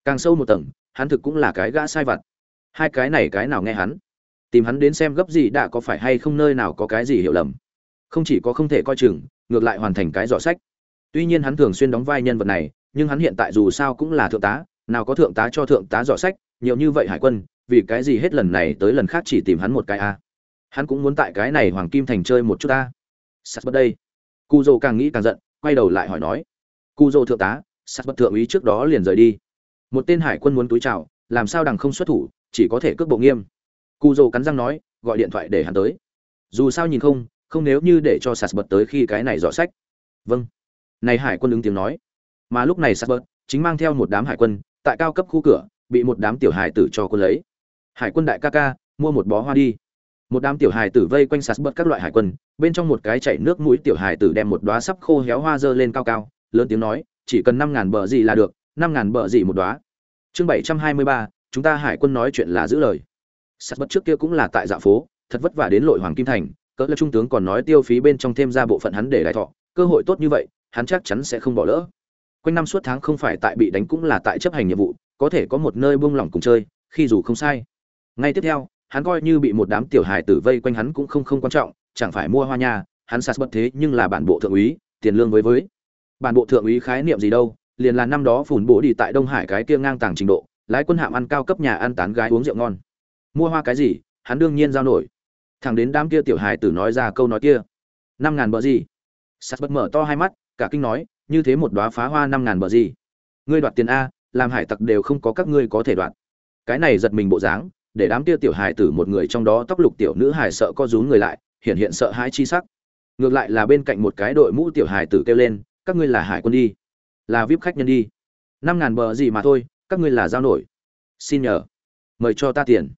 Càng sâu một tầng, hắn thực cũng là cái gã sai vặt. Hai cái này cái nào nghe hắn? Tìm hắn đến xem gấp gì đã có phải hay không nơi nào có cái gì hiểu lầm. Không chỉ có không thể coi chừng, ngược lại hoàn thành cái dọ sách. Tuy nhiên hắn thường xuyên đóng vai nhân vật này, nhưng hắn hiện tại dù sao cũng là thượng tá, nào có thượng tá cho thượng tá dọ sách, nhiều như vậy hải quân, vì cái gì hết lần này tới lần khác chỉ tìm hắn một cái a? Hắn cũng muốn tại cái này hoàng kim thành chơi một chút ta sắt bất đây. Cu dô càng nghĩ càng giận, quay đầu lại hỏi nói, cu dô thượng tá, sắt bất thượng úy trước đó liền rời đi. Một tên hải quân muốn túi chào, làm sao đằng không xuất thủ, chỉ có thể cước bộ nghiêm. Cu dô cắn răng nói, gọi điện thoại để hắn tới. Dù sao nhìn không không nếu như để cho sạt bật tới khi cái này dọ sách. Vâng. Này hải quân ứng tiếng nói. Mà lúc này sạt bật chính mang theo một đám hải quân, tại cao cấp khu cửa, bị một đám tiểu hải tử cho quân lấy. Hải quân đại ca ca, mua một bó hoa đi một đám tiểu hải tử vây quanh sạt bớt các loại hải quân, bên trong một cái chảy nước mũi tiểu hải tử đem một đóa sắp khô héo hoa dơ lên cao cao, lớn tiếng nói, chỉ cần năm ngàn bờ gì là được, năm ngàn bờ gì một đóa. Chương bảy trăm hai mươi ba, chúng ta hải quân nói chuyện là giữ lời. Sạt bớt trước kia cũng là tại dạ phố, thật vất vả đến lội hoàng kim thành, cỡ là trung tướng còn nói tiêu phí bên trong thêm ra bộ phận hắn để đại thọ, cơ hội tốt như vậy, hắn chắc chắn sẽ không bỏ lỡ. Quanh năm suốt tháng không phải tại bị đánh cũng là tại chấp hành nhiệm vụ, có thể có một nơi buông lỏng cùng chơi, khi dù không sai. Ngay tiếp theo hắn coi như bị một đám tiểu hài tử vây quanh hắn cũng không không quan trọng, chẳng phải mua hoa nha, hắn sạt bất thế nhưng là bản bộ thượng úy, tiền lương với với. Bản bộ thượng úy khái niệm gì đâu, liền là năm đó phủn bộ đi tại đông hải cái kia ngang tàng trình độ, lái quân hạm ăn cao cấp nhà ăn tán gái uống rượu ngon. Mua hoa cái gì, hắn đương nhiên giao nổi. Thằng đến đám kia tiểu hài tử nói ra câu nói kia. Năm ngàn bờ gì? Sạt bất mở to hai mắt, cả kinh nói, như thế một đóa phá hoa năm ngàn bờ gì? Ngươi đoạt tiền a, làm hải tặc đều không có các ngươi có thể đoạt. Cái này giật mình bộ dáng để đám kia tiểu hài tử một người trong đó tóc lục tiểu nữ hài sợ co rúm người lại hiện hiện sợ hãi chi sắc. Ngược lại là bên cạnh một cái đội mũ tiểu hài tử kêu lên, các ngươi là hải quân đi, là vip khách nhân đi. Năm ngàn bờ gì mà thôi, các ngươi là giao nổi. Xin nhờ, mời cho ta tiền.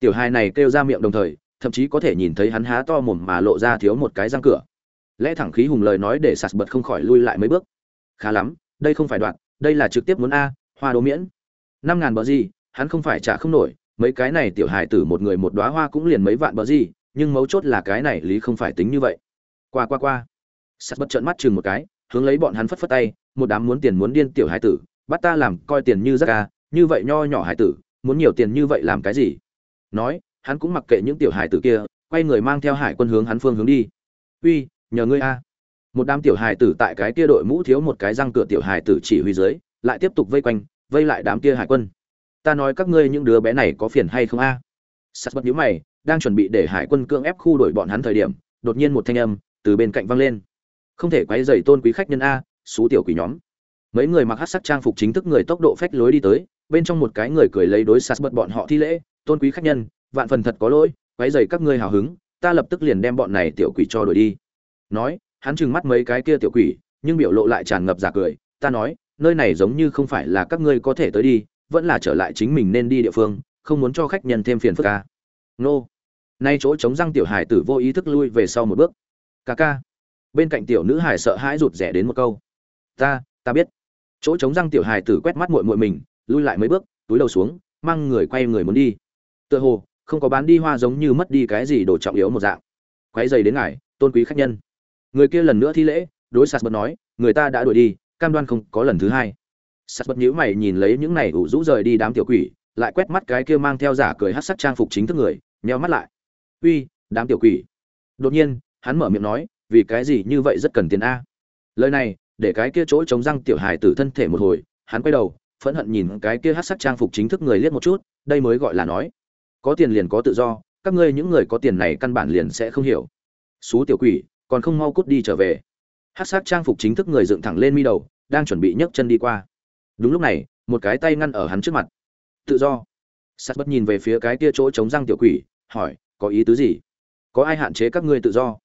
Tiểu hài này kêu ra miệng đồng thời, thậm chí có thể nhìn thấy hắn há to mồm mà lộ ra thiếu một cái răng cửa. Lẽ thẳng khí hùng lời nói để sạt bật không khỏi lui lại mấy bước. Khá lắm, đây không phải đoạn, đây là trực tiếp muốn a, hoa đố miễn. Năm ngàn bờ gì, hắn không phải trả không nổi mấy cái này tiểu hài tử một người một đóa hoa cũng liền mấy vạn bờ gì, nhưng mấu chốt là cái này lý không phải tính như vậy. Qua qua qua. Sắt bất trợn mắt chừng một cái, hướng lấy bọn hắn phất phất tay, một đám muốn tiền muốn điên tiểu hài tử, bắt ta làm coi tiền như rác ca như vậy nho nhỏ hài tử, muốn nhiều tiền như vậy làm cái gì? Nói, hắn cũng mặc kệ những tiểu hài tử kia, quay người mang theo hải quân hướng hắn phương hướng đi. Uy, nhờ ngươi a một đám tiểu hài tử tại cái kia đội mũ thiếu một cái răng cửa tiểu hài tử chỉ huy dưới, lại tiếp tục vây quanh, vây lại đám kia hải quân ta nói các ngươi những đứa bé này có phiền hay không a? À? sắt bất nhíu mày, đang chuẩn bị để hải quân cưỡng ép khu đổi bọn hắn thời điểm, đột nhiên một thanh âm từ bên cạnh vang lên. Không thể quấy rầy tôn quý khách nhân a, xú tiểu quỷ nhóm. Mấy người mặc hắc sắc trang phục chính thức người tốc độ phách lối đi tới, bên trong một cái người cười lấy đối sắt bật bọn họ thi lễ, tôn quý khách nhân, vạn phần thật có lỗi, quấy rầy các ngươi hào hứng, ta lập tức liền đem bọn này tiểu quỷ cho đuổi đi. Nói, hắn trừng mắt mấy cái kia tiểu quỷ, nhưng biểu lộ lại tràn ngập giả cười, ta nói, nơi này giống như không phải là các ngươi có thể tới đi vẫn là trở lại chính mình nên đi địa phương, không muốn cho khách nhân thêm phiền phức ca nô. Nay chỗ chống răng tiểu hải tử vô ý thức lui về sau một bước. Ca ca. Bên cạnh tiểu nữ hải sợ hãi rụt rẻ đến một câu. Ta ta biết. Chỗ chống răng tiểu hải tử quét mắt muội muội mình, lui lại mấy bước, túi đầu xuống, mang người quay người muốn đi. Tựa hồ, không có bán đi hoa giống như mất đi cái gì đồ trọng yếu một dạng. Quấy dày đến ngài, tôn quý khách nhân. Người kia lần nữa thi lễ, đối sạt bật nói, người ta đã đuổi đi, cam đoan không có lần thứ hai sắt bất nhíu mày nhìn lấy những này ủ rũ rời đi đám tiểu quỷ, lại quét mắt cái kia mang theo giả cười hát sắc trang phục chính thức người, nheo mắt lại. Uy, đám tiểu quỷ. Đột nhiên, hắn mở miệng nói, vì cái gì như vậy rất cần tiền a? Lời này, để cái kia chỗ chống răng tiểu hài tử thân thể một hồi, hắn quay đầu, phẫn hận nhìn cái kia hát sắc trang phục chính thức người liếc một chút, đây mới gọi là nói, có tiền liền có tự do, các ngươi những người có tiền này căn bản liền sẽ không hiểu. Xú tiểu quỷ, còn không mau cút đi trở về. Hát sắc trang phục chính thức người dựng thẳng lên mi đầu, đang chuẩn bị nhấc chân đi qua đúng lúc này, một cái tay ngăn ở hắn trước mặt. Tự do. Sắt bất nhìn về phía cái kia chỗ chống răng tiểu quỷ, hỏi, có ý tứ gì? Có ai hạn chế các ngươi tự do?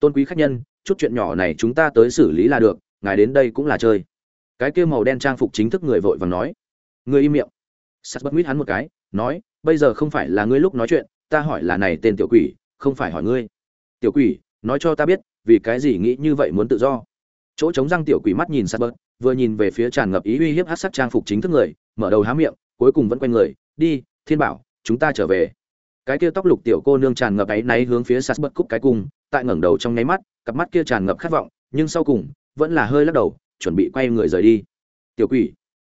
Tôn quý khách nhân, chút chuyện nhỏ này chúng ta tới xử lý là được, ngài đến đây cũng là chơi. Cái kia màu đen trang phục chính thức người vội vàng nói. Người im miệng. Sắt bất nguyết hắn một cái, nói, bây giờ không phải là ngươi lúc nói chuyện, ta hỏi là này tên tiểu quỷ, không phải hỏi ngươi. Tiểu quỷ, nói cho ta biết, vì cái gì nghĩ như vậy muốn tự do? Chỗ chống răng tiểu quỷ mắt nhìn sát bớt vừa nhìn về phía tràn ngập ý uy hiếp hát sắc trang phục chính thức người, mở đầu há miệng, cuối cùng vẫn quay người, đi, thiên bảo, chúng ta trở về. Cái kia tóc lục tiểu cô nương tràn ngập áy náy hướng phía sát bớt cúc cái cung, tại ngẩng đầu trong nháy mắt, cặp mắt kia tràn ngập khát vọng, nhưng sau cùng, vẫn là hơi lắc đầu, chuẩn bị quay người rời đi. Tiểu quỷ.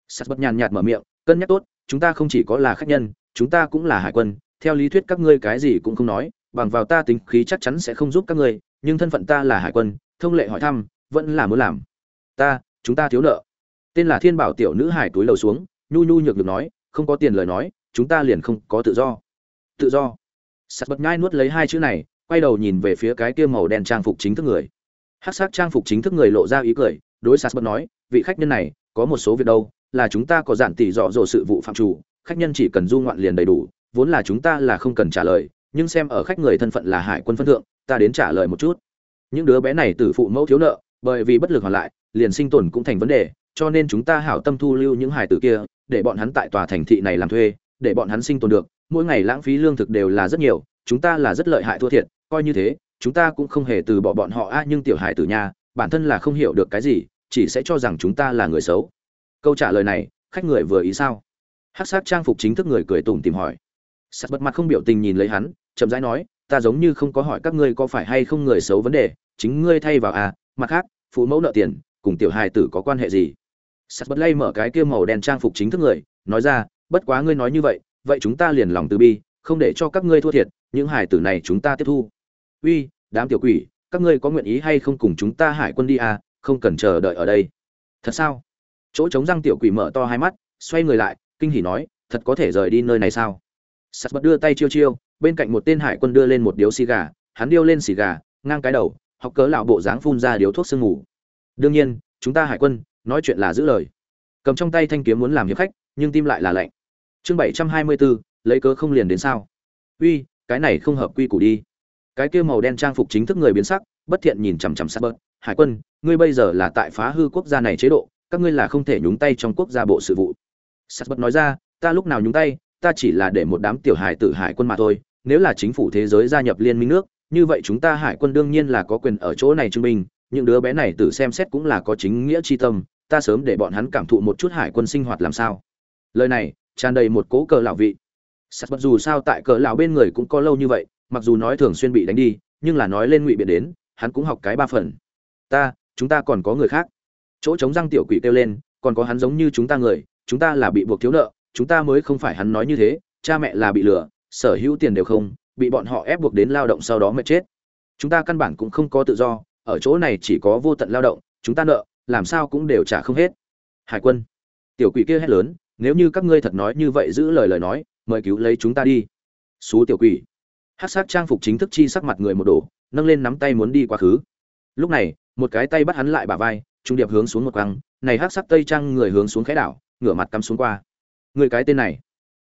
Sát bớt nhàn nhạt mở miệng, cân nhắc tốt, chúng ta không chỉ có là khách nhân, chúng ta cũng là hải quân, theo lý thuyết các ngươi cái gì cũng không nói, bằng vào ta tính khí chắc chắn sẽ không giúp các ngươi, nhưng thân phận ta là hải quân, thông lệ hỏi thăm vẫn là muốn làm. Ta, chúng ta thiếu nợ. Tên là thiên bảo tiểu nữ hải túi lầu xuống, nhu nhu nhược được nói, không có tiền lời nói, chúng ta liền không có tự do. Tự do. Sắt bật nhai nuốt lấy hai chữ này, quay đầu nhìn về phía cái kia màu đen trang phục chính thức người. Hát sắc trang phục chính thức người lộ ra ý cười, đối sắt bật nói, vị khách nhân này, có một số việc đâu, là chúng ta có giản tỷ dọ dỗ sự vụ phạm chủ, khách nhân chỉ cần du ngoạn liền đầy đủ, vốn là chúng ta là không cần trả lời, nhưng xem ở khách người thân phận là hải quân phân thượng, ta đến trả lời một chút. Những đứa bé này từ phụ mẫu thiếu nợ bởi vì bất lực hoàn lại, liền sinh tồn cũng thành vấn đề, cho nên chúng ta hảo tâm thu lưu những hải tử kia, để bọn hắn tại tòa thành thị này làm thuê, để bọn hắn sinh tồn được. Mỗi ngày lãng phí lương thực đều là rất nhiều, chúng ta là rất lợi hại thua thiệt, coi như thế, chúng ta cũng không hề từ bỏ bọn họ. A, nhưng tiểu hải tử nha, bản thân là không hiểu được cái gì, chỉ sẽ cho rằng chúng ta là người xấu. Câu trả lời này, khách người vừa ý sao? Hắc sát trang phục chính thức người cười tủm tìm hỏi. Sắt bật mặt không biểu tình nhìn lấy hắn, chậm rãi nói, ta giống như không có hỏi các ngươi có phải hay không người xấu vấn đề, chính ngươi thay vào à mặt khác, phụ mẫu nợ tiền, cùng tiểu hài tử có quan hệ gì? Sắt bật lay mở cái kia màu đen trang phục chính thức người, nói ra, bất quá ngươi nói như vậy vậy chúng ta liền lòng từ bi, không để cho các ngươi thua thiệt, những hài tử này chúng ta tiếp thu. Uy, đám tiểu quỷ, các ngươi có nguyện ý hay không cùng chúng ta hải quân đi à không cần chờ đợi ở đây. Thật sao? Chỗ trống răng tiểu quỷ mở to hai mắt, xoay người lại, kinh hỉ nói, thật có thể rời đi nơi này sao? Sắt bật đưa tay chiêu chiêu, bên cạnh một tên hải quân đưa lên một điếu xì gà, hắn điêu lên xì gà, ngang cái đầu học cớ lão bộ dáng phun ra điếu thuốc sương ngủ đương nhiên, chúng ta hải quân, nói chuyện là giữ lời. Cầm trong tay thanh kiếm muốn làm hiệp khách, nhưng tim lại là lạnh. Chương bảy trăm hai mươi bốn lấy cớ không liền đến sao? Uy, cái này không hợp quy củ đi. Cái kia màu đen trang phục chính thức người biến sắc, bất thiện nhìn chằm chằm sát bớt. Hải quân, ngươi bây giờ là tại phá hư quốc gia này chế độ, các ngươi là không thể nhúng tay trong quốc gia bộ sự vụ. Sát bớt nói ra, ta lúc nào nhúng tay, ta chỉ là để một đám tiểu hải tử hải quân mà thôi, nếu là chính phủ thế giới gia nhập liên minh nước như vậy chúng ta hải quân đương nhiên là có quyền ở chỗ này chứng minh, những đứa bé này tự xem xét cũng là có chính nghĩa chi tâm, ta sớm để bọn hắn cảm thụ một chút hải quân sinh hoạt làm sao. Lời này, tràn đầy một cố cờ lão vị. Sắt bất dù sao tại cờ lão bên người cũng có lâu như vậy, mặc dù nói thường xuyên bị đánh đi, nhưng là nói lên ngụy biện đến, hắn cũng học cái ba phần. Ta, chúng ta còn có người khác. Chỗ chống răng tiểu quỷ kêu lên, còn có hắn giống như chúng ta người, chúng ta là bị buộc thiếu nợ, chúng ta mới không phải hắn nói như thế, cha mẹ là bị lừa, sở hữu tiền đều không bị bọn họ ép buộc đến lao động sau đó mệt chết. Chúng ta căn bản cũng không có tự do, ở chỗ này chỉ có vô tận lao động, chúng ta nợ, làm sao cũng đều trả không hết. Hải quân, tiểu quỷ kia hét lớn, nếu như các ngươi thật nói như vậy giữ lời lời nói, mời cứu lấy chúng ta đi. Xú tiểu quỷ. Hát sát trang phục chính thức chi sắc mặt người một đổ, nâng lên nắm tay muốn đi quá khứ. Lúc này, một cái tay bắt hắn lại bả vai, trung điệp hướng xuống một quăng, này hát sắc tây trang người hướng xuống khẽ đảo, ngửa mặt cắm xuống qua. Người cái tên này.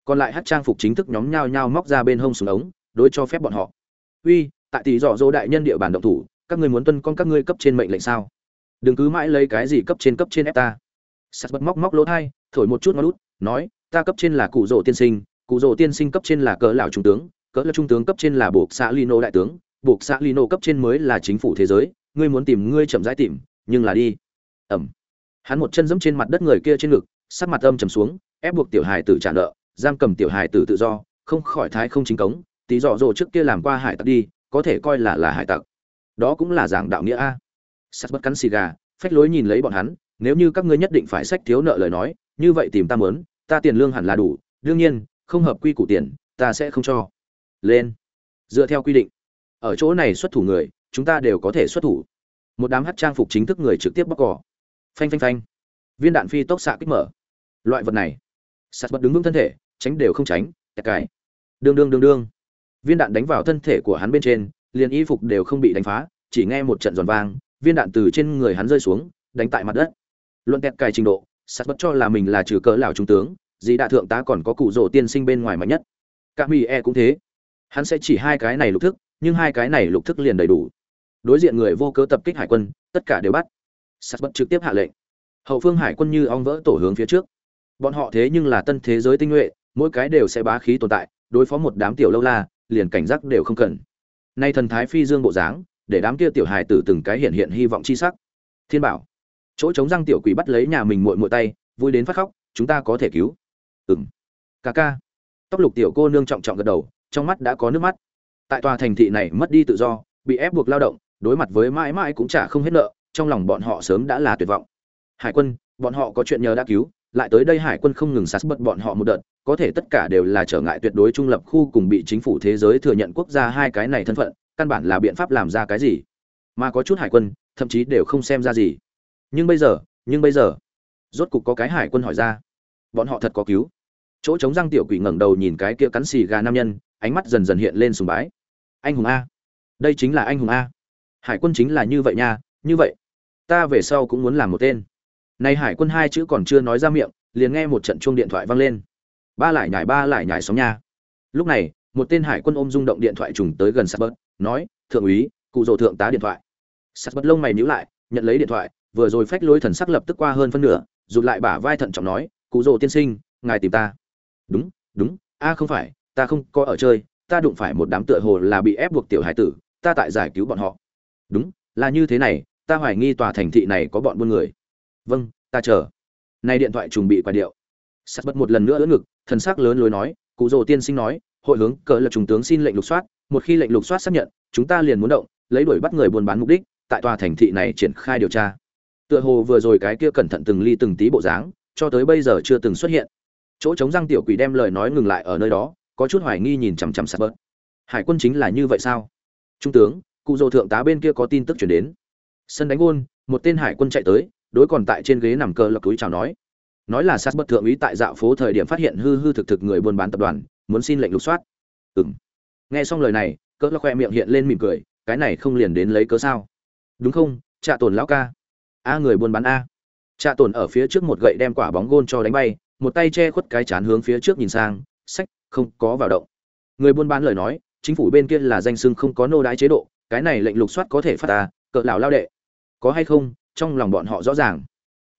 Còn lại hát trang phục chính thức nhóm nhao nhao móc ra bên hông súng ống đối cho phép bọn họ. Uy, tại tỷ dọ dỗ đại nhân địa bàn động thủ, các ngươi muốn tuân con các ngươi cấp trên mệnh lệnh sao? Đừng cứ mãi lấy cái gì cấp trên cấp trên ép ta. Sắt bật móc móc lỗ thai, thổi một chút ngón lút nói, ta cấp trên là cụ rỗ tiên sinh, cụ rỗ tiên sinh cấp trên là cỡ lão trung tướng, cỡ lão trung tướng cấp trên là buộc xã lino đại tướng, buộc xã lino cấp trên mới là chính phủ thế giới, ngươi muốn tìm ngươi chậm rãi tìm, nhưng là đi. Ẩm. Hắn một chân giẫm trên mặt đất người kia trên ngực, sắc mặt âm trầm xuống, ép buộc tiểu hài tử trả nợ, giam cầm tiểu hài tử tự do, không khỏi thái không chính cống tí dọ dỗ trước kia làm qua hải tặc đi, có thể coi là là hải tặc. Đó cũng là giảng đạo nghĩa a. Sắt bất cắn xì gà, phách lối nhìn lấy bọn hắn, nếu như các ngươi nhất định phải sách thiếu nợ lời nói, như vậy tìm ta mớn ta tiền lương hẳn là đủ, đương nhiên, không hợp quy củ tiền, ta sẽ không cho. Lên. Dựa theo quy định. Ở chỗ này xuất thủ người, chúng ta đều có thể xuất thủ. Một đám hát trang phục chính thức người trực tiếp bóc cỏ. Phanh phanh phanh. Viên đạn phi tốc xạ kích mở. Loại vật này. Sắt bật đứng vững thân thể, tránh đều không tránh tẹt cái. Đương đương đương đương viên đạn đánh vào thân thể của hắn bên trên, liền y phục đều không bị đánh phá, chỉ nghe một trận giòn vang, viên đạn từ trên người hắn rơi xuống, đánh tại mặt đất. Luận kẹt cài trình độ sắt bất cho là mình là trừ cỡ lão trung tướng dì đạ thượng tá còn có cụ rỗ tiên sinh bên ngoài mạnh nhất. Các mỹ e cũng thế. Hắn sẽ chỉ hai cái này lục thức, nhưng hai cái này lục thức liền đầy đủ. Đối diện người vô cớ tập kích hải quân, tất cả đều bắt. Sắt bất trực tiếp hạ lệnh. Hậu phương hải quân như ong vỡ tổ hướng phía trước. Bọn họ thế nhưng là tân thế giới tinh nhuệ, mỗi cái đều sẽ bá khí tồn tại, đối phó một đám tiểu lâu la liền cảnh giác đều không cần. Nay thần thái phi dương bộ dáng, để đám kia tiểu hài tử từng cái hiện hiện hy vọng chi sắc. Thiên bảo. Chỗ chống răng tiểu quỷ bắt lấy nhà mình muội muội tay, vui đến phát khóc, chúng ta có thể cứu. Ừm. Ca ca. Tóc lục tiểu cô nương trọng trọng gật đầu, trong mắt đã có nước mắt. Tại tòa thành thị này mất đi tự do, bị ép buộc lao động, đối mặt với mãi mãi cũng trả không hết nợ, trong lòng bọn họ sớm đã là tuyệt vọng. Hải quân, bọn họ có chuyện nhờ đã cứu, lại tới đây hải quân không ngừng sát bật bọn họ một đợt có thể tất cả đều là trở ngại tuyệt đối trung lập khu cùng bị chính phủ thế giới thừa nhận quốc gia hai cái này thân phận, căn bản là biện pháp làm ra cái gì. Mà có chút hải quân, thậm chí đều không xem ra gì. Nhưng bây giờ, nhưng bây giờ, rốt cục có cái hải quân hỏi ra. Bọn họ thật có cứu. Chỗ chống răng tiểu quỷ ngẩng đầu nhìn cái kia cắn xì gà nam nhân, ánh mắt dần dần hiện lên sùng bái. Anh hùng a. Đây chính là anh hùng a. Hải quân chính là như vậy nha, như vậy. Ta về sau cũng muốn làm một tên. Nay hải quân hai chữ còn chưa nói ra miệng, liền nghe một trận chuông điện thoại vang lên ba lại nhải ba lại nhải sóng nha. Lúc này, một tên hải quân ôm rung động điện thoại trùng tới gần sắt bớt nói, thượng úy, cụ rồ thượng tá điện thoại. Sắt bớt lông mày nhíu lại, nhận lấy điện thoại, vừa rồi phách lối thần sắc lập tức qua hơn phân nửa, rụt lại bả vai thận trọng nói, cụ rồ tiên sinh, ngài tìm ta. Đúng đúng, a không phải, ta không có ở chơi, ta đụng phải một đám tựa hồ là bị ép buộc tiểu hải tử, ta tại giải cứu bọn họ. Đúng, là như thế này, ta hoài nghi tòa thành thị này có bọn buôn người. Vâng ta chờ. Nay điện thoại trùng bị quả điệu. Sắt bất một lần nữa ưỡn ngực thần sắc lớn lối nói, cụ rồ tiên sinh nói, hội hướng cờ lập trung tướng xin lệnh lục soát, một khi lệnh lục soát xác nhận, chúng ta liền muốn động, lấy đuổi bắt người buôn bán mục đích, tại tòa thành thị này triển khai điều tra. Tựa hồ vừa rồi cái kia cẩn thận từng ly từng tí bộ dáng, cho tới bây giờ chưa từng xuất hiện. Chỗ chống răng tiểu quỷ đem lời nói ngừng lại ở nơi đó, có chút hoài nghi nhìn chằm chằm sạt bớt. Hải quân chính là như vậy sao? Trung tướng, cụ dồ thượng tá bên kia có tin tức chuyển đến. Sân đánh gôn, một tên hải quân chạy tới, đối còn tại trên ghế nằm cờ lập túi chào nói nói là sát bất thượng úy tại dạo phố thời điểm phát hiện hư hư thực thực người buôn bán tập đoàn, muốn xin lệnh lục soát. Ừng nghe xong lời này, cỡ lo khoe miệng hiện lên mỉm cười, cái này không liền đến lấy cớ sao? Đúng không, trạ tồn lão ca? A, người buôn bán a. Trạ tồn ở phía trước một gậy đem quả bóng gôn cho đánh bay, một tay che khuất cái chán hướng phía trước nhìn sang, sách, không có vào động. Người buôn bán lời nói, chính phủ bên kia là danh sưng không có nô đái chế độ, cái này lệnh lục soát có thể phát ta cỡ lão lao đệ. Có hay không, trong lòng bọn họ rõ ràng.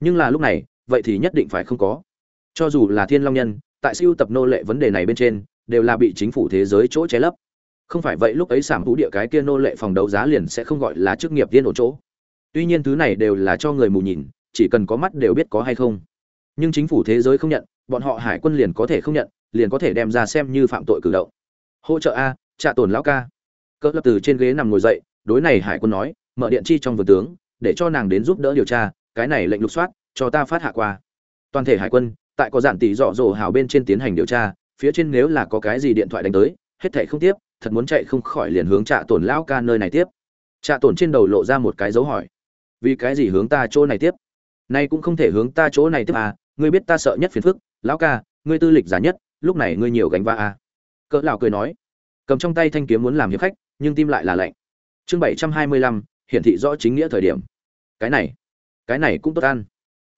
Nhưng là lúc này vậy thì nhất định phải không có. Cho dù là thiên long nhân, tại siêu tập nô lệ vấn đề này bên trên, đều là bị chính phủ thế giới chỗ che lấp. Không phải vậy lúc ấy sản thú địa cái kia nô lệ phòng đấu giá liền sẽ không gọi là chức nghiệp tiên ổn chỗ. Tuy nhiên thứ này đều là cho người mù nhìn, chỉ cần có mắt đều biết có hay không. Nhưng chính phủ thế giới không nhận, bọn họ hải quân liền có thể không nhận, liền có thể đem ra xem như phạm tội cử động. Hỗ trợ a, trạ tổn lão ca. Cỡ lập từ trên ghế nằm ngồi dậy, đối này hải quân nói, mở điện chi trong vườn tướng, để cho nàng đến giúp đỡ điều tra, cái này lệnh lục soát cho ta phát hạ qua. Toàn thể hải quân, tại có giản tỷ dọ dỗ hào bên trên tiến hành điều tra, phía trên nếu là có cái gì điện thoại đánh tới, hết thảy không tiếp, thật muốn chạy không khỏi liền hướng trạ tổn lão ca nơi này tiếp. Trạ tổn trên đầu lộ ra một cái dấu hỏi. Vì cái gì hướng ta chỗ này tiếp? Nay cũng không thể hướng ta chỗ này tiếp à ngươi biết ta sợ nhất phiền phức, lão ca, ngươi tư lịch giả nhất, lúc này ngươi nhiều gánh va à. Cỡ lão cười nói. Cầm trong tay thanh kiếm muốn làm hiệp khách, nhưng tim lại là lạnh. Chương bảy trăm hai mươi lăm, hiển thị rõ chính nghĩa thời điểm. Cái này cái này cũng tốt ăn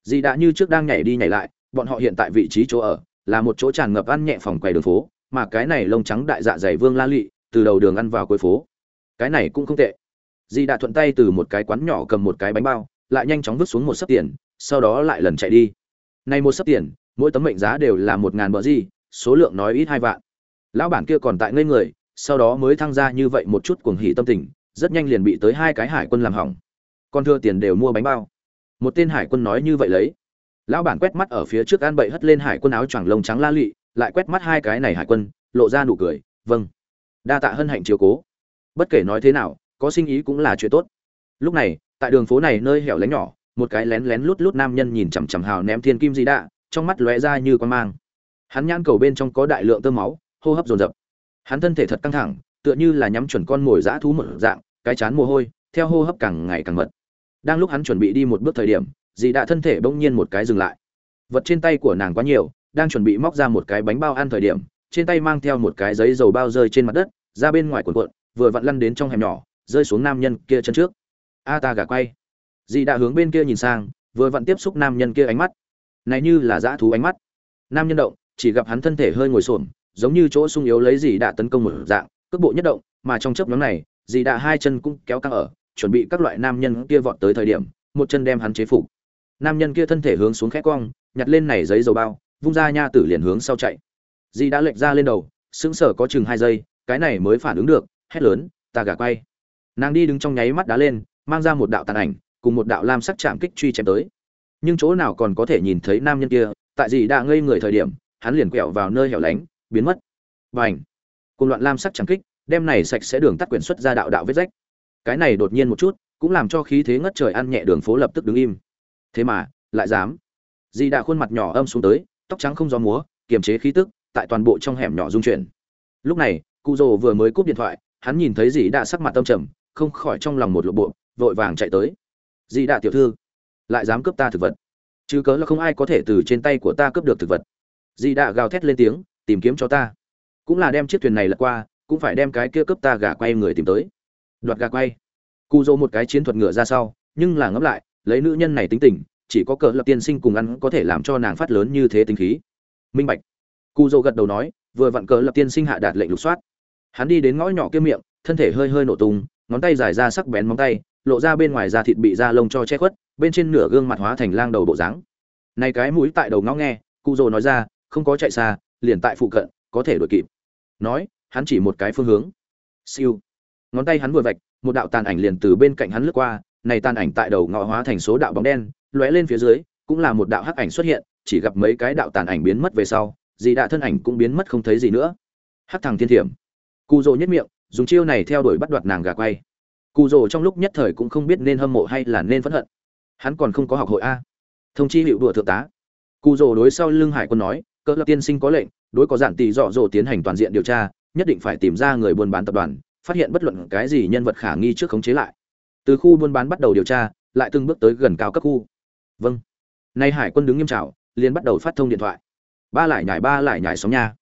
dì đã như trước đang nhảy đi nhảy lại, bọn họ hiện tại vị trí chỗ ở là một chỗ tràn ngập ăn nhẹ phòng quầy đường phố, mà cái này lông trắng đại dạ dày vương la lụy từ đầu đường ăn vào cuối phố. Cái này cũng không tệ. Dì đã thuận tay từ một cái quán nhỏ cầm một cái bánh bao, lại nhanh chóng vứt xuống một sấp tiền, sau đó lại lần chạy đi. Này một sấp tiền, mỗi tấm mệnh giá đều là một ngàn bờ gì số lượng nói ít hai vạn. Lão bản kia còn tại ngây người, sau đó mới thăng ra như vậy một chút cuồng hỉ tâm tình, rất nhanh liền bị tới hai cái hải quân làm hỏng. Con thưa tiền đều mua bánh bao một tên hải quân nói như vậy lấy. Lão bản quét mắt ở phía trước an bậy hất lên hải quân áo choàng lông trắng la lị, lại quét mắt hai cái này hải quân, lộ ra nụ cười vâng. Đa tạ hân hạnh chiều cố. Bất kể nói thế nào, có sinh ý cũng là chuyện tốt. Lúc này, tại đường phố này nơi hẻo lánh nhỏ, một cái lén lén lút lút nam nhân nhìn chằm chằm hào ném thiên kim di đạ, trong mắt lóe ra như con mang. Hắn nhãn cầu bên trong có đại lượng tơ máu, hô hấp dồn dập. Hắn thân thể thật căng thẳng, tựa như là nhắm chuẩn con mồi dã thú một dạng, cái chán mồ hôi, theo hô hấp càng ngày càng mật đang lúc hắn chuẩn bị đi một bước thời điểm, dì đã thân thể bỗng nhiên một cái dừng lại. Vật trên tay của nàng quá nhiều, đang chuẩn bị móc ra một cái bánh bao ăn thời điểm, trên tay mang theo một cái giấy dầu bao rơi trên mặt đất, ra bên ngoài cuộn cuộn, vừa vặn lăn đến trong hẻm nhỏ, rơi xuống nam nhân kia chân trước. A ta gà quay. Dì đã hướng bên kia nhìn sang, vừa vặn tiếp xúc nam nhân kia ánh mắt. Này như là dã thú ánh mắt. Nam nhân động, chỉ gặp hắn thân thể hơi ngồi xổm, giống như chỗ sung yếu lấy dì đã tấn công một dạng, cước bộ nhất động, mà trong chớp nhóm này, dì đã hai chân cũng kéo căng ở chuẩn bị các loại nam nhân kia vọt tới thời điểm, một chân đem hắn chế phục. Nam nhân kia thân thể hướng xuống khẽ cong, nhặt lên này giấy dầu bao, vung ra nha tử liền hướng sau chạy. Dì đã lệch ra lên đầu, sững sờ có chừng hai giây, cái này mới phản ứng được, hét lớn, ta gà quay. Nàng đi đứng trong nháy mắt đá lên, mang ra một đạo tàn ảnh, cùng một đạo lam sắc chạm kích truy chém tới. Nhưng chỗ nào còn có thể nhìn thấy nam nhân kia, tại dì đã ngây người thời điểm, hắn liền quẹo vào nơi hẻo lánh, biến mất. Và ảnh cùng loạn lam sắc chạm kích, đem này sạch sẽ đường tắt quyển xuất ra đạo đạo vết rách cái này đột nhiên một chút, cũng làm cho khí thế ngất trời ăn nhẹ đường phố lập tức đứng im. Thế mà, lại dám. Dì đã khuôn mặt nhỏ âm xuống tới, tóc trắng không gió múa, kiềm chế khí tức, tại toàn bộ trong hẻm nhỏ dung chuyển. Lúc này, cụ rồ vừa mới cúp điện thoại, hắn nhìn thấy dì đã sắc mặt tâm trầm, không khỏi trong lòng một lộ bộ, vội vàng chạy tới. Dì đã tiểu thư, lại dám cướp ta thực vật? Chứ cớ là không ai có thể từ trên tay của ta cướp được thực vật. Dì đã gào thét lên tiếng, tìm kiếm cho ta. Cũng là đem chiếc thuyền này lật qua, cũng phải đem cái kia cướp ta gà quay người tìm tới đoạt gà quay. Cụ dô một cái chiến thuật ngựa ra sau, nhưng là ngẫm lại, lấy nữ nhân này tính tình, chỉ có cỡ lập tiên sinh cùng ăn có thể làm cho nàng phát lớn như thế tính khí. Minh bạch. Cụ dô gật đầu nói, vừa vặn cỡ lập tiên sinh hạ đạt lệnh lục soát. Hắn đi đến ngõ nhỏ kia miệng, thân thể hơi hơi nổ tung, ngón tay dài ra sắc bén móng tay, lộ ra bên ngoài da thịt bị da lông cho che khuất, bên trên nửa gương mặt hóa thành lang đầu bộ dáng. Này cái mũi tại đầu ngõ nghe, cụ dô nói ra, không có chạy xa, liền tại phụ cận, có thể đuổi kịp. Nói, hắn chỉ một cái phương hướng. Siêu ngón tay hắn vừa vạch, một đạo tàn ảnh liền từ bên cạnh hắn lướt qua, này tàn ảnh tại đầu ngõ hóa thành số đạo bóng đen, lóe lên phía dưới, cũng là một đạo hắc ảnh xuất hiện, chỉ gặp mấy cái đạo tàn ảnh biến mất về sau dì đạ thân ảnh cũng biến mất không thấy gì nữa. Hắc thằng thiên thiểm. Cụ rồ nhất miệng, dùng chiêu này theo đuổi bắt đoạt nàng gà quay. Cụ rồ trong lúc nhất thời cũng không biết nên hâm mộ hay là nên phẫn hận. Hắn còn không có học hội a. Thông chi hiệu đùa thượng tá. Cụ rồ đối sau lưng hải quân nói cỡ lập tiên sinh có lệnh, đối có giản tỷ dọ dỗ tiến hành toàn diện điều tra, nhất định phải tìm ra người buôn bán tập đoàn phát hiện bất luận cái gì nhân vật khả nghi trước khống chế lại. Từ khu buôn bán bắt đầu điều tra, lại từng bước tới gần cao cấp khu. Vâng. Nay hải quân đứng nghiêm trào liền bắt đầu phát thông điện thoại. Ba lại nhảy, ba lại nhảy sóng nha.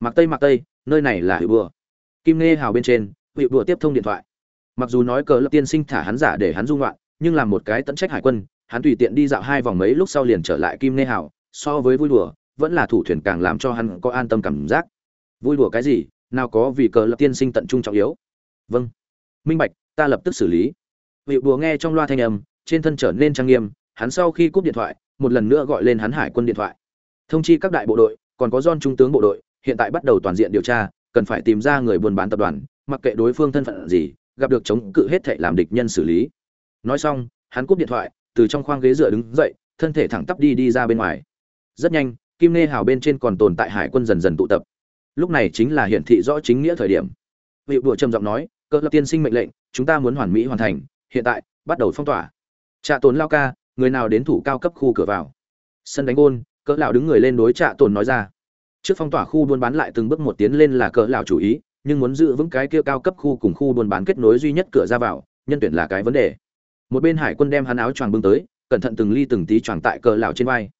Mặc tây mặc tây, nơi này là hữu bùa. Kim nghe hào bên trên hữu bùa tiếp thông điện thoại. Mặc dù nói cờ lập tiên sinh thả hắn giả để hắn dung loạn, nhưng làm một cái tận trách hải quân, hắn tùy tiện đi dạo hai vòng mấy lúc sau liền trở lại kim nghe hào, so với vui đùa, vẫn là thủ thuyền càng làm cho hắn có an tâm cảm giác. Vui đùa cái gì? Nào có vì cờ lập tiên sinh tận trung trọng yếu vâng. Minh bạch, ta lập tức xử lý. Vị bùa nghe trong loa thanh âm, trên thân trở nên trang nghiêm, hắn sau khi cúp điện thoại, một lần nữa gọi lên hắn hải quân điện thoại. Thông chi các đại bộ đội, còn có don trung tướng bộ đội, hiện tại bắt đầu toàn diện điều tra, cần phải tìm ra người buôn bán tập đoàn, mặc kệ đối phương thân phận gì, gặp được chống cự hết thệ làm địch nhân xử lý. Nói xong, hắn cúp điện thoại, từ trong khoang ghế dựa đứng dậy, thân thể thẳng tắp đi đi ra bên ngoài. Rất nhanh, kim nê hào bên trên còn tồn tại hải quân dần dần tụ tập. Lúc này chính là hiển thị rõ chính nghĩa thời điểm. Vị đùa trầm giọng nói cỡ lập tiên sinh mệnh lệnh, chúng ta muốn hoàn mỹ hoàn thành, hiện tại, bắt đầu phong tỏa. Trạ tồn lao ca, người nào đến thủ cao cấp khu cửa vào? Sân đánh gôn, cỡ lão đứng người lên đối trạ tồn nói ra. Trước phong tỏa khu buôn bán lại từng bước một tiến lên là cỡ lão chủ ý, nhưng muốn giữ vững cái kia cao cấp khu cùng khu buôn bán kết nối duy nhất cửa ra vào, nhân tuyển là cái vấn đề. Một bên hải quân đem hắn áo choàng bưng tới, cẩn thận từng ly từng tí choàng tại cỡ lão trên vai.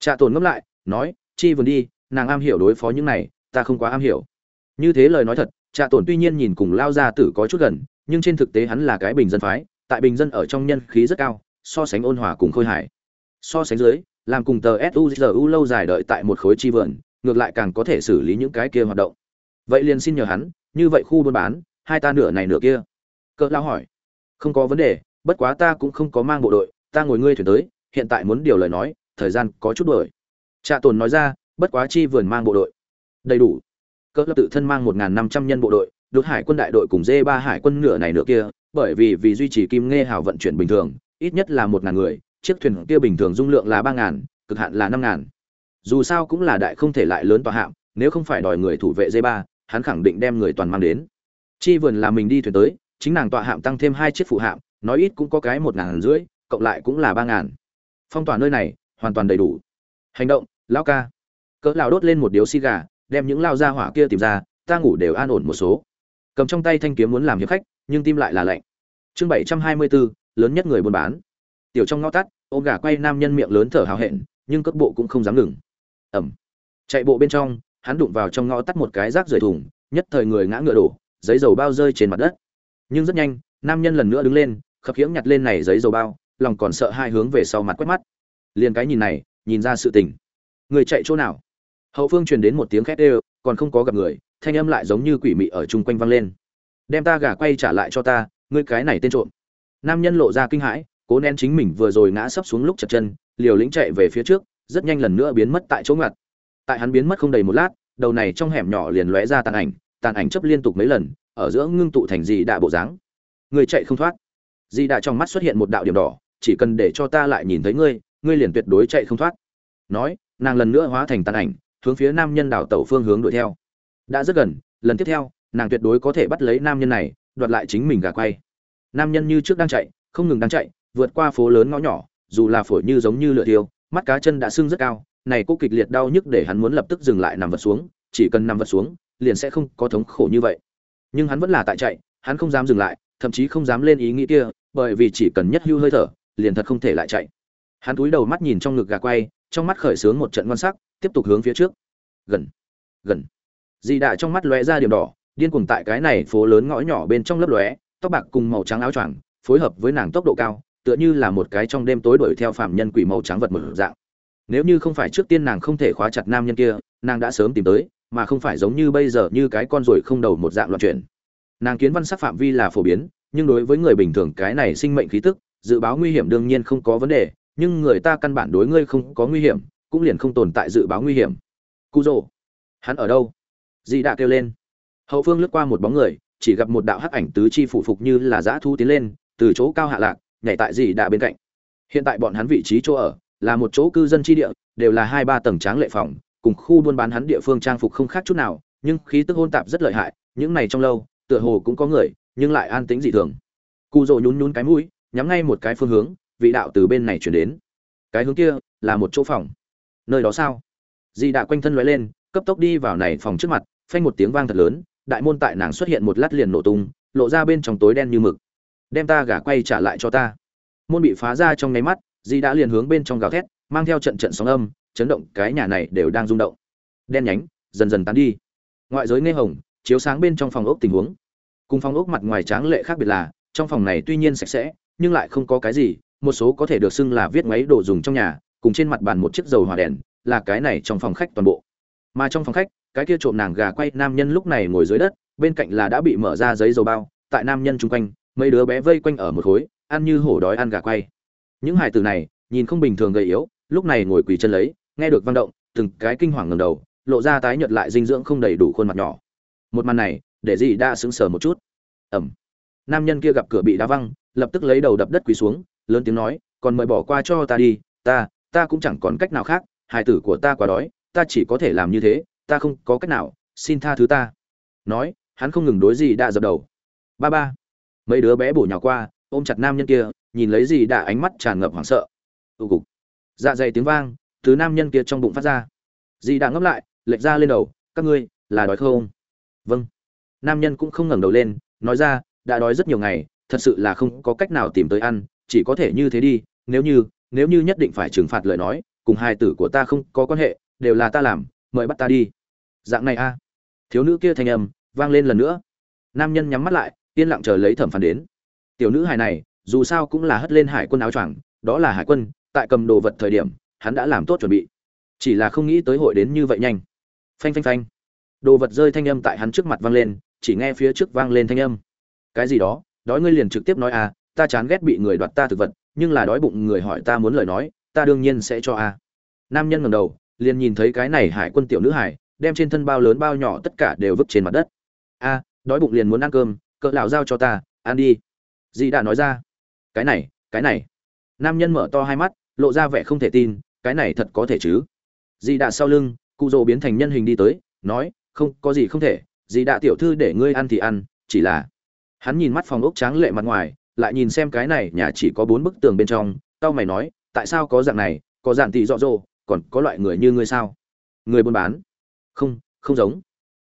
Trạ tồn ngấp lại, nói, chi vườn đi, nàng am hiểu đối phó những này, ta không quá am hiểu. Như thế lời nói thật trạ tổn tuy nhiên nhìn cùng lao gia tử có chút gần, nhưng trên thực tế hắn là cái bình dân phái, tại bình dân ở trong nhân khí rất cao, so sánh ôn hòa cùng khôi hải so sánh dưới, làm cùng tờ suzu lâu dài đợi tại một khối chi vườn, ngược lại càng có thể xử lý những cái kia hoạt động. Vậy liền xin nhờ hắn, như vậy khu buôn bán, hai ta nửa này nửa kia. Cỡ lao hỏi. Không có vấn đề, bất quá ta cũng không có mang bộ đội, ta ngồi ngươi thuyền tới, hiện tại muốn điều lời nói, thời gian có chút đuổi. Trạ tồn nói ra, bất quá chi vườn mang bộ đội. Đầy đủ cỡ lập tự thân mang một năm trăm nhân bộ đội, đột hải quân đại đội cùng d ba hải quân nửa này nửa kia, bởi vì vì duy trì kim nghe hào vận chuyển bình thường, ít nhất là một ngàn người, chiếc thuyền kia bình thường dung lượng là ba ngàn, cực hạn là năm ngàn. Dù sao cũng là đại không thể lại lớn tòa hạm, nếu không phải đòi người thủ vệ d ba, hắn khẳng định đem người toàn mang đến. Chi vườn là mình đi thuyền tới, chính nàng tọa hạm tăng thêm hai chiếc phụ hạm, nói ít cũng có cái một ngàn rưỡi, cộng lại cũng là ba ngàn. Phong tỏa nơi này, hoàn toàn đầy đủ. Hành động, lão ca. Cỡ lão đốt lên một điếu xì gà đem những lao ra hỏa kia tìm ra, ta ngủ đều an ổn một số. Cầm trong tay thanh kiếm muốn làm hiệp khách, nhưng tim lại là lạnh. Chương bảy trăm hai mươi bốn lớn nhất người buôn bán. Tiểu trong ngõ tắt ôm gà quay nam nhân miệng lớn thở hào hẹn, nhưng cước bộ cũng không dám ngừng. Ẩm chạy bộ bên trong, hắn đụng vào trong ngõ tắt một cái rác rời thùng, nhất thời người ngã ngựa đổ, giấy dầu bao rơi trên mặt đất. Nhưng rất nhanh, nam nhân lần nữa đứng lên, khập khiễng nhặt lên này giấy dầu bao, lòng còn sợ hai hướng về sau mặt quét mắt. Liền cái nhìn này, nhìn ra sự tình. Người chạy chỗ nào? Hậu phương truyền đến một tiếng khét đều, còn không có gặp người thanh âm lại giống như quỷ mị ở chung quanh vang lên. Đem ta gà quay trả lại cho ta ngươi cái này tên trộm. Nam nhân lộ ra kinh hãi cố nén chính mình vừa rồi ngã sấp xuống lúc chật chân liều lĩnh chạy về phía trước rất nhanh lần nữa biến mất tại chỗ ngặt. Tại hắn biến mất không đầy một lát đầu này trong hẻm nhỏ liền lóe ra tàn ảnh tàn ảnh chấp liên tục mấy lần ở giữa ngưng tụ thành dị đạ bộ dáng. Người chạy không thoát. Dị đạ trong mắt xuất hiện một đạo điểm đỏ chỉ cần để cho ta lại nhìn thấy ngươi ngươi liền tuyệt đối chạy không thoát. Nói nàng lần nữa hóa thành tàn ảnh hướng phía nam nhân đảo tẩu phương hướng đuổi theo. Đã rất gần, lần tiếp theo, nàng tuyệt đối có thể bắt lấy nam nhân này, đoạt lại chính mình gà quay. Nam nhân như trước đang chạy, không ngừng đang chạy, vượt qua phố lớn ngõ nhỏ, dù là phổi như giống như lửa tiêu mắt cá chân đã sưng rất cao, này cô kịch liệt đau nhức để hắn muốn lập tức dừng lại nằm vật xuống, chỉ cần nằm vật xuống, liền sẽ không có thống khổ như vậy. Nhưng hắn vẫn là tại chạy, hắn không dám dừng lại, thậm chí không dám lên ý nghĩ kia, bởi vì chỉ cần nhất hưu hơi thở, liền thật không thể lại chạy. Hắn cúi đầu mắt nhìn trong ngực gà quay, trong mắt khởi sướng một trận ngon sắc tiếp tục hướng phía trước. Gần gần. Dị đạ trong mắt lóe ra điểm đỏ, điên cuồng tại cái này phố lớn ngõ nhỏ bên trong lớp lóe, tóc bạc cùng màu trắng áo choàng, phối hợp với nàng tốc độ cao, tựa như là một cái trong đêm tối đuổi theo phạm nhân quỷ màu trắng vật một dạng. Nếu như không phải trước tiên nàng không thể khóa chặt nam nhân kia, nàng đã sớm tìm tới, mà không phải giống như bây giờ như cái con ruồi không đầu một dạng loạn chuyển. Nàng kiến văn sắc phạm vi là phổ biến, nhưng đối với người bình thường cái này sinh mệnh khí tức, dự báo nguy hiểm đương nhiên không có vấn đề, nhưng người ta căn bản đối ngươi không có nguy hiểm cũng liền không tồn tại dự báo nguy hiểm. Cụ rồ. Hắn ở đâu? Dì đã kêu lên. Hậu phương lướt qua một bóng người, chỉ gặp một đạo hắc ảnh tứ chi phủ phục như là dã thu tiến lên, từ chỗ cao hạ lạc, nhảy tại dì đã bên cạnh. Hiện tại bọn hắn vị trí chỗ ở là một chỗ cư dân tri địa, đều là hai ba tầng tráng lệ phòng, cùng khu buôn bán hắn địa phương trang phục không khác chút nào, nhưng khí tức hôn tạp rất lợi hại, những này trong lâu, tựa hồ cũng có người, nhưng lại an tĩnh dị thường. Cụ rồ nhún nhún cái mũi, nhắm ngay một cái phương hướng, vị đạo từ bên này chuyển đến. Cái hướng kia là một chỗ phòng nơi đó sao? Dì đã quanh thân lóe lên, cấp tốc đi vào này phòng trước mặt, phanh một tiếng vang thật lớn, đại môn tại nàng xuất hiện một lát liền nổ tung, lộ ra bên trong tối đen như mực. Đem ta gả quay trả lại cho ta. Môn bị phá ra trong nháy mắt, dì đã liền hướng bên trong gào thét, mang theo trận trận sóng âm, chấn động cái nhà này đều đang rung động. Đen nhánh, dần dần tán đi. Ngoại giới nghe hồng, chiếu sáng bên trong phòng ốc tình huống. Cùng phòng ốc mặt ngoài tráng lệ khác biệt là, trong phòng này tuy nhiên sạch sẽ, nhưng lại không có cái gì, một số có thể được xưng là viết máy đồ dùng trong nhà cùng trên mặt bàn một chiếc dầu hỏa đèn, là cái này trong phòng khách toàn bộ. Mà trong phòng khách, cái kia trộm nàng gà quay nam nhân lúc này ngồi dưới đất, bên cạnh là đã bị mở ra giấy dầu bao, tại nam nhân chung quanh, mấy đứa bé vây quanh ở một khối, ăn như hổ đói ăn gà quay. Những hài tử này, nhìn không bình thường gầy yếu, lúc này ngồi quỳ chân lấy, nghe được văn động, từng cái kinh hoàng ngầm đầu, lộ ra tái nhợt lại dinh dưỡng không đầy đủ khuôn mặt nhỏ. Một màn này, để dì đã sững sờ một chút. Ẩm nam nhân kia gặp cửa bị đá văng, lập tức lấy đầu đập đất quỳ xuống, lớn tiếng nói, còn mời bỏ qua cho ta đi, ta ta cũng chẳng còn cách nào khác, hài tử của ta quá đói, ta chỉ có thể làm như thế, ta không có cách nào, xin tha thứ ta. Nói, hắn không ngừng đối gì đã dập đầu. Ba ba. Mấy đứa bé bổ nhào qua, ôm chặt nam nhân kia, nhìn lấy gì đã ánh mắt tràn ngập hoảng sợ. Ưu cục. Dạ dày tiếng vang từ nam nhân kia trong bụng phát ra. Dì đã ngấp lại, lệch ra lên đầu, các ngươi, là đói không? Vâng. Nam nhân cũng không ngẩng đầu lên, nói ra, đã đói rất nhiều ngày, thật sự là không có cách nào tìm tới ăn, chỉ có thể như thế đi, nếu như nếu như nhất định phải trừng phạt lời nói, cùng hai tử của ta không có quan hệ, đều là ta làm, mời bắt ta đi. Dạng này a. Thiếu nữ kia thanh âm vang lên lần nữa. Nam nhân nhắm mắt lại, yên lặng chờ lấy thẩm phán đến. Tiểu nữ hài này, dù sao cũng là hất lên hải quân áo choàng, đó là hải quân, tại cầm đồ vật thời điểm, hắn đã làm tốt chuẩn bị. Chỉ là không nghĩ tới hội đến như vậy nhanh. Phanh phanh phanh. Đồ vật rơi thanh âm tại hắn trước mặt vang lên, chỉ nghe phía trước vang lên thanh âm. Cái gì đó? Đói ngươi liền trực tiếp nói à ta chán ghét bị người đoạt ta thực vật nhưng là đói bụng người hỏi ta muốn lời nói, ta đương nhiên sẽ cho a. Nam nhân ngầm đầu, liền nhìn thấy cái này hải quân tiểu nữ hải, đem trên thân bao lớn bao nhỏ tất cả đều vứt trên mặt đất. A, đói bụng liền muốn ăn cơm, cỡ lão giao cho ta, ăn đi. Dì đã nói ra. Cái này cái này. Nam nhân mở to hai mắt, lộ ra vẻ không thể tin, cái này thật có thể chứ? Dì đã sau lưng, cụ rồ biến thành nhân hình đi tới, nói, không, có gì không thể, dì đã tiểu thư để ngươi ăn thì ăn, chỉ là. Hắn nhìn mắt phòng ốc tráng lệ mặt ngoài lại nhìn xem cái này nhà chỉ có bốn bức tường bên trong, tao mày nói, tại sao có dạng này, có dạng tỷ dọ dỗ còn có loại người như ngươi sao? Người buôn bán? Không không giống.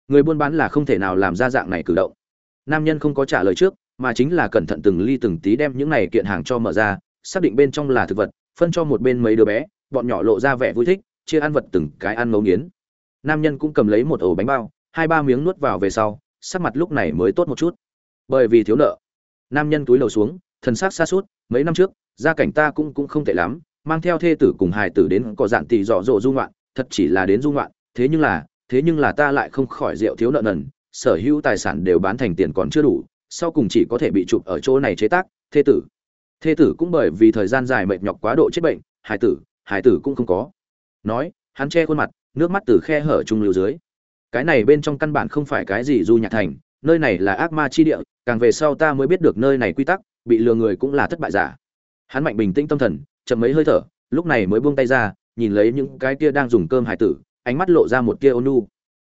Người buôn bán là không thể nào làm ra dạng này cử động. Nam nhân không có trả lời trước, mà chính là cẩn thận từng ly từng tí đem những này kiện hàng cho mở ra, xác định bên trong là thực vật, phân cho một bên mấy đứa bé, bọn nhỏ lộ ra vẻ vui thích, chia ăn vật từng cái ăn ngấu nghiến. Nam nhân cũng cầm lấy một ổ bánh bao, hai ba miếng nuốt vào về sau, sắc mặt lúc này mới tốt một chút. Bởi vì thiếu nợ nam nhân túi lầu xuống thần sắc xa suốt mấy năm trước gia cảnh ta cũng cũng không tệ lắm mang theo thê tử cùng hài tử đến có dạn tỷ dọ dỗ dung loạn, thật chỉ là đến dung loạn. thế nhưng là thế nhưng là ta lại không khỏi rượu thiếu nợ nần sở hữu tài sản đều bán thành tiền còn chưa đủ sau cùng chỉ có thể bị chụp ở chỗ này chế tác thê tử thê tử cũng bởi vì thời gian dài mệt nhọc quá độ chết bệnh hải tử hải tử cũng không có nói hắn che khuôn mặt nước mắt từ khe hở trung lưu dưới cái này bên trong căn bản không phải cái gì du nhạc thành nơi này là ác ma chi địa, càng về sau ta mới biết được nơi này quy tắc, bị lừa người cũng là thất bại giả. Hắn mạnh bình tĩnh tâm thần, chậm mấy hơi thở, lúc này mới buông tay ra, nhìn lấy những cái kia đang dùng cơm hải tử, ánh mắt lộ ra một tia ôn nu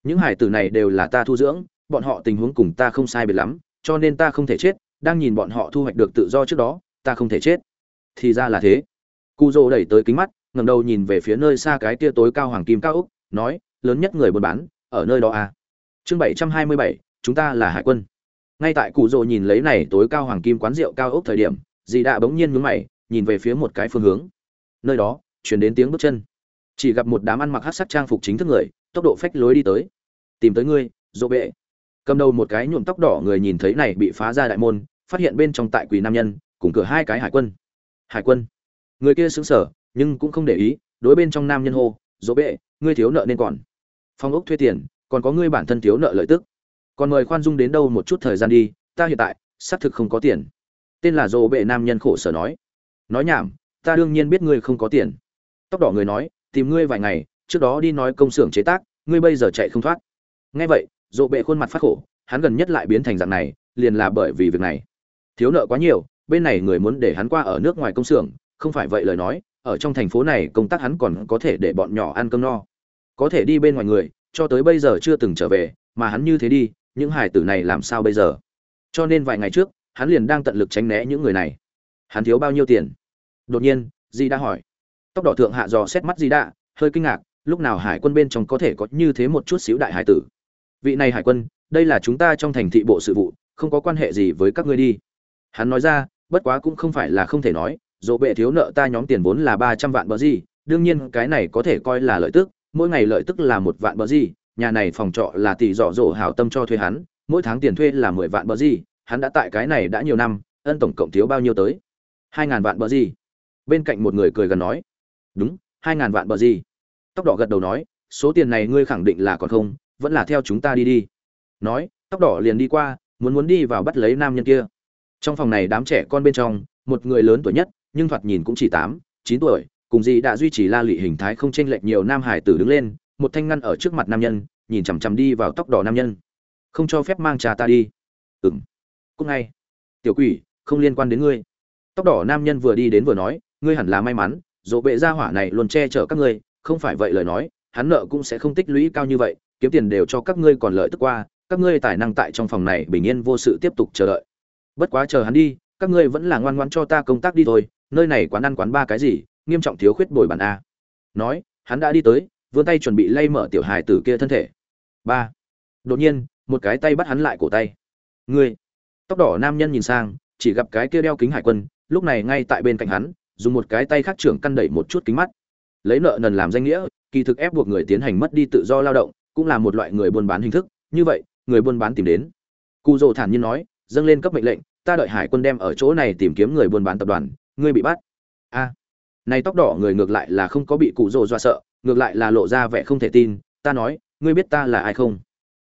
những hải tử này đều là ta thu dưỡng, bọn họ tình huống cùng ta không sai biệt lắm, cho nên ta không thể chết, đang nhìn bọn họ thu hoạch được tự do trước đó, ta không thể chết. Thì ra là thế. Cu dô đẩy tới kính mắt ngầm đầu nhìn về phía nơi xa cái tia tối cao hoàng kim cao úc nói, lớn nhất người buôn bán, ở nơi đó à? Chương bảy trăm hai mươi bảy chúng ta là hải quân. Ngay tại cụ rồ nhìn lấy này tối cao hoàng kim quán rượu cao ốc thời điểm, dì đã bỗng nhiên nhướng mày, nhìn về phía một cái phương hướng. Nơi đó, chuyển đến tiếng bước chân. Chỉ gặp một đám ăn mặc hát sắc trang phục chính thức người, tốc độ phách lối đi tới. Tìm tới ngươi dỗ bệ. Cầm đầu một cái nhuộm tóc đỏ người nhìn thấy này bị phá ra đại môn, phát hiện bên trong tại quỳ nam nhân, cùng cửa hai cái hải quân. Hải quân. Người kia xứng sở nhưng cũng không để ý, đối bên trong nam nhân hô dỗ bệ, ngươi thiếu nợ nên còn. Phong ốc thuê tiền, còn có ngươi bản thân thiếu nợ lợi tức còn mời khoan dung đến đâu một chút thời gian đi, ta hiện tại, xác thực không có tiền. Tên là dỗ bệ nam nhân khổ sở nói. Nói nhảm, ta đương nhiên biết ngươi không có tiền. Tóc đỏ người nói, tìm ngươi vài ngày, trước đó đi nói công xưởng chế tác, ngươi bây giờ chạy không thoát. Nghe vậy dỗ bệ khuôn mặt phát khổ, hắn gần nhất lại biến thành dạng này, liền là bởi vì việc này. Thiếu nợ quá nhiều, bên này người muốn để hắn qua ở nước ngoài công xưởng, không phải vậy lời nói, ở trong thành phố này công tác hắn còn có thể để bọn nhỏ ăn cơm no. Có thể đi bên ngoài người, cho tới bây giờ chưa từng trở về, mà hắn như thế đi những hải tử này làm sao bây giờ? Cho nên vài ngày trước, hắn liền đang tận lực tránh né những người này. Hắn thiếu bao nhiêu tiền? Đột nhiên, di đã hỏi. Tóc đỏ thượng hạ dò xét mắt di đã hơi kinh ngạc, lúc nào hải quân bên trong có thể có như thế một chút xíu đại hải tử? Vị này hải quân, đây là chúng ta trong thành thị bộ sự vụ, không có quan hệ gì với các ngươi đi. Hắn nói ra, bất quá cũng không phải là không thể nói, dỗ bệ thiếu nợ ta nhóm tiền vốn là ba trăm vạn bờ gì đương nhiên cái này có thể coi là lợi tức, mỗi ngày lợi tức là một vạn bờ gì nhà này phòng trọ là tỷ dọ dỗ hảo tâm cho thuê hắn, mỗi tháng tiền thuê là mười vạn bờ gì, hắn đã tại cái này đã nhiều năm, ân tổng cộng thiếu bao nhiêu tới? Hai ngàn vạn bờ gì? Bên cạnh một người cười gần nói. Đúng, hai ngàn vạn bờ gì? Tóc đỏ gật đầu nói, số tiền này ngươi khẳng định là còn không, vẫn là theo chúng ta đi đi. Nói, tóc đỏ liền đi qua, muốn muốn đi vào bắt lấy nam nhân kia. Trong phòng này đám trẻ con bên trong, một người lớn tuổi nhất, nhưng thoạt nhìn cũng chỉ tám, chín tuổi, cùng gì đã duy trì la lị hình thái không chênh lệch nhiều nam hải tử đứng lên một thanh ngăn ở trước mặt nam nhân, nhìn chằm chằm đi vào tóc đỏ nam nhân. Không cho phép mang trà ta đi. Ừng cúc ngay. Tiểu quỷ, không liên quan đến ngươi. Tóc đỏ nam nhân vừa đi đến vừa nói, ngươi hẳn là may mắn, dỗ bệ gia hỏa này luôn che chở các ngươi, không phải vậy lời nói, hắn nợ cũng sẽ không tích lũy cao như vậy, kiếm tiền đều cho các ngươi còn lợi tức qua, các ngươi tài năng tại trong phòng này bình yên vô sự tiếp tục chờ đợi. Bất quá chờ hắn đi, các ngươi vẫn là ngoan ngoan cho ta công tác đi thôi, nơi này quán ăn quán ba cái gì, nghiêm trọng thiếu khuyết bồi bàn a. Nói, hắn đã đi tới vươn tay chuẩn bị lay mở tiểu hài tử kia thân thể. Ba. Đột nhiên, một cái tay bắt hắn lại cổ tay. Ngươi. Tóc đỏ nam nhân nhìn sang, chỉ gặp cái kia đeo kính hải quân, lúc này ngay tại bên cạnh hắn, dùng một cái tay khác trưởng căn đẩy một chút kính mắt. Lấy nợ nần làm danh nghĩa, kỳ thực ép buộc người tiến hành mất đi tự do lao động, cũng là một loại người buôn bán hình thức. Như vậy, người buôn bán tìm đến. Cụ dỗ thản nhiên nói, dâng lên cấp mệnh lệnh, ta đợi hải quân đem ở chỗ này tìm kiếm người buôn bán tập đoàn, ngươi bị bắt. A. Này tóc đỏ người ngược lại là không có bị cụ rồ dọa sợ ngược lại là lộ ra vẻ không thể tin, ta nói, ngươi biết ta là ai không?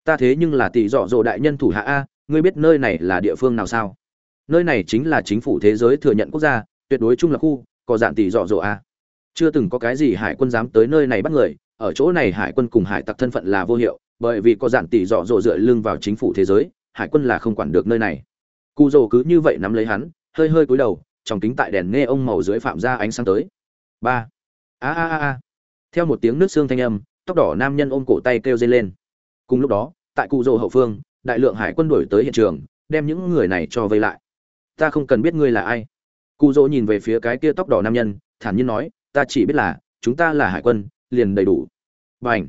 Ta thế nhưng là tỷ dọ dỗ đại nhân thủ hạ a, ngươi biết nơi này là địa phương nào sao? Nơi này chính là chính phủ thế giới thừa nhận quốc gia, tuyệt đối chung là khu, có dạng tỷ dọ dỗ a. Chưa từng có cái gì hải quân dám tới nơi này bắt người, ở chỗ này hải quân cùng hải tặc thân phận là vô hiệu, bởi vì có dạng tỷ dọ dỗ dựa lưng vào chính phủ thế giới, hải quân là không quản được nơi này. Cụ dỗ cứ như vậy nắm lấy hắn, hơi hơi cúi đầu, trong kính tại đèn nghe ông màu dưới phạm ra ánh sáng tới. Ba. A a a a theo một tiếng nước xương thanh âm, tóc đỏ nam nhân ôm cổ tay kêu dây lên. Cùng lúc đó, tại cụ rồ hậu phương, đại lượng hải quân đuổi tới hiện trường, đem những người này cho vây lại. Ta không cần biết ngươi là ai. Cụ rỗ nhìn về phía cái kia tóc đỏ nam nhân, thản nhiên nói, ta chỉ biết là, chúng ta là hải quân, liền đầy đủ. B à n h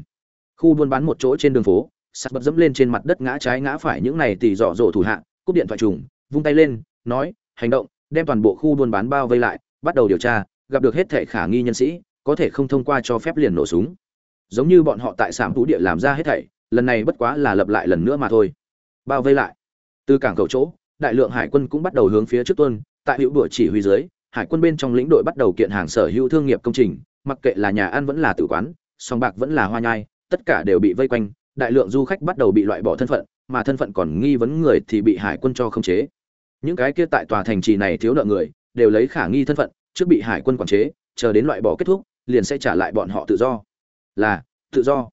khu buôn bán một chỗ trên đường phố, sắt bật dẫm lên trên mặt đất ngã trái ngã phải những này tỉ dọ dỗ thủ hạ, cúp điện thoại trùng, vung tay lên, nói, hành động, đem toàn bộ khu buôn bán bao vây lại, bắt đầu điều tra, gặp được hết thệ khả nghi nhân sĩ có thể không thông qua cho phép liền nổ súng. Giống như bọn họ tại sảm thú địa làm ra hết thảy, lần này bất quá là lập lại lần nữa mà thôi. Bao vây lại. Từ cảng cầu chỗ, đại lượng hải quân cũng bắt đầu hướng phía trước tuân, tại hữu đuổi chỉ huy dưới, hải quân bên trong lĩnh đội bắt đầu kiện hàng sở hữu thương nghiệp công trình, mặc kệ là nhà ăn vẫn là tử quán, song bạc vẫn là hoa nhai, tất cả đều bị vây quanh, đại lượng du khách bắt đầu bị loại bỏ thân phận, mà thân phận còn nghi vấn người thì bị hải quân cho khống chế. Những cái kia tại tòa thành trì này thiếu nợ người, đều lấy khả nghi thân phận, trước bị hải quân quản chế, chờ đến loại bỏ kết thúc liền sẽ trả lại bọn họ tự do. Là, tự do.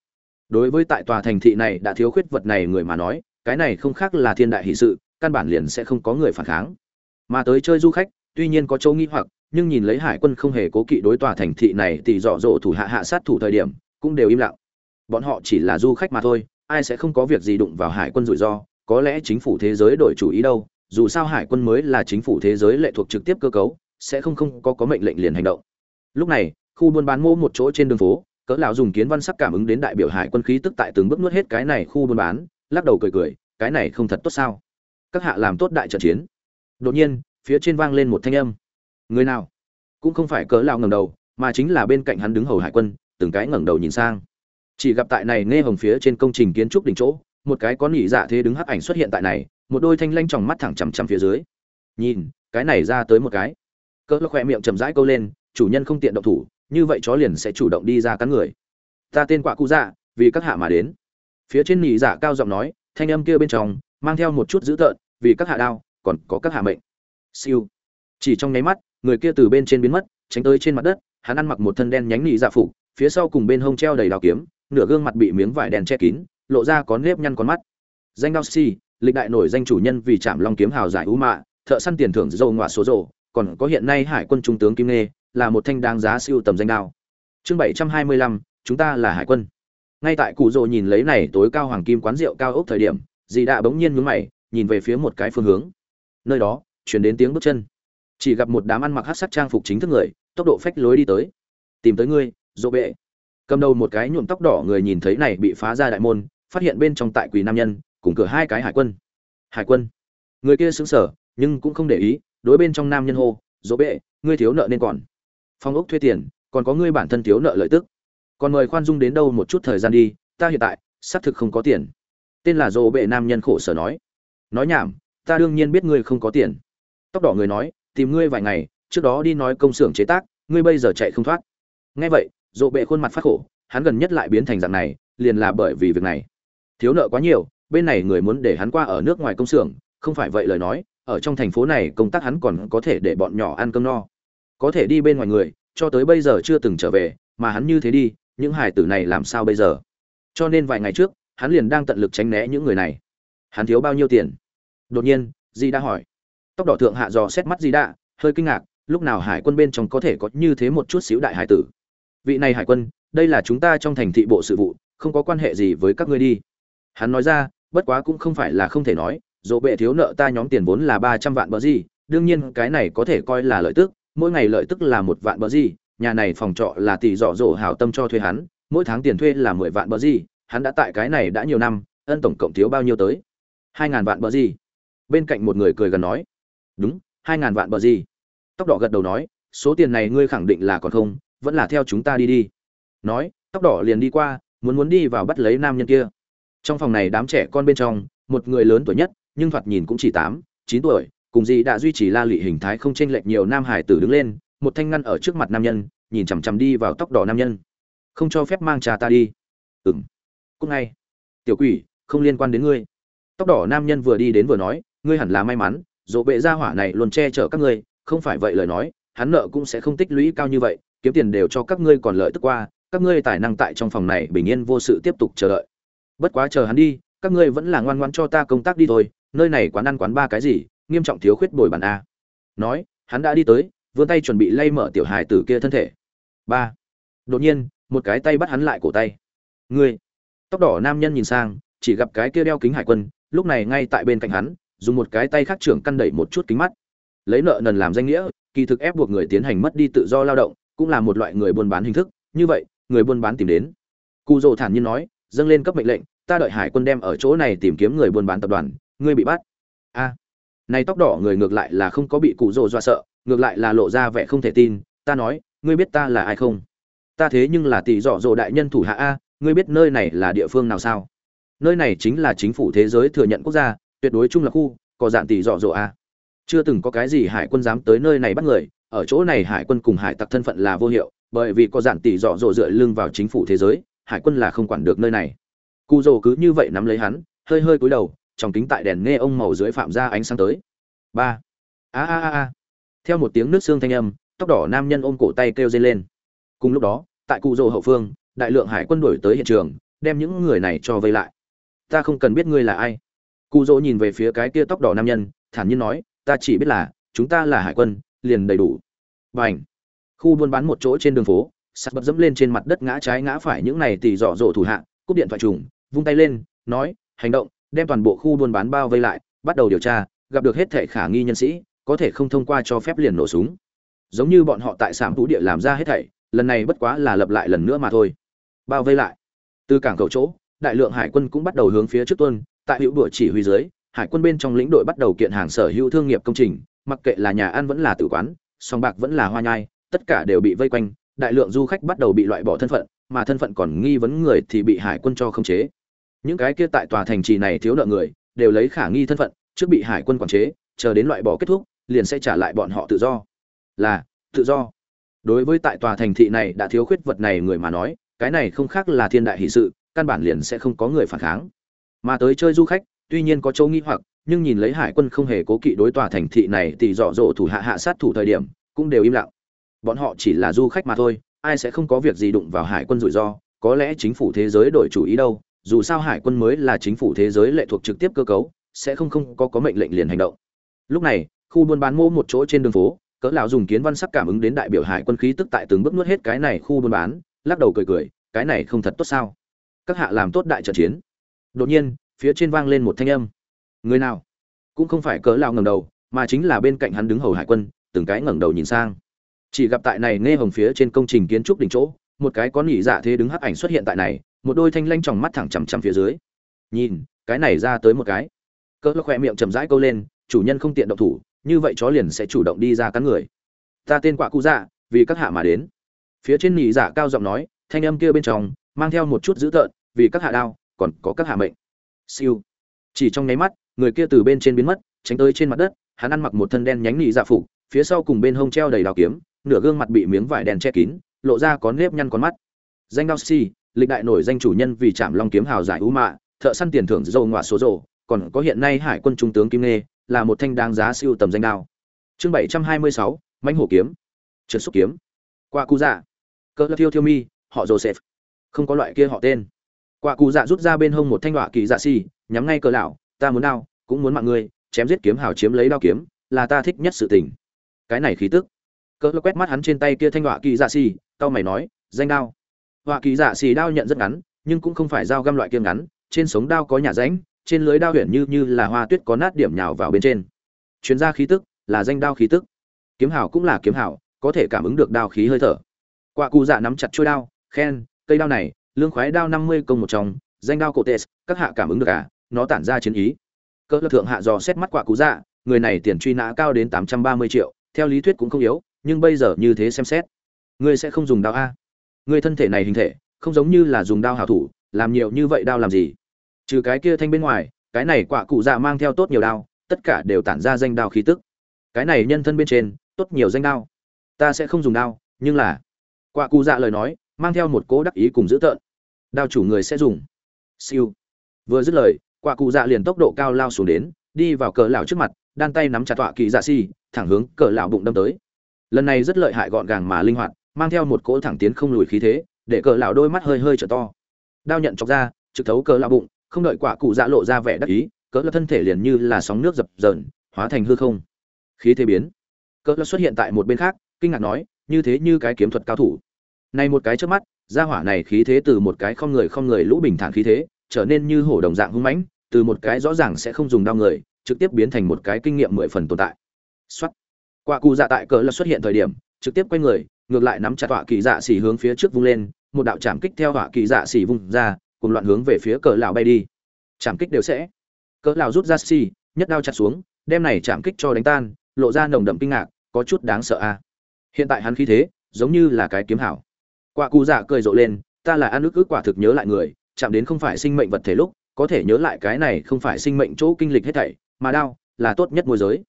Đối với tại tòa thành thị này đã thiếu khuyết vật này người mà nói, cái này không khác là thiên đại hỷ sự, căn bản liền sẽ không có người phản kháng. Mà tới chơi du khách, tuy nhiên có châu nghĩ hoặc, nhưng nhìn lấy hải quân không hề cố kỵ đối tòa thành thị này thì dọ dỗ thủ hạ hạ sát thủ thời điểm, cũng đều im lặng. Bọn họ chỉ là du khách mà thôi, ai sẽ không có việc gì đụng vào hải quân rủi ro, có lẽ chính phủ thế giới đổi chủ ý đâu, dù sao hải quân mới là chính phủ thế giới lệ thuộc trực tiếp cơ cấu, sẽ không không có có mệnh lệnh liền hành động. Lúc này khu buôn bán mô một chỗ trên đường phố, cỡ lão dùng kiến văn sắc cảm ứng đến đại biểu hải quân khí tức tại từng bước nuốt hết cái này khu buôn bán, lắc đầu cười cười, cái này không thật tốt sao? Các hạ làm tốt đại trận chiến. Đột nhiên, phía trên vang lên một thanh âm. Người nào? Cũng không phải cỡ lão ngẩng đầu, mà chính là bên cạnh hắn đứng hầu hải quân, từng cái ngẩng đầu nhìn sang. Chỉ gặp tại này nghe hồng phía trên công trình kiến trúc đỉnh chỗ, một cái có nhị dạ thế đứng hắc ảnh xuất hiện tại này, một đôi thanh lanh tròng mắt thẳng chằm chằm phía dưới. Nhìn, cái này ra tới một cái. Cỡ lão khoe miệng chậm rãi câu lên, chủ nhân không tiện động thủ như vậy chó liền sẽ chủ động đi ra cắn người. Ta tên quạ cụ dạ vì các hạ mà đến. Phía trên nhì dạ cao giọng nói, thanh âm kia bên trong, mang theo một chút dữ tợn, vì các hạ đao còn có các hạ mệnh. Siêu. Chỉ trong nháy mắt, người kia từ bên trên biến mất, tránh tới trên mặt đất, hắn ăn mặc một thân đen nhánh nhì dạ phục, phía sau cùng bên hông treo đầy đào kiếm, nửa gương mặt bị miếng vải đen che kín, lộ ra có nếp nhăn con mắt. Danh đao si, lịch đại nổi danh chủ nhân vì chạm long kiếm hào giải ú mạ, thợ săn tiền thưởng dâu ngoả số rồ còn có hiện nay hải quân trung tướng kim nê là một thanh đáng giá siêu tầm danh đao. Chương bảy trăm hai mươi lăm, chúng ta là hải quân. Ngay tại cụ rồ nhìn lấy này tối cao hoàng kim quán rượu cao ốc thời điểm, dì đã bỗng nhiên nhướng mày, nhìn về phía một cái phương hướng. Nơi đó, chuyển đến tiếng bước chân. Chỉ gặp một đám ăn mặc hát sắc trang phục chính thức người, tốc độ phách lối đi tới. Tìm tới ngươi dỗ bệ. Cầm đầu một cái nhuộm tóc đỏ người nhìn thấy này bị phá ra đại môn, phát hiện bên trong tại quỳ nam nhân, cùng cửa hai cái hải quân. Hải quân. Người kia sững sờ, nhưng cũng không để ý đối bên trong nam nhân hô, dỗ bệ, ngươi thiếu nợ nên còn. Phong ốc thuê tiền, còn có ngươi bản thân thiếu nợ lợi tức. Còn mời khoan dung đến đâu một chút thời gian đi, ta hiện tại, xác thực không có tiền. Tên là dỗ bệ nam nhân khổ sở nói. Nói nhảm, ta đương nhiên biết ngươi không có tiền. Tóc đỏ người nói, tìm ngươi vài ngày, trước đó đi nói công xưởng chế tác, ngươi bây giờ chạy không thoát. Nghe vậy, dỗ bệ khuôn mặt phát khổ, hắn gần nhất lại biến thành dạng này, liền là bởi vì việc này. Thiếu nợ quá nhiều, bên này người muốn để hắn qua ở nước ngoài công xưởng, không phải vậy lời nói ở trong thành phố này công tác hắn còn có thể để bọn nhỏ ăn cơm no. Có thể đi bên ngoài người, cho tới bây giờ chưa từng trở về, mà hắn như thế đi, những hải tử này làm sao bây giờ? Cho nên vài ngày trước, hắn liền đang tận lực tránh né những người này. Hắn thiếu bao nhiêu tiền? Đột nhiên, di đã hỏi. Tóc đỏ thượng hạ dò xét mắt di đã hơi kinh ngạc, lúc nào hải quân bên trong có thể có như thế một chút xíu đại hải tử? Vị này hải quân, đây là chúng ta trong thành thị bộ sự vụ, không có quan hệ gì với các ngươi đi. Hắn nói ra, bất quá cũng không phải là không thể nói dỗ bệ thiếu nợ ta nhóm tiền vốn là ba trăm vạn bờ gì, đương nhiên cái này có thể coi là lợi tức, mỗi ngày lợi tức là một vạn bờ gì, nhà này phòng trọ là tỷ dọ dỗ hảo tâm cho thuê hắn, mỗi tháng tiền thuê là mười vạn bờ gì, hắn đã tại cái này đã nhiều năm, ân tổng cộng thiếu bao nhiêu tới? Hai ngàn vạn bờ gì. Bên cạnh một người cười gần nói, đúng, hai ngàn vạn bờ gì. Tóc đỏ gật đầu nói, số tiền này ngươi khẳng định là còn không, vẫn là theo chúng ta đi đi. Nói, tóc đỏ liền đi qua, muốn muốn đi vào bắt lấy nam nhân kia. Trong phòng này đám trẻ con bên trong, một người lớn tuổi nhất nhưng thoạt nhìn cũng chỉ tám, chín tuổi, cùng gì đã duy trì la lị hình thái không chênh lệch nhiều nam hải tử đứng lên, một thanh ngăn ở trước mặt nam nhân, nhìn chằm chằm đi vào tóc đỏ nam nhân. Không cho phép mang trà ta đi. Ừng cúc ngay. Tiểu quỷ, không liên quan đến ngươi. Tóc đỏ nam nhân vừa đi đến vừa nói, ngươi hẳn là may mắn, dỗ bệ gia hỏa này luôn che chở các ngươi, không phải vậy lời nói, hắn nợ cũng sẽ không tích lũy cao như vậy, kiếm tiền đều cho các ngươi còn lợi tức qua, các ngươi tài năng tại trong phòng này bình yên vô sự tiếp tục chờ đợi. Bất quá chờ hắn đi, các ngươi vẫn là ngoan ngoan cho ta công tác đi thôi nơi này quán ăn quán ba cái gì, nghiêm trọng thiếu khuyết bồi bàn a. Nói, hắn đã đi tới, vươn tay chuẩn bị lay mở tiểu hài tử kia thân thể. Ba. Đột nhiên, một cái tay bắt hắn lại cổ tay. Ngươi. Tóc đỏ nam nhân nhìn sang, chỉ gặp cái kia đeo kính hải quân, lúc này ngay tại bên cạnh hắn, dùng một cái tay khác trưởng căn đẩy một chút kính mắt. Lấy nợ nần làm danh nghĩa, kỳ thực ép buộc người tiến hành mất đi tự do lao động, cũng là một loại người buôn bán hình thức, như vậy, người buôn bán tìm đến. Cụ dỗ thản nhiên nói, dâng lên cấp mệnh lệnh, ta đợi hải quân đem ở chỗ này tìm kiếm người buôn bán tập đoàn ngươi bị bắt. A. Này tóc đỏ người ngược lại là không có bị cụ rồ dọa sợ, ngược lại là lộ ra vẻ không thể tin, ta nói, ngươi biết ta là ai không? Ta thế nhưng là tỷ dọ dỗ đại nhân thủ hạ a, ngươi biết nơi này là địa phương nào sao? Nơi này chính là chính phủ thế giới thừa nhận quốc gia, tuyệt đối chung là khu, có dạng tỷ dọ dỗ a. Chưa từng có cái gì hải quân dám tới nơi này bắt người, ở chỗ này hải quân cùng hải tặc thân phận là vô hiệu, bởi vì có dạng tỷ dọ dỗ dựa lưng vào chính phủ thế giới, hải quân là không quản được nơi này. Cụ dỗ cứ như vậy nắm lấy hắn, hơi hơi cúi đầu trong kính tại đèn nghe ông màu dưới phạm ra ánh sáng tới. Ba. A a a a. Theo một tiếng nước xương thanh âm, tóc đỏ nam nhân ôm cổ tay kêu dây lên. Cùng lúc đó, tại cụ rồ hậu phương, đại lượng hải quân đuổi tới hiện trường, đem những người này cho vây lại. Ta không cần biết ngươi là ai. Cụ rỗ nhìn về phía cái kia tóc đỏ nam nhân, thản nhiên nói, ta chỉ biết là, chúng ta là hải quân, liền đầy đủ. B à n h khu buôn bán một chỗ trên đường phố, sắt bật dẫm lên trên mặt đất ngã trái ngã phải những này tỉ dọ dỗ thủ hạ, cúp điện thoại trùng, vung tay lên, nói, hành động đem toàn bộ khu buôn bán bao vây lại, bắt đầu điều tra, gặp được hết thảy khả nghi nhân sĩ, có thể không thông qua cho phép liền nổ súng. Giống như bọn họ tại sạm tú địa làm ra hết thảy, lần này bất quá là lặp lại lần nữa mà thôi. Bao vây lại. Từ cảng cầu chỗ, đại lượng hải quân cũng bắt đầu hướng phía trước tuân, tại hữu đuổi chỉ huy dưới, hải quân bên trong lĩnh đội bắt đầu kiện hàng sở hữu thương nghiệp công trình, mặc kệ là nhà ăn vẫn là tử quán song bạc vẫn là hoa nhai, tất cả đều bị vây quanh, đại lượng du khách bắt đầu bị loại bỏ thân phận, mà thân phận còn nghi vấn người thì bị hải quân cho khống chế những cái kia tại tòa thành trì này thiếu nợ người, đều lấy khả nghi thân phận, trước bị hải quân quản chế, chờ đến loại bỏ kết thúc, liền sẽ trả lại bọn họ tự do. Là, tự do. Đối với tại tòa thành thị này đã thiếu khuyết vật này người mà nói, cái này không khác là thiên đại hỷ sự, căn bản liền sẽ không có người phản kháng. Mà tới chơi du khách, tuy nhiên có chỗ nghi hoặc, nhưng nhìn lấy hải quân không hề cố kỵ đối tòa thành thị này thì dọ dỗ thủ hạ hạ sát thủ thời điểm, cũng đều im lặng. Bọn họ chỉ là du khách mà thôi, ai sẽ không có việc gì đụng vào hải quân rủi ro, có lẽ chính phủ thế giới đổi chủ ý đâu dù sao hải quân mới là chính phủ thế giới lệ thuộc trực tiếp cơ cấu, sẽ không không có có mệnh lệnh liền hành động. Lúc này, khu buôn bán mô một chỗ trên đường phố, cỡ lão dùng kiến văn sắc cảm ứng đến đại biểu hải quân khí tức tại từng bước nuốt hết cái này khu buôn bán, lắc đầu cười cười, cái này không thật tốt sao? Các hạ làm tốt đại trận chiến. Đột nhiên, phía trên vang lên một thanh âm. Người nào? Cũng không phải cỡ lão ngẩng đầu, mà chính là bên cạnh hắn đứng hầu hải quân, từng cái ngẩng đầu nhìn sang. Chỉ gặp tại này nghe hồng phía trên công trình kiến trúc đỉnh chỗ, một cái có nỉ dạ thế đứng hắc ảnh xuất hiện tại này một đôi thanh lanh tròng mắt thẳng chằm chằm phía dưới. Nhìn, cái này ra tới một cái. Cỡ lão khỏe miệng chầm rãi câu lên, chủ nhân không tiện động thủ, như vậy chó liền sẽ chủ động đi ra cắn người. Ta tên quạ cụ dạ vì các hạ mà đến. Phía trên nỉ dạ cao giọng nói, thanh âm kia bên trong, mang theo một chút dữ tợn, vì các hạ đao còn có các hạ mệnh. Siêu. Chỉ trong nháy mắt, người kia từ bên trên biến mất, tránh tới trên mặt đất, hắn ăn mặc một thân đen nhánh nỉ dạ phục, phía sau cùng bên hông treo đầy đao kiếm, nửa gương mặt bị miếng vải đen che kín, lộ ra có nếp nhăn con mắt. Danh đao si lịch đại nổi danh chủ nhân vì chạm long kiếm hào giải ú mạ, thợ săn tiền thưởng dâu ngọa số rổ còn có hiện nay hải quân trung tướng kim nê là một thanh đáng giá siêu tầm danh đao. Chương bảy trăm hai mươi sáu, mãnh hổ kiếm trượt xúc kiếm. Qua cụ dạ cỡ thiêu thiêu mi, họ joseph. Không có loại kia họ tên. Qua cụ dạ rút ra bên hông một thanh họa kỳ dạ si nhắm ngay cỡ lão, ta muốn đao, cũng muốn mạng ngươi, chém giết kiếm hào chiếm lấy đao kiếm, là ta thích nhất sự tình. Cái này khí tức. Cỡ quét mắt hắn trên tay kia thanh họa kỳ dạ si tao mày nói, danh đao họa kỳ dạ xì đao nhận rất ngắn nhưng cũng không phải dao găm loại kia ngắn trên sống đao có nhà rãnh trên lưới đao huyền như như là hoa tuyết có nát điểm nhào vào bên trên. Chuyên gia khí tức là danh đao khí tức. Kiếm hảo cũng là kiếm hảo có thể cảm ứng được đao khí hơi thở. Quạ cụ dạ nắm chặt chuôi đao khen cây đao này lương khoái đao năm mươi công một trong danh đao cổ tệ các hạ cảm ứng được cả, nó tản ra chiến ý. Cỡ thượng hạ dò xét mắt quạ cụ dạ người này tiền truy nã cao đến tám trăm ba mươi triệu theo lý thuyết cũng không yếu nhưng bây giờ như thế xem xét ngươi sẽ không dùng đao a. Người thân thể này hình thể, không giống như là dùng đao hảo thủ, làm nhiều như vậy đao làm gì? Trừ cái kia thanh bên ngoài, cái này quạ cụ dạ mang theo tốt nhiều đao, tất cả đều tản ra danh đao khí tức. Cái này nhân thân bên trên, tốt nhiều danh đao. Ta sẽ không dùng đao, nhưng là quạ cụ dạ lời nói, mang theo một cố đắc ý cùng dữ tợn. Đao chủ người sẽ dùng. Siêu. Vừa dứt lời quạ cụ dạ liền tốc độ cao lao xuống đến, đi vào cờ lão trước mặt, đan tay nắm chặt tọa kỳ dạ si thẳng hướng cờ lão bụng đâm tới. Lần này rất lợi hại gọn gàng mà linh hoạt mang theo một cỗ thẳng tiến không lùi khí thế, để cờ lão đôi mắt hơi hơi trở to. Đao nhận chọc ra, trực thấu cờ lão bụng, không đợi quả cụ dạ lộ ra vẻ đắc ý cỡ lão thân thể liền như là sóng nước dập dờn, hóa thành hư không. Khí thế biến. Cỡ lão xuất hiện tại một bên khác, kinh ngạc nói, như thế như cái kiếm thuật cao thủ. Này một cái trước mắt, gia hỏa này khí thế từ một cái không người không người lũ bình thản khí thế, trở nên như hổ đồng dạng hung mãnh, từ một cái rõ ràng sẽ không dùng đao người, trực tiếp biến thành một cái kinh nghiệm mười phần tồn tại. Xuất quả cụ dạ tại cỡ lão xuất hiện thời điểm, trực tiếp quay người ngược lại nắm chặt họa kỳ dạ xỉ hướng phía trước vung lên, một đạo chạm kích theo họa kỳ dạ xỉ vung ra, cùng loạn hướng về phía cỡ lão bay đi. Chạm kích đều sẽ. Cỡ lão rút ra xỉ, nhất đao chặt xuống, đem này chạm kích cho đánh tan, lộ ra nồng đậm kinh ngạc, có chút đáng sợ a. Hiện tại hắn khí thế, giống như là cái kiếm hảo. Quả cụ dạ cười rộ lên, ta là ăn ức ức quả thực nhớ lại người, chạm đến không phải sinh mệnh vật thể lúc, có thể nhớ lại cái này không phải sinh mệnh chỗ kinh lịch hết thảy, mà đao là tốt nhất môi giới.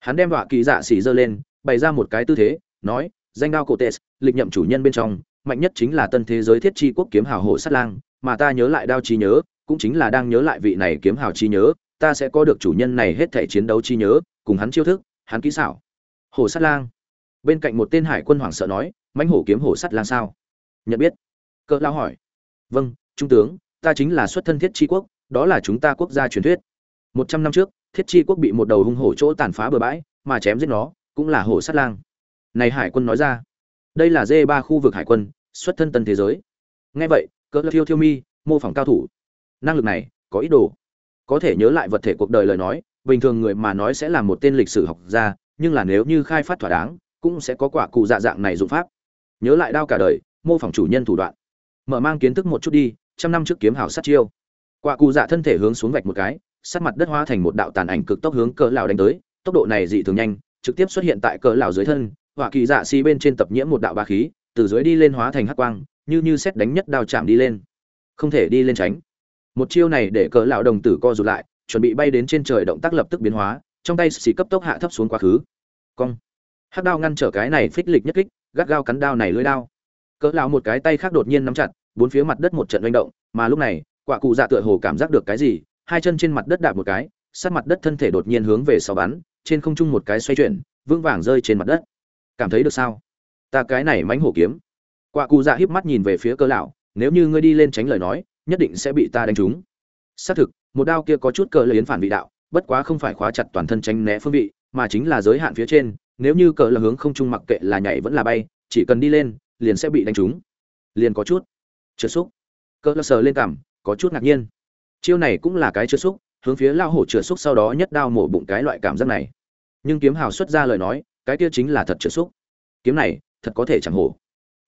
Hắn đem họa kỳ dạ xỉ giơ lên, bày ra một cái tư thế, nói danh đao cổ tes lịch nhậm chủ nhân bên trong, mạnh nhất chính là tân thế giới thiết chi quốc kiếm hào hộ sát lang, mà ta nhớ lại đao trí nhớ, cũng chính là đang nhớ lại vị này kiếm hào trí nhớ, ta sẽ có được chủ nhân này hết thể chiến đấu trí nhớ, cùng hắn chiêu thức, hắn kỹ xảo. Hồ sát lang. Bên cạnh một tên hải quân hoảng sợ nói, mãnh hổ kiếm hổ sắt lang sao? Nhận biết. Cỡ lao hỏi. Vâng trung tướng, ta chính là xuất thân thiết chi quốc, đó là chúng ta quốc gia truyền thuyết. Một trăm năm trước, thiết chi quốc bị một đầu hung hổ chỗ tàn phá bừa bãi, mà chém giết nó, cũng là hổ sắt lang này hải quân nói ra. Đây là dê ba khu vực hải quân, xuất thân tân thế giới. Nghe vậy, cỡ thiêu thiêu mi, mô phỏng cao thủ. Năng lực này, có ý đồ. Có thể nhớ lại vật thể cuộc đời lời nói, bình thường người mà nói sẽ là một tên lịch sử học gia, nhưng là nếu như khai phát thỏa đáng, cũng sẽ có quả cụ dạ dạng này dụng pháp. Nhớ lại đao cả đời, mô phỏng chủ nhân thủ đoạn. Mở mang kiến thức một chút đi, trăm năm trước kiếm hảo sát chiêu. Quả cụ dạ thân thể hướng xuống vạch một cái sát mặt đất hóa thành một đạo tàn ảnh cực tốc hướng cỡ lão đánh tới. Tốc độ này dị thường nhanh, trực tiếp xuất hiện tại cỡ lão dưới thân hỏa kỳ dạ xi bên trên tập nhiễm một đạo ba khí, từ dưới đi lên hóa thành hắc quang, như như xét đánh nhất đao chạm đi lên. Không thể đi lên tránh. Một chiêu này để cỡ lão đồng tử co rụt lại, chuẩn bị bay đến trên trời động tác lập tức biến hóa, trong tay xì cấp tốc hạ thấp xuống quá khứ. Cong. Hắc đao ngăn trở cái này phích lịch nhất kích, gắt gao cắn đao này lưỡi đao. Cỡ lão một cái tay khác đột nhiên nắm chặt, bốn phía mặt đất một trận manh động, mà lúc này, quả cụ dạ tựa hồ cảm giác được cái gì, hai chân trên mặt đất đạp một cái, sát mặt đất thân thể đột nhiên hướng về sau bắn, trên không trung một cái xoay chuyển, vững vàng rơi trên mặt đất cảm thấy được sao? Ta cái này mánh hổ kiếm. Quạ cụ dạ híp mắt nhìn về phía cơ lão, nếu như ngươi đi lên tránh lời nói, nhất định sẽ bị ta đánh trúng. Xác thực, một đao kia có chút cờ lấy yến phản vị đạo, bất quá không phải khóa chặt toàn thân tránh né phương vị, mà chính là giới hạn phía trên, nếu như cờ là hướng không trung mặc kệ là nhảy vẫn là bay, chỉ cần đi lên, liền sẽ bị đánh trúng. Liền có chút trượt xúc. Cờ là sờ lên cảm, có chút ngạc nhiên. Chiêu này cũng là cái trượt xúc, hướng phía lao hổ trượt xúc sau đó nhất đao mổ bụng cái loại cảm giác này. Nhưng kiếm hào xuất ra lời nói cái kia chính là thật trượt xúc. Kiếm này, thật có thể chẳng hổ.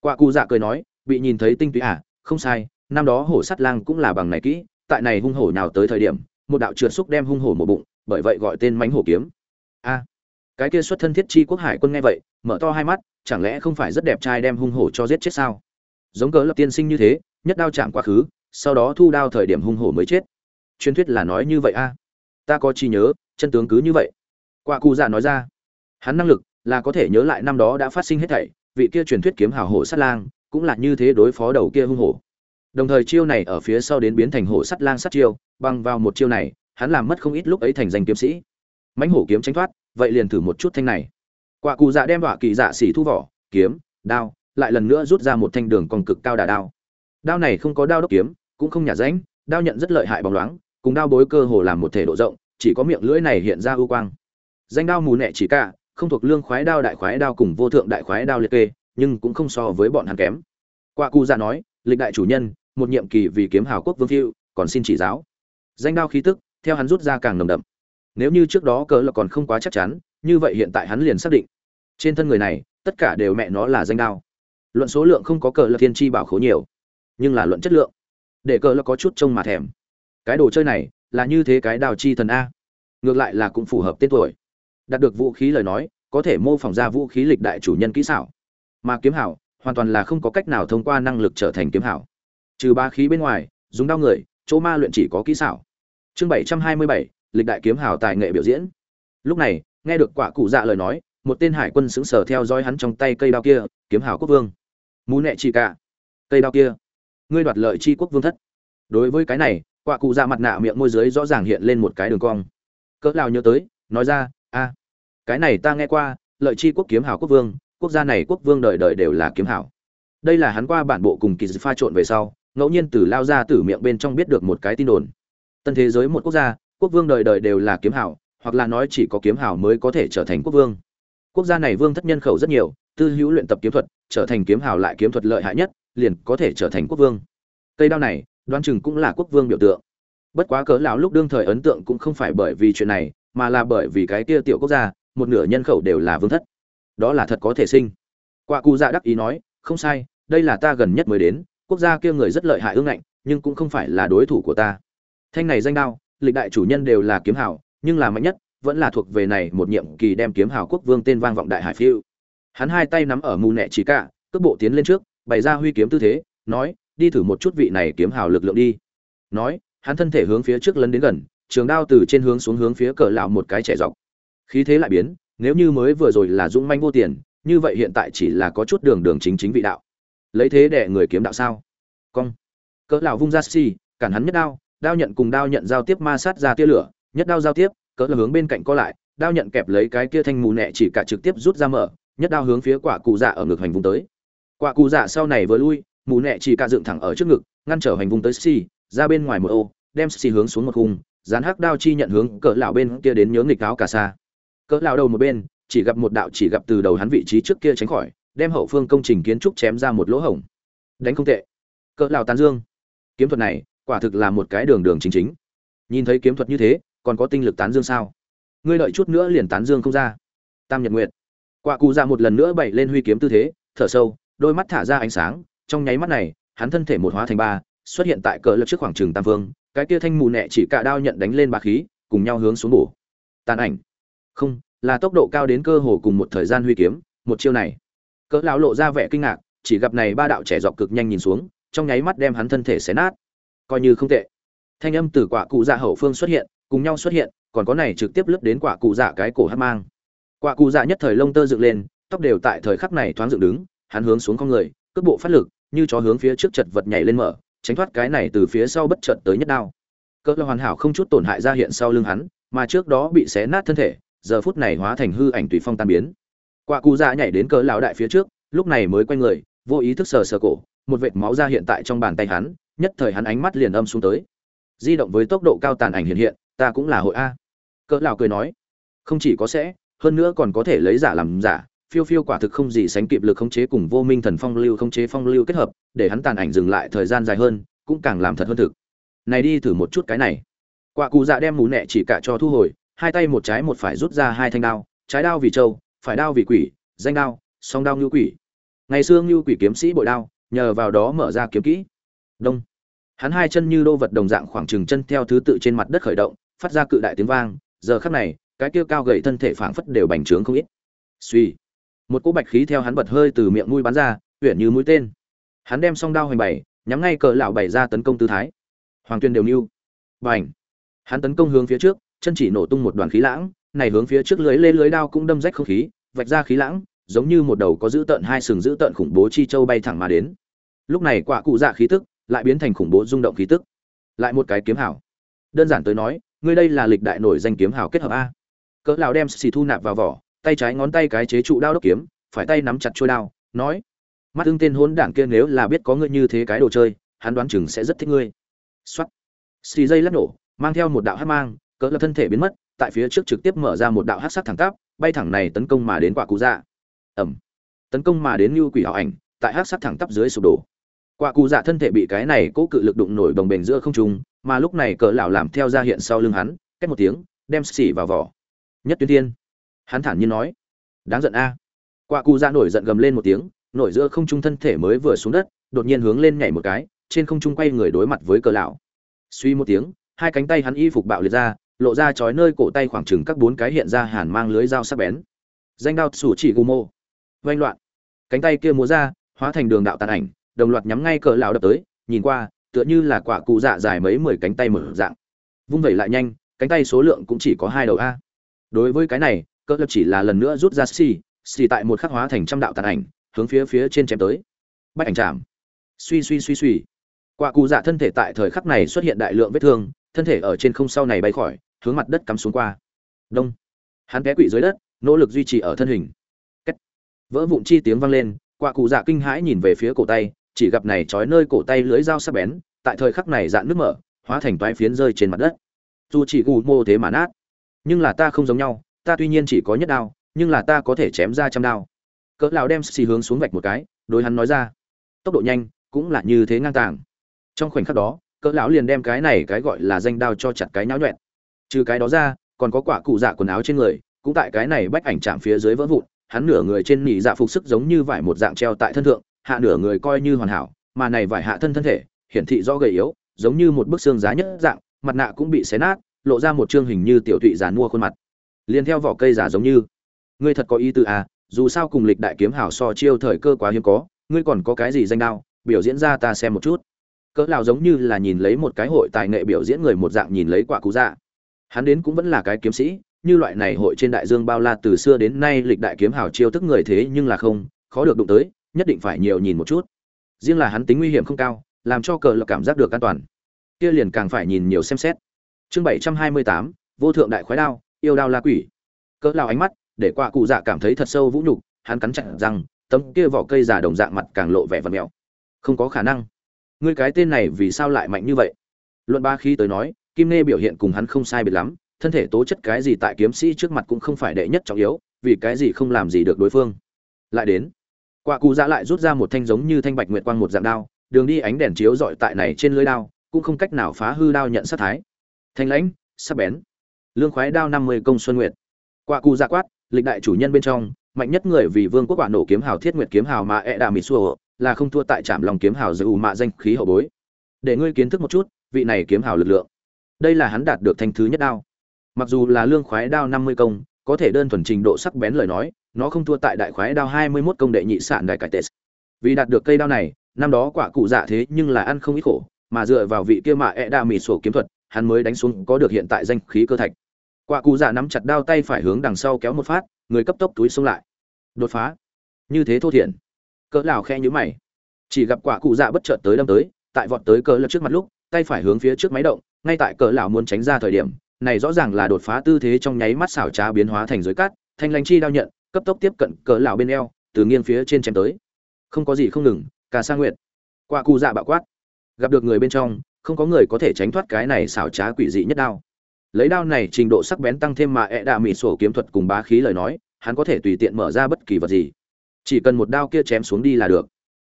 Quạ cụ dạ cười nói, bị nhìn thấy tinh túy à không sai, năm đó hổ sắt lang cũng là bằng này kỹ, tại này hung hổ nào tới thời điểm, một đạo trượt xúc đem hung hổ một bụng, bởi vậy gọi tên mánh hổ kiếm. A, cái kia xuất thân thiết chi quốc hải quân nghe vậy, mở to hai mắt, chẳng lẽ không phải rất đẹp trai đem hung hổ cho giết chết sao? Giống cớ lập tiên sinh như thế, nhất đao chạm quá khứ, sau đó thu đao thời điểm hung hổ mới chết. Truyền thuyết là nói như vậy a. Ta có chi nhớ, chân tướng cứ như vậy. Quạ cụ già dạ nói ra. Hắn năng lực là có thể nhớ lại năm đó đã phát sinh hết thảy, vị kia truyền thuyết kiếm hào hổ sát lang cũng là như thế đối phó đầu kia hung hổ. Đồng thời chiêu này ở phía sau đến biến thành hổ sắt lang sắt chiêu, bằng vào một chiêu này, hắn làm mất không ít lúc ấy thành danh kiếm sĩ. Mãnh hổ kiếm tránh thoát, vậy liền thử một chút thanh này. Quả cụ dạ đem đọa kỳ dạ xỉ thu vỏ, kiếm, đao, lại lần nữa rút ra một thanh đường còn cực cao đà đao. Đao này không có đao đốc kiếm, cũng không nhả ránh, đao nhận rất lợi hại bóng loáng, cùng đao bối cơ hồ làm một thể độ rộng, chỉ có miệng lưỡi này hiện ra ưu quang. Danh đao mù nẹ chỉ cả không thuộc lương khoái đao đại khoái đao cùng vô thượng đại khoái đao liệt kê, nhưng cũng không so với bọn hắn kém. Qua cụ ra dạ nói, lịch đại chủ nhân, một nhiệm kỳ vì kiếm hào quốc vương phiêu còn xin chỉ giáo. Danh đao khí tức, theo hắn rút ra càng nồng đậm. Nếu như trước đó cỡ là còn không quá chắc chắn, như vậy hiện tại hắn liền xác định. Trên thân người này, tất cả đều mẹ nó là danh đao. Luận số lượng không có cờ là thiên tri bảo khố nhiều, nhưng là luận chất lượng, để cờ là có chút trông mà thèm. Cái đồ chơi này, là như thế cái đào chi thần a. Ngược lại là cũng phù hợp tên tuổi đạt được vũ khí lời nói, có thể mô phỏng ra vũ khí lịch đại chủ nhân kỹ xảo. Mà kiếm hảo, hoàn toàn là không có cách nào thông qua năng lực trở thành kiếm hảo. Trừ ba khí bên ngoài, dùng đao người, chỗ ma luyện chỉ có kỹ xảo. Chương bảy trăm hai mươi bảy, lịch đại kiếm hảo tài nghệ biểu diễn. Lúc này, nghe được quả cụ dạ lời nói, một tên hải quân sững sờ theo dõi hắn trong tay cây đao kia, kiếm hảo quốc vương. Mù nẹ chỉ cả. Cây đao kia. Ngươi đoạt lợi chi quốc vương thất. Đối với cái này, quả cụ dạ mặt nạ miệng môi dưới rõ ràng hiện lên một cái đường cong. Cỡ lao nhớ tới, nói ra, a cái này ta nghe qua, lợi chi quốc kiếm hào quốc vương, quốc gia này quốc vương đời đời đều là kiếm hảo. Đây là hắn qua bản bộ cùng kỳ pha trộn về sau, ngẫu nhiên từ lao ra từ miệng bên trong biết được một cái tin đồn. Tân thế giới một quốc gia, quốc vương đời đời đều là kiếm hảo, hoặc là nói chỉ có kiếm hảo mới có thể trở thành quốc vương. Quốc gia này vương thất nhân khẩu rất nhiều, tư hữu luyện tập kiếm thuật, trở thành kiếm hảo lại kiếm thuật lợi hại nhất, liền có thể trở thành quốc vương. Cây đao này, đoán chừng cũng là quốc vương biểu tượng. Bất quá cớ lão lúc đương thời ấn tượng cũng không phải bởi vì chuyện này, mà là bởi vì cái kia tiểu quốc gia một nửa nhân khẩu đều là vương thất. Đó là thật có thể sinh. Quả cụ dạ đắc ý nói, không sai, đây là ta gần nhất mới đến, quốc gia kia người rất lợi hại ương ngạnh, nhưng cũng không phải là đối thủ của ta. Thanh này danh đao, lịch đại chủ nhân đều là kiếm hảo nhưng là mạnh nhất, vẫn là thuộc về này một nhiệm kỳ đem kiếm hào quốc vương tên vang vọng đại hải phiêu. Hắn hai tay nắm ở mù nẹ chỉ cả, cước bộ tiến lên trước, bày ra huy kiếm tư thế, nói, đi thử một chút vị này kiếm hào lực lượng đi. Nói, hắn thân thể hướng phía trước lấn đến gần, trường đao từ trên hướng xuống hướng phía cờ lão một cái trẻ dọc khí thế lại biến, nếu như mới vừa rồi là dũng manh vô tiền, như vậy hiện tại chỉ là có chút đường đường chính chính vị đạo. Lấy thế để người kiếm đạo sao? Cong. Cỡ lão vung ra xì, cản hắn nhất đao đao nhận cùng đao nhận giao tiếp ma sát ra tia lửa, nhất đao giao tiếp, cỡ là hướng bên cạnh co lại, đao nhận kẹp lấy cái kia thanh mù nẹ chỉ cả trực tiếp rút ra mở, nhất đao hướng phía quả cụ dạ ở ngực hành vùng tới. Quả cụ dạ sau này vừa lui, mù nẹ chỉ cả dựng thẳng ở trước ngực, ngăn trở hành vùng tới xì, ra bên ngoài một ô, đem xì hướng xuống một khung, dán hắc đao chi nhận hướng cỡ lão bên kia đến nhớ nghịch áo cả xa cỡ lão đầu một bên, chỉ gặp một đạo chỉ gặp từ đầu hắn vị trí trước kia tránh khỏi, đem hậu phương công trình kiến trúc chém ra một lỗ hổng. Đánh không tệ. Cỡ lão tán dương. Kiếm thuật này, quả thực là một cái đường đường chính chính. Nhìn thấy kiếm thuật như thế, còn có tinh lực tán dương sao? Ngươi đợi chút nữa liền tán dương không ra. Tam nhật nguyệt. Quạ cụ ra một lần nữa bậy lên huy kiếm tư thế, thở sâu, đôi mắt thả ra ánh sáng, trong nháy mắt này, hắn thân thể một hóa thành ba, xuất hiện tại cỡ lập trước khoảng trường tam vương cái kia thanh mù nẹ chỉ cả đao nhận đánh lên ba khí, cùng nhau hướng xuống bổ. Tàn ảnh không, là tốc độ cao đến cơ hồ cùng một thời gian huy kiếm, một chiêu này. Cỡ lão lộ ra vẻ kinh ngạc, chỉ gặp này ba đạo trẻ dọc cực nhanh nhìn xuống, trong nháy mắt đem hắn thân thể xé nát. Coi như không tệ. Thanh âm từ quả cụ dạ hậu phương xuất hiện, cùng nhau xuất hiện, còn có này trực tiếp lướt đến quả cụ dạ cái cổ hát mang. Quả cụ dạ nhất thời lông tơ dựng lên, tóc đều tại thời khắc này thoáng dựng đứng, hắn hướng xuống con người, cước bộ phát lực, như chó hướng phía trước chật vật nhảy lên mở, tránh thoát cái này từ phía sau bất chợt tới nhất đao. Cỡ hoàn hảo không chút tổn hại ra hiện sau lưng hắn, mà trước đó bị xé nát thân thể giờ phút này hóa thành hư ảnh tùy phong tan biến. Quả cụ dạ nhảy đến cỡ lão đại phía trước, lúc này mới quay người, vô ý thức sờ sờ cổ, một vệt máu ra hiện tại trong bàn tay hắn, nhất thời hắn ánh mắt liền âm xuống tới. Di động với tốc độ cao tàn ảnh hiện hiện, ta cũng là hội a. Cỡ lão cười nói, không chỉ có sẽ, hơn nữa còn có thể lấy giả làm giả, phiêu phiêu quả thực không gì sánh kịp lực khống chế cùng vô minh thần phong lưu khống chế phong lưu kết hợp, để hắn tàn ảnh dừng lại thời gian dài hơn, cũng càng làm thật hơn thực. Này đi thử một chút cái này. Quả cụ dạ đem mù nẹ chỉ cả cho thu hồi hai tay một trái một phải rút ra hai thanh đao, trái đao vì châu phải đao vì quỷ, danh đao, song đao như quỷ. Ngày xưa như quỷ kiếm sĩ bội đao, nhờ vào đó mở ra kiếm kỹ. Đông. Hắn hai chân như đô vật đồng dạng khoảng trừng chân theo thứ tự trên mặt đất khởi động, phát ra cự đại tiếng vang, giờ khắc này, cái kia cao gầy thân thể phảng phất đều bành trướng không ít. Suy một cỗ bạch khí theo hắn bật hơi từ miệng mũi bắn ra, uyển như mũi tên. Hắn đem song đao hoành bày nhắm ngay cờ lão bày ra tấn công tư thái. Hoàng tuyên đều nưu. Bành. Hắn tấn công hướng phía trước chân chỉ nổ tung một đoàn khí lãng, này hướng phía trước lưới lên lưới đao cũng đâm rách không khí, vạch ra khí lãng, giống như một đầu có giữ tận hai sừng giữ tận khủng bố chi châu bay thẳng mà đến. Lúc này quả cụ dạ khí tức lại biến thành khủng bố rung động khí tức. Lại một cái kiếm hảo. Đơn giản tới nói, ngươi đây là lịch đại nổi danh kiếm hảo kết hợp a. Cỡ lão đem xì thu nạp vào vỏ, tay trái ngón tay cái chế trụ đao đốc kiếm, phải tay nắm chặt chuôi đao, nói, mắt ưng tên hỗn đảng kia nếu là biết có ngươi như thế cái đồ chơi, hắn đoán chừng sẽ rất thích ngươi. Xoát xì dây lắc nổ, mang theo một đạo hắc mang cỡ lập thân thể biến mất, tại phía trước trực tiếp mở ra một đạo hát sắc thẳng tắp, bay thẳng này tấn công mà đến quả cụ dạ. Ẩm tấn công mà đến như quỷ ảo ảnh, tại hát sắc thẳng tắp dưới sụp đổ. Quả cụ dạ thân thể bị cái này cố cự lực đụng nổi đồng bền giữa không trung, mà lúc này cỡ lão làm theo ra hiện sau lưng hắn, cách một tiếng, đem xỉ vào vỏ. Nhất tuyến tiên hắn thản nhiên nói. Đáng giận a. Quả cụ dạ nổi giận gầm lên một tiếng, nổi giữa không trung thân thể mới vừa xuống đất, đột nhiên hướng lên nhảy một cái, trên không trung quay người đối mặt với cỡ lão. Suy một tiếng, hai cánh tay hắn y phục bạo liệt ra lộ ra chói nơi cổ tay khoảng chừng các bốn cái hiện ra hàn mang lưới dao sắc bén. Danh đao sủ chỉ gù mô. Vanh loạn. Cánh tay kia múa ra, hóa thành đường đạo tàn ảnh, đồng loạt nhắm ngay cỡ lão đập tới, nhìn qua, tựa như là quả cụ dạ dài mấy mười cánh tay mở dạng. Vung vẩy lại nhanh, cánh tay số lượng cũng chỉ có hai đầu a. Đối với cái này cỡ lập chỉ là lần nữa rút ra xì xì tại một khắc hóa thành trăm đạo tàn ảnh, hướng phía phía trên chém tới. Bách ảnh chạm. Suy suy suy suy. Quả cụ dạ thân thể tại thời khắc này xuất hiện đại lượng vết thương, thân thể ở trên không sau này bay khỏi hướng mặt đất cắm xuống qua. Đông. Hắn té quỵ dưới đất, nỗ lực duy trì ở thân hình. Kết. vỡ vụn chi tiếng vang lên quả cụ dạ kinh hãi nhìn về phía cổ tay, chỉ gặp này trói nơi cổ tay lưới dao sắc bén, tại thời khắc này dạn nước mở, hóa thành toái phiến rơi trên mặt đất. Dù chỉ gù mô thế mà nát. Nhưng là ta không giống nhau, ta tuy nhiên chỉ có nhất đao, nhưng là ta có thể chém ra trăm đao. Cỡ lão đem xì hướng xuống vạch một cái, đối hắn nói ra. Tốc độ nhanh, cũng là như thế ngang tàng. Trong khoảnh khắc đó, cỡ lão liền đem cái này cái gọi là danh đao cho chặt cái nhão nhuẹn trừ cái đó ra, còn có quả cụ dạ quần áo trên người, cũng tại cái này bách ảnh chạm phía dưới vỡ vụn, hắn nửa người trên nỉ dạ phục sức giống như vải một dạng treo tại thân thượng, hạ nửa người coi như hoàn hảo, mà này vải hạ thân thân thể, hiển thị do gầy yếu, giống như một bức xương giá nhất dạng, mặt nạ cũng bị xé nát, lộ ra một trương hình như tiểu thụy giàn mua khuôn mặt. Liền theo vỏ cây giả giống như, ngươi thật có ý tư à dù sao cùng lịch đại kiếm hảo so chiêu thời cơ quá hiếm có, ngươi còn có cái gì danh đao, biểu diễn ra ta xem một chút. Cỡ nào giống như là nhìn lấy một cái hội tài nghệ biểu diễn người một dạng nhìn lấy quả cú dạ hắn đến cũng vẫn là cái kiếm sĩ, như loại này hội trên đại dương bao la từ xưa đến nay lịch đại kiếm hào chiêu thức người thế nhưng là không, khó được đụng tới, nhất định phải nhiều nhìn một chút. Riêng là hắn tính nguy hiểm không cao, làm cho cờ lộc cảm giác được an toàn. Kia liền càng phải nhìn nhiều xem xét. Chương bảy trăm hai mươi tám, vô thượng đại khoái đao, yêu đao la quỷ. Cỡ lao ánh mắt, để qua cụ dạ cảm thấy thật sâu vũ nhục, hắn cắn chặt rằng tấm kia vỏ cây giả đồng dạng mặt càng lộ vẻ vật mèo không có khả năng. Ngươi cái tên này vì sao lại mạnh như vậy? Luận ba khi tới nói kim nê biểu hiện cùng hắn không sai biệt lắm, thân thể tố chất cái gì tại kiếm sĩ trước mặt cũng không phải đệ nhất trọng yếu, vì cái gì không làm gì được đối phương. Lại đến, quả cụ dạ lại rút ra một thanh giống như thanh bạch nguyệt quang một dạng đao, đường đi ánh đèn chiếu dọi tại này trên lưới đao, cũng không cách nào phá hư đao nhận sát thái. Thanh lãnh, sắc bén, lương khoái đao năm mươi công xuân nguyệt. Quả cụ dạ quát, lịch đại chủ nhân bên trong, mạnh nhất người vì vương quốc quả nổ kiếm hào thiết nguyệt kiếm hào mà e đà mỹ xua, là không thua tại trạm lòng kiếm hào giữ mạ danh khí hậu bối. Để ngươi kiến thức một chút, vị này kiếm hào lực lượng đây là hắn đạt được thanh thứ nhất đao. Mặc dù là lương khoái đao năm mươi công, có thể đơn thuần trình độ sắc bén lời nói, nó không thua tại đại khoái đao hai mươi mốt công đệ nhị sạn đại cải tệ. Vì đạt được cây đao này, năm đó quả cụ dạ thế nhưng là ăn không ít khổ, mà dựa vào vị kia mạ e đa mị sổ kiếm thuật, hắn mới đánh xuống có được hiện tại danh khí cơ thạch. Quả cụ dạ nắm chặt đao tay phải hướng đằng sau kéo một phát, người cấp tốc túi xông lại. Đột phá. Như thế thô thiển. Cỡ lão khe nhữ mày. Chỉ gặp quả cụ dạ bất chợt tới đâm tới, tại vọt tới cỡ lật trước mặt lúc, tay phải hướng phía trước máy động ngay tại cỡ lão muốn tránh ra thời điểm, này rõ ràng là đột phá tư thế trong nháy mắt xảo trá biến hóa thành dưới cát thanh lãnh chi đao nhận, cấp tốc tiếp cận cỡ lão bên eo, từ nghiêng phía trên chém tới. Không có gì không ngừng cả sa nguyệt. Quả cụ dạ bạo quát. Gặp được người bên trong, không có người có thể tránh thoát cái này xảo trá quỷ dị nhất đao. Lấy đao này trình độ sắc bén tăng thêm mà ẹ đạ mị sổ kiếm thuật cùng bá khí lời nói, hắn có thể tùy tiện mở ra bất kỳ vật gì. Chỉ cần một đao kia chém xuống đi là được.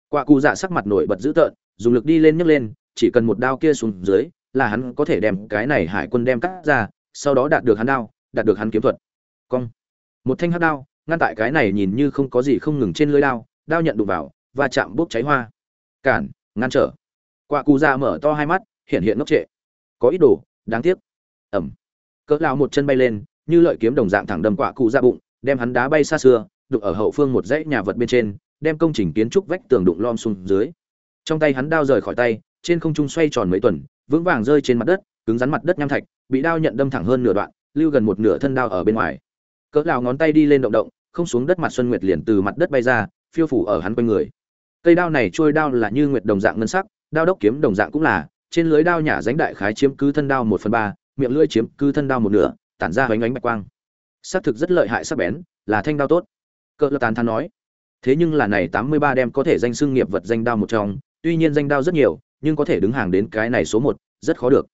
Quả cụ dạ sắc mặt nổi bật dữ tợn, dùng lực đi lên nhấc lên, chỉ cần một đao kia xuống dưới là hắn có thể đem cái này hải quân đem cắt ra, sau đó đạt được hắn đao, đạt được hắn kiếm thuật. Cong. Một thanh hắc đao, ngăn tại cái này nhìn như không có gì không ngừng trên lưới đao đao nhận đụng vào và chạm bốc cháy hoa. Cản, ngăn trở. Quạ cù ra mở to hai mắt, hiện hiện ngốc trệ. Có ít đồ, đáng tiếc. Ẩm. Cỡ lao một chân bay lên, như lợi kiếm đồng dạng thẳng đâm quả cụ ra bụng, đem hắn đá bay xa xưa đục ở hậu phương một dãy nhà vật bên trên, đem công trình kiến trúc vách tường đụng lom xuống dưới. Trong tay hắn đao rời khỏi tay, trên không trung xoay tròn mấy tuần vững vàng rơi trên mặt đất, cứng rắn mặt đất nham thạch, bị đao nhận đâm thẳng hơn nửa đoạn, lưu gần một nửa thân đao ở bên ngoài. Cỡ lào ngón tay đi lên động động, không xuống đất mặt xuân nguyệt liền từ mặt đất bay ra, phiêu phủ ở hắn quanh người. Cây đao này trôi đao là như nguyệt đồng dạng ngân sắc, đao đốc kiếm đồng dạng cũng là, trên lưới đao nhả ránh đại khái chiếm cứ thân đao một phần ba, miệng lưỡi chiếm cứ thân đao một nửa, tản ra hoánh ánh bạch quang. Xác thực rất lợi hại sắc bén, là thanh đao tốt. Cỡ lập tàn than nói, thế nhưng là này tám mươi ba đem có thể danh xưng nghiệp vật danh đao một trong, tuy nhiên danh đao rất nhiều nhưng có thể đứng hàng đến cái này số một, rất khó được.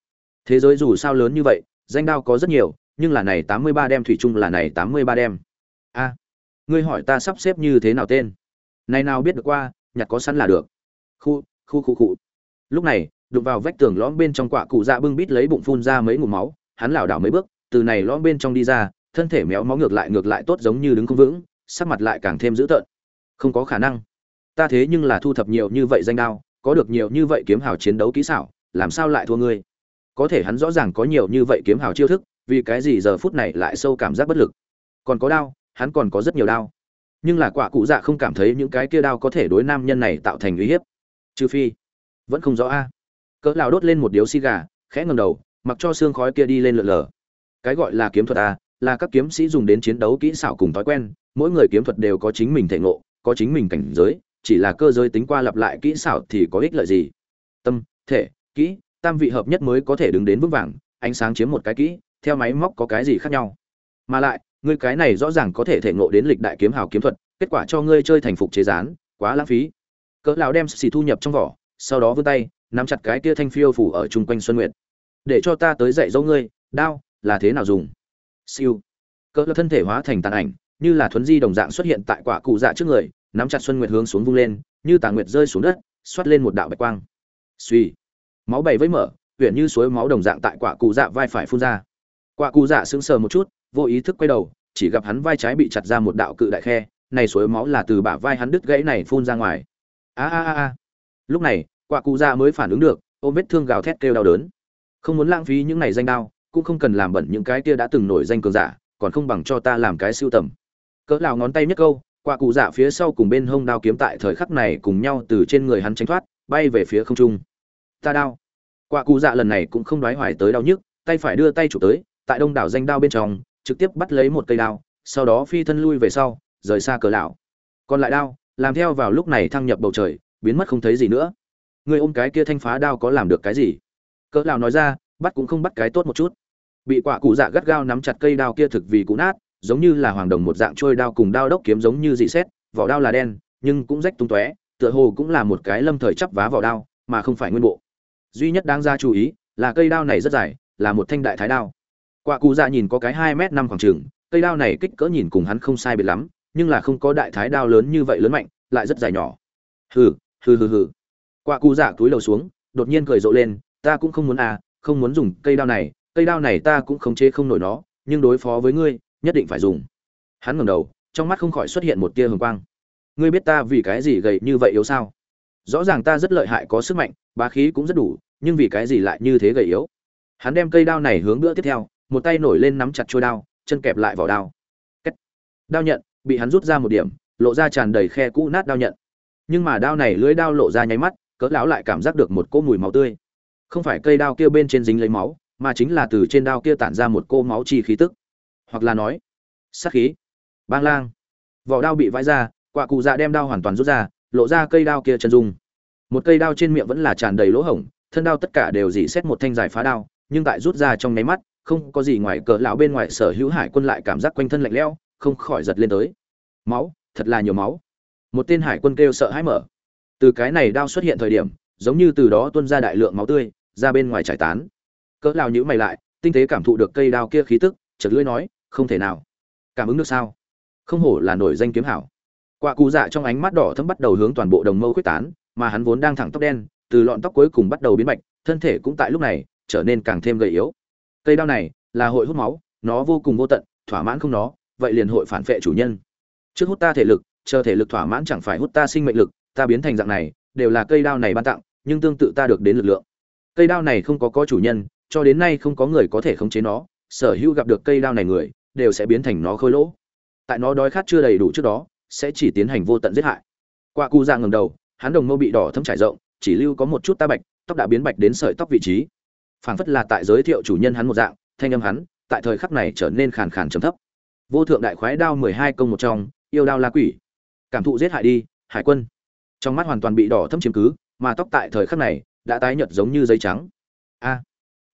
Thế giới dù sao lớn như vậy, danh đao có rất nhiều, nhưng là này tám mươi ba đem thủy chung là này tám mươi ba đem. A, ngươi hỏi ta sắp xếp như thế nào tên? Này nào biết được qua, nhặt có sẵn là được. Khu khu khu khu. Lúc này, đụng vào vách tường lõm bên trong quả cụ dạ bưng bít lấy bụng phun ra mấy ngụm máu, hắn lảo đảo mấy bước, từ này lõm bên trong đi ra, thân thể méo máu ngược lại ngược lại tốt giống như đứng không vững, sắc mặt lại càng thêm dữ tợn. Không có khả năng. Ta thế nhưng là thu thập nhiều như vậy danh đao có được nhiều như vậy kiếm hào chiến đấu kỹ xảo, làm sao lại thua ngươi? Có thể hắn rõ ràng có nhiều như vậy kiếm hào chiêu thức, vì cái gì giờ phút này lại sâu cảm giác bất lực? Còn có đao, hắn còn có rất nhiều đao. Nhưng là quả cụ dạ không cảm thấy những cái kia đao có thể đối nam nhân này tạo thành uy hiếp. Trừ phi, vẫn không rõ a. Cỡ lão đốt lên một điếu xì gà, khẽ ngẩng đầu, mặc cho xương khói kia đi lên lượn lờ. Cái gọi là kiếm thuật a, là các kiếm sĩ dùng đến chiến đấu kỹ xảo cùng thói quen, mỗi người kiếm thuật đều có chính mình thể ngộ, có chính mình cảnh giới chỉ là cơ giới tính qua lặp lại kỹ xảo thì có ích lợi gì? Tâm, thể, kỹ, tam vị hợp nhất mới có thể đứng đến vững vàng, ánh sáng chiếm một cái kỹ, theo máy móc có cái gì khác nhau? Mà lại, ngươi cái này rõ ràng có thể thể ngộ đến lịch đại kiếm hào kiếm thuật, kết quả cho ngươi chơi thành phục chế gián, quá lãng phí. Cỡ lão đem xì thu nhập trong vỏ, sau đó vươn tay, nắm chặt cái kia thanh phiêu phủ ở chung quanh xuân nguyệt. Để cho ta tới dạy dỗ ngươi, đao, là thế nào dùng? Siêu. Cỡ lão thân thể hóa thành tàn ảnh, như là thuấn di đồng dạng xuất hiện tại quả cụ dạ trước người nắm chặt xuân nguyệt hướng xuống vung lên, như tà nguyệt rơi xuống đất, xoát lên một đạo bạch quang. Suy máu bảy vẫy mở huyện như suối máu đồng dạng tại quả cụ dạ vai phải phun ra. Quả cụ dạ sững sờ một chút, vô ý thức quay đầu, chỉ gặp hắn vai trái bị chặt ra một đạo cự đại khe, này suối máu là từ bả vai hắn đứt gãy này phun ra ngoài. A a a a. Lúc này, quả cụ dạ mới phản ứng được, ôm vết thương gào thét kêu đau đớn. Không muốn lãng phí những này danh đao, cũng không cần làm bẩn những cái kia đã từng nổi danh cường giả, còn không bằng cho ta làm cái siêu tầm. Cỡ lão ngón tay nhất câu quả cụ dạ phía sau cùng bên hông đao kiếm tại thời khắc này cùng nhau từ trên người hắn tránh thoát, bay về phía không trung. Ta đao. Quả cụ dạ lần này cũng không đoái hoài tới đau nhức, tay phải đưa tay chụp tới, tại đông đảo danh đao bên trong, trực tiếp bắt lấy một cây đao, sau đó phi thân lui về sau, rời xa cỡ lão. Còn lại đao, làm theo vào lúc này thăng nhập bầu trời, biến mất không thấy gì nữa. Người ôm cái kia thanh phá đao có làm được cái gì? Cỡ lão nói ra, bắt cũng không bắt cái tốt một chút. Bị quả cụ dạ gắt gao nắm chặt cây đao kia thực vì cũ nát giống như là hoàng đồng một dạng trôi đao cùng đao đốc kiếm giống như dị xét, vỏ đao là đen, nhưng cũng rách tung tóe, tựa hồ cũng là một cái lâm thời chắp vá vỏ đao, mà không phải nguyên bộ. Duy nhất đáng ra chú ý là cây đao này rất dài, là một thanh đại thái đao. Quạ cụ dạ nhìn có cái hai m năm khoảng trường cây đao này kích cỡ nhìn cùng hắn không sai biệt lắm, nhưng là không có đại thái đao lớn như vậy lớn mạnh, lại rất dài nhỏ. Hừ hừ hừ hừ. Quạ cụ dạ túi lầu xuống, đột nhiên cười rộ lên, ta cũng không muốn à không muốn dùng cây đao này, cây đao này ta cũng khống chế không nổi nó, nhưng đối phó với ngươi nhất định phải dùng. Hắn ngẩng đầu, trong mắt không khỏi xuất hiện một tia hồng quang. Ngươi biết ta vì cái gì gầy như vậy yếu sao? Rõ ràng ta rất lợi hại, có sức mạnh, bá khí cũng rất đủ, nhưng vì cái gì lại như thế gầy yếu? Hắn đem cây đao này hướng bữa tiếp theo, một tay nổi lên nắm chặt trôi đao, chân kẹp lại vào đao. Kết. đao nhận, bị hắn rút ra một điểm, lộ ra tràn đầy khe cũ nát đao nhận. Nhưng mà đao này lưới đao lộ ra nháy mắt, cỡ lão lại cảm giác được một cỗ mùi máu tươi. Không phải cây đao kia bên trên dính lấy máu, mà chính là từ trên đao kia tản ra một cô máu chi khí tức hoặc là nói, sát khí bang lang. Vỏ đao bị vãi ra, quả cụ dạ đem đao hoàn toàn rút ra, lộ ra cây đao kia chân dung. Một cây đao trên miệng vẫn là tràn đầy lỗ hổng, thân đao tất cả đều dỉ xét một thanh dài phá đao, nhưng tại rút ra trong nháy mắt, không có gì ngoài cỡ lão bên ngoài sở hữu hải quân lại cảm giác quanh thân lạnh lẽo, không khỏi giật lên tới. Máu, thật là nhiều máu. Một tên hải quân kêu sợ hãi mở. Từ cái này đao xuất hiện thời điểm, giống như từ đó tuôn ra đại lượng máu tươi, ra bên ngoài trải tán. Cỡ lão nhíu mày lại, tinh tế cảm thụ được cây đao kia khí tức, chợt lưỡi nói không thể nào. Cảm ứng được sao? Không hổ là nổi danh kiếm hảo. Quả cụ dạ trong ánh mắt đỏ thấm bắt đầu hướng toàn bộ đồng mâu quyết tán, mà hắn vốn đang thẳng tóc đen, từ lọn tóc cuối cùng bắt đầu biến bạch thân thể cũng tại lúc này trở nên càng thêm gầy yếu. Cây đao này là hội hút máu, nó vô cùng vô tận, thỏa mãn không nó, vậy liền hội phản vệ chủ nhân. Trước hút ta thể lực, chờ thể lực thỏa mãn chẳng phải hút ta sinh mệnh lực, ta biến thành dạng này, đều là cây đao này ban tặng, nhưng tương tự ta được đến lực lượng. Cây đao này không có có chủ nhân, cho đến nay không có người có thể khống chế nó sở hữu gặp được cây đao này người, đều sẽ biến thành nó khôi lỗ. Tại nó đói khát chưa đầy đủ trước đó, sẽ chỉ tiến hành vô tận giết hại. Qua cu ra ngầm đầu, hắn đồng mâu bị đỏ thấm trải rộng, chỉ lưu có một chút ta bạch, tóc đã biến bạch đến sợi tóc vị trí. Phảng phất là tại giới thiệu chủ nhân hắn một dạng, thanh âm hắn, tại thời khắc này trở nên khàn khàn trầm thấp. Vô thượng đại khoái đao mười hai công một trong, yêu đao la quỷ. Cảm thụ giết hại đi, hải quân. Trong mắt hoàn toàn bị đỏ thâm chiếm cứ, mà tóc tại thời khắc này, đã tái nhợt giống như giấy trắng. A,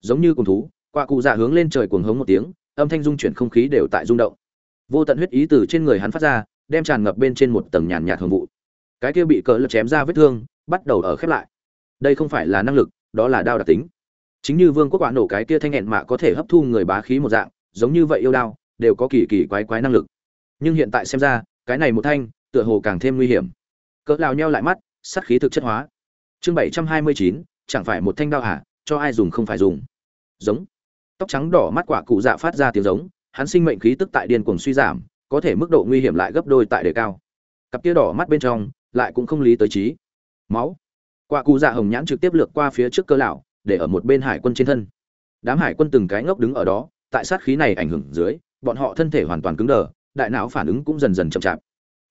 giống như cùng thú Quả cụ dạ hướng lên trời cuồng hống một tiếng, âm thanh dung chuyển không khí đều tại rung động. Vô tận huyết ý từ trên người hắn phát ra, đem tràn ngập bên trên một tầng nhàn nhạt hồng vụ. Cái kia bị cỡ lực chém ra vết thương, bắt đầu ở khép lại. Đây không phải là năng lực, đó là đao đặc tính. Chính như vương quốc quả nổ cái kia thanh hẹn mạ có thể hấp thu người bá khí một dạng, giống như vậy yêu đao, đều có kỳ kỳ quái quái năng lực. Nhưng hiện tại xem ra, cái này một thanh, tựa hồ càng thêm nguy hiểm. Cỡ lão nheo lại mắt, sát khí thực chất hóa. Chương bảy trăm hai mươi chín, chẳng phải một thanh đao hả? Cho ai dùng không phải dùng. Giống tóc trắng đỏ mắt quả cụ dạ phát ra tiếng giống, hắn sinh mệnh khí tức tại điên cuồng suy giảm, có thể mức độ nguy hiểm lại gấp đôi tại đề cao. Cặp kia đỏ mắt bên trong, lại cũng không lý tới trí. Máu. Quả cụ dạ hồng nhãn trực tiếp lược qua phía trước cơ lão, để ở một bên hải quân trên thân. Đám hải quân từng cái ngốc đứng ở đó, tại sát khí này ảnh hưởng dưới, bọn họ thân thể hoàn toàn cứng đờ, đại não phản ứng cũng dần dần chậm chạp.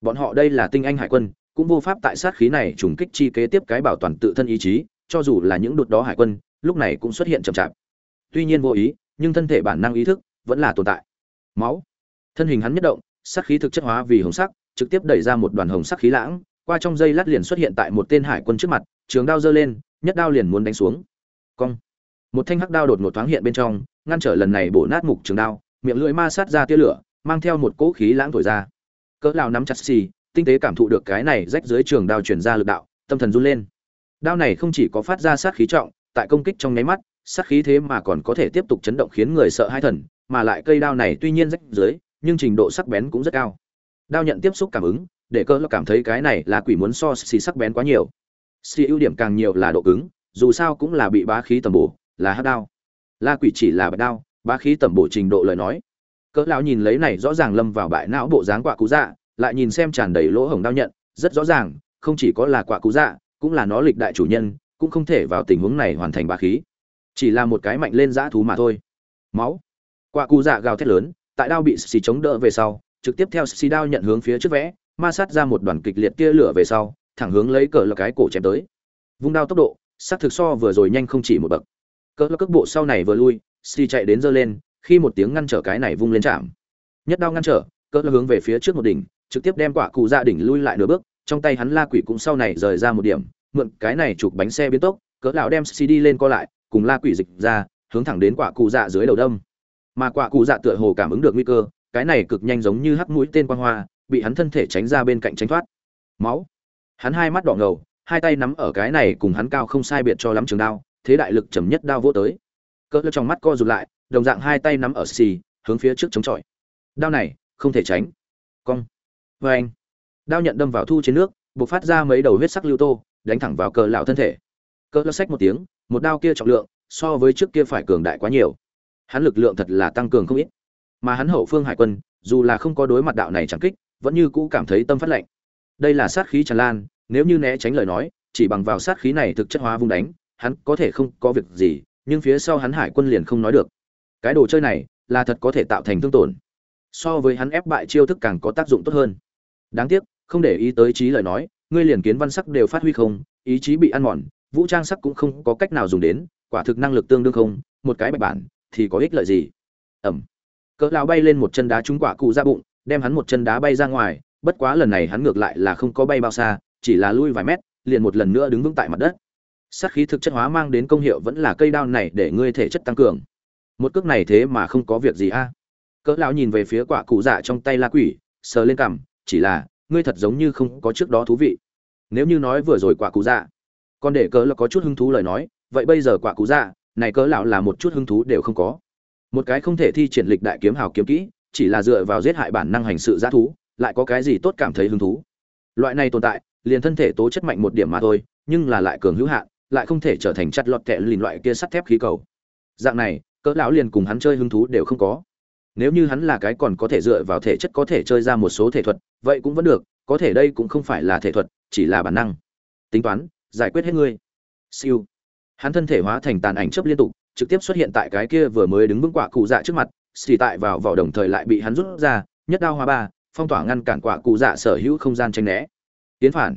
Bọn họ đây là tinh anh hải quân, cũng vô pháp tại sát khí này trùng kích chi kế tiếp cái bảo toàn tự thân ý chí, cho dù là những đột đó hải quân, lúc này cũng xuất hiện chậm chạp. Tuy nhiên vô ý nhưng thân thể bản năng ý thức vẫn là tồn tại. Máu. Thân hình hắn nhất động, sát khí thực chất hóa vì hồng sắc, trực tiếp đẩy ra một đoàn hồng sắc khí lãng, qua trong dây lát liền xuất hiện tại một tên hải quân trước mặt, trường đao giơ lên, nhất đao liền muốn đánh xuống. Cong. Một thanh hắc đao đột ngột thoáng hiện bên trong, ngăn trở lần này bổ nát mục trường đao, miệng lưỡi ma sát ra tia lửa, mang theo một cỗ khí lãng thổi ra. Cỡ lao nắm chặt xì, tinh tế cảm thụ được cái này rách dưới trường đao truyền ra lực đạo, tâm thần run lên. Đao này không chỉ có phát ra sát khí trọng, tại công kích trong nháy mắt sát khí thế mà còn có thể tiếp tục chấn động khiến người sợ hai thần, mà lại cây đao này tuy nhiên rách dưới, nhưng trình độ sắc bén cũng rất cao. Đao nhận tiếp xúc cảm ứng, để cơ cảm thấy cái này là quỷ muốn so xì sắc bén quá nhiều. Xì ưu điểm càng nhiều là độ cứng, dù sao cũng là bị bá khí tầm bổ, là hắc đao. La quỷ chỉ là bạch đao, bá khí tầm bổ trình độ lời nói. Cỡ lão nhìn lấy này rõ ràng lâm vào bại não bộ dáng quả cú dạ lại nhìn xem tràn đầy lỗ hổng đao nhận, rất rõ ràng, không chỉ có là quả cú dạ cũng là nó lịch đại chủ nhân, cũng không thể vào tình huống này hoàn thành bá khí chỉ là một cái mạnh lên dã thú mà thôi. Máu. Quả cụ dạ gào thét lớn, tại đao bị xì chống đỡ về sau, trực tiếp theo xì đao nhận hướng phía trước vẽ, ma sát ra một đoàn kịch liệt tia lửa về sau, thẳng hướng lấy cờ là cái cổ chém tới. Vung đao tốc độ sắc thực so vừa rồi nhanh không chỉ một bậc. Cỡ là cước bộ sau này vừa lui, xì chạy đến giơ lên, khi một tiếng ngăn trở cái này vung lên chạm. Nhất đao ngăn trở cỡ là hướng về phía trước một đỉnh, trực tiếp đem quả cụ dạ đỉnh lui lại nửa bước, trong tay hắn la quỷ cũng sau này rời ra một điểm, mượn cái này chụp bánh xe biến tốc, cỡ lão đem cd lên co lại cùng la quỷ dịch ra, hướng thẳng đến quả cụ dạ dưới đầu đâm. Mà quả cụ dạ tựa hồ cảm ứng được nguy cơ, cái này cực nhanh giống như hắc mũi tên quang hoa, bị hắn thân thể tránh ra bên cạnh tránh thoát. Máu. Hắn hai mắt đỏ ngầu, hai tay nắm ở cái này cùng hắn cao không sai biệt cho lắm trường đao, thế đại lực chầm nhất đao vỗ tới. Cỡ trong mắt co rụt lại, đồng dạng hai tay nắm ở xì, hướng phía trước chống chọi. Đao này, không thể tránh. Cong. Vê anh đao nhận đâm vào thu trên nước buộc phát ra mấy đầu huyết sắc lưu tô, đánh thẳng vào cờ lão thân thể cỡ lắc sách một tiếng, một đao kia trọng lượng, so với trước kia phải cường đại quá nhiều. Hắn lực lượng thật là tăng cường không ít. Mà hắn hậu phương hải quân, dù là không có đối mặt đạo này chẳng kích, vẫn như cũ cảm thấy tâm phát lạnh. Đây là sát khí tràn lan, nếu như né tránh lời nói, chỉ bằng vào sát khí này thực chất hóa vung đánh, hắn có thể không có việc gì, nhưng phía sau hắn hải quân liền không nói được. Cái đồ chơi này là thật có thể tạo thành thương tổn. So với hắn ép bại chiêu thức càng có tác dụng tốt hơn. Đáng tiếc, không để ý tới trí lời nói, ngươi liền kiến văn sắc đều phát huy không, ý chí bị ăn mòn vũ trang sắc cũng không có cách nào dùng đến, quả thực năng lực tương đương không, một cái bạch bản thì có ích lợi gì? Ẩm. Cỡ lão bay lên một chân đá trúng quả cụ ra bụng, đem hắn một chân đá bay ra ngoài, bất quá lần này hắn ngược lại là không có bay bao xa, chỉ là lui vài mét, liền một lần nữa đứng vững tại mặt đất. Sát khí thực chất hóa mang đến công hiệu vẫn là cây đao này để ngươi thể chất tăng cường. Một cước này thế mà không có việc gì a. Cỡ lão nhìn về phía quả cụ dạ trong tay la quỷ, sờ lên cằm, chỉ là, ngươi thật giống như không có trước đó thú vị. Nếu như nói vừa rồi quả cụ dạ còn để cỡ là có chút hứng thú lời nói, vậy bây giờ quả cú dạ này cỡ lão là một chút hứng thú đều không có. Một cái không thể thi triển lịch đại kiếm hào kiếm kỹ, chỉ là dựa vào giết hại bản năng hành sự giã thú, lại có cái gì tốt cảm thấy hứng thú. Loại này tồn tại, liền thân thể tố chất mạnh một điểm mà thôi, nhưng là lại cường hữu hạn, lại không thể trở thành chặt lọt kẹ lìn loại kia sắt thép khí cầu. Dạng này cỡ lão liền cùng hắn chơi hứng thú đều không có. Nếu như hắn là cái còn có thể dựa vào thể chất có thể chơi ra một số thể thuật, vậy cũng vẫn được, có thể đây cũng không phải là thể thuật, chỉ là bản năng. Tính toán giải quyết hết ngươi. Siêu. Hắn thân thể hóa thành tàn ảnh chớp liên tục, trực tiếp xuất hiện tại cái kia vừa mới đứng vững quả cụ dạ trước mặt, xì tại vào vỏ đồng thời lại bị hắn rút ra, nhất đao hóa ba, phong tỏa ngăn cản quả cụ dạ sở hữu không gian tranh né. Tiến phản.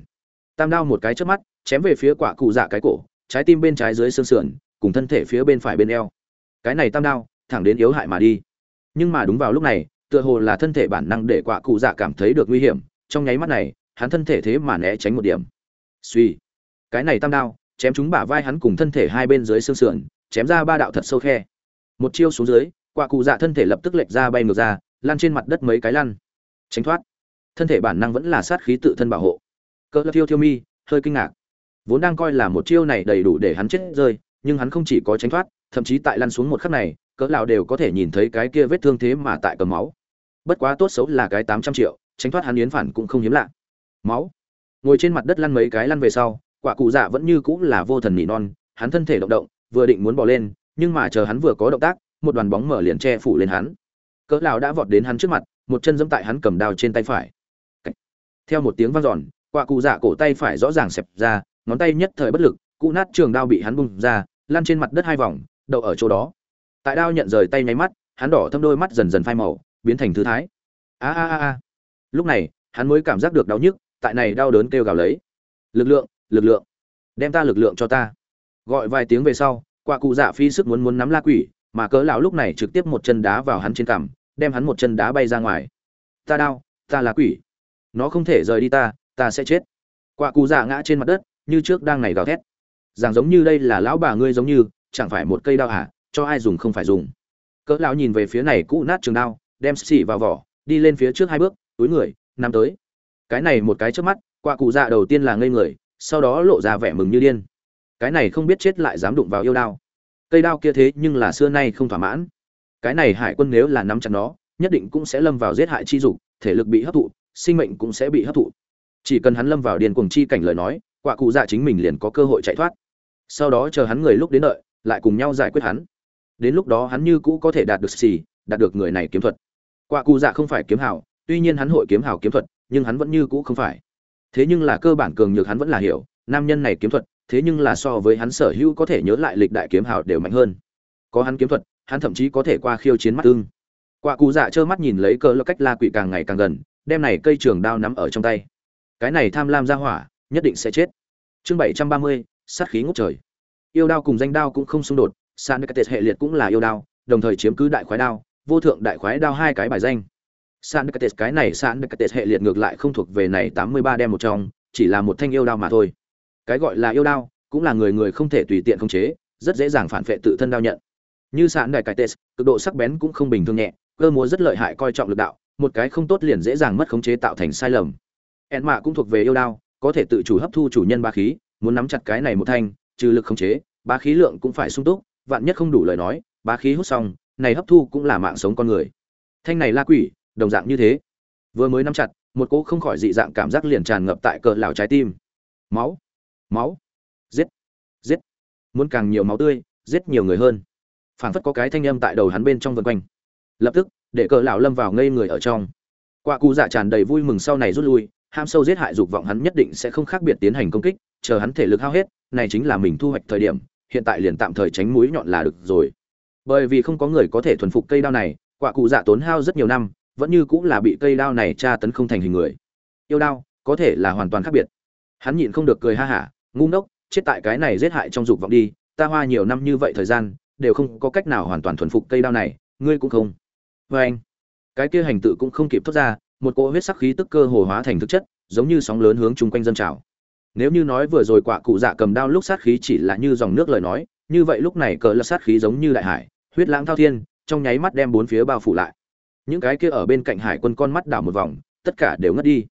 Tam đao một cái trước mắt, chém về phía quả cụ dạ cái cổ, trái tim bên trái dưới xương sườn, cùng thân thể phía bên phải bên eo. Cái này tam đao, thẳng đến yếu hại mà đi. Nhưng mà đúng vào lúc này, tựa hồ là thân thể bản năng để quả cụ dạ cảm thấy được nguy hiểm, trong nháy mắt này, hắn thân thể thế mà né tránh một điểm. Suy cái này tam đao, chém chúng bả vai hắn cùng thân thể hai bên dưới xương sườn, chém ra ba đạo thật sâu khe. Một chiêu xuống dưới, quả cụ dạ thân thể lập tức lệch ra bay ngược ra, lăn trên mặt đất mấy cái lăn. Tránh thoát. Thân thể bản năng vẫn là sát khí tự thân bảo hộ. Cỡ thiêu thiêu mi, hơi kinh ngạc. Vốn đang coi là một chiêu này đầy đủ để hắn chết rơi, nhưng hắn không chỉ có tránh thoát, thậm chí tại lăn xuống một khắc này, cỡ lão đều có thể nhìn thấy cái kia vết thương thế mà tại cầm máu. Bất quá tốt xấu là cái tám trăm triệu, tránh thoát hắn yến phản cũng không hiếm lạ. Máu. Ngồi trên mặt đất lăn mấy cái lăn về sau quả cụ dạ vẫn như cũng là vô thần nỉ non hắn thân thể động động vừa định muốn bỏ lên nhưng mà chờ hắn vừa có động tác một đoàn bóng mở liền che phủ lên hắn. Cỡ lão đã vọt đến hắn trước mặt một chân giẫm tại hắn cầm đao trên tay phải. Theo một tiếng vang giòn, quả cụ dạ cổ tay phải rõ ràng xẹp ra ngón tay nhất thời bất lực cụ nát trường đao bị hắn bung ra lăn trên mặt đất hai vòng đậu ở chỗ đó. Tại đao nhận rời tay nháy mắt hắn đỏ thâm đôi mắt dần dần phai màu biến thành thư thái. A a a. Lúc này hắn mới cảm giác được đau nhức tại này đau đớn kêu gào lấy. Lực lượng lực lượng. Đem ta lực lượng cho ta. Gọi vài tiếng về sau quả cụ dạ phi sức muốn muốn nắm la quỷ, mà cớ lão lúc này trực tiếp một chân đá vào hắn trên cằm, đem hắn một chân đá bay ra ngoài. Ta đau, ta là quỷ. Nó không thể rời đi ta ta sẽ chết. Quả cụ dạ ngã trên mặt đất, như trước đang này gào thét. Rằng giống như đây là lão bà ngươi giống như, chẳng phải một cây đao hả? Cho ai dùng không phải dùng. Cỡ lão nhìn về phía này cũ nát trường đao, đem xì vào vỏ, đi lên phía trước hai bước, túi người nằm tới. Cái này một cái trước mắt quả cụ dạ đầu tiên là ngây người sau đó lộ ra vẻ mừng như điên. Cái này không biết chết lại dám đụng vào yêu đao. Cây đao kia thế nhưng là xưa nay không thỏa mãn. Cái này hải quân nếu là nắm chặt nó, nhất định cũng sẽ lâm vào giết hại chi dục, thể lực bị hấp thụ, sinh mệnh cũng sẽ bị hấp thụ. Chỉ cần hắn lâm vào điên cuồng chi cảnh lời nói, quả cụ dạ chính mình liền có cơ hội chạy thoát. Sau đó chờ hắn người lúc đến đợi, lại cùng nhau giải quyết hắn. Đến lúc đó hắn như cũ có thể đạt được xì, đạt được người này kiếm thuật. Quả cụ dạ không phải kiếm hảo, tuy nhiên hắn hội kiếm hảo kiếm thuật, nhưng hắn vẫn như cũ không phải thế nhưng là cơ bản cường nhược hắn vẫn là hiểu, nam nhân này kiếm thuật, thế nhưng là so với hắn sở hữu có thể nhớ lại lịch đại kiếm hảo đều mạnh hơn. Có hắn kiếm thuật, hắn thậm chí có thể qua khiêu chiến mắt tương quả cụ dạ trơ mắt nhìn lấy cơ lo cách la quỷ càng ngày càng gần, đem này cây trường đao nắm ở trong tay. Cái này tham lam ra hỏa, nhất định sẽ chết. Chương bảy trăm ba mươi, sát khí ngút trời. Yêu đao cùng danh đao cũng không xung đột, san đất hệ liệt cũng là yêu đao, đồng thời chiếm cứ đại khoái đao, vô thượng đại khoái đao hai cái bài danh san đất cái này san đất hệ liệt ngược lại không thuộc về này tám mươi ba đem một trong, chỉ là một thanh yêu đao mà thôi. Cái gọi là yêu đao, cũng là người người không thể tùy tiện khống chế, rất dễ dàng phản vệ tự thân đao nhận. Như sạn đại cái tes cực độ sắc bén cũng không bình thường nhẹ, cơ múa rất lợi hại coi trọng lực đạo, một cái không tốt liền dễ dàng mất khống chế tạo thành sai lầm. Ẹn mạ cũng thuộc về yêu đao, có thể tự chủ hấp thu chủ nhân ba khí, muốn nắm chặt cái này một thanh, trừ lực khống chế, ba khí lượng cũng phải sung túc, vạn nhất không đủ lời nói, ba khí hút xong, này hấp thu cũng là mạng sống con người. Thanh này la quỷ đồng dạng như thế. Vừa mới nắm chặt, một cỗ không khỏi dị dạng cảm giác liền tràn ngập tại cờ lão trái tim. Máu máu, giết giết. Muốn càng nhiều máu tươi, giết nhiều người hơn. Phảng phất có cái thanh âm tại đầu hắn bên trong vân quanh. Lập tức, để cờ lão lâm vào ngây người ở trong. Quả cụ dạ tràn đầy vui mừng sau này rút lui, ham sâu giết hại dục vọng hắn nhất định sẽ không khác biệt tiến hành công kích, chờ hắn thể lực hao hết, này chính là mình thu hoạch thời điểm, hiện tại liền tạm thời tránh mũi nhọn là được rồi. Bởi vì không có người có thể thuần phục cây đao này, quả cụ dạ tốn hao rất nhiều năm vẫn như cũng là bị cây đao này tra tấn không thành hình người. Yêu đao, có thể là hoàn toàn khác biệt. Hắn nhịn không được cười ha hả, ngu ngốc, chết tại cái này giết hại trong dục vọng đi, ta hoa nhiều năm như vậy thời gian, đều không có cách nào hoàn toàn thuần phục cây đao này, ngươi cũng không. Vê anh, cái kia hành tự cũng không kịp thoát ra, một cỗ huyết sắc khí tức cơ hồ hóa thành thực chất, giống như sóng lớn hướng chung quanh dân trào. Nếu như nói vừa rồi quả cụ dạ cầm đao lúc sát khí chỉ là như dòng nước lời nói, như vậy lúc này cờ là sát khí giống như đại hải, huyết lãng thao thiên, trong nháy mắt đem bốn phía bao phủ lại những cái kia ở bên cạnh hải quân con mắt đảo một vòng, tất cả đều ngất đi.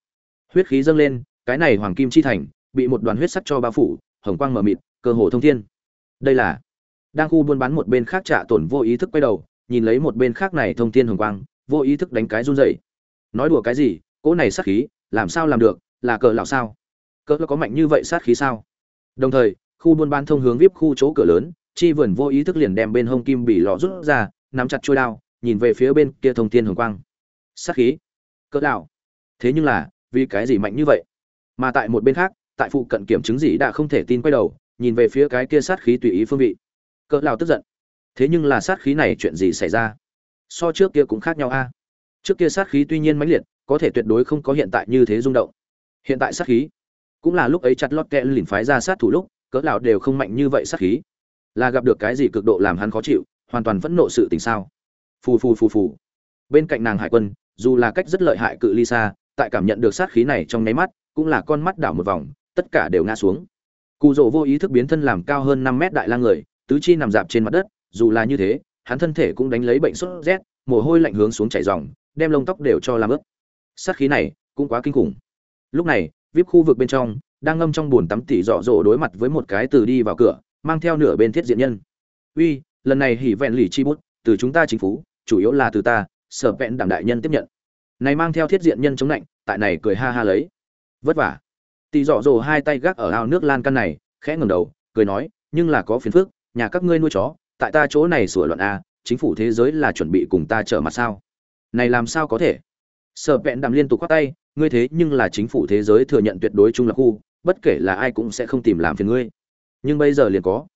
Huyết khí dâng lên, cái này hoàng kim chi thành bị một đoàn huyết sắc cho bao phủ, hồng quang mờ mịt, cơ hồ thông thiên. Đây là đang khu buôn bán một bên khác trả tổn vô ý thức quay đầu, nhìn lấy một bên khác này thông thiên hồng quang, vô ý thức đánh cái run rẩy. Nói đùa cái gì, cỗ này sát khí, làm sao làm được, là cờ lão sao? Cỡ có mạnh như vậy sát khí sao? Đồng thời, khu buôn bán thông hướng vip khu chỗ cửa lớn, chi vườn vô ý thức liền đem bên hông kim bị lọ rút ra, nắm chặt trôi đao nhìn về phía bên kia thông thiên hồng quang. Sát khí. Cỡ đạo thế nhưng là, vì cái gì mạnh như vậy? Mà tại một bên khác, tại phụ cận kiểm chứng gì đã không thể tin quay đầu, nhìn về phía cái kia sát khí tùy ý phương vị. Cỡ đạo tức giận? Thế nhưng là sát khí này chuyện gì xảy ra? So trước kia cũng khác nhau a. Trước kia sát khí tuy nhiên mãnh liệt, có thể tuyệt đối không có hiện tại như thế rung động. Hiện tại sát khí cũng là lúc ấy chặt lót kẽ lìn phái ra sát thủ lúc, cỡ nào đều không mạnh như vậy sát khí. Là gặp được cái gì cực độ làm hắn khó chịu, hoàn toàn phẫn nộ sự tình sao? Phù phù phù phù. Bên cạnh nàng hải quân dù là cách rất lợi hại cự ly xa tại cảm nhận được sát khí này trong nháy mắt cũng là con mắt đảo một vòng tất cả đều ngã xuống. Cụ rỗ vô ý thức biến thân làm cao hơn năm mét đại lang người tứ chi nằm dạp trên mặt đất dù là như thế hắn thân thể cũng đánh lấy bệnh sốt rét mồ hôi lạnh hướng xuống chảy dòng, đem lông tóc đều cho làm ướt. Sát khí này cũng quá kinh khủng. Lúc này vip khu vực bên trong đang ngâm trong bồn tắm tỉ dọ dỗ đối mặt với một cái từ đi vào cửa mang theo nửa bên thiết diện nhân. Uy lần này hỉ vẹn lì chi bút từ chúng ta chính phủ chủ yếu là từ ta, sở vẹn đảm đại nhân tiếp nhận. Này mang theo thiết diện nhân chống lạnh tại này cười ha ha lấy. Vất vả. Tỳ dọ dỗ hai tay gác ở ao nước lan căn này, khẽ ngẩng đầu, cười nói, nhưng là có phiền phức, nhà các ngươi nuôi chó, tại ta chỗ này sửa luận a à, chính phủ thế giới là chuẩn bị cùng ta trở mặt sao? Này làm sao có thể? Sở vẹn đảm liên tục khoát tay, ngươi thế nhưng là chính phủ thế giới thừa nhận tuyệt đối trung lập khu, bất kể là ai cũng sẽ không tìm làm phiền ngươi. Nhưng bây giờ liền có.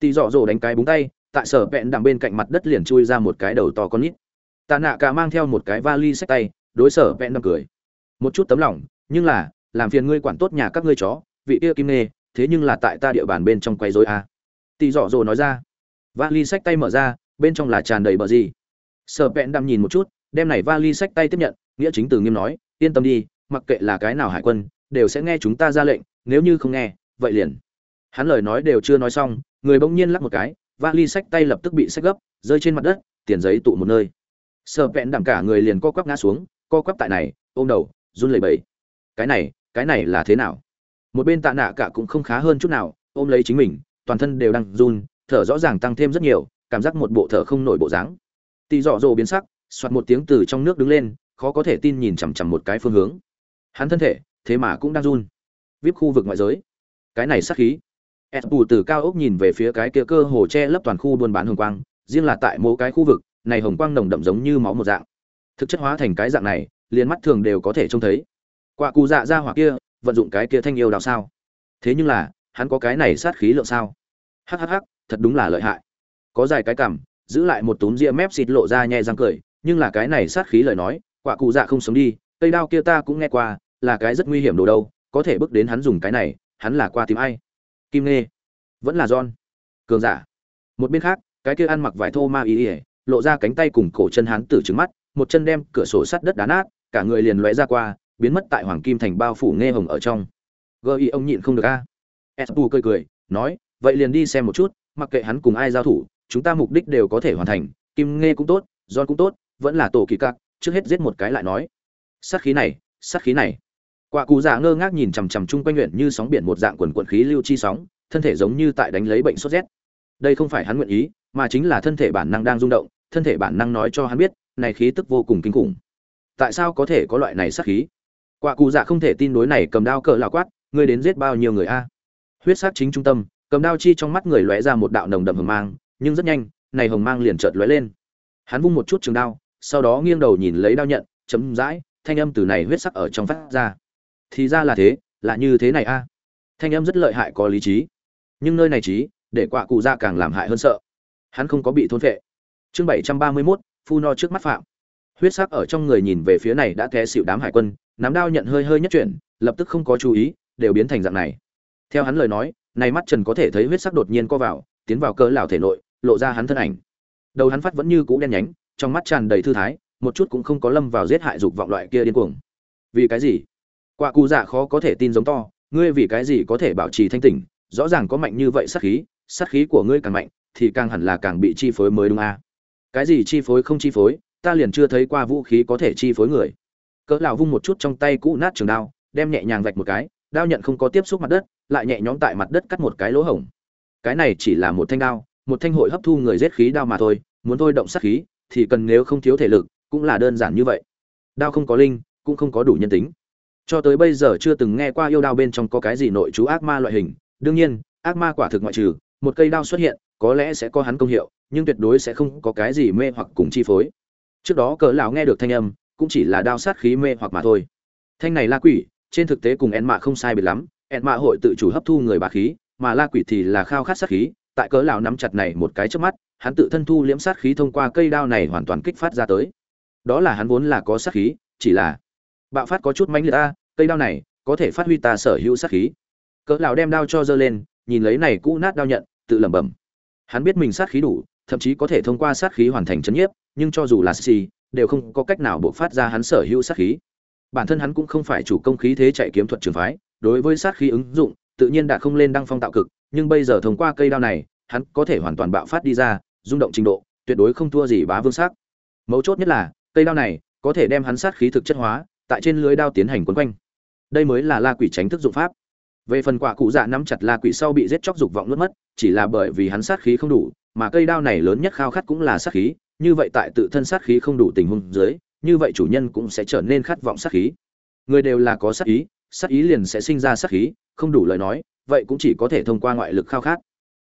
Tì dọ dỗ đánh cái búng tay tại sở vẹn đằng bên cạnh mặt đất liền chui ra một cái đầu to con nít. Tạ nạ cả mang theo một cái vali sách tay, đối sở vẹn đằng cười. Một chút tấm lòng, nhưng là, làm phiền ngươi quản tốt nhà các ngươi chó, vị kia kim nê thế nhưng là tại ta địa bàn bên trong quay dối à. tì dọ dỗ nói ra. Vali sách tay mở ra, bên trong là tràn đầy bờ gì. Sở vẹn đằng nhìn một chút, đem này vali sách tay tiếp nhận, nghĩa chính từ nghiêm nói, yên tâm đi, mặc kệ là cái nào hải quân, đều sẽ nghe chúng ta ra lệnh, nếu như không nghe, vậy liền. Hắn lời nói đều chưa nói xong, người bỗng nhiên lắc một cái vali sách tay lập tức bị sách gấp, rơi trên mặt đất, tiền giấy tụ một nơi. Sợ vẹn đảm cả người liền co quắp ngã xuống, co quắp tại này, ôm đầu, run lẩy bẩy. Cái này cái này là thế nào? Một bên tạ nạ cả cũng không khá hơn chút nào, ôm lấy chính mình, toàn thân đều đang run, thở rõ ràng tăng thêm rất nhiều, cảm giác một bộ thở không nổi bộ dáng. Tì dọ dồ biến sắc, soạt một tiếng từ trong nước đứng lên, khó có thể tin nhìn chằm chằm một cái phương hướng. Hắn thân thể, thế mà cũng đang run. Vip khu vực ngoại giới. Cái này sát khí ed bù từ cao ốc nhìn về phía cái kia cơ hồ che lấp toàn khu buôn bán hồng quang riêng là tại mỗi cái khu vực này hồng quang nồng đậm giống như máu một dạng. Thực chất hóa thành cái dạng này liền mắt thường đều có thể trông thấy. Quả cụ dạ ra hoặc kia vận dụng cái kia thanh yêu đào sao? Thế nhưng là hắn có cái này sát khí lượng sao? Hắc hắc hắc, thật đúng là lợi hại. Có dài cái cằm giữ lại một túm ria mép xịt lộ ra nhẹ răng cười nhưng là cái này sát khí lời nói quả cụ dạ không sống đi cây đao kia ta cũng nghe qua là cái rất nguy hiểm đồ đâu có thể bước đến hắn dùng cái này hắn là qua tìm ai? Kim nê vẫn là john. Cường giả. Một bên khác, cái kia ăn mặc vải thô ma ý ỉa lộ ra cánh tay cùng cổ chân hán tử trứng mắt, một chân đem cửa sổ sắt đất đá nát, cả người liền lóe ra qua, biến mất tại hoàng kim thành bao phủ nghe hồng ở trong. Gợi ý ông nhịn không được a. Espu cười cười, nói, vậy liền đi xem một chút, mặc kệ hắn cùng ai giao thủ, chúng ta mục đích đều có thể hoàn thành, kim nghe cũng tốt, john cũng tốt, vẫn là tổ kỳ cặc trước hết giết một cái lại nói. Sát khí này, sát khí này quả cụ dạ ngơ ngác nhìn chằm chằm chung quanh nguyện như sóng biển một dạng quần quận khí lưu chi sóng, thân thể giống như tại đánh lấy bệnh sốt rét. Đây không phải hắn nguyện ý, mà chính là thân thể bản năng đang rung động, thân thể bản năng nói cho hắn biết, này khí tức vô cùng kinh khủng. Tại sao có thể có loại này sát khí? Quả cụ dạ không thể tin đối này cầm đao cờ lão quát, ngươi đến giết bao nhiêu người a? Huyết sát chính trung tâm, cầm đao chi trong mắt người lóe ra một đạo nồng đậm hồng mang, nhưng rất nhanh, này hồng mang liền chợt lóe lên. Hắn vung một chút trường đao, sau đó nghiêng đầu nhìn lấy đao nhận chấm dãi thanh âm từ này huyết sắc ở trong phát ra thì ra là thế, là như thế này a. À. Thanh âm rất lợi hại có lý trí. Nhưng nơi này trí, để quạ cụ ra càng làm hại hơn sợ. Hắn không có bị thôn phệ. Chương bảy trăm ba mươi mốt, phu no trước mắt phạm. Huyết sắc ở trong người nhìn về phía này đã té xịu đám hải quân, nắm đao nhận hơi hơi nhất chuyển, lập tức không có chú ý, đều biến thành dạng này. Theo hắn lời nói, này mắt trần có thể thấy huyết sắc đột nhiên co vào, tiến vào cỡ lão thể nội, lộ ra hắn thân ảnh. Đầu hắn phát vẫn như cũ đen nhánh, trong mắt tràn đầy thư thái, một chút cũng không có lâm vào giết hại dục vọng loại kia điên cuồng. Vì cái gì? Quạ cụ dạ khó có thể tin giống to, ngươi vì cái gì có thể bảo trì thanh tỉnh, rõ ràng có mạnh như vậy sát khí sát khí của ngươi càng mạnh, thì càng hẳn là càng bị chi phối mới đúng a. À? cái gì chi phối không chi phối, ta liền chưa thấy qua vũ khí có thể chi phối người. Cỡ lão vung một chút trong tay cũ nát trường đao, đem nhẹ nhàng vạch một cái, đao nhận không có tiếp xúc mặt đất, lại nhẹ nhõm tại mặt đất cắt một cái lỗ hổng. Cái này chỉ là một thanh đao, một thanh hội hấp thu người giết khí đao mà thôi, muốn thôi động sát khí, thì cần nếu không thiếu thể lực, cũng là đơn giản như vậy. Đao không có linh, cũng không có đủ nhân tính cho tới bây giờ chưa từng nghe qua yêu đao bên trong có cái gì nội chú ác ma loại hình. Đương nhiên, ác ma quả thực ngoại trừ, một cây đao xuất hiện, có lẽ sẽ có hắn công hiệu, nhưng tuyệt đối sẽ không có cái gì mê hoặc cùng chi phối. Trước đó cỡ lão nghe được thanh âm, cũng chỉ là đao sát khí mê hoặc mà thôi. Thanh này la quỷ, trên thực tế cùng en mạ không sai biệt lắm. En mạ hội tự chủ hấp thu người bà khí, mà la quỷ thì là khao khát sát khí. Tại cỡ lão nắm chặt này một cái trước mắt, hắn tự thân thu liễm sát khí thông qua cây đao này hoàn toàn kích phát ra tới. Đó là hắn vốn là có sát khí, chỉ là bạo phát có chút mãnh liệt ta cây đao này có thể phát huy ta sở hữu sát khí. Cỡ lão đem đao cho giơ lên, nhìn lấy này cũ nát đao nhận, tự lẩm bẩm. Hắn biết mình sát khí đủ, thậm chí có thể thông qua sát khí hoàn thành chấn nhiếp, nhưng cho dù là xì, đều không có cách nào bộc phát ra hắn sở hữu sát khí. Bản thân hắn cũng không phải chủ công khí thế chạy kiếm thuật trường phái, đối với sát khí ứng dụng, tự nhiên đã không lên đăng phong tạo cực, nhưng bây giờ thông qua cây đao này, hắn có thể hoàn toàn bạo phát đi ra, rung động trình độ, tuyệt đối không thua gì bá vương sắc. Mấu chốt nhất là, cây đao này có thể đem hắn sát khí thực chất hóa tại trên lưới đao tiến hành quấn quanh. Đây mới là la quỷ tránh thức dụng pháp. Về phần quả cụ dạ nắm chặt la quỷ sau bị giết chóc dục vọng nuốt mất, chỉ là bởi vì hắn sát khí không đủ, mà cây đao này lớn nhất khao khát cũng là sát khí, như vậy tại tự thân sát khí không đủ tình huống dưới, như vậy chủ nhân cũng sẽ trở nên khát vọng sát khí. Người đều là có sát ý sát ý liền sẽ sinh ra sát khí, không đủ lời nói, vậy cũng chỉ có thể thông qua ngoại lực khao khát.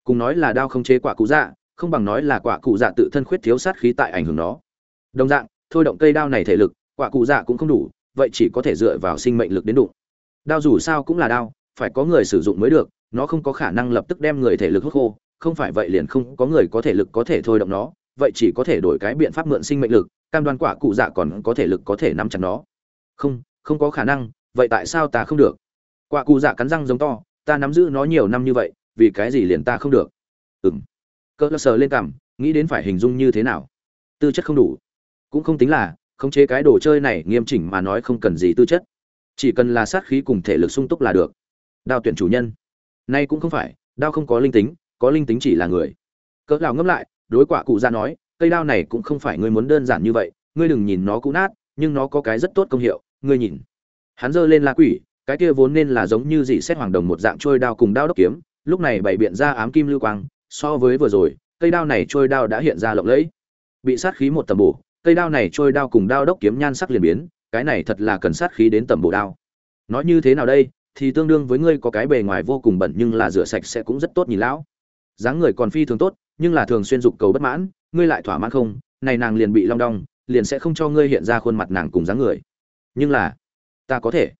Cùng nói là đao không chế quả cụ dạ không bằng nói là quả cụ dạ tự thân khuyết thiếu sát khí tại ảnh hưởng nó. Đồng dạng, thôi động cây đao này thể lực, quả cụ dạ cũng không đủ vậy chỉ có thể dựa vào sinh mệnh lực đến đụng. Đao dù sao cũng là đao, phải có người sử dụng mới được, nó không có khả năng lập tức đem người thể lực hút khô, không phải vậy liền không có người có thể lực có thể thôi động nó, vậy chỉ có thể đổi cái biện pháp mượn sinh mệnh lực, cam đoan quả cụ dạ còn có thể lực có thể nắm chặt nó. Không không có khả năng, vậy tại sao ta không được? Quả cụ dạ cắn răng giống to, ta nắm giữ nó nhiều năm như vậy, vì cái gì liền ta không được? Ừng cơ sờ lên cằm, nghĩ đến phải hình dung như thế nào? Tư chất không đủ. Cũng không tính là khống chế cái đồ chơi này nghiêm chỉnh mà nói không cần gì tư chất. Chỉ cần là sát khí cùng thể lực sung túc là được. Đao tuyển chủ nhân. Nay cũng không phải, đao không có linh tính, có linh tính chỉ là người. Cỡ lão ngâm lại, đối quả cụ ra nói, cây đao này cũng không phải ngươi muốn đơn giản như vậy, ngươi đừng nhìn nó cũ nát, nhưng nó có cái rất tốt công hiệu, ngươi nhìn. Hắn giơ lên la quỷ, cái kia vốn nên là giống như dị xét hoàng đồng một dạng trôi đao cùng đao đốc kiếm, lúc này bày biện ra ám kim lưu quang, so với vừa rồi, cây đao này trôi đao đã hiện ra lộng lẫy. Bị sát khí một tầm bổ cây đao này trôi đao cùng đao đốc kiếm nhan sắc liền biến, cái này thật là cần sát khí đến tầm bộ đao. Nói như thế nào đây, thì tương đương với ngươi có cái bề ngoài vô cùng bẩn nhưng là rửa sạch sẽ cũng rất tốt nhìn lão. Dáng người còn phi thường tốt, nhưng là thường xuyên dục cầu bất mãn, ngươi lại thỏa mãn không, này nàng liền bị long đong, liền sẽ không cho ngươi hiện ra khuôn mặt nàng cùng dáng người. Nhưng là, ta có thể.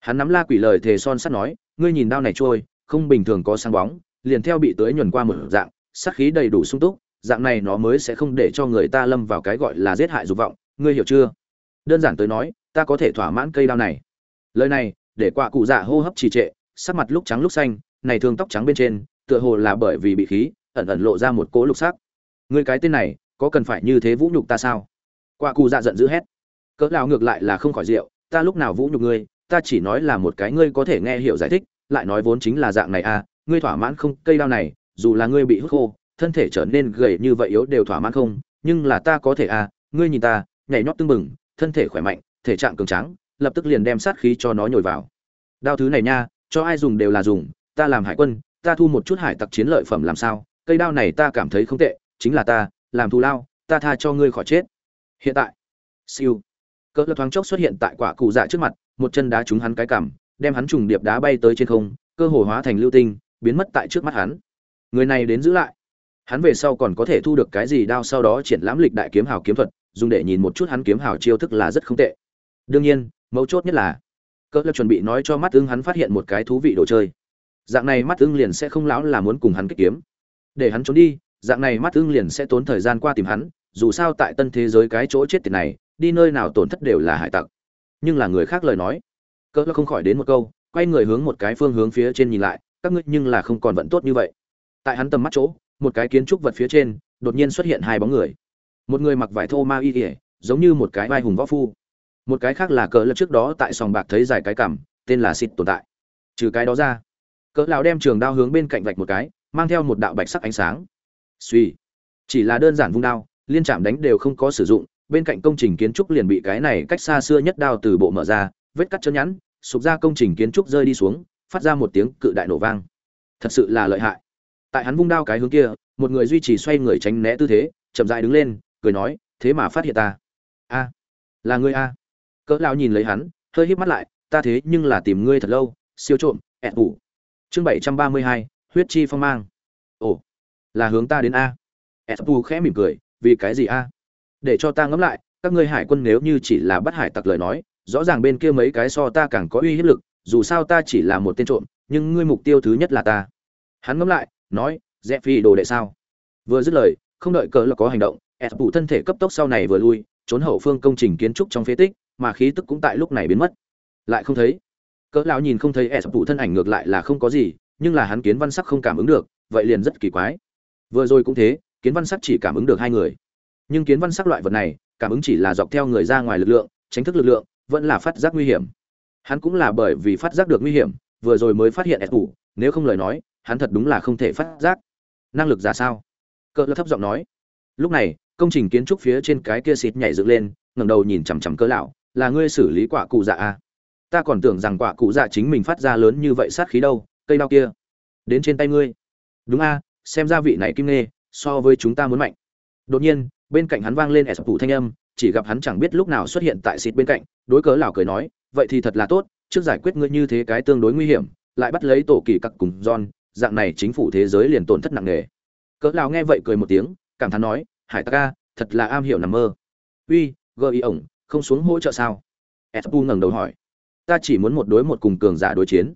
Hắn nắm la quỷ lời thề son sắt nói, ngươi nhìn đao này trôi, không bình thường có sáng bóng, liền theo bị tưới nhuần qua một dạng, sát khí đầy đủ sung túc dạng này nó mới sẽ không để cho người ta lâm vào cái gọi là giết hại dục vọng, ngươi hiểu chưa? Đơn giản tới nói, ta có thể thỏa mãn cây đao này. Lời này, để quạ cụ dạ hô hấp trì trệ, sắc mặt lúc trắng lúc xanh, này thường tóc trắng bên trên, tựa hồ là bởi vì bị khí, ẩn ẩn lộ ra một cỗ lục sắc. Ngươi cái tên này, có cần phải như thế vũ nhục ta sao? Quạ cụ dạ giận dữ hét. Cỡ nào ngược lại là không khỏi rượu, ta lúc nào vũ nhục ngươi, ta chỉ nói là một cái ngươi có thể nghe hiểu giải thích, lại nói vốn chính là dạng này à ngươi thỏa mãn không, cây đao này, dù là ngươi bị hút khô thân thể trở nên gầy như vậy yếu đều thỏa mãn không? Nhưng là ta có thể à ngươi nhìn ta, nhảy nhót tưng bừng, thân thể khỏe mạnh, thể trạng cường tráng, lập tức liền đem sát khí cho nó nhồi vào. Đao thứ này nha, cho ai dùng đều là dùng, ta làm hải quân, ta thu một chút hải tặc chiến lợi phẩm làm sao? Cây đao này ta cảm thấy không tệ, chính là ta, làm thù lao, ta tha cho ngươi khỏi chết. Hiện tại, siêu. Cỡ lập thoáng chốc xuất hiện tại quả cụ dạ trước mặt, một chân đá trúng hắn cái cằm, đem hắn trùng điệp đá bay tới trên không, cơ hồ hóa thành lưu tinh, biến mất tại trước mắt hắn. Người này đến giữ lại hắn về sau còn có thể thu được cái gì đao sau đó triển lãm lịch đại kiếm hào kiếm thuật, dùng để nhìn một chút hắn kiếm hào chiêu thức là rất không tệ. Đương nhiên, mấu chốt nhất là, cỡ lập chuẩn bị nói cho mắt ưng hắn phát hiện một cái thú vị đồ chơi. Dạng này mắt ưng liền sẽ không lão là muốn cùng hắn kích kiếm. Để hắn trốn đi, dạng này mắt ưng liền sẽ tốn thời gian qua tìm hắn, dù sao tại tân thế giới cái chỗ chết tiền này, đi nơi nào tổn thất đều là hải tặc. Nhưng là người khác lời nói, cỡ không khỏi đến một câu, quay người hướng một cái phương hướng phía trên nhìn lại, các ngươi nhưng là không còn vận tốt như vậy. Tại hắn tầm mắt chỗ một cái kiến trúc vật phía trên, đột nhiên xuất hiện hai bóng người. Một người mặc vải thô ma y ỉa giống như một cái vai hùng võ phu. Một cái khác là cỡ lập trước đó tại sòng bạc thấy dài cái cảm tên là xịt tồn tại. Trừ cái đó ra, cỡ lão đem trường đao hướng bên cạnh vạch một cái, mang theo một đạo bạch sắc ánh sáng. Suy chỉ là đơn giản vung đao, liên chạm đánh đều không có sử dụng, bên cạnh công trình kiến trúc liền bị cái này cách xa xưa nhất đao từ bộ mở ra, vết cắt chân nhẵn, sụp ra công trình kiến trúc rơi đi xuống, phát ra một tiếng cự đại nổ vang. Thật sự là lợi hại tại hắn vung đao cái hướng kia, một người duy trì xoay người tránh né tư thế, chậm rãi đứng lên, cười nói, thế mà phát hiện ta. A, là ngươi a. Cỡ lão nhìn lấy hắn, hơi híp mắt lại, ta thế nhưng là tìm ngươi thật lâu, siêu trộm, ẹt ủ chương bảy trăm ba mươi hai, huyết chi phong mang. Ồ, là hướng ta đến a. Ẹt ủ khẽ mỉm cười, vì cái gì a? Để cho ta ngẫm lại, các ngươi hải quân nếu như chỉ là bắt hải tặc lời nói, rõ ràng bên kia mấy cái so ta càng có uy hiếp lực, dù sao ta chỉ là một tên trộm, nhưng ngươi mục tiêu thứ nhất là ta. Hắn ngẫm lại nói, rẽ phi đồ đệ sao? Vừa dứt lời, không đợi cỡ là có hành động, ép ủ thân thể cấp tốc sau này vừa lui, trốn hậu phương công trình kiến trúc trong phế tích, mà khí tức cũng tại lúc này biến mất. Lại không thấy. Cỡ lão nhìn không thấy ép ủ thân ảnh ngược lại là không có gì, nhưng là hắn kiến văn sắc không cảm ứng được, vậy liền rất kỳ quái. Vừa rồi cũng thế, kiến văn sắc chỉ cảm ứng được hai người. Nhưng kiến văn sắc loại vật này, cảm ứng chỉ là dọc theo người ra ngoài lực lượng, tránh thức lực lượng, vẫn là phát giác nguy hiểm. Hắn cũng là bởi vì phát giác được nguy hiểm, vừa rồi mới phát hiện ép ủ nếu không lời nói hắn thật đúng là không thể phát giác. Năng lực ra sao? Cỡ thấp giọng nói. Lúc này, công trình kiến trúc phía trên cái kia xịt nhảy dựng lên, ngẩng đầu nhìn chằm chằm cỡ lão. Là ngươi xử lý quả cụ dạ à? ta còn tưởng rằng quả cụ dạ chính mình phát ra lớn như vậy sát khí đâu, cây đao kia. Đến trên tay ngươi. Đúng a xem ra vị này kim nghe so với chúng ta muốn mạnh. Đột nhiên, bên cạnh hắn vang lên s phụ thanh âm, chỉ gặp hắn chẳng biết lúc nào xuất hiện tại xịt bên cạnh, đối cớ lão cười nói, vậy thì thật là tốt, trước giải quyết ngươi như thế cái tương đối nguy hiểm, lại bắt lấy tổ kỳ cặc cùng john dạng này chính phủ thế giới liền tổn thất nặng nề. Cỡ lão nghe vậy cười một tiếng, cảm thán nói, hải ta ca thật là am hiểu nằm mơ. Uy gợi ý ổng, không xuống hỗ trợ sao? Etu ngẩng đầu hỏi. Ta chỉ muốn một đối một cùng cường giả đối chiến.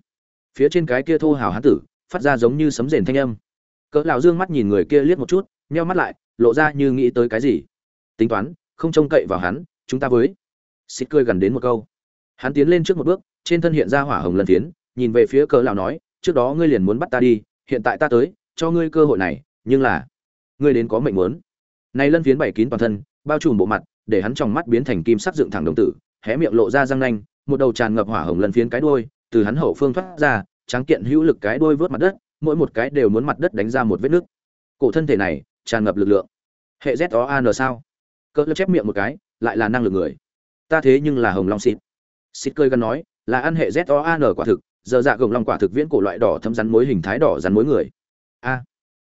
Phía trên cái kia thô hào hán tử, phát ra giống như sấm rền thanh âm. Cỡ lão dương mắt nhìn người kia liếc một chút, nheo mắt lại, lộ ra như nghĩ tới cái gì. Tính toán, không trông cậy vào hắn, chúng ta với. Xịt cười gần đến một câu. Hắn tiến lên trước một bước, trên thân hiện ra hỏa hồng lần tiến nhìn về phía cỡ lão nói trước đó ngươi liền muốn bắt ta đi, hiện tại ta tới, cho ngươi cơ hội này, nhưng là, ngươi đến có mệnh muốn. Này lân phiến bảy kín toàn thân, bao trùm bộ mặt, để hắn trong mắt biến thành kim sắc dựng thẳng đồng tử, hé miệng lộ ra răng nanh, một đầu tràn ngập hỏa hồng lân phiến cái đuôi, từ hắn hậu phương thoát ra, tráng kiện hữu lực cái đuôi vớt mặt đất, mỗi một cái đều muốn mặt đất đánh ra một vết nứt. Cổ thân thể này, tràn ngập lực lượng. Hệ z o an sao? Cỡ lớp chép miệng một cái, lại là năng lực người. Ta thế nhưng là hồng long xịt xịt cơi gần nói, là ăn hệ z o an quả thực giờ dạ gồng long quả thực viễn cổ loại đỏ thâm rắn mối hình thái đỏ rắn mối người. A,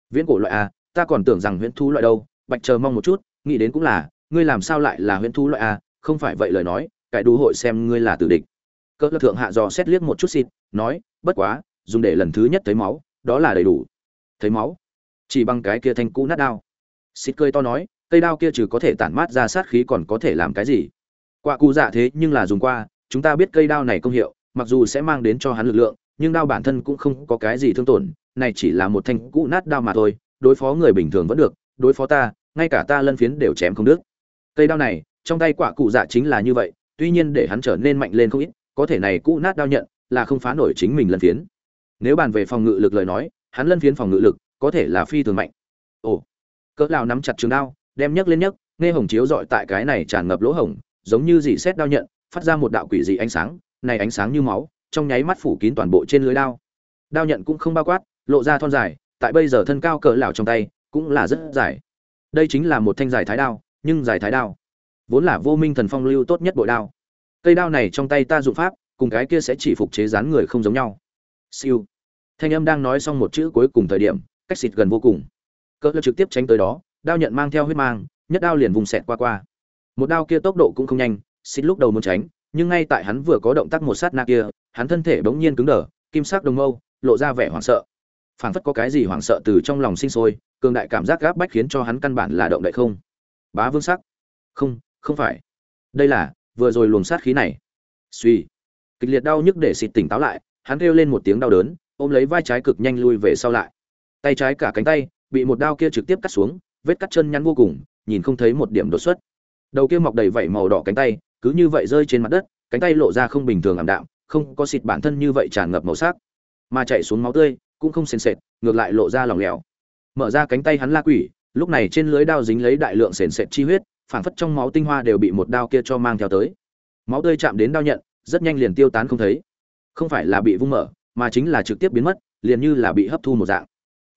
viễn cổ loại a, ta còn tưởng rằng huyễn thú loại đâu, bạch chờ mong một chút, nghĩ đến cũng là, ngươi làm sao lại là huyễn thú loại a, không phải vậy lời nói cải đủ hội xem ngươi là tử địch. Cỡ thượng hạ dò xét liếc một chút xịt, nói, bất quá, dùng để lần thứ nhất thấy máu, đó là đầy đủ. Thấy máu? Chỉ bằng cái kia thanh cũ nát đao. Xịt cơi to nói, cây đao kia trừ có thể tản mát ra sát khí còn có thể làm cái gì? Quạ cụ dạ thế nhưng là dùng qua, chúng ta biết cây đao này công hiệu mặc dù sẽ mang đến cho hắn lực lượng, nhưng đao bản thân cũng không có cái gì thương tổn, này chỉ là một thanh cũ nát đao mà thôi, đối phó người bình thường vẫn được, đối phó ta, ngay cả ta lân phiến đều chém không đứt. Cây đao này, trong tay quả cụ dạ chính là như vậy, tuy nhiên để hắn trở nên mạnh lên không ít, có thể này cũ nát đao nhận, là không phá nổi chính mình lân phiến. Nếu bàn về phòng ngự lực lời nói, hắn lân phiến phòng ngự lực, có thể là phi thường mạnh. Ồ, cỡ lão nắm chặt trường đao, đem nhấc lên nhấc, nghe hồng chiếu dọi tại cái này tràn ngập lỗ hổng, giống như dị xét đao nhận, phát ra một đạo quỷ dị ánh sáng này ánh sáng như máu, trong nháy mắt phủ kín toàn bộ trên lưới đao. Đao nhận cũng không bao quát, lộ ra thon dài, tại bây giờ thân cao cỡ lão trong tay, cũng là rất dài. Đây chính là một thanh dài thái đao, nhưng dài thái đao vốn là vô minh thần phong lưu tốt nhất bội đao. Cây đao này trong tay ta dụng pháp, cùng cái kia sẽ chỉ phục chế gián người không giống nhau. Siêu. Thanh âm đang nói xong một chữ cuối cùng thời điểm, cách xịt gần vô cùng. Cỡ trực tiếp tránh tới đó, đao nhận mang theo huyết mang, nhất đao liền vùng xẹt qua qua. Một đao kia tốc độ cũng không nhanh, xịt lúc đầu muốn tránh nhưng ngay tại hắn vừa có động tác một sát na kia, hắn thân thể bỗng nhiên cứng đờ, kim sắc đồng mâu, lộ ra vẻ hoảng sợ. Phảng phất có cái gì hoảng sợ từ trong lòng sinh sôi, cường đại cảm giác gáp bách khiến cho hắn căn bản là động đậy không. Bá vương sắc. Không không phải. Đây là, vừa rồi luồng sát khí này. Suy kịch liệt đau nhức để xịt tỉnh táo lại, hắn kêu lên một tiếng đau đớn, ôm lấy vai trái cực nhanh lui về sau lại. Tay trái cả cánh tay, bị một đao kia trực tiếp cắt xuống, vết cắt chân nhăn vô cùng, nhìn không thấy một điểm đột xuất. Đầu kia mọc đầy vảy màu đỏ cánh tay cứ như vậy rơi trên mặt đất, cánh tay lộ ra không bình thường ảm đạm, không có xịt bản thân như vậy tràn ngập màu sắc. Mà chạy xuống máu tươi, cũng không sền sệt, ngược lại lộ ra lỏng lẻo. Mở ra cánh tay hắn la quỷ, lúc này trên lưới đao dính lấy đại lượng sền sệt chi huyết, phảng phất trong máu tinh hoa đều bị một đao kia cho mang theo tới. Máu tươi chạm đến đao nhận, rất nhanh liền tiêu tán không thấy. Không phải là bị vung mở, mà chính là trực tiếp biến mất, liền như là bị hấp thu một dạng.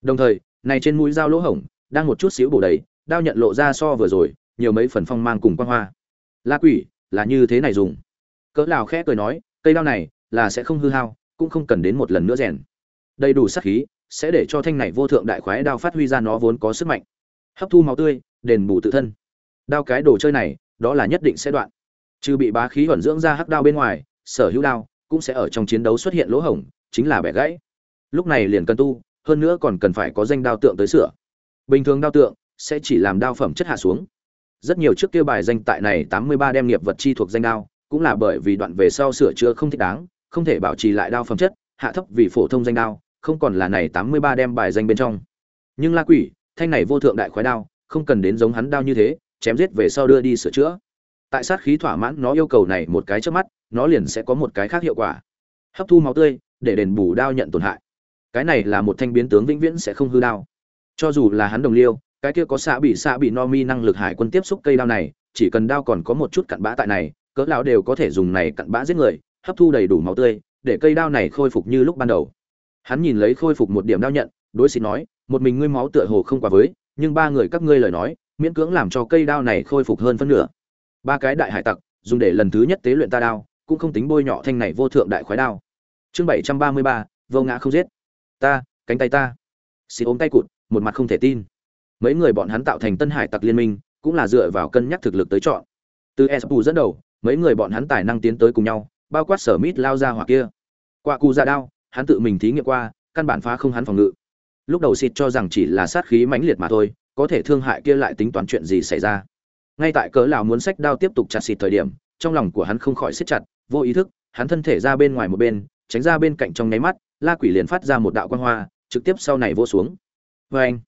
Đồng thời, này trên mũi dao lỗ hổng, đang một chút xíu bổ đầy, đao nhận lộ ra so vừa rồi, nhiều mấy phần phong mang cùng quang hoa. La quỷ là như thế này dùng. Cỡ lào khẽ cười nói, cây đao này là sẽ không hư hao, cũng không cần đến một lần nữa rèn. Đầy đủ sát khí, sẽ để cho thanh này vô thượng đại khoái đao phát huy ra nó vốn có sức mạnh. Hấp thu máu tươi, đền bù tự thân. Đao cái đồ chơi này, đó là nhất định sẽ đoạn. Trừ bị bá khí ẩn dưỡng ra hắc đao bên ngoài, sở hữu đao cũng sẽ ở trong chiến đấu xuất hiện lỗ hổng, chính là bẻ gãy. Lúc này liền cần tu, hơn nữa còn cần phải có danh đao tượng tới sửa. Bình thường đao tượng sẽ chỉ làm đao phẩm chất hạ xuống rất nhiều trước kia bài danh tại này tám mươi ba đem nghiệp vật chi thuộc danh đao, cũng là bởi vì đoạn về sau sửa chữa không thích đáng, không thể bảo trì lại đao phẩm chất, hạ thấp vì phổ thông danh đao, không còn là này tám mươi ba đem bài danh bên trong. Nhưng la quỷ, thanh này vô thượng đại khoái đao, không cần đến giống hắn đao như thế, chém giết về sau đưa đi sửa chữa. Tại sát khí thỏa mãn, nó yêu cầu này một cái trước mắt, nó liền sẽ có một cái khác hiệu quả. Hấp thu máu tươi, để đền bù đao nhận tổn hại. Cái này là một thanh biến tướng vĩnh viễn sẽ không hư đao. Cho dù là hắn đồng liêu cái kia có xạ bị xạ bị no mi năng lực hải quân tiếp xúc cây đao này, chỉ cần đao còn có một chút cặn bã tại này, cỡ lão đều có thể dùng này cặn bã giết người, hấp thu đầy đủ máu tươi, để cây đao này khôi phục như lúc ban đầu. Hắn nhìn lấy khôi phục một điểm đao nhận, đối xin nói, một mình ngươi máu tựa hồ không quá với, nhưng ba người các ngươi lời nói, miễn cưỡng làm cho cây đao này khôi phục hơn phân nửa. Ba cái đại hải tặc, dùng để lần thứ nhất tế luyện ta đao, cũng không tính bôi nhọ thanh này vô thượng đại khoái đao. Chương bảy trăm ba mươi ba, vô ngã không giết. Ta, cánh tay ta. Xì ôm tay cụt, một mặt không thể tin mấy người bọn hắn tạo thành tân hải tặc liên minh, cũng là dựa vào cân nhắc thực lực tới chọn. Từ espu dẫn đầu, mấy người bọn hắn tài năng tiến tới cùng nhau, bao quát sở mít lao ra hoặc kia. Qua cù ra đao, hắn tự mình thí nghiệm qua, căn bản phá không hắn phòng ngự. Lúc đầu xịt cho rằng chỉ là sát khí mãnh liệt mà thôi, có thể thương hại kia lại tính toán chuyện gì xảy ra. Ngay tại cỡ lão muốn sách đao tiếp tục chặt xịt thời điểm, trong lòng của hắn không khỏi siết chặt, vô ý thức, hắn thân thể ra bên ngoài một bên, tránh ra bên cạnh trong nháy mắt, la quỷ liền phát ra một đạo quang hoa, trực tiếp sau này vô xuống. Vê anh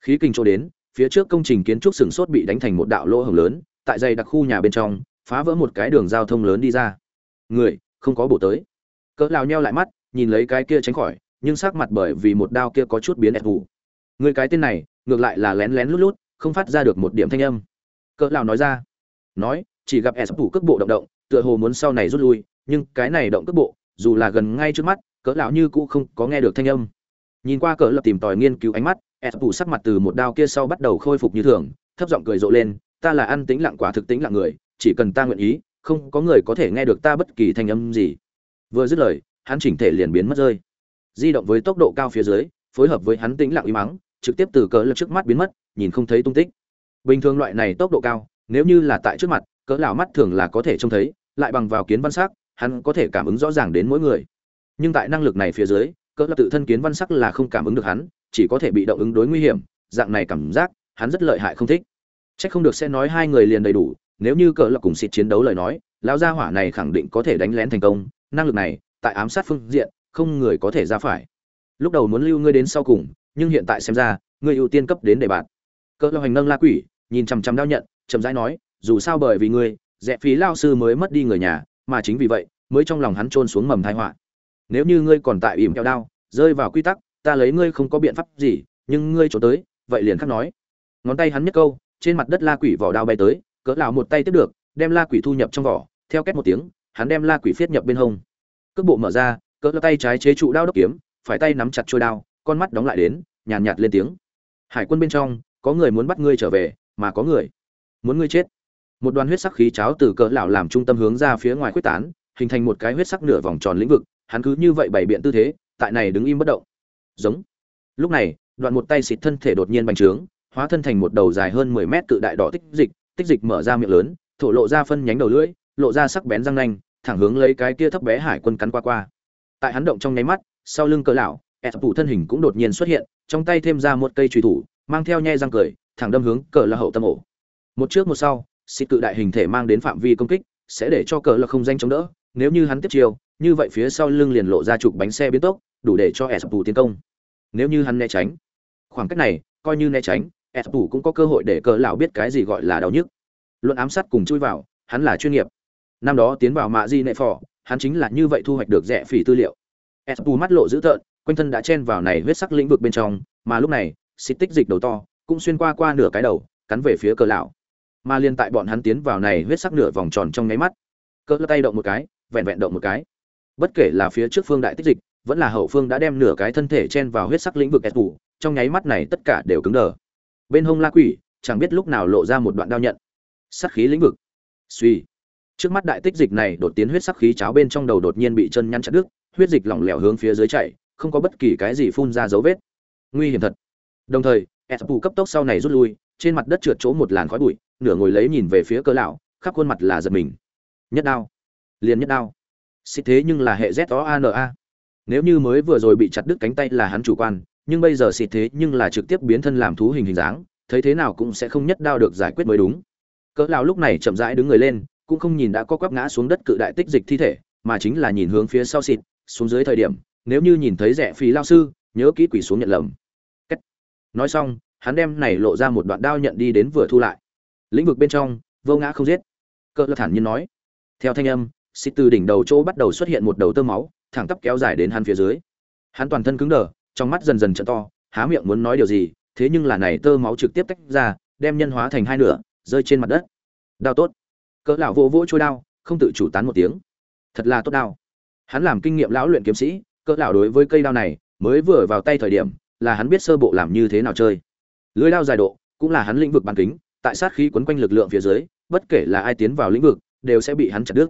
khí kinh chỗ đến, phía trước công trình kiến trúc sừng sốt bị đánh thành một đạo lỗ hổng lớn, tại dày đặc khu nhà bên trong, phá vỡ một cái đường giao thông lớn đi ra. Người, không có bổ tới. Cỡ lão nheo lại mắt, nhìn lấy cái kia tránh khỏi, nhưng sắc mặt bởi vì một đao kia có chút biến ẹt vụ. Người cái tên này, ngược lại là lén lén lút lút, không phát ra được một điểm thanh âm. Cỡ lão nói ra. Nói, chỉ gặp ẹt phủ cước bộ động động, tựa hồ muốn sau này rút lui, nhưng cái này động cước bộ, dù là gần ngay trước mắt, cỡ lão như cũ không có nghe được thanh âm. Nhìn qua cỡ lập tìm tòi nghiên cứu ánh mắt s phủ sắc mặt từ một đao kia sau bắt đầu khôi phục như thường, thấp giọng cười rộ lên, ta là ăn tĩnh lặng quả thực tĩnh lặng người, chỉ cần ta nguyện ý, không có người có thể nghe được ta bất kỳ thanh âm gì. Vừa dứt lời, hắn chỉnh thể liền biến mất rơi. Di động với tốc độ cao phía dưới, phối hợp với hắn tĩnh lặng uy mắng, trực tiếp từ cỡ lập trước mắt biến mất, nhìn không thấy tung tích. Bình thường loại này tốc độ cao, nếu như là tại trước mặt, cỡ lão mắt thường là có thể trông thấy, lại bằng vào kiến văn sắc, hắn có thể cảm ứng rõ ràng đến mỗi người. Nhưng tại năng lực này phía dưới, cỡ lập tự thân kiến văn sắc là không cảm ứng được hắn chỉ có thể bị động ứng đối nguy hiểm, dạng này cảm giác, hắn rất lợi hại không thích. Trách không được sẽ nói hai người liền đầy đủ, nếu như cỡ lập cùng xịt chiến đấu lời nói, lão gia hỏa này khẳng định có thể đánh lén thành công, năng lực này, tại ám sát phương diện, không người có thể ra phải. Lúc đầu muốn lưu ngươi đến sau cùng, nhưng hiện tại xem ra, ngươi ưu tiên cấp đến để bạn. Cỡ lập hành nâng la quỷ, nhìn chằm chằm đao nhận, chậm rãi nói, dù sao bởi vì ngươi rẽ phí lao sư mới mất đi người nhà, mà chính vì vậy, mới trong lòng hắn trôn xuống mầm thai họa. Nếu như ngươi còn tại ỉm kẹo đao, rơi vào quy tắc ta lấy ngươi không có biện pháp gì nhưng ngươi trốn tới vậy liền khắc nói. Ngón tay hắn nhất câu trên mặt đất la quỷ vỏ đao bay tới cỡ lão một tay tiếp được đem la quỷ thu nhập trong vỏ theo két một tiếng hắn đem la quỷ phiết nhập bên hông. Cước bộ mở ra cỡ tay trái chế trụ đao đốc kiếm phải tay nắm chặt trôi đao con mắt đóng lại đến nhàn nhạt, nhạt lên tiếng. Hải quân bên trong có người muốn bắt ngươi trở về mà có người muốn ngươi chết. Một đoàn huyết sắc khí cháo từ cỡ lão làm trung tâm hướng ra phía ngoài quyết tán hình thành một cái huyết sắc nửa vòng tròn lĩnh vực hắn cứ như vậy bày biện tư thế tại này đứng im bất động giống. Lúc này, đoạn một tay xịt thân thể đột nhiên bành trướng, hóa thân thành một đầu dài hơn 10 mét cự đại đỏ tích dịch tích dịch mở ra miệng lớn, thổ lộ ra phân nhánh đầu lưỡi, lộ ra sắc bén răng nanh, thẳng hướng lấy cái kia thấp bé hải quân cắn qua qua. Tại hắn động trong nháy mắt, sau lưng cỡ lão ép phụ thân hình cũng đột nhiên xuất hiện, trong tay thêm ra một cây truy thủ, mang theo nhe răng cười, thẳng đâm hướng cỡ là hậu tâm ổ. Một trước một sau, xịt cự đại hình thể mang đến phạm vi công kích, sẽ để cho cỡ là không danh chống đỡ, nếu như hắn tiếp chiêu, như vậy phía sau lưng liền lộ ra trục bánh xe biến tốc, đủ để cho ép phụ tiến công nếu như hắn né tránh, khoảng cách này, coi như né tránh ép phụ cũng có cơ hội để cỡ lão biết cái gì gọi là đau nhức. Luận ám sát cùng chui vào, hắn là chuyên nghiệp. Năm đó tiến vào mạ di nệ phò, hắn chính là như vậy thu hoạch được rẻ phỉ tư liệu. Ép phụ mắt lộ dữ tợn, quanh thân đã chen vào này huyết sắc lĩnh vực bên trong, mà lúc này, xịt tích dịch đầu to, cũng xuyên qua qua nửa cái đầu, cắn về phía cờ lão. Mà liên tại bọn hắn tiến vào này huyết sắc nửa vòng tròn trong nháy mắt cỡ tay động một cái, vẹn vẹn động một cái. Bất kể là phía trước phương đại tích dịch vẫn là hậu phương đã đem nửa cái thân thể chen vào huyết sắc lĩnh vực ép phủ trong nháy mắt này tất cả đều cứng đờ. Bên hông la quỷ, chẳng biết lúc nào lộ ra một đoạn đao nhận. Sắc khí lĩnh vực. Suy trước mắt đại tích dịch này đột tiến huyết sắc khí cháo bên trong đầu đột nhiên bị chân nhăn chặt đứt, huyết dịch lỏng lẻo hướng phía dưới chảy không có bất kỳ cái gì phun ra dấu vết. Nguy hiểm thật. Đồng thời ép phủ cấp tốc sau này rút lui, trên mặt đất trượt chỗ một làn khói bụi, nửa ngồi lấy nhìn về phía cơ lão, khắp khuôn mặt là giật mình. Nhất đao. Liền nhất đao. Xịt thế nhưng là hệ z o a n a nếu như mới vừa rồi bị chặt đứt cánh tay là hắn chủ quan, nhưng bây giờ xịt thế nhưng là trực tiếp biến thân làm thú hình hình dáng, thấy thế nào cũng sẽ không nhất đao được giải quyết mới đúng. Cỡ lão lúc này chậm rãi đứng người lên, cũng không nhìn đã có quắp ngã xuống đất cự đại tích dịch thi thể, mà chính là nhìn hướng phía sau xịt, xuống dưới thời điểm, nếu như nhìn thấy rẻ phí lao sư, nhớ kỹ quỷ xuống nhận lầm. Cách. nói xong, hắn đem này lộ ra một đoạn đao nhận đi đến vừa thu lại. Lĩnh vực bên trong, vô ngã không giết. Cỡ lão thản nhiên nói. Theo thanh âm, xịt từ đỉnh đầu chỗ bắt đầu xuất hiện một đầu tơ máu thẳng tắp kéo dài đến hắn phía dưới. Hắn toàn thân cứng đờ, trong mắt dần dần trợ to, há miệng muốn nói điều gì, thế nhưng là này tơ máu trực tiếp tách ra, đem nhân hóa thành hai nửa, rơi trên mặt đất. Đao tốt. Cỡ lão vỗ vỗ trôi đao, không tự chủ tán một tiếng. Thật là tốt đao. Hắn làm kinh nghiệm lão luyện kiếm sĩ, cỡ lão đối với cây đao này, mới vừa vào tay thời điểm, là hắn biết sơ bộ làm như thế nào chơi. Lưới đao dài độ, cũng là hắn lĩnh vực bản kính, tại sát khí quấn quanh lực lượng phía dưới, bất kể là ai tiến vào lĩnh vực, đều sẽ bị hắn chặt đứt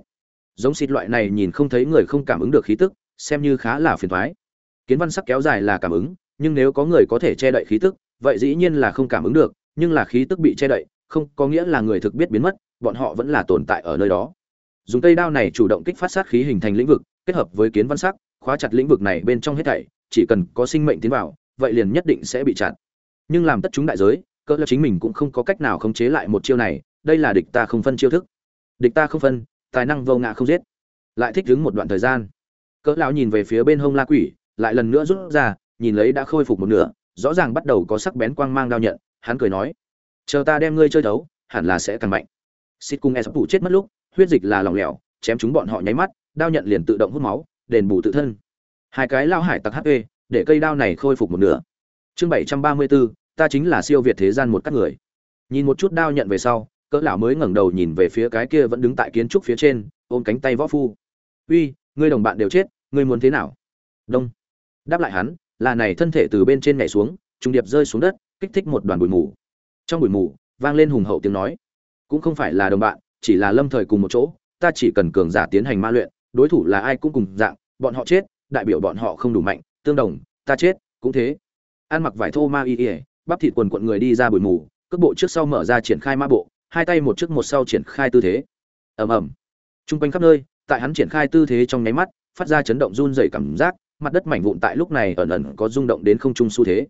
giống xịt loại này nhìn không thấy người không cảm ứng được khí tức, xem như khá là phiền toái. Kiến văn sắc kéo dài là cảm ứng, nhưng nếu có người có thể che đậy khí tức, vậy dĩ nhiên là không cảm ứng được, nhưng là khí tức bị che đậy, không có nghĩa là người thực biết biến mất, bọn họ vẫn là tồn tại ở nơi đó. Dùng cây đao này chủ động kích phát sát khí hình thành lĩnh vực, kết hợp với kiến văn sắc, khóa chặt lĩnh vực này bên trong hết thảy, chỉ cần có sinh mệnh tiến vào, vậy liền nhất định sẽ bị chặn nhưng làm tất chúng đại giới cỡ lập chính mình cũng không có cách nào khống chế lại một chiêu này, đây là địch ta không phân chiêu thức. Địch ta không phân tài năng vô ngã không giết. Lại thích đứng một đoạn thời gian. Cỡ lão nhìn về phía bên hông la quỷ, lại lần nữa rút ra, nhìn lấy đã khôi phục một nửa, rõ ràng bắt đầu có sắc bén quang mang đao nhận, hắn cười nói, chờ ta đem ngươi chơi đấu, hẳn là sẽ càng mạnh. Xịt cung e sắp chết mất lúc, huyết dịch là lỏng lẻo, chém chúng bọn họ nháy mắt, đao nhận liền tự động hút máu, đền bù tự thân. Hai cái lao hải tặc hp để cây đao này khôi phục một nửa. Chương bảy trăm ba mươi bốn, ta chính là siêu việt thế gian một các người. Nhìn một chút đao nhận về sau cỡ lão mới ngẩng đầu nhìn về phía cái kia vẫn đứng tại kiến trúc phía trên, ôm cánh tay võ phu. Uy, ngươi đồng bạn đều chết, ngươi muốn thế nào? Đông. Đáp lại hắn, là này thân thể từ bên trên nhảy xuống trung điệp rơi xuống đất, kích thích một đoàn bụi mù. Trong bụi mù, vang lên hùng hậu tiếng nói. Cũng không phải là đồng bạn, chỉ là lâm thời cùng một chỗ, ta chỉ cần cường giả tiến hành ma luyện, đối thủ là ai cũng cùng dạng, bọn họ chết, đại biểu bọn họ không đủ mạnh, tương đồng, ta chết, cũng thế. Ăn mặc vải thô ma y ỉa bắp thịt quần quận người đi ra bụi mù, cước bộ trước sau mở ra triển khai ma bộ hai tay một trước một sau triển khai tư thế. Ầm ầm. Trung quanh khắp nơi, tại hắn triển khai tư thế trong nháy mắt, phát ra chấn động run rẩy cảm giác, mặt đất mảnh vụn tại lúc này ẩn ẩn có rung động đến không trung xu thế.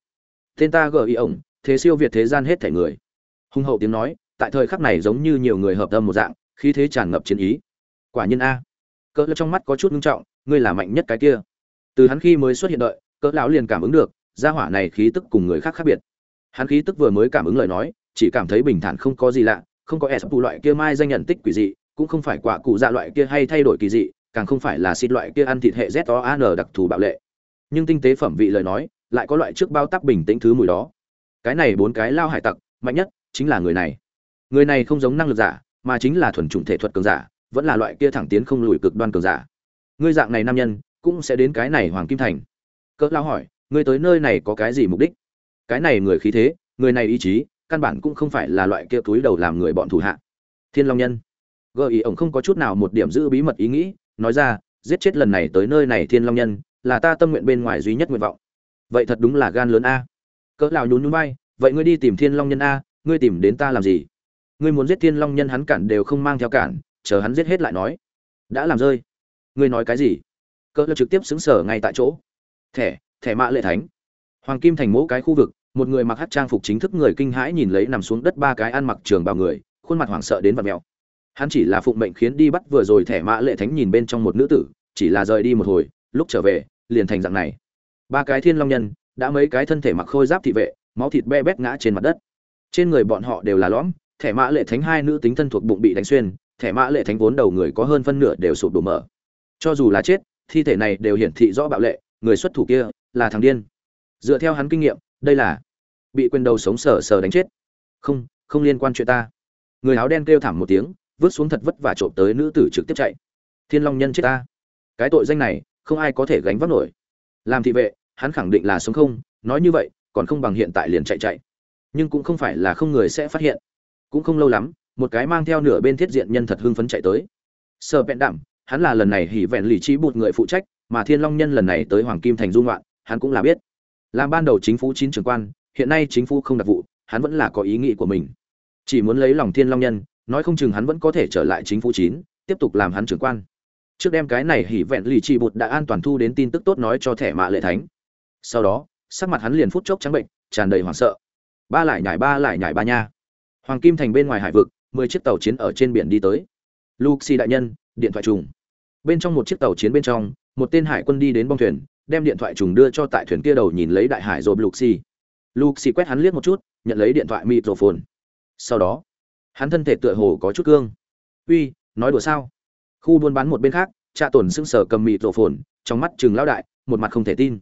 Tên ta gợi ý ổng, thế siêu việt thế gian hết thể người. Hung hậu tiếng nói, tại thời khắc này giống như nhiều người hợp tâm một dạng, khí thế tràn ngập chiến ý. Quả nhiên a. Cỡ trong mắt có chút ngưng trọng, ngươi là mạnh nhất cái kia. Từ hắn khi mới xuất hiện đợi, cỡ lão liền cảm ứng được, gia hỏa này khí tức cùng người khác khác biệt. Hắn khí tức vừa mới cảm ứng lời nói, chỉ cảm thấy bình thản không có gì lạ không có s phụ loại kia mai danh nhận tích quỷ dị, cũng không phải quả cụ dạ loại kia hay thay đổi kỳ dị, càng không phải là xịt loại kia ăn thịt hệ z o an đặc thù bạo lệ. Nhưng tinh tế phẩm vị lời nói, lại có loại trước bao tắc bình tĩnh thứ mùi đó. Cái này bốn cái lao hải tặc, mạnh nhất chính là người này. Người này không giống năng lực giả, mà chính là thuần chủng thể thuật cường giả, vẫn là loại kia thẳng tiến không lùi cực đoan cường giả. Ngươi dạng này nam nhân, cũng sẽ đến cái này hoàng kim thành. Cỡ lao hỏi, ngươi tới nơi này có cái gì mục đích? Cái này người khí thế, người này ý chí căn bản cũng không phải là loại kia túi đầu làm người bọn thủ hạ. Thiên long nhân. Gợi ý ổng không có chút nào một điểm giữ bí mật ý nghĩ, nói ra, giết chết lần này tới nơi này thiên long nhân, là ta tâm nguyện bên ngoài duy nhất nguyện vọng. Vậy thật đúng là gan lớn a. Cỡ lão nhún nhún vai, vậy ngươi đi tìm thiên long nhân a, ngươi tìm đến ta làm gì? Ngươi muốn giết thiên long nhân hắn cản đều không mang theo cản, chờ hắn giết hết lại nói. Đã làm rơi. Ngươi nói cái gì? Cỡ lão trực tiếp xứng sở ngay tại chỗ. Thẻ thẻ mã lệ thánh. Hoàng kim thành mỗ cái khu vực một người mặc hắc trang phục chính thức người kinh hãi nhìn lấy nằm xuống đất ba cái ăn mặc trường bào người, khuôn mặt hoảng sợ đến vặt mèo hắn chỉ là phụng mệnh khiến đi bắt vừa rồi thẻ mã lệ thánh nhìn bên trong một nữ tử, chỉ là rời đi một hồi, lúc trở về, liền thành dạng này. Ba cái thiên long nhân, đã mấy cái thân thể mặc khôi giáp thị vệ, máu thịt be bét ngã trên mặt đất. Trên người bọn họ đều là lõm, thẻ mã lệ thánh hai nữ tính thân thuộc bụng bị đánh xuyên, thẻ mã lệ thánh vốn đầu người có hơn phân nửa đều sụp đổ mở. Cho dù là chết, thi thể này đều hiển thị rõ bạo lệ, người xuất thủ kia là thằng điên. Dựa theo hắn kinh nghiệm, đây là bị quyền đầu sống sờ sờ đánh chết. Không không liên quan chuyện ta. Người áo đen kêu thảm một tiếng, vứt xuống thật vất và trộm tới nữ tử trực tiếp chạy. Thiên long nhân chết ta. Cái tội danh này, không ai có thể gánh vác nổi. Làm thị vệ, hắn khẳng định là sống không, nói như vậy, còn không bằng hiện tại liền chạy chạy. Nhưng cũng không phải là không người sẽ phát hiện. Cũng không lâu lắm, một cái mang theo nửa bên thiết diện nhân thật hưng phấn chạy tới. Sợ bẹn đạm, hắn là lần này hỉ vẹn lì trí bụt người phụ trách, mà thiên long nhân lần này tới hoàng kim thành dung loạn hắn cũng là biết. Làm ban đầu chính phủ chín trưởng quan hiện nay chính phủ không đặc vụ, hắn vẫn là có ý nghĩ của mình. Chỉ muốn lấy lòng thiên long nhân, nói không chừng hắn vẫn có thể trở lại chính phủ chín, tiếp tục làm hắn trưởng quan. Trước đem cái này hỉ vẹn lì trì bột đã an toàn thu đến tin tức tốt nói cho thẻ mạ lệ thánh. Sau đó, sắc mặt hắn liền phút chốc trắng bệnh, tràn đầy hoảng sợ. Ba lại nhảy, ba lại nhảy ba nha. Hoàng kim thành bên ngoài hải vực, mười chiếc tàu chiến ở trên biển đi tới. Luxi đại nhân, điện thoại trùng. Bên trong một chiếc tàu chiến bên trong, một tên hải quân đi đến bong thuyền, đem điện thoại trùng đưa cho tại thuyền kia đầu nhìn lấy đại hải rồi luxi luxi quét hắn liếc một chút, nhận lấy điện thoại microphone. Sau đó, hắn thân thể tựa hồ có chút cương. Uy, nói đùa sao? Khu buôn bán một bên khác, trạ tổn sững sờ cầm mịt phồn trong mắt chừng lao đại, một mặt không thể tin.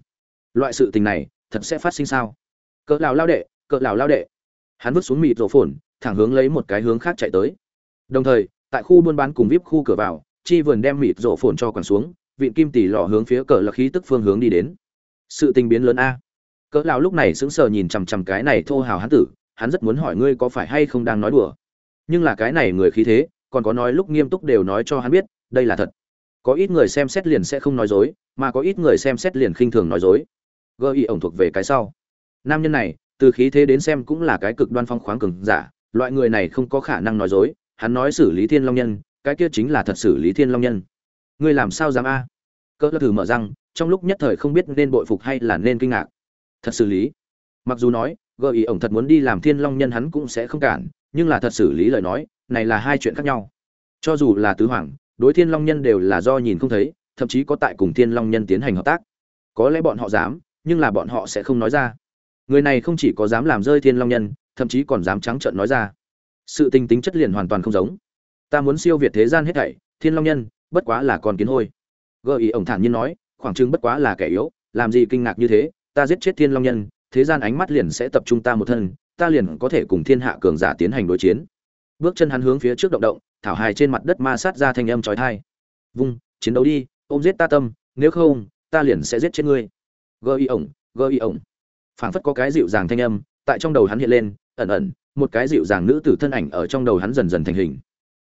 Loại sự tình này thật sẽ phát sinh sao? Cỡ lào lao đệ, cỡ lào lao đệ. Hắn vứt xuống mịt phồn thẳng hướng lấy một cái hướng khác chạy tới. Đồng thời, tại khu buôn bán cùng vip khu cửa vào, chi vườn đem mịt rổ phồn cho quẳng xuống, vịn kim tỷ lò hướng phía cỡ là khí tức phương hướng đi đến. Sự tình biến lớn a cỡ lão lúc này sững sờ nhìn chằm chằm cái này thô hào hắn tử, hắn rất muốn hỏi ngươi có phải hay không đang nói đùa. Nhưng là cái này người khí thế, còn có nói lúc nghiêm túc đều nói cho hắn biết, đây là thật. Có ít người xem xét liền sẽ không nói dối, mà có ít người xem xét liền khinh thường nói dối. Gơ ý ổng thuộc về cái sau. Nam nhân này, từ khí thế đến xem cũng là cái cực đoan phong khoáng cường giả, loại người này không có khả năng nói dối, hắn nói xử lý thiên long nhân, cái kia chính là thật xử lý thiên long nhân. Ngươi làm sao dám a? Cỡ thử mở răng, trong lúc nhất thời không biết nên bội phục hay là nên kinh ngạc thật xử lý. Mặc dù nói gợi ý ổng thật muốn đi làm thiên long nhân hắn cũng sẽ không cản, nhưng là thật xử lý lời nói, này là hai chuyện khác nhau. Cho dù là tứ hoàng, đối thiên long nhân đều là do nhìn không thấy, thậm chí có tại cùng thiên long nhân tiến hành hợp tác. Có lẽ bọn họ dám, nhưng là bọn họ sẽ không nói ra. Người này không chỉ có dám làm rơi thiên long nhân, thậm chí còn dám trắng trợn nói ra. Sự tình tính chất liền hoàn toàn không giống. Ta muốn siêu việt thế gian hết thảy, thiên long nhân, bất quá là con kiến hôi. Gợi ý ổng thản nhiên nói, khoảng chừng bất quá là kẻ yếu, làm gì kinh ngạc như thế ta giết chết thiên long nhân, thế gian ánh mắt liền sẽ tập trung ta một thân, ta liền có thể cùng thiên hạ cường giả tiến hành đối chiến. Bước chân hắn hướng phía trước động động, thảo hài trên mặt đất ma sát ra thanh âm chói tai. Vung, chiến đấu đi, ôm giết ta tâm, nếu không, ta liền sẽ giết chết ngươi. Gơ y ổng gơ y ổng. Phảng phất có cái dịu dàng thanh âm, tại trong đầu hắn hiện lên, ẩn ẩn, một cái dịu dàng nữ tử thân ảnh ở trong đầu hắn dần dần thành hình.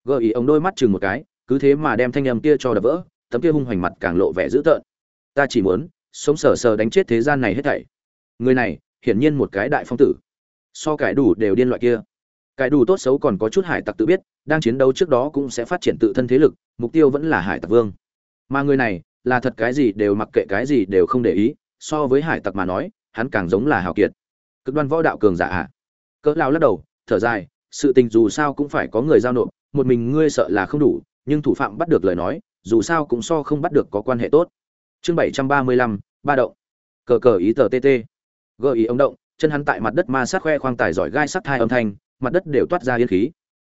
Gơ y ổng đôi mắt chừng một cái, cứ thế mà đem thanh âm kia cho đập vỡ, tấm kia hung hoành mặt càng lộ vẻ dữ tợn. Ta chỉ muốn sống sờ sờ đánh chết thế gian này hết thảy. Người này, hiển nhiên một cái đại phong tử. So cải đủ đều điên loại kia. Cải đủ tốt xấu còn có chút hải tặc tự biết, đang chiến đấu trước đó cũng sẽ phát triển tự thân thế lực, mục tiêu vẫn là hải tặc vương. Mà người này, là thật cái gì đều mặc kệ cái gì đều không để ý, so với hải tặc mà nói, hắn càng giống là hào kiệt. Cực đoan võ đạo cường giả ạ. À. cỡ lao lắc đầu, thở dài, sự tình dù sao cũng phải có người giao nộp, một mình ngươi sợ là không đủ, nhưng thủ phạm bắt được lời nói, dù sao cũng so không bắt được có quan hệ tốt chương bảy trăm ba mươi lăm, ba động. Cờ cờ ý tờ tt gợi ý ông động, chân hắn tại mặt đất ma sát khoe khoang tài giỏi gai sắt thai âm thanh, mặt đất đều toát ra yên khí.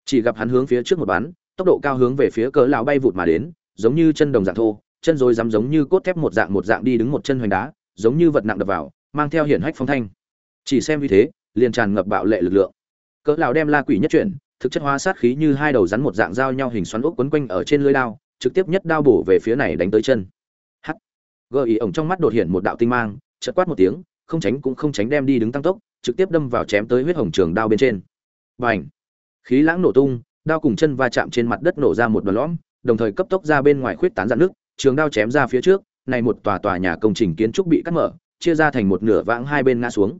Chỉ gặp hắn hướng phía trước một bắn, tốc độ cao hướng về phía cỡ lão bay vụt mà đến, giống như chân đồng dạng thô, chân rồi dám giống như cốt thép một dạng một dạng đi đứng một chân hoành đá, giống như vật nặng đập vào, mang theo hiển hách phong thanh. Chỉ xem như thế, liền tràn ngập bạo lệ lực lượng. Cỡ lão đem la quỷ nhất chuyển, thực chất hóa sát khí như hai đầu rắn một dạng giao nhau hình xoắn ốc quấn quanh ở trên lưỡi đao, trực tiếp nhất đao bổ về phía này đánh tới chân. Gợi ý ổng trong mắt đột hiện một đạo tinh mang, chợt quát một tiếng, không tránh cũng không tránh đem đi đứng tăng tốc, trực tiếp đâm vào chém tới huyết hồng trường đao bên trên. Bành! Khí lãng nổ tung, đao cùng chân va chạm trên mặt đất nổ ra một đoạn lõm, đồng thời cấp tốc ra bên ngoài khuyết tán dạn nước, trường đao chém ra phía trước, này một tòa tòa nhà công trình kiến trúc bị cắt mở, chia ra thành một nửa vãng hai bên ngã xuống.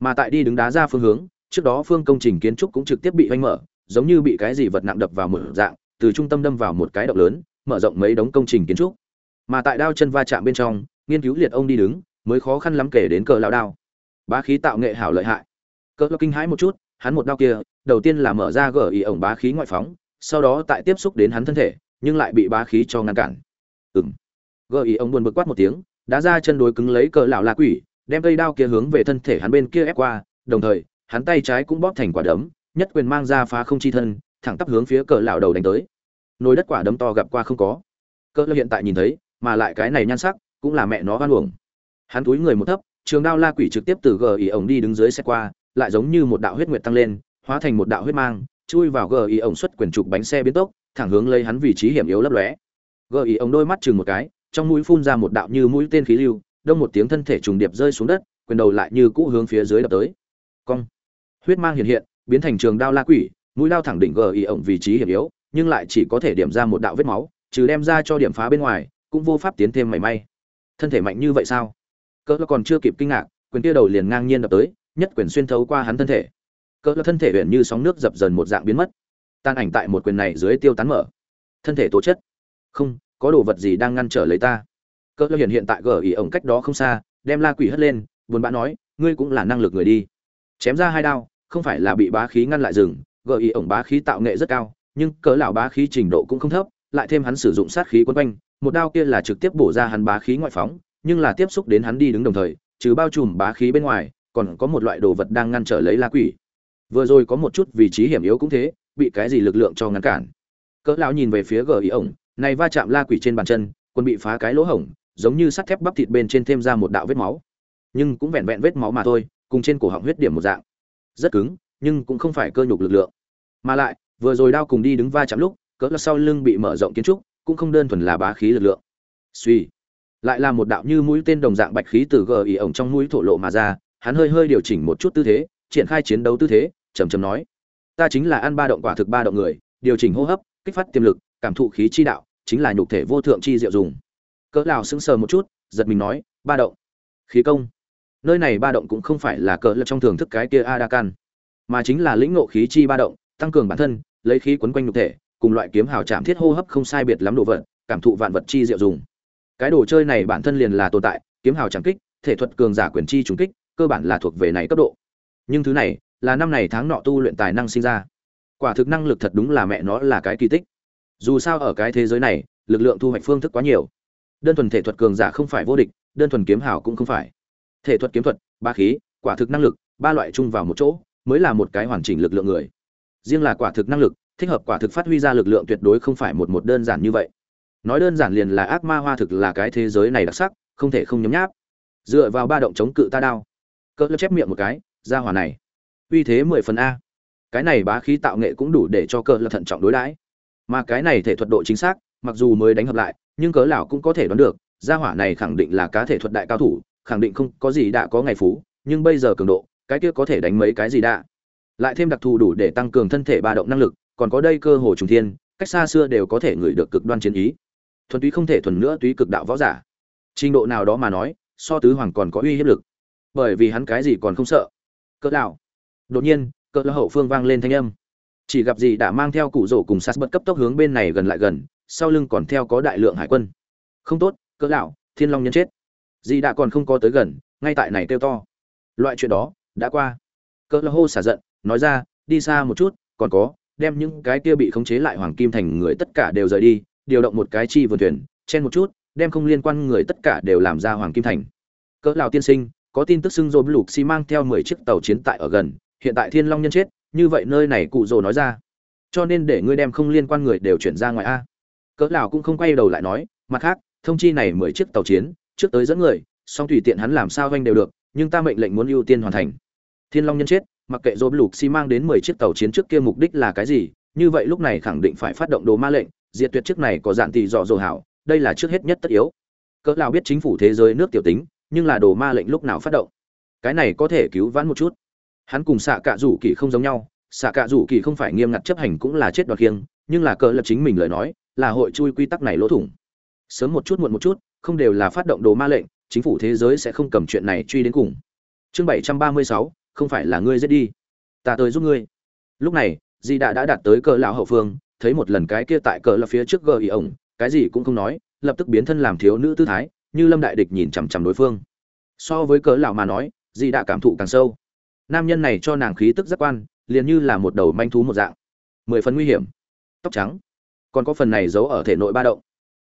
Mà tại đi đứng đá ra phương hướng, trước đó phương công trình kiến trúc cũng trực tiếp bị hoanh mở, giống như bị cái gì vật nặng đập vào một dạng, từ trung tâm đâm vào một cái động lớn, mở rộng mấy đống công trình kiến trúc mà tại đao chân va chạm bên trong, nghiên cứu liệt ông đi đứng, mới khó khăn lắm kể đến cờ lão đao. Bá khí tạo nghệ hảo lợi hại. Cỡ kinh hãi một chút, hắn một đao kia, đầu tiên là mở ra gở ý ổng bá khí ngoại phóng, sau đó tại tiếp xúc đến hắn thân thể, nhưng lại bị bá khí cho ngăn cản. Ừng gở ý ổng buồn bực quát một tiếng đã ra chân đối cứng lấy cờ lão la quỷ, đem cây đao kia hướng về thân thể hắn bên kia ép qua, đồng thời, hắn tay trái cũng bóp thành quả đấm, nhất quyền mang ra phá không chi thân, thẳng tắp hướng phía cờ lão đầu đánh tới. Nồi đất quả đấm to gặp qua không có. Cỡ hiện tại nhìn thấy mà lại cái này nhan sắc cũng là mẹ nó hoan uổng. Hắn túi người một thấp, trường đao la quỷ trực tiếp từ gờ ý ổng đi đứng dưới xe qua, lại giống như một đạo huyết nguyệt tăng lên, hóa thành một đạo huyết mang, chui vào gờ ý ổng xuất quyền trục bánh xe biến tốc, thẳng hướng lấy hắn vị trí hiểm yếu lấp lóe. Gờ ý ổng đôi mắt chừng một cái, trong mũi phun ra một đạo như mũi tên khí lưu, đông một tiếng thân thể trùng điệp rơi xuống đất, quyền đầu lại như cũ hướng phía dưới đập tới. Cong. Huyết mang hiện hiện, biến thành trường đao la quỷ, mũi đao thẳng đỉnh gờ ý ổng vị trí hiểm yếu, nhưng lại chỉ có thể điểm ra một đạo vết máu, trừ đem ra cho điểm phá bên ngoài cũng vô pháp tiến thêm mảy may. Thân thể mạnh như vậy sao? Cỡ còn chưa kịp kinh ngạc, quyền kia đầu liền ngang nhiên đập tới, nhất quyền xuyên thấu qua hắn thân thể. Cỡ thân thể huyện như sóng nước dập dần một dạng biến mất. Tan ảnh tại một quyền này dưới tiêu tán mở. Thân thể tố chất. Không, có đồ vật gì đang ngăn trở lấy ta? Cỡ hiện hiện tại gờ ý ổng cách đó không xa, đem la quỷ hất lên, buồn bã nói, ngươi cũng là năng lực người đi. Chém ra hai đao, không phải là bị bá khí ngăn lại rừng gở ý ổng bá khí tạo nghệ rất cao, nhưng cỡ lão bá khí trình độ cũng không thấp, lại thêm hắn sử dụng sát khí quấn quanh một đao kia là trực tiếp bổ ra hắn bá khí ngoại phóng, nhưng là tiếp xúc đến hắn đi đứng đồng thời, trừ bao trùm bá khí bên ngoài, còn có một loại đồ vật đang ngăn trở lấy la quỷ. Vừa rồi có một chút vị trí hiểm yếu cũng thế, bị cái gì lực lượng cho ngăn cản. Cỡ lão nhìn về phía gờ ý ổng, này va chạm la quỷ trên bàn chân quân bị phá cái lỗ hổng, giống như sắt thép bắp thịt bên trên thêm ra một đạo vết máu. Nhưng cũng vẹn vẹn vết máu mà thôi, cùng trên cổ họng huyết điểm một dạng. Rất cứng, nhưng cũng không phải cơ nhục lực lượng. Mà lại, vừa rồi đao cùng đi đứng va chạm lúc, cỡ là sau lưng bị mở rộng kiến trúc cũng không đơn thuần là bá khí lực lượng. Suy, lại là một đạo như mũi tên đồng dạng bạch khí từ gờ ỉ ổng trong mũi thổ lộ mà ra, hắn hơi hơi điều chỉnh một chút tư thế, triển khai chiến đấu tư thế trầm trầm nói, ta chính là ăn ba động quả thực ba động người, điều chỉnh hô hấp, kích phát tiềm lực, cảm thụ khí chi đạo, chính là nhục thể vô thượng chi diệu dùng. Cỡ lão sững sờ một chút, giật mình nói, ba động, khí công. Nơi này ba động cũng không phải là cỡ lập trong thưởng thức cái kia a đa can mà chính là lĩnh ngộ khí chi ba động, tăng cường bản thân, lấy khí quấn quanh nhục thể cùng loại kiếm hào chạm thiết hô hấp không sai biệt lắm đồ vật, cảm thụ vạn vật chi diệu dùng. Cái đồ chơi này bản thân liền là tồn tại, kiếm hào chẳng kích, thể thuật cường giả quyền chi trùng kích, cơ bản là thuộc về này cấp độ. Nhưng thứ này, là năm này tháng nọ tu luyện tài năng sinh ra. Quả thực năng lực thật đúng là mẹ nó là cái kỳ tích. Dù sao ở cái thế giới này, lực lượng thu hoạch phương thức quá nhiều. Đơn thuần thể thuật cường giả không phải vô địch, đơn thuần kiếm hào cũng không phải. Thể thuật kiếm thuật, ba khí, quả thực năng lực, ba loại chung vào một chỗ, mới là một cái hoàn chỉnh lực lượng người. Riêng là quả thực năng lực thích hợp quả thực phát huy ra lực lượng tuyệt đối không phải một một đơn giản như vậy. Nói đơn giản liền là ác ma hoa thực là cái thế giới này đặc sắc, không thể không nhấm nháp. Dựa vào ba động chống cự ta đao. Cỡ chép miệng một cái, ra hỏa này. Uy thế mười phần a. Cái này bá khí tạo nghệ cũng đủ để cho cỡ lớp thận trọng đối đãi. Mà cái này thể thuật độ chính xác, mặc dù mới đánh hợp lại, nhưng cỡ lão cũng có thể đoán được, gia hỏa này khẳng định là cá thể thuật đại cao thủ, khẳng định không có gì đã có ngày phú, nhưng bây giờ cường độ, cái kia có thể đánh mấy cái gì đã. Lại thêm đặc thù đủ để tăng cường thân thể ba động năng lực còn có đây cơ hồ trùng thiên, cách xa xưa đều có thể ngửi được cực đoan chiến ý. Thuần túy không thể thuần nữa túy cực đạo võ giả. Trình độ nào đó mà nói, so tứ hoàng còn có uy hiếp lực. Bởi vì hắn cái gì còn không sợ. Cỡ đạo. Đột nhiên, cỡ hậu phương vang lên thanh âm. Chỉ gặp gì đã mang theo cụ rổ cùng sát bất cấp tốc hướng bên này gần lại gần, sau lưng còn theo có đại lượng hải quân. Không tốt, cỡ lão thiên long nhân chết. Dì đã còn không có tới gần, ngay tại này kêu to. Loại chuyện đó, đã qua. Cỡ hô xả giận, nói ra, đi xa một chút, còn có đem những cái kia bị khống chế lại hoàng kim thành người tất cả đều rời đi, điều động một cái chi vườn thuyền, chen một chút, đem không liên quan người tất cả đều làm ra hoàng kim thành. Cỡ lào tiên sinh, có tin tức xưng dồn lục xi mang theo mười chiếc tàu chiến tại ở gần, hiện tại thiên long nhân chết, như vậy nơi này cụ rồ nói ra. Cho nên để ngươi đem không liên quan người đều chuyển ra ngoài a. Cỡ Lào cũng không quay đầu lại nói, mặt khác, thông chi này mười chiếc tàu chiến, trước tới dẫn người, song tùy tiện hắn làm sao doanh đều được, nhưng ta mệnh lệnh muốn ưu tiên hoàn thành. Thiên long nhân chết mặc kệ dồn lục xi mang đến mười chiếc tàu chiến trước kia mục đích là cái gì, như vậy lúc này khẳng định phải phát động đồ ma lệnh, diệt tuyệt chiếc này có dạn thì dọ dồ hảo, đây là trước hết nhất tất yếu. Cỡ nào biết chính phủ thế giới nước tiểu tính, nhưng là đồ ma lệnh lúc nào phát động? Cái này có thể cứu vãn một chút. Hắn cùng xạ cạ rủ kỳ không giống nhau xạ cạ rủ kỳ không phải nghiêm ngặt chấp hành cũng là chết đoạt kiêng nhưng là cỡ lập chính mình lời nói, là hội chui quy tắc này lỗ thủng. Sớm một chút muộn một chút, không đều là phát động đồ ma lệnh, chính phủ thế giới sẽ không cầm chuyện này truy đến cùng. Chương bảy trăm ba mươi sáu không phải là ngươi giết đi. Ta tới giúp ngươi. Lúc này, di đã đã đạt tới cỡ lão hậu phương, thấy một lần cái kia tại cỡ là phía trước gờ ý ổng, cái gì cũng không nói, lập tức biến thân làm thiếu nữ tư thái, như lâm đại địch nhìn chằm chằm đối phương. So với cỡ lão mà nói, di đã cảm thụ càng sâu. Nam nhân này cho nàng khí tức giác quan, liền như là một đầu manh thú một dạng. Mười phần nguy hiểm. Tóc trắng. Còn có phần này giấu ở thể nội ba động.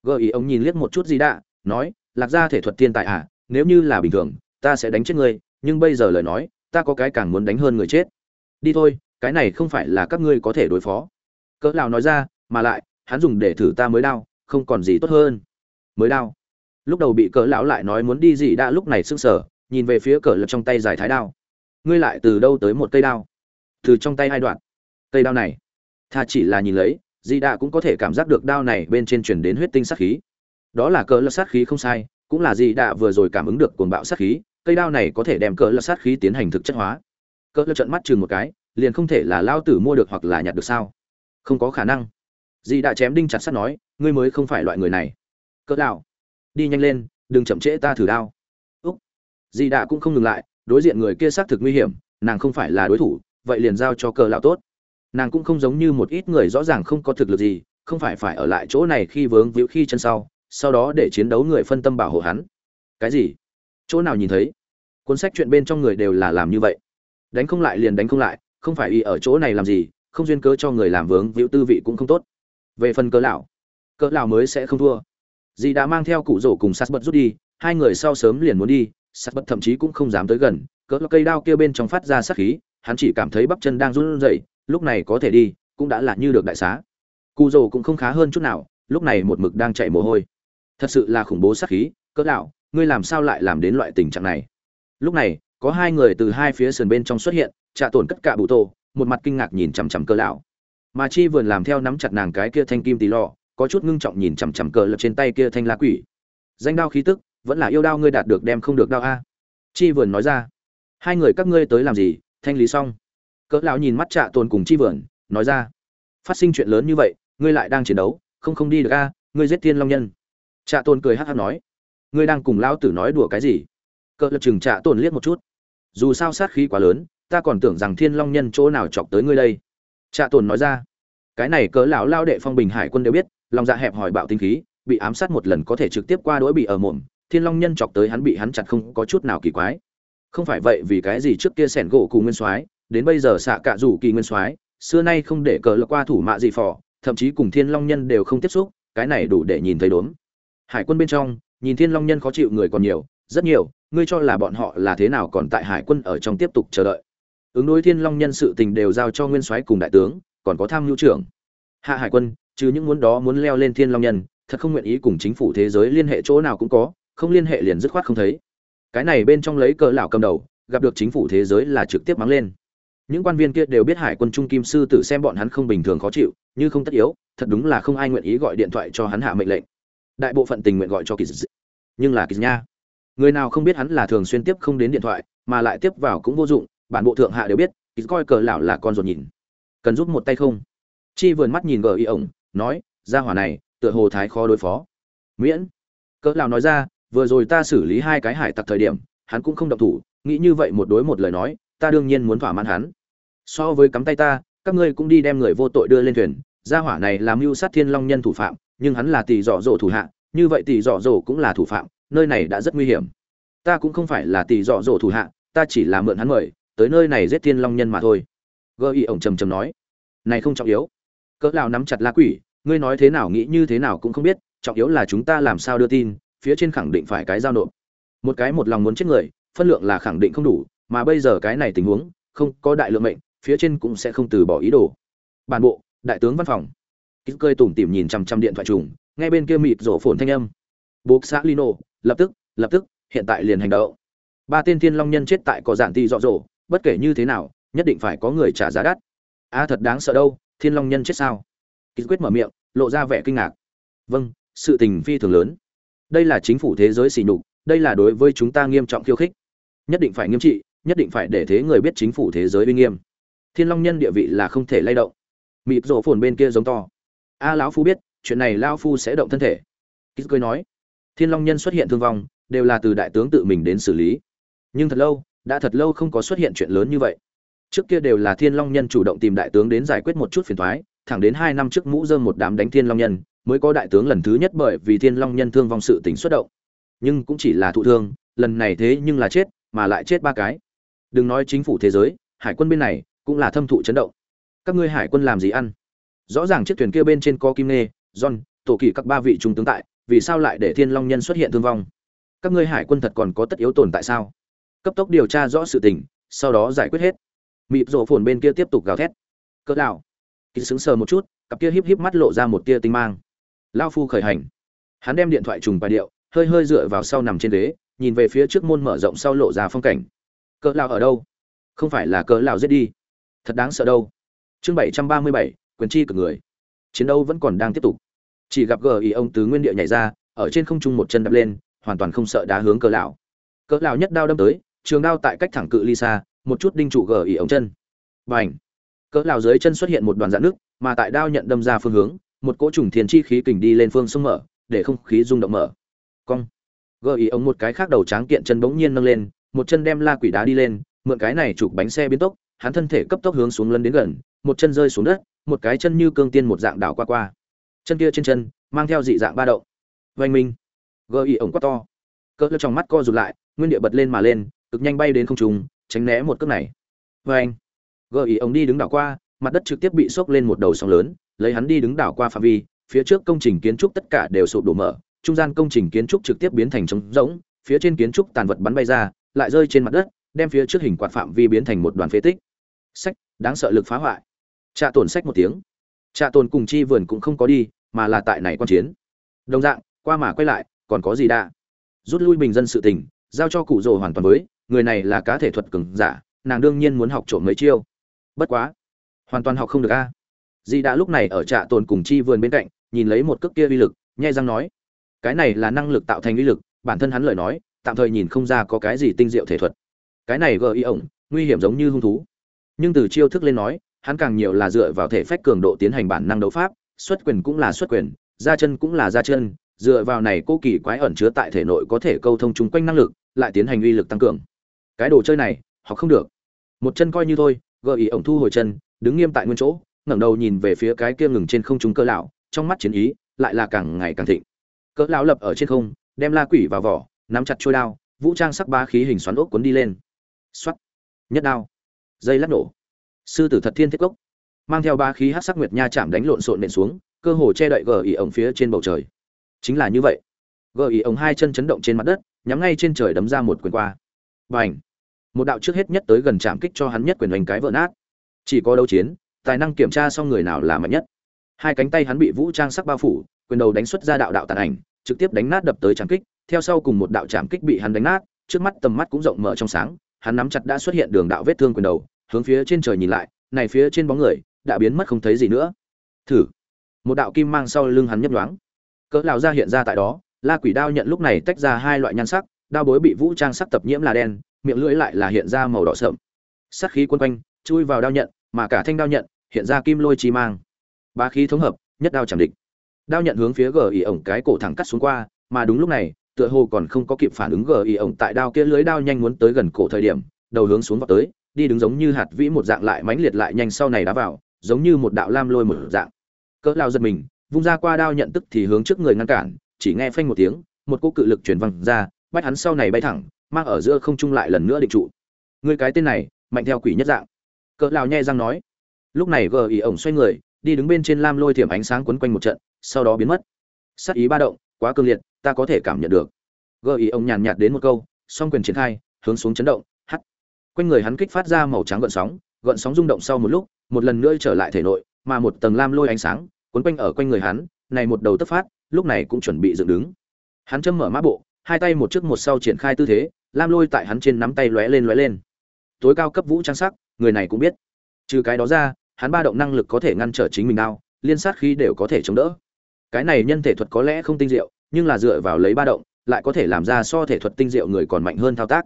Gợi ý ông nhìn liếc một chút di đã nói, lạc gia thể thuật thiên tài à nếu như là bình thường, ta sẽ đánh chết ngươi, nhưng bây giờ lời nói ta có cái càng muốn đánh hơn người chết. Đi thôi, cái này không phải là các ngươi có thể đối phó. Cỡ lão nói ra, mà lại, hắn dùng để thử ta mới đau, không còn gì tốt hơn. Mới đau. Lúc đầu bị cỡ lão lại nói muốn đi gì đã lúc này sưng sở nhìn về phía cỡ lập trong tay giải thái đao. Ngươi lại từ đâu tới một cây đao? Từ trong tay hai đoạn cây đao này. Tha chỉ là nhìn lấy, di đạ cũng có thể cảm giác được đao này bên trên truyền đến huyết tinh sát khí. Đó là cỡ lập sát khí không sai, cũng là di đạ vừa rồi cảm ứng được cuồng bạo sát khí cây đao này có thể đem cỡ lập sát khí tiến hành thực chất hóa. Cỡ lập trận mắt chừng một cái, liền không thể là lao tử mua được hoặc là nhặt được sao? Không có khả năng. Dì đã chém đinh chặt sắt nói, ngươi mới không phải loại người này. Cỡ đạo đi nhanh lên, đừng chậm trễ ta thử đao. Úc. Dì đã cũng không ngừng lại, đối diện người kia xác thực nguy hiểm, nàng không phải là đối thủ, vậy liền giao cho cờ lão tốt. Nàng cũng không giống như một ít người rõ ràng không có thực lực gì, không phải phải ở lại chỗ này khi vướng víu khi chân sau sau đó để chiến đấu người phân tâm bảo hộ hắn. Cái gì? Chỗ nào nhìn thấy. Cuốn sách chuyện bên trong người đều là làm như vậy. Đánh không lại liền đánh không lại, không phải y ở chỗ này làm gì, không duyên cớ cho người làm vướng víu tư vị cũng không tốt. Về phần cớ lão cớ lão mới sẽ không thua. Dì đã mang theo cụ rổ cùng sát bật rút đi, hai người sau sớm liền muốn đi, sát bật thậm chí cũng không dám tới gần, cỡ cây đao kia bên trong phát ra sát khí, hắn chỉ cảm thấy bắp chân đang run rẩy, lúc này có thể đi, cũng đã là như được đại xá. Cụ rổ cũng không khá hơn chút nào, lúc này một mực đang chạy mồ hôi. Thật sự là khủng bố sát khí cớ lão ngươi làm sao lại làm đến loại tình trạng này? Lúc này, có hai người từ hai phía sườn bên trong xuất hiện, trạ tổn cất cả bụ tô, một mặt kinh ngạc nhìn chằm chằm cỡ lão. Mà chi vườn làm theo nắm chặt nàng cái kia thanh kim tì lọ, có chút ngưng trọng nhìn chằm chằm cờ lập trên tay kia thanh la quỷ. Danh đao khí tức, vẫn là yêu đao ngươi đạt được đem không được đao a. Chi vườn nói ra. Hai người các ngươi tới làm gì? Thanh lý xong. Cỡ lão nhìn mắt trạ tồn cùng chi vườn, nói ra. Phát sinh chuyện lớn như vậy, ngươi lại đang chiến đấu, không không đi được a, ngươi giết thiên long nhân. Trạ tồn cười hắt hắt nói ngươi đang cùng lão tử nói đùa cái gì? Cỡ lập trừng trạ tổn liếc một chút. Dù sao sát khí quá lớn, ta còn tưởng rằng thiên long nhân chỗ nào chọc tới ngươi đây. Trạ tổn nói ra. Cái này cỡ lão lao đệ phong bình hải quân đều biết, lòng dạ hẹp hỏi bạo tinh khí, bị ám sát một lần có thể trực tiếp qua đuổi bị ở mồm, thiên long nhân chọc tới hắn bị hắn chặt không có chút nào kỳ quái. Không phải vậy vì cái gì trước kia sẻn gỗ cùng nguyên soái, đến bây giờ xạ cạ rủ kỳ nguyên soái, xưa nay không để cờ lơ qua thủ mạ gì phò, thậm chí cùng thiên long nhân đều không tiếp xúc, cái này đủ để nhìn thấy đốm. Hải quân bên trong nhìn thiên long nhân khó chịu người còn nhiều, rất nhiều, ngươi cho là bọn họ là thế nào còn tại hải quân ở trong tiếp tục chờ đợi. Ứng đối thiên long nhân sự tình đều giao cho nguyên soái cùng đại tướng, còn có tham mưu trưởng. Hạ hải quân, trừ những muốn đó muốn leo lên thiên long nhân, thật không nguyện ý cùng chính phủ thế giới liên hệ chỗ nào cũng có, không liên hệ liền dứt khoát không thấy. Cái này bên trong lấy cờ lão cầm đầu, gặp được chính phủ thế giới là trực tiếp mắng lên. Những quan viên kia đều biết hải quân trung kim sư tử xem bọn hắn không bình thường khó chịu, như không tất yếu, thật đúng là không ai nguyện ý gọi điện thoại cho hắn hạ mệnh lệnh đại bộ phận tình nguyện gọi cho kỳ dị nhưng là kỳ nha. Người nào không biết hắn là thường xuyên tiếp không đến điện thoại, mà lại tiếp vào cũng vô dụng, bản bộ thượng hạ đều biết kỳ coi cờ lão là con ruột nhìn. Cần giúp một tay không? Chi vườn mắt nhìn gờ y ổng, nói ra hỏa này, tựa hồ thái khó đối phó. Miễn. Cỡ lão nói ra, vừa rồi ta xử lý hai cái hải tặc thời điểm, hắn cũng không động thủ, nghĩ như vậy một đối một lời nói, ta đương nhiên muốn thỏa mãn hắn. So với cắm tay ta, các ngươi cũng đi đem người vô tội đưa lên thuyền, gia hỏa này làm mưu sát thiên long nhân thủ phạm nhưng hắn là tỷ dọ dỗ thủ hạ, như vậy tỷ dọ dỗ cũng là thủ phạm, nơi này đã rất nguy hiểm. Ta cũng không phải là tỷ dọ dỗ thủ hạ, ta chỉ là mượn hắn mời, tới nơi này giết thiên long nhân mà thôi. Gơ y ổng trầm trầm nói. Này không trọng yếu. Cỡ lão nắm chặt la quỷ, ngươi nói thế nào nghĩ như thế nào cũng không biết, trọng yếu là chúng ta làm sao đưa tin, phía trên khẳng định phải cái giao nộp. Một cái một lòng muốn chết người, phân lượng là khẳng định không đủ, mà bây giờ cái này tình huống, không có đại lượng mệnh, phía trên cũng sẽ không từ bỏ ý đồ. Bản bộ, đại tướng văn phòng kýt cơi tủm tỉm nhìn chằm chằm điện thoại trùng, nghe bên kia mịt rổ phồn thanh âm. Buộc xã lino, lập tức lập tức, hiện tại liền hành động. Ba tên thiên long nhân chết tại có dạn ti dọ dỗ bất kể như thế nào, nhất định phải có người trả giá đắt. A, thật đáng sợ đâu, thiên long nhân chết sao? Kýt quyết mở miệng, lộ ra vẻ kinh ngạc. Vâng sự tình phi thường lớn. Đây là chính phủ thế giới xỉ nhục, đây là đối với chúng ta nghiêm trọng khiêu khích. Nhất định phải nghiêm trị, nhất định phải để thế người biết chính phủ thế giới uy nghiêm. Thiên long nhân địa vị là không thể lay động. Mịp rổ phồn bên kia giống to a lão phu biết, chuyện này lao phu sẽ động thân thể. Kýt cười nói, thiên long nhân xuất hiện thương vong, đều là từ đại tướng tự mình đến xử lý. Nhưng thật lâu, đã thật lâu không có xuất hiện chuyện lớn như vậy. Trước kia đều là thiên long nhân chủ động tìm đại tướng đến giải quyết một chút phiền thoái thẳng đến hai năm trước mũ dơm một đám đánh thiên long nhân, mới có đại tướng lần thứ nhất bởi vì thiên long nhân thương vong sự tình xuất động. Nhưng cũng chỉ là thụ thương, lần này thế nhưng là chết, mà lại chết ba cái. Đừng nói chính phủ thế giới, hải quân bên này, cũng là thâm thụ chấn động. Các ngươi hải quân làm gì ăn? Rõ ràng chiếc thuyền kia bên trên có kim nê john, tổ kỳ các ba vị trung tướng tại, vì sao lại để thiên long nhân xuất hiện thương vong? Các ngươi hải quân thật còn có tất yếu tồn tại sao? Cấp tốc điều tra rõ sự tình, sau đó giải quyết hết. Mịp rộ phồn bên kia tiếp tục gào thét. Cỡ đạo kỳ sững sờ một chút, cặp kia híp híp mắt lộ ra một tia tinh mang. Lao phu khởi hành. Hắn đem điện thoại trùng bài điệu, hơi hơi dựa vào sau nằm trên ghế, nhìn về phía trước môn mở rộng sau lộ ra phong cảnh. Cỡ lao ở đâu? Không phải là cỡ lao giết đi. Thật đáng sợ đâu. Chương bảy trăm ba mươi bảy quyền chi cực người. Chiến đấu vẫn còn đang tiếp tục. Chỉ gặp gờ ý ông từ nguyên địa nhảy ra, ở trên không trung một chân đập lên, hoàn toàn không sợ đá hướng cỡ lão. Cỡ lão nhất đao đâm tới, trường đao tại cách thẳng cự ly xa, một chút đinh trụ gờ ý ông chân. Bành! Cỡ lão dưới chân xuất hiện một đoàn dạn nước, mà tại đao nhận đâm ra phương hướng, một cỗ trùng thiên chi khí kình đi lên phương sông mở, để không khí rung động mở. Cong! Gờ ý ông một cái khác đầu tráng kiện chân bỗng nhiên nâng lên, một chân đem la quỷ đá đi lên, mượn cái này chụp bánh xe biến tốc, hắn thân thể cấp tốc hướng xuống lấn đến gần, một chân rơi xuống đất một cái chân như cương tiên một dạng đảo qua qua. Chân kia trên chân, mang theo dị dạng ba động. Vanh minh gờ ý ổng quá to. Cỡ lơ trong mắt co rụt lại, nguyên địa bật lên mà lên, cực nhanh bay đến không trung, tránh né một cước này. Vanh gờ ý ổng đi đứng đảo qua, mặt đất trực tiếp bị sốc lên một đầu sóng lớn, lấy hắn đi đứng đảo qua phạm vi, phía trước công trình kiến trúc tất cả đều sụp đổ mở, trung gian công trình kiến trúc trực tiếp biến thành trống rỗng, phía trên kiến trúc tàn vật bắn bay ra, lại rơi trên mặt đất, đem phía trước hình quạt phạm vi biến thành một đoàn phế tích. Sách, đáng sợ lực phá hoại trạ tổn sách một tiếng. Trạ tổn cùng chi vườn cũng không có đi, mà là tại này quan chiến. Đồng dạng, qua mà quay lại, còn có gì đa rút lui bình dân sự tình, giao cho cụ rồ hoàn toàn mới. người này là cá thể thuật cường giả, nàng đương nhiên muốn học trộm mấy chiêu. Bất quá, hoàn toàn học không được a. À. di đã lúc này ở trạ tồn cùng chi vườn bên cạnh, nhìn lấy một cước kia uy lực nhai răng nói, cái này là năng lực tạo thành uy lực, bản thân hắn lời nói, tạm thời nhìn không ra có cái gì tinh diệu thể thuật. Cái này gợi ý ổng, nguy hiểm giống như hung thú. Nhưng từ chiêu thức lên nói hắn càng nhiều là dựa vào thể phách cường độ tiến hành bản năng đấu pháp, xuất quyền cũng là xuất quyền, ra chân cũng là ra chân, dựa vào này cô kỳ quái ẩn chứa tại thể nội có thể câu thông chung quanh năng lực, lại tiến hành uy lực tăng cường. Cái đồ chơi này họ không được. Một chân coi như thôi, gợi ý ổng thu hồi chân, đứng nghiêm tại nguyên chỗ, ngẩng đầu nhìn về phía cái kia ngừng trên không trung cơ lão, trong mắt chiến ý lại là càng ngày càng thịnh. Cỡ lão lập ở trên không, đem la quỷ vào vỏ, nắm chặt chuôi đao, vũ trang sắc bá khí hình xoắn ốc cuốn đi lên. Xoát. Nhất đao. Dây lắc nổ sư tử thật thiên thiết cốc. Mang theo ba khí hát sắc nguyệt nha chạm đánh lộn xộn nện xuống, cơ hồ che đậy gờ ỉ ổng phía trên bầu trời. Chính là như vậy. Gờ ỉ ổng hai chân chấn động trên mặt đất, nhắm ngay trên trời đấm ra một quyền qua. Và ảnh một đạo trước hết nhất tới gần chạm kích cho hắn nhất quyền đánh cái vỡ nát. Chỉ có đấu chiến, tài năng kiểm tra xong người nào là mạnh nhất. Hai cánh tay hắn bị vũ trang sắc bao phủ, quyền đầu đánh xuất ra đạo đạo tàn ảnh, trực tiếp đánh nát đập tới chạm kích. Theo sau cùng một đạo chạm kích bị hắn đánh nát, trước mắt tầm mắt cũng rộng mở trong sáng, hắn nắm chặt đã xuất hiện đường đạo vết thương quyền đầu hướng phía trên trời nhìn lại, này phía trên bóng người đã biến mất không thấy gì nữa. Thử. Một đạo kim mang sau lưng hắn nhấp nhoáng. Cỡ lão ra hiện ra tại đó, la quỷ đao nhận lúc này tách ra hai loại nhan sắc, đao bối bị vũ trang sắc tập nhiễm là đen, miệng lưỡi lại là hiện ra màu đỏ sậm. Sắc khí quân quanh, chui vào đao nhận, mà cả thanh đao nhận hiện ra kim lôi chi mang. Ba khí thống hợp, nhất đao chẳng địch. Đao nhận hướng phía gờ ỉ ổng cái cổ thẳng cắt xuống qua, mà đúng lúc này, tựa hồ còn không có kịp phản ứng gờ ỉ ổng tại đao kia lưới đao nhanh muốn tới gần cổ thời điểm, đầu hướng xuống vào tới đi đứng giống như hạt vĩ một dạng lại mãnh liệt lại nhanh sau này đá vào, giống như một đạo lam lôi một dạng. Cỡ lao giật mình, vung ra qua đao nhận tức thì hướng trước người ngăn cản, chỉ nghe phanh một tiếng, một cỗ cự lực chuyển văng ra, bách hắn sau này bay thẳng, mang ở giữa không trung lại lần nữa định trụ. Người cái tên này, mạnh theo quỷ nhất dạng. Cỡ lao nhẹ răng nói. Lúc này gờ ý ổng xoay người, đi đứng bên trên lam lôi thiểm ánh sáng quấn quanh một trận, sau đó biến mất. Sắc ý ba động, quá cương liệt, ta có thể cảm nhận được. Gờ ý ông nhàn nhạt đến một câu, song quyền triển khai, hướng xuống chấn động quanh người hắn kích phát ra màu trắng gợn sóng gợn sóng rung động sau một lúc, một lần nữa trở lại thể nội, mà một tầng lam lôi ánh sáng cuốn quanh ở quanh người hắn, này một đầu tất phát, lúc này cũng chuẩn bị dựng đứng. Hắn châm mở mã bộ, hai tay một trước một sau triển khai tư thế, lam lôi tại hắn trên nắm tay lóe lên lóe lên. Tối cao cấp vũ trang sắc, người này cũng biết. Trừ cái đó ra, hắn ba động năng lực có thể ngăn trở chính mình đao, liên sát khí đều có thể chống đỡ. Cái này nhân thể thuật có lẽ không tinh diệu, nhưng là dựa vào lấy ba động, lại có thể làm ra so thể thuật tinh diệu người còn mạnh hơn thao tác.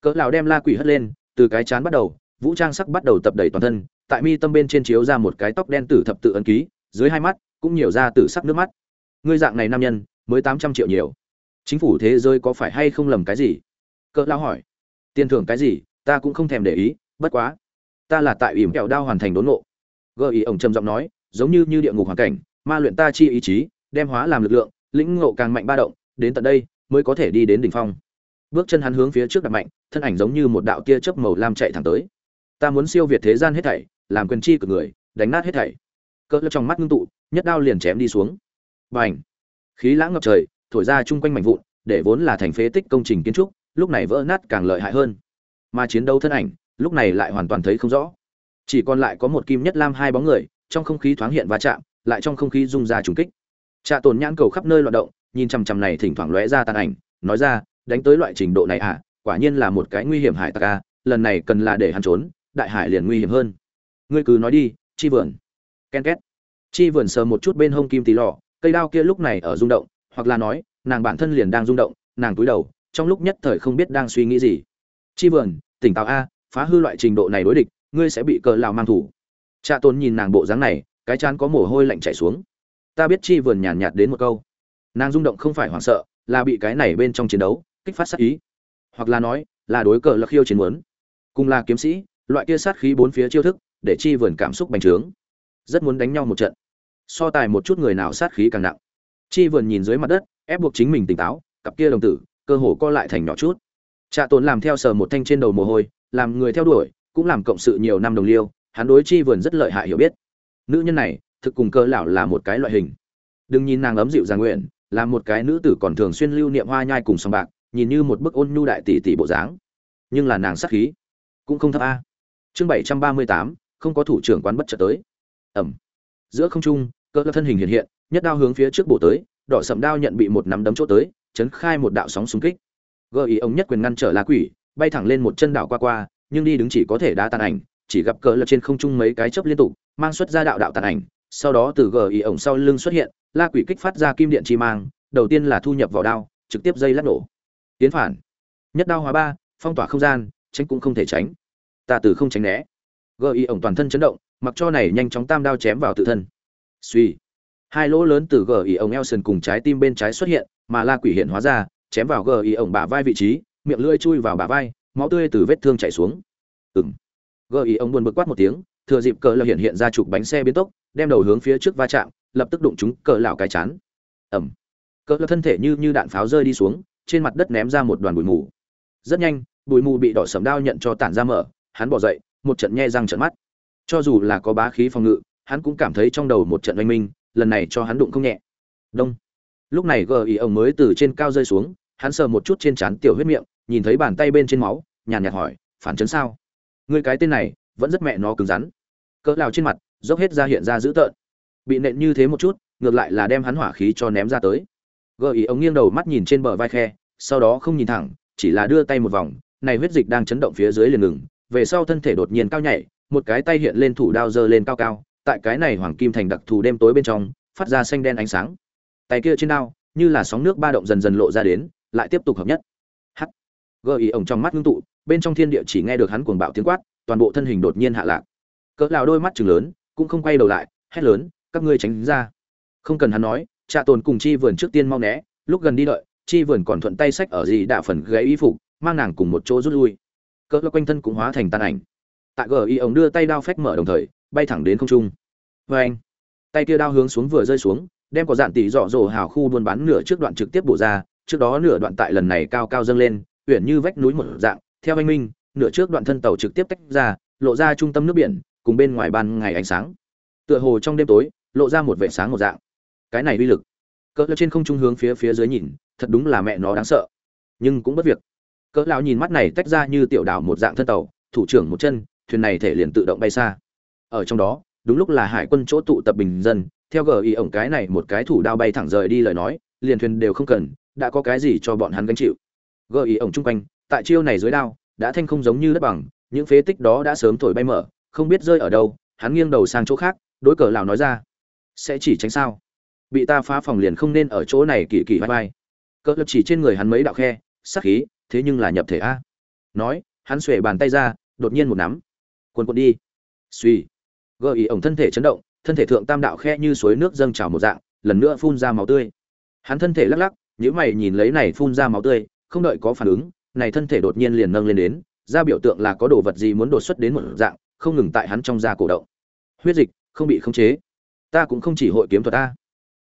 Cỡ lão đem la quỷ hất lên từ cái chán bắt đầu, vũ trang sắc bắt đầu tập đầy toàn thân, tại mi tâm bên trên chiếu ra một cái tóc đen tử thập tự ấn ký, dưới hai mắt cũng nhiều ra tử sắc nước mắt. Ngươi dạng này nam nhân, mới tám trăm triệu nhiều. Chính phủ thế giới có phải hay không lầm cái gì? Cỡ lao hỏi. Tiền thưởng cái gì, ta cũng không thèm để ý, bất quá. Ta là tại ỉm kẹo đao hoàn thành đốn ngộ. Gợi ý ổng trầm giọng nói, giống như như địa ngục hoàn cảnh, ma luyện ta chi ý chí, đem hóa làm lực lượng, lĩnh ngộ càng mạnh ba động, đến tận đây mới có thể đi đến đỉnh phong bước chân hắn hướng phía trước đặt mạnh, thân ảnh giống như một đạo tia chớp màu lam chạy thẳng tới. Ta muốn siêu việt thế gian hết thảy, làm quyền chi của người, đánh nát hết thảy. Cỡ trong mắt ngưng tụ, nhất đao liền chém đi xuống. Bành! Khí lãng ngập trời, thổi ra chung quanh mảnh vụn, để vốn là thành phế tích công trình kiến trúc, lúc này vỡ nát càng lợi hại hơn. Mà chiến đấu thân ảnh, lúc này lại hoàn toàn thấy không rõ. Chỉ còn lại có một kim nhất lam hai bóng người, trong không khí thoáng hiện va chạm, lại trong không khí rung ra trùng kích. Trạ tồn nhãn cầu khắp nơi loạt động, nhìn chằm chằm này thỉnh thoảng lóe ra tàn ảnh, nói ra đánh tới loại trình độ này à quả nhiên là một cái nguy hiểm hải tặc a lần này cần là để hắn trốn, đại hải liền nguy hiểm hơn. Ngươi cứ nói đi, chi vườn. Ken két. Chi vườn sờ một chút bên hông kim tì lò cây đao kia lúc này ở rung động, hoặc là nói, nàng bản thân liền đang rung động, nàng túi đầu, trong lúc nhất thời không biết đang suy nghĩ gì. Chi vườn, tỉnh táo a, phá hư loại trình độ này đối địch, ngươi sẽ bị cờ lào mang thủ. Cha tôn nhìn nàng bộ dáng này, cái chán có mồ hôi lạnh chảy xuống. Ta biết chi vườn nhàn nhạt đến một câu. Nàng rung động không phải hoảng sợ, là bị cái này bên trong chiến đấu kích phát sát ý. Hoặc là nói, là đối cờ là khiêu chiến muốn. Cùng là kiếm sĩ, loại kia sát khí bốn phía chiêu thức, để chi vườn cảm xúc bành trướng. Rất muốn đánh nhau một trận. So tài một chút người nào sát khí càng nặng. Chi vườn nhìn dưới mặt đất, ép buộc chính mình tỉnh táo, cặp kia đồng tử, cơ hồ co lại thành nhỏ chút. Trạ tồn làm theo sờ một thanh trên đầu mồ hôi, làm người theo đuổi, cũng làm cộng sự nhiều năm đồng liêu, hắn đối chi vườn rất lợi hại hiểu biết. Nữ nhân này, thực cùng cơ lão là một cái loại hình. Đừng nhìn nàng ấm dịu giang nguyện, là một cái nữ tử còn thường xuyên lưu niệm hoa nhai cùng song bạc nhìn như một bức ôn nhu đại tỷ tỷ bộ dáng. Nhưng là nàng sắc khí cũng không thấp a. Chương bảy trăm ba mươi tám, không có thủ trưởng quán bất chợt tới. Ẩm. Giữa không trung, cơ thân hình hiện hiện, nhất đao hướng phía trước bổ tới, đỏ sậm đao nhận bị một nắm đấm chỗ tới, chấn khai một đạo sóng xung kích. Gợi ý ông nhất quyền ngăn trở la quỷ, bay thẳng lên một chân đảo qua qua, nhưng đi đứng chỉ có thể đá tàn ảnh, chỉ gặp cỡ lập trên không trung mấy cái chớp liên tục, mang xuất ra đạo đạo tàn ảnh, sau đó từ gờ ý ổng sau lưng xuất hiện, la quỷ kích phát ra kim điện chi mang, đầu tiên là thu nhập vào đao, trực tiếp dây lắc nổ tiến phản. Nhất đao hóa ba, phong tỏa không gian, tránh cũng không thể tránh. Ta từ không tránh né. Gờ ý ổng toàn thân chấn động, mặc cho này nhanh chóng tam đao chém vào tự thân. Suy. Hai lỗ lớn từ gờ ý ổng Elson cùng trái tim bên trái xuất hiện, mà la quỷ hiện hóa ra, chém vào gờ ý ổng bả vai vị trí, miệng lưỡi chui vào bả vai, máu tươi từ vết thương chảy xuống. Ừng gờ ý ổng buồn bực quát một tiếng, thừa dịp cờ lão hiện hiện ra chụp bánh xe biến tốc, đem đầu hướng phía trước va chạm, lập tức đụng chúng cờ lão cái chán. Ẩm. Cờ lão thân thể như như đạn pháo rơi đi xuống trên mặt đất ném ra một đoàn bụi mù. Rất nhanh, bụi mù bị đỏ sầm đao nhận cho tản ra mở, hắn bỏ dậy, một trận nhe răng trận mắt. Cho dù là có bá khí phòng ngự, hắn cũng cảm thấy trong đầu một trận oanh minh, lần này cho hắn đụng không nhẹ. Đông. Lúc này gờ ý ông mới từ trên cao rơi xuống, hắn sờ một chút trên trán tiểu huyết miệng, nhìn thấy bàn tay bên trên máu, nhàn nhạt hỏi, phản chấn sao? Người cái tên này, vẫn rất mẹ nó cứng rắn. Cỡ lào trên mặt, dốc hết ra hiện ra dữ tợn. Bị nện như thế một chút, ngược lại là đem hắn hỏa khí cho ném ra tới. Gợi ý ông nghiêng đầu mắt nhìn trên bờ vai khe, sau đó không nhìn thẳng, chỉ là đưa tay một vòng, này huyết dịch đang chấn động phía dưới liền ngừng, về sau thân thể đột nhiên cao nhảy, một cái tay hiện lên thủ đao giơ lên cao cao, tại cái này hoàng kim thành đặc thù đêm tối bên trong, phát ra xanh đen ánh sáng. Tay kia trên đao, như là sóng nước ba động dần dần lộ ra đến, lại tiếp tục hợp nhất. Hắt Gợi ý ổng trong mắt ngưng tụ, bên trong thiên địa chỉ nghe được hắn cuồng bạo tiếng quát, toàn bộ thân hình đột nhiên hạ lạc. Cỡ lào đôi mắt chừng lớn, cũng không quay đầu lại, hét lớn, các ngươi tránh ra. Không cần hắn nói trạ tồn cùng chi vườn trước tiên mau né, lúc gần đi đợi, chi vườn còn thuận tay sách ở gì đạ phần gáy y phục, mang nàng cùng một chỗ rút lui. Cỡ quanh thân cũng hóa thành tàn ảnh. Tại gờ y ổng đưa tay đao phách mở đồng thời, bay thẳng đến không trung. Vê anh, tay kia đao hướng xuống vừa rơi xuống, đem có dạn tỷ dọ dồ hào khu buôn bán nửa trước đoạn trực tiếp bổ ra, trước đó nửa đoạn tại lần này cao cao dâng lên, uyển như vách núi một dạng, theo anh minh, nửa trước đoạn thân tàu trực tiếp tách ra, lộ ra trung tâm nước biển, cùng bên ngoài ban ngày ánh sáng. Tựa hồ trong đêm tối, lộ ra một vệ sáng một dạng cái này uy lực. Cỡ lão trên không trung hướng phía phía dưới nhìn, thật đúng là mẹ nó đáng sợ. Nhưng cũng bất việc. Cỡ lão nhìn mắt này tách ra như tiểu đảo một dạng thân tàu, thủ trưởng một chân, thuyền này thể liền tự động bay xa. Ở trong đó, đúng lúc là hải quân chỗ tụ tập bình dân, theo gờ ý ổng cái này một cái thủ đao bay thẳng rời đi lời nói, liền thuyền đều không cần, đã có cái gì cho bọn hắn gánh chịu. Gờ ý ổng chung quanh, tại chiêu này dưới đao, đã thanh không giống như đất bằng, những phế tích đó đã sớm thổi bay mở, không biết rơi ở đâu, hắn nghiêng đầu sang chỗ khác, đối cờ lão nói ra, sẽ chỉ tránh sao? Bị ta phá phòng liền không nên ở chỗ này kỳ kỳ vai vai. Cỡ lập chỉ trên người hắn mấy đạo khe sắc khí, thế nhưng là nhập thể a. Nói, hắn xuề bàn tay ra, đột nhiên một nắm. Quần quần đi. Suy gợi ý ổng thân thể chấn động, thân thể thượng tam đạo khe như suối nước dâng trào một dạng, lần nữa phun ra máu tươi. Hắn thân thể lắc lắc nhữ mày nhìn lấy này phun ra máu tươi, không đợi có phản ứng, này thân thể đột nhiên liền nâng lên đến, ra biểu tượng là có đồ vật gì muốn đột xuất đến một dạng, không ngừng tại hắn trong da cổ động. Huyết dịch, không bị khống chế. Ta cũng không chỉ hội kiếm thuật ta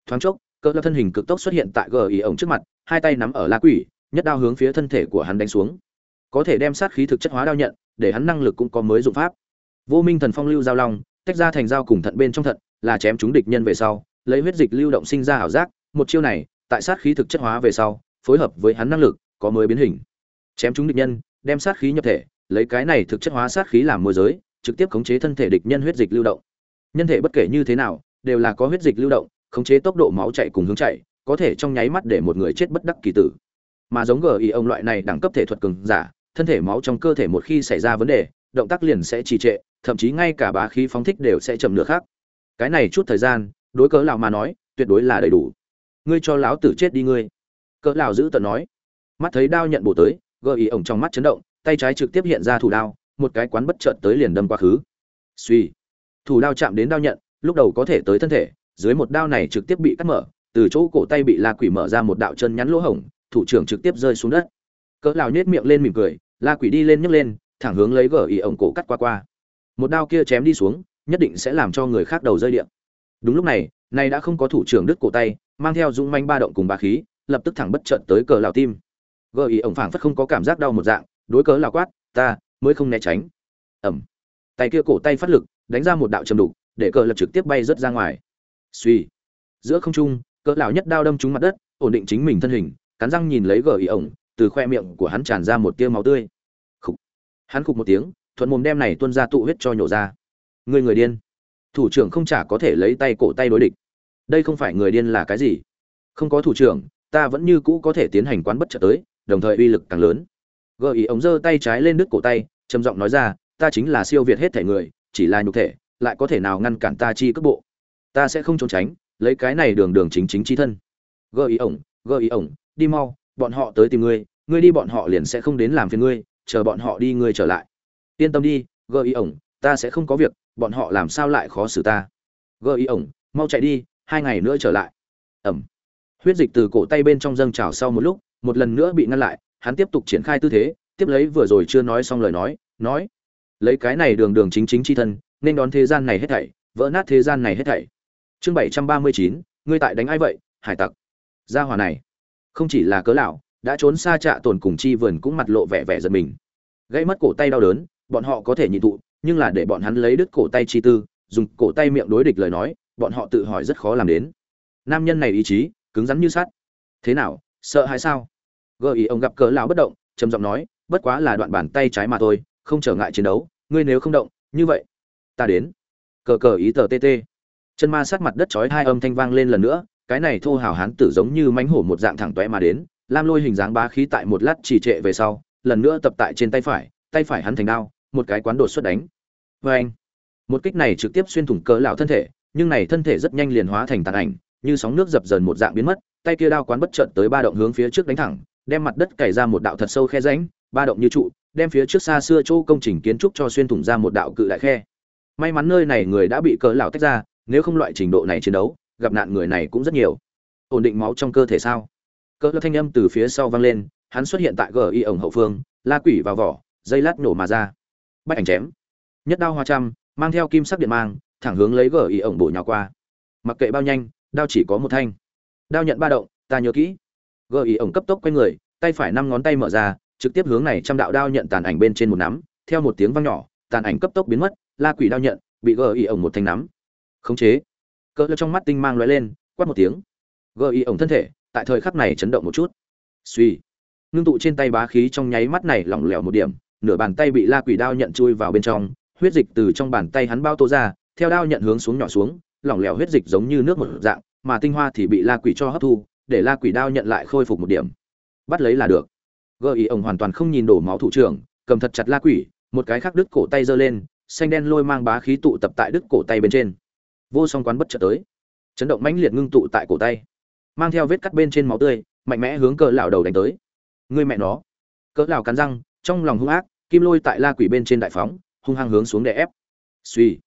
thoáng chốc cỡ thân hình cực tốc xuất hiện tại gờ ý ổng trước mặt, hai tay nắm ở la quỷ, nhất đao hướng phía thân thể của hắn đánh xuống. Có thể đem sát khí thực chất hóa đao nhận, để hắn năng lực cũng có mới dụng pháp. Vô minh thần phong lưu giao long, tách ra thành dao cùng thận bên trong thận, là chém chúng địch nhân về sau, lấy huyết dịch lưu động sinh ra ảo giác, một chiêu này, tại sát khí thực chất hóa về sau, phối hợp với hắn năng lực, có mới biến hình. Chém chúng địch nhân, đem sát khí nhập thể, lấy cái này thực chất hóa sát khí làm môi giới, trực tiếp khống chế thân thể địch nhân huyết dịch lưu động. Nhân thể bất kể như thế nào, đều là có huyết dịch lưu động khống chế tốc độ máu chạy cùng hướng chạy, có thể trong nháy mắt để một người chết bất đắc kỳ tử. Mà giống gỉ ông loại này đẳng cấp thể thuật cường giả, thân thể máu trong cơ thể một khi xảy ra vấn đề, động tác liền sẽ trì trệ, thậm chí ngay cả bá khí phóng thích đều sẽ chậm nửa khác cái này chút thời gian, đối cớ lão mà nói, tuyệt đối là đầy đủ. Ngươi cho lão tử chết đi ngươi. Cớ lão giữ tận nói. Mắt thấy đao nhận bổ tới gợi ông trong mắt chấn động, tay trái trực tiếp hiện ra thủ đao, một cái quán bất chợt tới liền đâm qua khứ. Suy thủ đao chạm đến đao nhận, lúc đầu có thể tới thân thể dưới một đao này trực tiếp bị cắt mở, từ chỗ cổ tay bị la quỷ mở ra một đạo chân nhắn lỗ hổng, thủ trưởng trực tiếp rơi xuống đất. Cỡ lão nhếch miệng lên mỉm cười, la quỷ đi lên nhấc lên, thẳng hướng lấy gở ý ổng cổ cắt qua qua. Một đao kia chém đi xuống, nhất định sẽ làm cho người khác đầu rơi điện. Đúng lúc này này đã không có thủ trưởng đứt cổ tay, mang theo dũng manh ba động cùng bá khí, lập tức thẳng bất trận tới cờ lão tim. Gở ý ổng phảng phất không có cảm giác đau một dạng, đối cớ lão quát, ta, mới không né tránh. Ẩm. Tay kia cổ tay phát lực, đánh ra một đạo trầm đục, để cờ lập trực tiếp bay rớt ra ngoài suy. Giữa không trung, cỡ lão nhất đao đâm trúng mặt đất, ổn định chính mình thân hình, cắn răng nhìn lấy gờ ý ổng, từ khoe miệng của hắn tràn ra một tia máu tươi. Khục. Hắn khục một tiếng, thuận mồm đem này tuôn ra tụ huyết cho nhổ ra. Người người điên. Thủ trưởng không chả có thể lấy tay cổ tay đối địch. Đây không phải người điên là cái gì? Không có thủ trưởng, ta vẫn như cũ có thể tiến hành quán bất chợt tới, đồng thời uy lực càng lớn. Gờ ý ống giơ tay trái lên đứt cổ tay, trầm giọng nói ra, ta chính là siêu việt hết thể người, chỉ là nhục thể, lại có thể nào ngăn cản ta chi cước bộ? Ta sẽ không trốn tránh, lấy cái này đường đường chính chính chi thân. Gợi ý ổng, gợi ý ổng, đi mau, bọn họ tới tìm ngươi ngươi đi bọn họ liền sẽ không đến làm phiền ngươi, chờ bọn họ đi ngươi trở lại. Yên tâm đi, gợi ý ổng, ta sẽ không có việc, bọn họ làm sao lại khó xử ta? Gợi ý ổng, mau chạy đi, hai ngày nữa trở lại. Ẩm. Huyết dịch từ cổ tay bên trong dâng trào sau một lúc, một lần nữa bị ngăn lại, hắn tiếp tục triển khai tư thế, tiếp lấy vừa rồi chưa nói xong lời nói nói, lấy cái này đường đường chính chính chi thân, nên đón thế gian này hết thảy, vỡ nát thế gian này hết thảy chương bảy trăm ba mươi chín, ngươi tại đánh ai vậy, hải tặc? Gia hòa này, không chỉ là cớ lão, đã trốn xa trạ tồn cùng chi vườn cũng mặt lộ vẻ vẻ giật mình. Gãy mất cổ tay đau đớn, bọn họ có thể nhịn tụ, nhưng là để bọn hắn lấy đứt cổ tay chi tư, dùng cổ tay miệng đối địch lời nói, bọn họ tự hỏi rất khó làm đến. Nam nhân này ý chí, cứng rắn như sắt. Thế nào, sợ hay sao? Gợi ý ông gặp cớ lão bất động, trầm giọng nói, bất quá là đoạn bàn tay trái mà thôi, không trở ngại chiến đấu, ngươi nếu không động, như vậy, ta đến. Cờ cờ ý tờ tt chân ma sát mặt đất chói hai âm thanh vang lên lần nữa, cái này thô hào hán tử giống như mánh hổ một dạng thẳng toé mà đến, lam lôi hình dáng bá khí tại một lát trì trệ về sau, lần nữa tập tại trên tay phải tay phải hắn thành đao, một cái quán đột xuất đánh. Vê anh, một kích này trực tiếp xuyên thủng cỡ lão thân thể, nhưng này thân thể rất nhanh liền hóa thành tàn ảnh, như sóng nước dập dần một dạng biến mất, tay kia đao quán bất chợt tới ba động hướng phía trước đánh thẳng, đem mặt đất cày ra một đạo thật sâu khe rãnh, ba động như trụ, đem phía trước xa xưa chỗ công trình kiến trúc cho xuyên thủng ra một đạo cự đại khe. May mắn nơi này người đã bị cỡ lão tách ra nếu không loại trình độ này chiến đấu, gặp nạn người này cũng rất nhiều. Ổn định máu trong cơ thể sao? Cỡ lão thanh âm từ phía sau vang lên, hắn xuất hiện tại gi ổng hậu phương, la quỷ vào vỏ, dây lát nổ mà ra. Bách ảnh chém. Nhất đao hoa trăm, mang theo kim sắc điện mang, thẳng hướng lấy gi ổng bổ nhào qua. Mặc kệ bao nhanh, đao chỉ có một thanh. Đao nhận ba động, ta nhớ kỹ. Gi ổng cấp tốc quay người, tay phải năm ngón tay mở ra, trực tiếp hướng này trăm đạo đao nhận tàn ảnh bên trên một nắm, theo một tiếng vang nhỏ, tàn ảnh cấp tốc biến mất, la quỷ đao nhận, bị gi ổng một thanh nắm khống chế. Cỡ trong mắt tinh mang lóe lên, quát một tiếng. Gi ổng thân thể, tại thời khắc này chấn động một chút. Suy ngưng tụ trên tay bá khí trong nháy mắt này lỏng lẻo một điểm, nửa bàn tay bị la quỷ đao nhận chui vào bên trong, huyết dịch từ trong bàn tay hắn bao tô ra, theo đao nhận hướng xuống nhỏ xuống, lỏng lẻo huyết dịch giống như nước một dạng, mà tinh hoa thì bị la quỷ cho hấp thu, để la quỷ đao nhận lại khôi phục một điểm. Bắt lấy là được. Gợi ý ổng hoàn toàn không nhìn đổ máu thủ trưởng, cầm thật chặt la quỷ, một cái khác đứt cổ tay giơ lên, xanh đen lôi mang bá khí tụ tập tại đứt cổ tay bên trên vô song quán bất chợt tới. Chấn động mãnh liệt ngưng tụ tại cổ tay. Mang theo vết cắt bên trên máu tươi, mạnh mẽ hướng cỡ lão đầu đánh tới. Người mẹ nó. Cỡ lão cắn răng, trong lòng hung ác, kim lôi tại la quỷ bên trên đại phóng, hung hăng hướng xuống để ép. Suy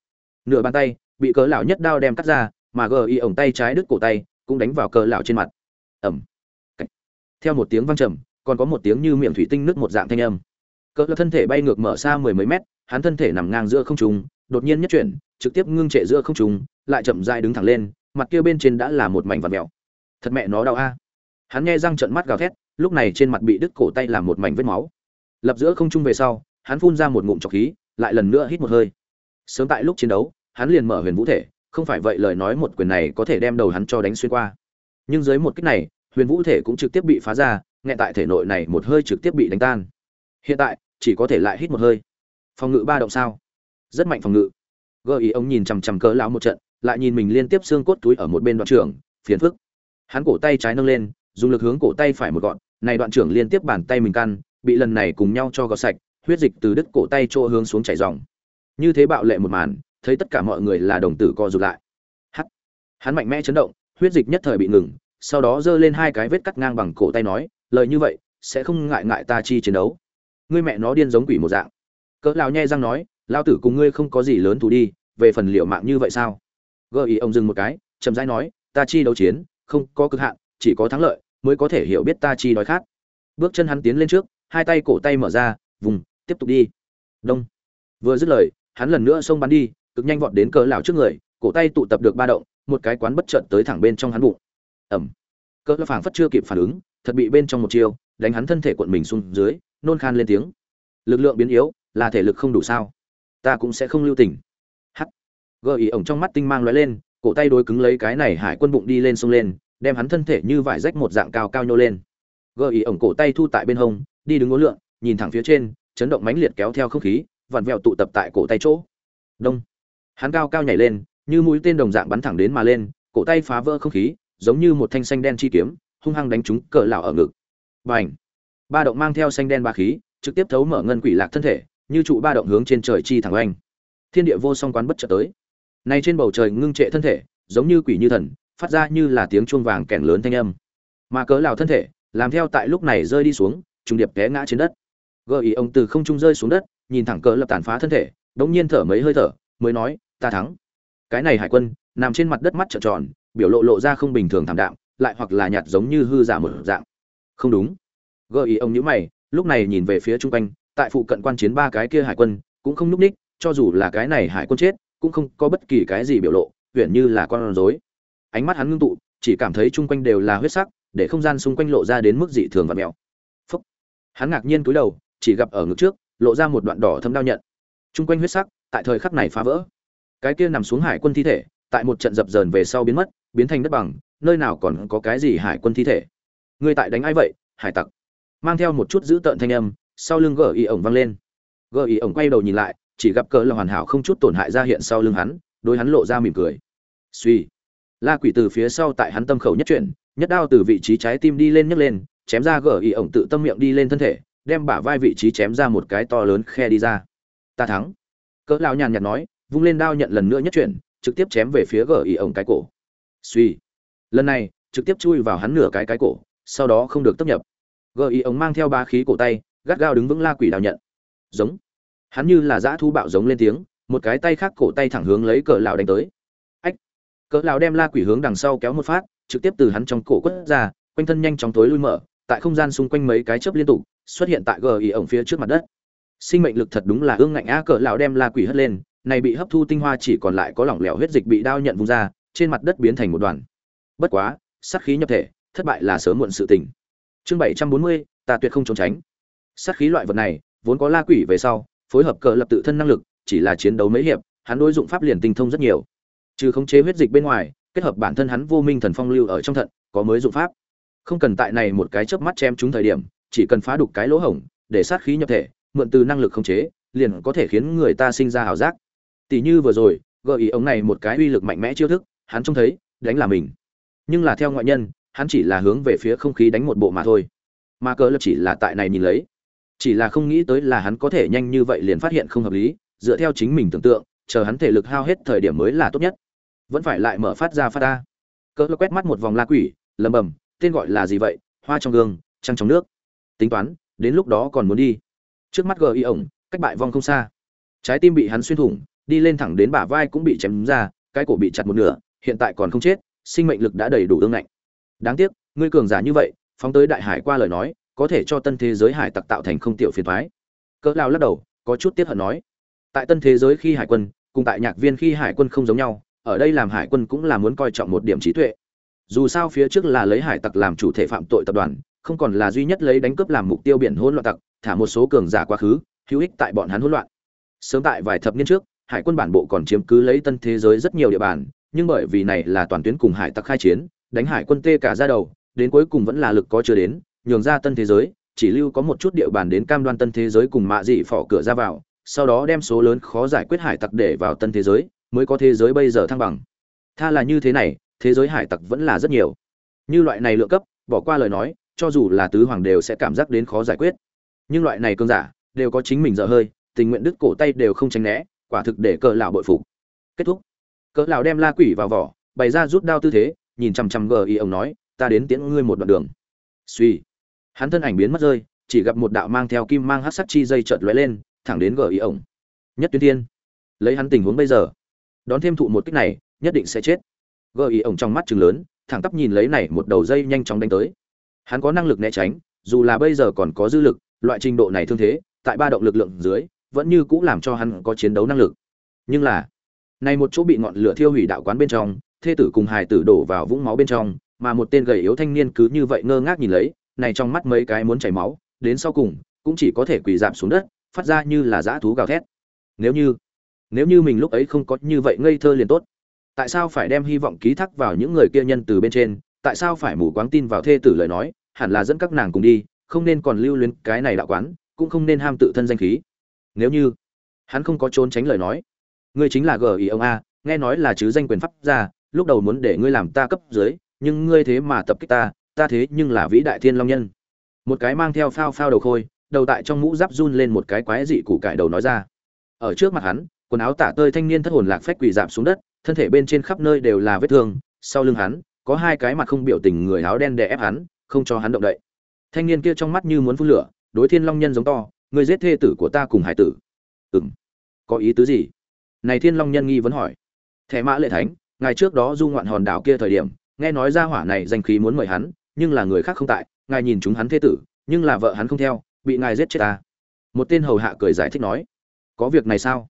nửa bàn tay, bị cỡ lão nhất đao đem cắt ra, mà gờ y ổng tay trái đứt cổ tay, cũng đánh vào cỡ lão trên mặt. Ẩm. Theo một tiếng vang trầm, còn có một tiếng như miệng thủy tinh nứt một dạng thanh âm. Cỡ lão thân thể bay ngược mở xa mười mấy mét, hắn thân thể nằm ngang giữa không trung, đột nhiên nhất chuyển, trực tiếp ngưng trệ giữa không trung lại chậm rãi đứng thẳng lên, mặt kia bên trên đã là một mảnh vằn mèo. Thật mẹ nó đau a. Hắn nghe răng trợn mắt gào thét, lúc này trên mặt bị đứt cổ tay làm một mảnh vết máu. Lập giữa không trung về sau, hắn phun ra một ngụm trọc khí, lại lần nữa hít một hơi. Sớm tại lúc chiến đấu, hắn liền mở huyền vũ thể, không phải vậy lời nói một quyền này có thể đem đầu hắn cho đánh xuyên qua. Nhưng dưới một kích này, huyền vũ thể cũng trực tiếp bị phá ra nghẹn tại thể nội này một hơi trực tiếp bị đánh tan. Hiện tại, chỉ có thể lại hít một hơi. Phòng ngự ba động sao? Rất mạnh phòng ngự. Gợi ý ông nhìn chằm chằm cỡ lão một trận lại nhìn mình liên tiếp xương cốt túi ở một bên đoạn trưởng phiền phức. Hắn cổ tay trái nâng lên, dùng lực hướng cổ tay phải một gọn, này đoạn trưởng liên tiếp bàn tay mình căn, bị lần này cùng nhau cho gọt sạch, huyết dịch từ đứt cổ tay chỗ hướng xuống chảy ròng như thế bạo lệ một màn, thấy tất cả mọi người là đồng tử co rụt lại. Hắt hắn mạnh mẽ chấn động, huyết dịch nhất thời bị ngừng, sau đó giơ lên hai cái vết cắt ngang bằng cổ tay nói, lời như vậy, sẽ không ngại ngại ta chi chiến đấu. Ngươi mẹ nó điên giống quỷ một dạng. Cỡ lão nhe răng nói lao tử cùng ngươi không có gì lớn thù đi, về phần liệu mạng như vậy sao? Gợi ý ông dừng một cái, chậm rãi nói, ta chi đấu chiến, không có cực hạn, chỉ có thắng lợi, mới có thể hiểu biết ta chi đói khát. Bước chân hắn tiến lên trước, hai tay cổ tay mở ra, vùng, tiếp tục đi. Đông. Vừa dứt lời, hắn lần nữa xông bắn đi, cực nhanh vọt đến cỡ lão trước người, cổ tay tụ tập được ba động, một cái quán bất chợt tới thẳng bên trong hắn bụng. Ẩm cỡ lão phảng phất chưa kịp phản ứng, thật bị bên trong một chiêu, đánh hắn thân thể cuộn mình xuống dưới, nôn khan lên tiếng. Lực lượng biến yếu, là thể lực không đủ sao? Ta cũng sẽ không lưu tình gợi ý ổng trong mắt tinh mang lóe lên, cổ tay đối cứng lấy cái này hải quân bụng đi lên sông lên, đem hắn thân thể như vải rách một dạng cao cao nhô lên. Gợi ý ổng cổ tay thu tại bên hông, đi đứng ngố lượn, nhìn thẳng phía trên, chấn động mãnh liệt kéo theo không khí, vặn vẹo tụ tập tại cổ tay chỗ. Đông. Hắn cao cao nhảy lên, như mũi tên đồng dạng bắn thẳng đến mà lên, cổ tay phá vỡ không khí, giống như một thanh xanh đen chi kiếm, hung hăng đánh trúng cỡ lão ở ngực. Bành. Ba động mang theo xanh đen ba khí, trực tiếp thấu mở ngân quỷ lạc thân thể, như trụ ba động hướng trên trời chi thẳng oanh. Thiên địa vô song quán bất chợt tới nay trên bầu trời ngưng trệ thân thể, giống như quỷ như thần, phát ra như là tiếng chuông vàng kèn lớn thanh âm. Mà cỡ lão thân thể, làm theo tại lúc này rơi đi xuống, trùng điệp té ngã trên đất. Gợi ý ông từ không trung rơi xuống đất, nhìn thẳng cỡ lập tàn phá thân thể đống nhiên thở mấy hơi thở, mới nói, ta thắng. Cái này hải quân, nằm trên mặt đất mắt trợn tròn, biểu lộ lộ ra không bình thường thảm đạm, lại hoặc là nhạt giống như hư giả một dạng. Không đúng. Gợi ý ông nhíu mày, lúc này nhìn về phía trung quanh, tại phụ cận quan chiến ba cái kia hải quân, cũng không núp ních, cho dù là cái này hải quân chết cũng không có bất kỳ cái gì biểu lộ huyện như là con rối. Ánh mắt hắn ngưng tụ, chỉ cảm thấy chung quanh đều là huyết sắc, để không gian xung quanh lộ ra đến mức dị thường và mèo phúc. Hắn ngạc nhiên cúi đầu, chỉ gặp ở ngực trước, lộ ra một đoạn đỏ thâm đao nhận. Chung quanh huyết sắc, tại thời khắc này phá vỡ. Cái kia nằm xuống hải quân thi thể, tại một trận dập dờn về sau biến mất, biến thành đất bằng, nơi nào còn có cái gì hải quân thi thể. Người tại đánh ai vậy, hải tặc? Mang theo một chút dữ tợn thanh âm, sau lưng gờ y ổng vang lên. Gờ y ổng quay đầu nhìn lại chỉ gặp cỡ là hoàn hảo không chút tổn hại ra hiện sau lưng hắn, đôi hắn lộ ra mỉm cười. Suy. La quỷ từ phía sau tại hắn tâm khẩu nhất chuyển, nhất đao từ vị trí trái tim đi lên nhấc lên, chém ra gờ y ổng tự tâm miệng đi lên thân thể, đem bả vai vị trí chém ra một cái to lớn khe đi ra. Ta thắng. Cỡ lão nhàn nhạt nói, vung lên đao nhận lần nữa nhất chuyển, trực tiếp chém về phía gờ y ổng cái cổ. Suy. Lần này, trực tiếp chui vào hắn nửa cái cái cổ, sau đó không được tấp nhập. Gờ y ổng mang theo ba khí cổ tay, gắt gao đứng vững la quỷ đào nhận. Giống hắn như là dã thu bạo giống lên tiếng, một cái tay khác cổ tay thẳng hướng lấy cỡ lão đánh tới. Ách! Cỡ lão đem la quỷ hướng đằng sau kéo một phát, trực tiếp từ hắn trong cổ quất ra, quanh thân nhanh chóng tối lui mở, tại không gian xung quanh mấy cái chớp liên tục, xuất hiện tại gờ ý ổng phía trước mặt đất. Sinh mệnh lực thật đúng là ương ngạnh a cỡ lão đem la quỷ hất lên, này bị hấp thu tinh hoa chỉ còn lại có lỏng lẻo huyết dịch bị đao nhận vung ra, trên mặt đất biến thành một đoàn. Bất quá, sát khí nhập thể, thất bại là sớm muộn sự tình. Chương bảy trăm bốn mươi, ta tuyệt không trốn tránh. Sát khí loại vật này, vốn có la quỷ về sau phối hợp cờ lập tự thân năng lực, chỉ là chiến đấu mấy hiệp, hắn đối dụng pháp liền tinh thông rất nhiều. Trừ khống chế huyết dịch bên ngoài, kết hợp bản thân hắn vô minh thần phong lưu ở trong thận, có mới dụng pháp. Không cần tại này một cái chớp mắt chém trúng thời điểm, chỉ cần phá đục cái lỗ hổng, để sát khí nhập thể, mượn từ năng lực khống chế, liền có thể khiến người ta sinh ra hào giác. Tỷ như vừa rồi, gợi ý ống này một cái uy lực mạnh mẽ chiêu thức, hắn trông thấy, đánh là mình. Nhưng là theo ngoại nhân, hắn chỉ là hướng về phía không khí đánh một bộ mà thôi. Mà cờ lập chỉ là tại này nhìn lấy chỉ là không nghĩ tới là hắn có thể nhanh như vậy liền phát hiện không hợp lý, dựa theo chính mình tưởng tượng, chờ hắn thể lực hao hết thời điểm mới là tốt nhất. Vẫn phải lại mở phát ra phát ta cỡ quét mắt một vòng la quỷ lầm bầm tên gọi là gì vậy? Hoa trong gương, trăng trong nước. Tính toán, đến lúc đó còn muốn đi. Trước mắt gờ y ổng, cách bại vong không xa. Trái tim bị hắn xuyên thủng, đi lên thẳng đến bả vai cũng bị chém ra, cái cổ bị chặt một nửa, hiện tại còn không chết, sinh mệnh lực đã đầy đủ ương ngạnh. Đáng tiếc, ngươi cường giả như vậy, phóng tới đại hải qua lời nói có thể cho tân thế giới hải tặc tạo thành không tiểu phiền thoái. Cỡ lao lắc đầu, có chút tiếp hận nói. Tại tân thế giới khi hải quân, cùng tại nhạc viên khi hải quân không giống nhau, ở đây làm hải quân cũng là muốn coi trọng một điểm trí tuệ. Dù sao phía trước là lấy hải tặc làm chủ thể phạm tội tập đoàn, không còn là duy nhất lấy đánh cướp làm mục tiêu biển hỗn loạn tặc, thả một số cường giả quá khứ, hữu ích tại bọn hắn hỗn loạn. Sớm tại vài thập niên trước, hải quân bản bộ còn chiếm cứ lấy tân thế giới rất nhiều địa bàn, nhưng bởi vì này là toàn tuyến cùng hải tặc khai chiến, đánh hải quân tê cả ra đầu, đến cuối cùng vẫn là lực có chưa đến nhường ra tân thế giới, chỉ lưu có một chút địa bàn đến cam đoan tân thế giới cùng mạ dị phỏ cửa ra vào, sau đó đem số lớn khó giải quyết hải tặc để vào tân thế giới, mới có thế giới bây giờ thăng bằng. Tha là như thế này, thế giới hải tặc vẫn là rất nhiều. Như loại này lựa cấp, bỏ qua lời nói, cho dù là tứ hoàng đều sẽ cảm giác đến khó giải quyết. Nhưng loại này cơn giả, đều có chính mình dở hơi, tình nguyện đứt cổ tay đều không tránh né, quả thực để cờ lão bội phục. Kết thúc. Cỡ lão đem la quỷ vào vỏ, bày ra rút đao tư thế, nhìn chằm chằm gờ y ông nói, ta đến tiễn ngươi một đoạn đường. Suy hắn thân ảnh biến mất rơi, chỉ gặp một đạo mang theo kim mang hắc sắc chi dây chợt lóe lên, thẳng đến gờ y ổng. nhất tuyến thiên, lấy hắn tình huống bây giờ, đón thêm thụ một kích này, nhất định sẽ chết. Gờ y ổng trong mắt trừng lớn, thẳng tắp nhìn lấy này một đầu dây nhanh chóng đánh tới. Hắn có năng lực né tránh, dù là bây giờ còn có dư lực, loại trình độ này thương thế, tại ba động lực lượng dưới, vẫn như cũng làm cho hắn có chiến đấu năng lực. Nhưng là, này một chỗ bị ngọn lửa thiêu hủy đạo quán bên trong, thê tử cùng hài tử đổ vào vũng máu bên trong, mà một tên gầy yếu thanh niên cứ như vậy ngơ ngác nhìn lấy này trong mắt mấy cái muốn chảy máu, đến sau cùng, cũng chỉ có thể quỳ giảm xuống đất, phát ra như là dã thú gào thét. Nếu như nếu như mình lúc ấy không có như vậy ngây thơ liền tốt. Tại sao phải đem hy vọng ký thác vào những người kia nhân từ bên trên? Tại sao phải mù quáng tin vào thê tử lời nói? Hẳn là dẫn các nàng cùng đi, không nên còn lưu luyến cái này đạo quán, cũng không nên ham tự thân danh khí. Nếu như, hắn không có trốn tránh lời nói. Ngươi chính là gờ ý ông a, nghe nói là chứ danh quyền pháp ra, lúc đầu muốn để ngươi làm ta cấp dưới, nhưng ngươi thế mà tập kích ta ta thế nhưng là vĩ đại thiên long nhân. Một cái mang theo phao phao đầu khôi, đầu tại trong mũ giáp run lên một cái quái dị củ cải đầu nói ra. Ở trước mặt hắn, quần áo tả tơi thanh niên thất hồn lạc phách quỳ dạp xuống đất, thân thể bên trên khắp nơi đều là vết thương, sau lưng hắn, có hai cái mặt không biểu tình người áo đen đè ép hắn, không cho hắn động đậy. Thanh niên kia trong mắt như muốn phun lửa, đối thiên long nhân giống to, người giết thê tử của ta cùng hải tử. Ừng có ý tứ gì? Này thiên long nhân nghi vấn hỏi. Thẻ mã lệ thánh, ngày trước đó du ngoạn hòn đảo kia thời điểm, nghe nói ra hỏa này danh khí muốn mời hắn nhưng là người khác không tại, ngài nhìn chúng hắn thế tử, nhưng là vợ hắn không theo, bị ngài giết chết ta. Một tên hầu hạ cười giải thích nói, có việc này sao?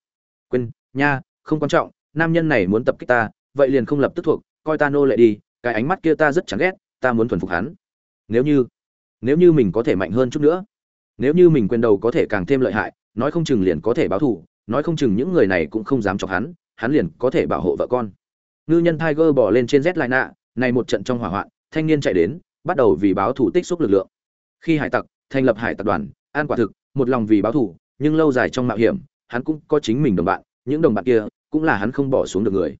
Quên, nha, không quan trọng, nam nhân này muốn tập kích ta, vậy liền không lập tức thuộc, coi ta nô lệ đi, cái ánh mắt kia ta rất chán ghét, ta muốn thuần phục hắn. Nếu như nếu như mình có thể mạnh hơn chút nữa, nếu như mình quyền đầu có thể càng thêm lợi hại, nói không chừng liền có thể báo thù, nói không chừng những người này cũng không dám chọc hắn hắn liền có thể bảo hộ vợ con. Ngư nhân tiger bỏ lên trên z lại nạ này một trận trong hỏa hoạn, thanh niên chạy đến bắt đầu vì báo thủ tích xúc lực lượng. Khi hải tặc thành lập hải tặc đoàn, an quả thực, một lòng vì báo thủ, nhưng lâu dài trong mạo hiểm, hắn cũng có chính mình đồng bạn, những đồng bạn kia cũng là hắn không bỏ xuống được người.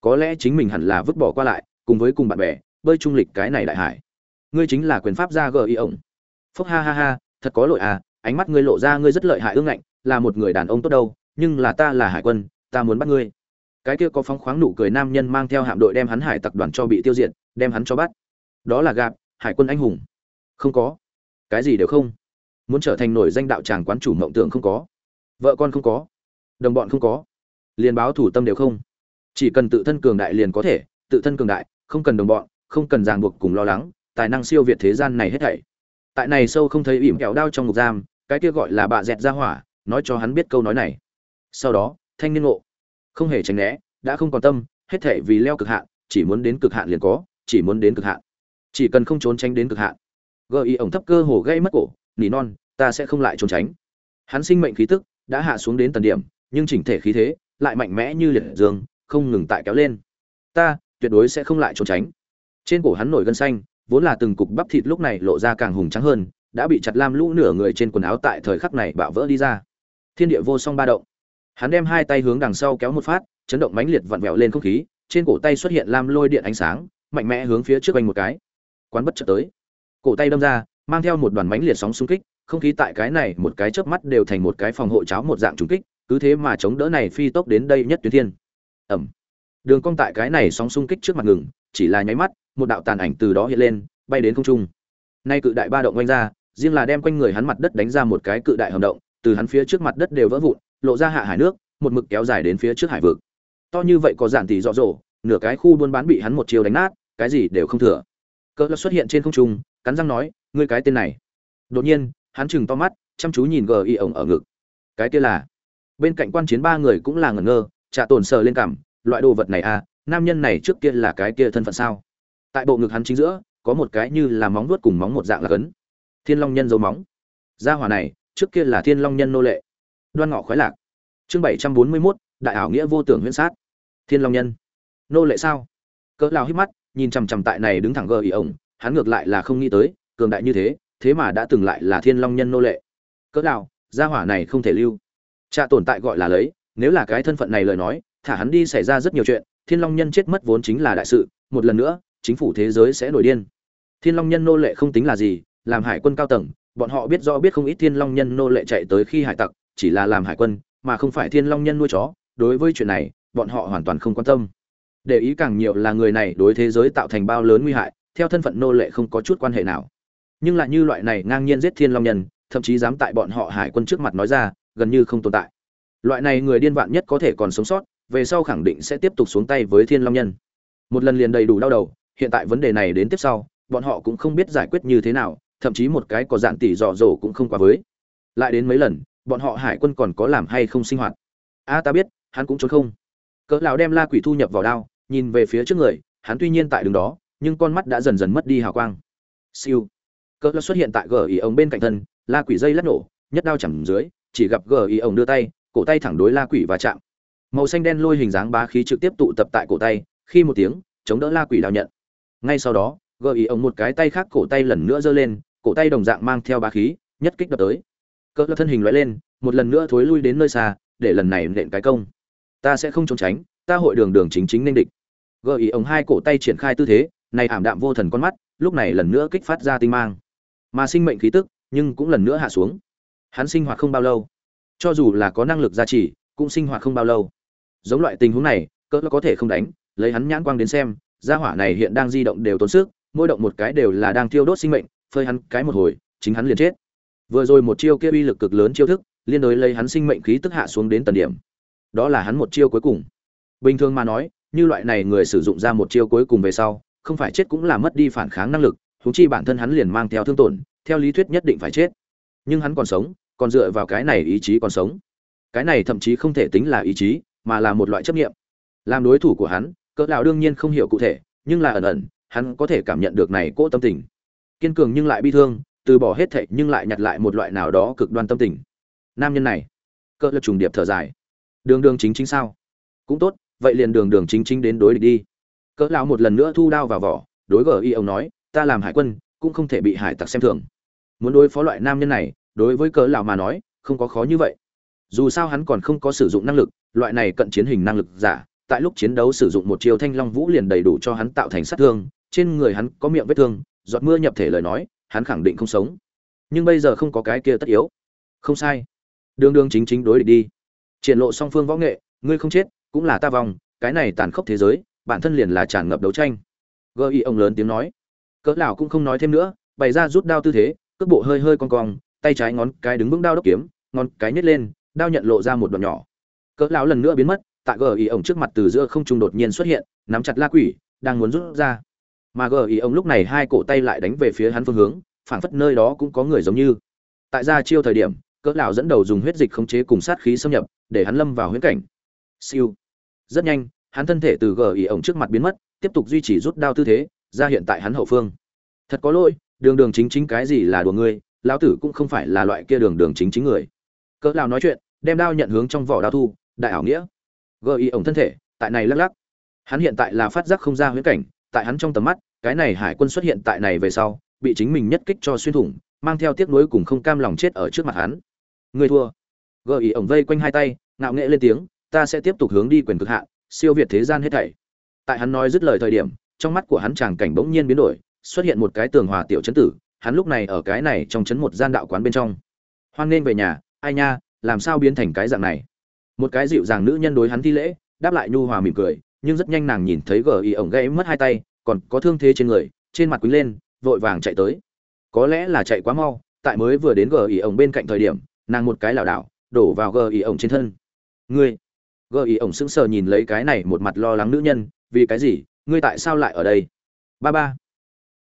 Có lẽ chính mình hẳn là vứt bỏ qua lại, cùng với cùng bạn bè, bơi trung lịch cái này đại hải. Ngươi chính là quyền pháp gia gợi y ổng. Phúc ha ha ha, thật có lỗi à ánh mắt ngươi lộ ra ngươi rất lợi hại ương ngạnh, là một người đàn ông tốt đâu, nhưng là ta là hải quân, ta muốn bắt ngươi. Cái kia có phóng khoáng nụ cười nam nhân mang theo hạm đội đem hắn hải tặc đoàn cho bị tiêu diệt, đem hắn cho bắt. Đó là gạp hải quân anh hùng. Không có. Cái gì đều không. Muốn trở thành nổi danh đạo tràng quán chủ mộng tưởng không có. Vợ con không có. Đồng bọn không có. Liền báo thủ tâm đều không. Chỉ cần tự thân cường đại liền có thể, tự thân cường đại, không cần đồng bọn, không cần ràng buộc cùng lo lắng, tài năng siêu việt thế gian này hết thảy. Tại này sâu không thấy ỉm kẹo đao trong ngục giam, cái kia gọi là bà dẹt ra hỏa, nói cho hắn biết câu nói này. Sau đó, thanh niên ngộ. Không hề tránh né, đã không còn tâm, hết thảy vì leo cực hạn, chỉ muốn đến cực hạn liền có, chỉ muốn đến cực hạn chỉ cần không trốn tránh đến cực hạn. Gợi ý ổng thấp cơ hồ gây mất cổ, nỉ non, ta sẽ không lại trốn tránh. Hắn sinh mệnh khí tức đã hạ xuống đến tần điểm, nhưng chỉnh thể khí thế lại mạnh mẽ như liệt dương, không ngừng tại kéo lên. Ta tuyệt đối sẽ không lại trốn tránh. Trên cổ hắn nổi gân xanh, vốn là từng cục bắp thịt lúc này lộ ra càng hùng trắng hơn, đã bị chặt lam lũ nửa người trên quần áo tại thời khắc này bạo vỡ đi ra. Thiên địa vô song ba động. Hắn đem hai tay hướng đằng sau kéo một phát, chấn động mãnh liệt vặn vẹo lên không khí, trên cổ tay xuất hiện lam lôi điện ánh sáng, mạnh mẽ hướng phía trước quanh một cái quán bất chợt tới. Cổ tay đâm ra, mang theo một đoàn mãnh liệt sóng xung kích, không khí tại cái này một cái chớp mắt đều thành một cái phòng hộ cháo một dạng trùng kích, cứ thế mà chống đỡ này phi tốc đến đây nhất tuyến thiên. Ẩm đường cong tại cái này sóng xung kích trước mặt ngừng, chỉ là nháy mắt, một đạo tàn ảnh từ đó hiện lên, bay đến không trung. Nay cự đại ba động quanh ra, riêng là đem quanh người hắn mặt đất đánh ra một cái cự đại hầm động, từ hắn phía trước mặt đất đều vỡ vụn, lộ ra hạ hải nước, một mực kéo dài đến phía trước hải vực. To như vậy có giản tỷ rõ rổ, nửa cái khu buôn bán bị hắn một chiều đánh nát, cái gì đều không thừa cỡ xuất hiện trên không trung, cắn răng nói, ngươi cái tên này. Đột nhiên, hắn chừng to mắt, chăm chú nhìn gờ y ổng ở ngực. Cái kia là? Bên cạnh quan chiến ba người cũng là ngẩn ngơ trả tổn sờ lên cảm, loại đồ vật này à nam nhân này trước kia là cái kia thân phận sao? Tại bộ ngực hắn chính giữa, có một cái như là móng vuốt cùng móng một dạng là cấn thiên long nhân dấu móng. Gia hỏa này, trước kia là thiên long nhân nô lệ. Đoan ngọ khoái lạc. Chương bảy trăm bốn mươi mốt, đại ảo nghĩa vô tưởng huyễn sát. Thiên long nhân. Nô lệ sao? Cỡ lao hít mắt nhìn chằm chằm tại này đứng thẳng gờ ý ổng hắn ngược lại là không nghĩ tới cường đại như thế thế mà đã từng lại là thiên long nhân nô lệ. Cỡ nào, gia hỏa này không thể lưu. Cha tồn tại gọi là lấy nếu là cái thân phận này lời nói thả hắn đi xảy ra rất nhiều chuyện thiên long nhân chết mất vốn chính là đại sự một lần nữa chính phủ thế giới sẽ nổi điên. Thiên long nhân nô lệ không tính là gì làm hải quân cao tầng bọn họ biết rõ biết không ít thiên long nhân nô lệ chạy tới khi hải tặc chỉ là làm hải quân mà không phải thiên long nhân nuôi chó đối với chuyện này bọn họ hoàn toàn không quan tâm để ý càng nhiều là người này đối thế giới tạo thành bao lớn nguy hại, theo thân phận nô lệ không có chút quan hệ nào. Nhưng lại như loại này ngang nhiên giết thiên long nhân, thậm chí dám tại bọn họ hải quân trước mặt nói ra, gần như không tồn tại. Loại này người điên vạn nhất có thể còn sống sót, về sau khẳng định sẽ tiếp tục xuống tay với thiên long nhân. Một lần liền đầy đủ đau đầu, hiện tại vấn đề này đến tiếp sau, bọn họ cũng không biết giải quyết như thế nào, thậm chí một cái có dạn tỉ dò dỗ cũng không quá với. Lại đến mấy lần, bọn họ hải quân còn có làm hay không sinh hoạt? A, ta biết, hắn cũng trốn không. Cỡ lão đem la quỷ thu nhập vào đao nhìn về phía trước người, hắn tuy nhiên tại đường đó, nhưng con mắt đã dần dần mất đi hào quang. Siêu. Cỡ lão xuất hiện tại gờ ý ông bên cạnh thân, la quỷ dây lắc nổ, nhất đao chẳng dưới, chỉ gặp gờ ý ông đưa tay, cổ tay thẳng đối la quỷ và chạm. Màu xanh đen lôi hình dáng bá khí trực tiếp tụ tập tại cổ tay, khi một tiếng, chống đỡ la quỷ đào nhận. Ngay sau đó, gờ ý ông một cái tay khác cổ tay lần nữa giơ lên, cổ tay đồng dạng mang theo bá khí, nhất kích đập tới. Cỡ lão thân hình lóe lên, một lần nữa thối lui đến nơi xa, để lần này nện cái công. Ta sẽ không trốn tránh, ta hội đường đường chính chính nên địch gợi ý ông hai cổ tay triển khai tư thế, này ảm đạm vô thần con mắt, lúc này lần nữa kích phát ra tinh mang. Mà sinh mệnh khí tức, nhưng cũng lần nữa hạ xuống. Hắn sinh hoạt không bao lâu. Cho dù là có năng lực gia trì, cũng sinh hoạt không bao lâu. Giống loại tình huống này, cỡ có thể không đánh, lấy hắn nhãn quang đến xem, gia hỏa này hiện đang di động đều tốn sức, mỗi động một cái đều là đang thiêu đốt sinh mệnh, phơi hắn cái một hồi, chính hắn liền chết. Vừa rồi một chiêu kia uy lực cực lớn chiêu thức, liên đối lấy hắn sinh mệnh khí tức hạ xuống đến tận điểm. Đó là hắn một chiêu cuối cùng. Bình thường mà nói như loại này người sử dụng ra một chiêu cuối cùng về sau, không phải chết cũng là mất đi phản kháng năng lực thúng chi bản thân hắn liền mang theo thương tổn, theo lý thuyết nhất định phải chết. Nhưng hắn còn sống, còn dựa vào cái này ý chí còn sống. Cái này thậm chí không thể tính là ý chí, mà là một loại chấp nghiệm làm đối thủ của hắn, cỡ lão đương nhiên không hiểu cụ thể, nhưng là ẩn ẩn, hắn có thể cảm nhận được này cỗ tâm tình. Kiên cường nhưng lại bi thương, từ bỏ hết thệ nhưng lại nhặt lại một loại nào đó cực đoan tâm tình. Nam nhân này, cỡ lão trùng điệp thở dài. Đường đường chính chính sao? Cũng tốt vậy liền đường đường chính chính đến đối địch đi. Cỡ lão một lần nữa thu đao vào vỏ, đối gờ y ông nói, ta làm hải quân, cũng không thể bị hải tặc xem thường. Muốn đối phó loại nam nhân này, đối với cỡ lão mà nói, không có khó như vậy. Dù sao hắn còn không có sử dụng năng lực, loại này cận chiến hình năng lực giả, tại lúc chiến đấu sử dụng một chiêu thanh long vũ liền đầy đủ cho hắn tạo thành sát thương, trên người hắn có miệng vết thương, giọt mưa nhập thể lời nói, hắn khẳng định không sống. Nhưng bây giờ không có cái kia tất yếu. Không sai. Đường đường chính chính đối địch đi. Triển lộ song phương võ nghệ, ngươi không chết cũng là ta vong, cái này tàn khốc thế giới, bản thân liền là tràn ngập đấu tranh. Gơ ý ông lớn tiếng nói. Cỡ lão cũng không nói thêm nữa, bày ra rút đao tư thế, cước bộ hơi hơi cong cong, tay trái ngón cái đứng vững đao đốc kiếm, ngón cái nhét lên, đao nhận lộ ra một đoạn nhỏ. Cỡ lão lần nữa biến mất, tại gờ ý ông trước mặt từ giữa không trung đột nhiên xuất hiện, nắm chặt la quỷ, đang muốn rút ra. Mà gờ ý ông lúc này hai cổ tay lại đánh về phía hắn phương hướng, phảng phất nơi đó cũng có người giống như. Tại ra chiêu thời điểm, cỡ lão dẫn đầu dùng huyết dịch khống chế cùng sát khí xâm nhập, để hắn lâm vào huyễn cảnh siêu. Rất nhanh, hắn thân thể từ gờ ỉ ổng trước mặt biến mất, tiếp tục duy trì rút đao tư thế, ra hiện tại hắn hậu phương. Thật có lỗi, đường đường chính chính cái gì là đùa ngươi, lão tử cũng không phải là loại kia đường đường chính chính người. Cỡ lão nói chuyện, đem đao nhận hướng trong vỏ đao thu, đại ảo nghĩa. Gờ ỉ ổng thân thể, tại này lắc lắc. Hắn hiện tại là phát giác không ra huyễn cảnh, tại hắn trong tầm mắt, cái này hải quân xuất hiện tại này về sau, bị chính mình nhất kích cho xuyên thủng, mang theo tiếc nuối cùng không cam lòng chết ở trước mặt hắn. Người thua. Gờ ý ổng vây quanh hai tay, ngạo nghễ lên tiếng ta sẽ tiếp tục hướng đi quyền cực hạ siêu việt thế gian hết thảy. Tại hắn nói dứt lời thời điểm, trong mắt của hắn chàng cảnh bỗng nhiên biến đổi, xuất hiện một cái tường hòa tiểu chấn tử, hắn lúc này ở cái này trong chấn một gian đạo quán bên trong. Hoan nên về nhà, ai nha, làm sao biến thành cái dạng này? Một cái dịu dàng nữ nhân đối hắn thi lễ, đáp lại nhu hòa mỉm cười, nhưng rất nhanh nàng nhìn thấy gờ y ổng gãy mất hai tay, còn có thương thế trên người, trên mặt quý lên, vội vàng chạy tới. Có lẽ là chạy quá mau, tại mới vừa đến gờ y ổng bên cạnh thời điểm, nàng một cái lảo đảo, đổ vào gờ y ổng trên thân. Ngươi! Gợi ý ổng sững sờ nhìn lấy cái này một mặt lo lắng nữ nhân, vì cái gì? Ngươi tại sao lại ở đây? Ba ba.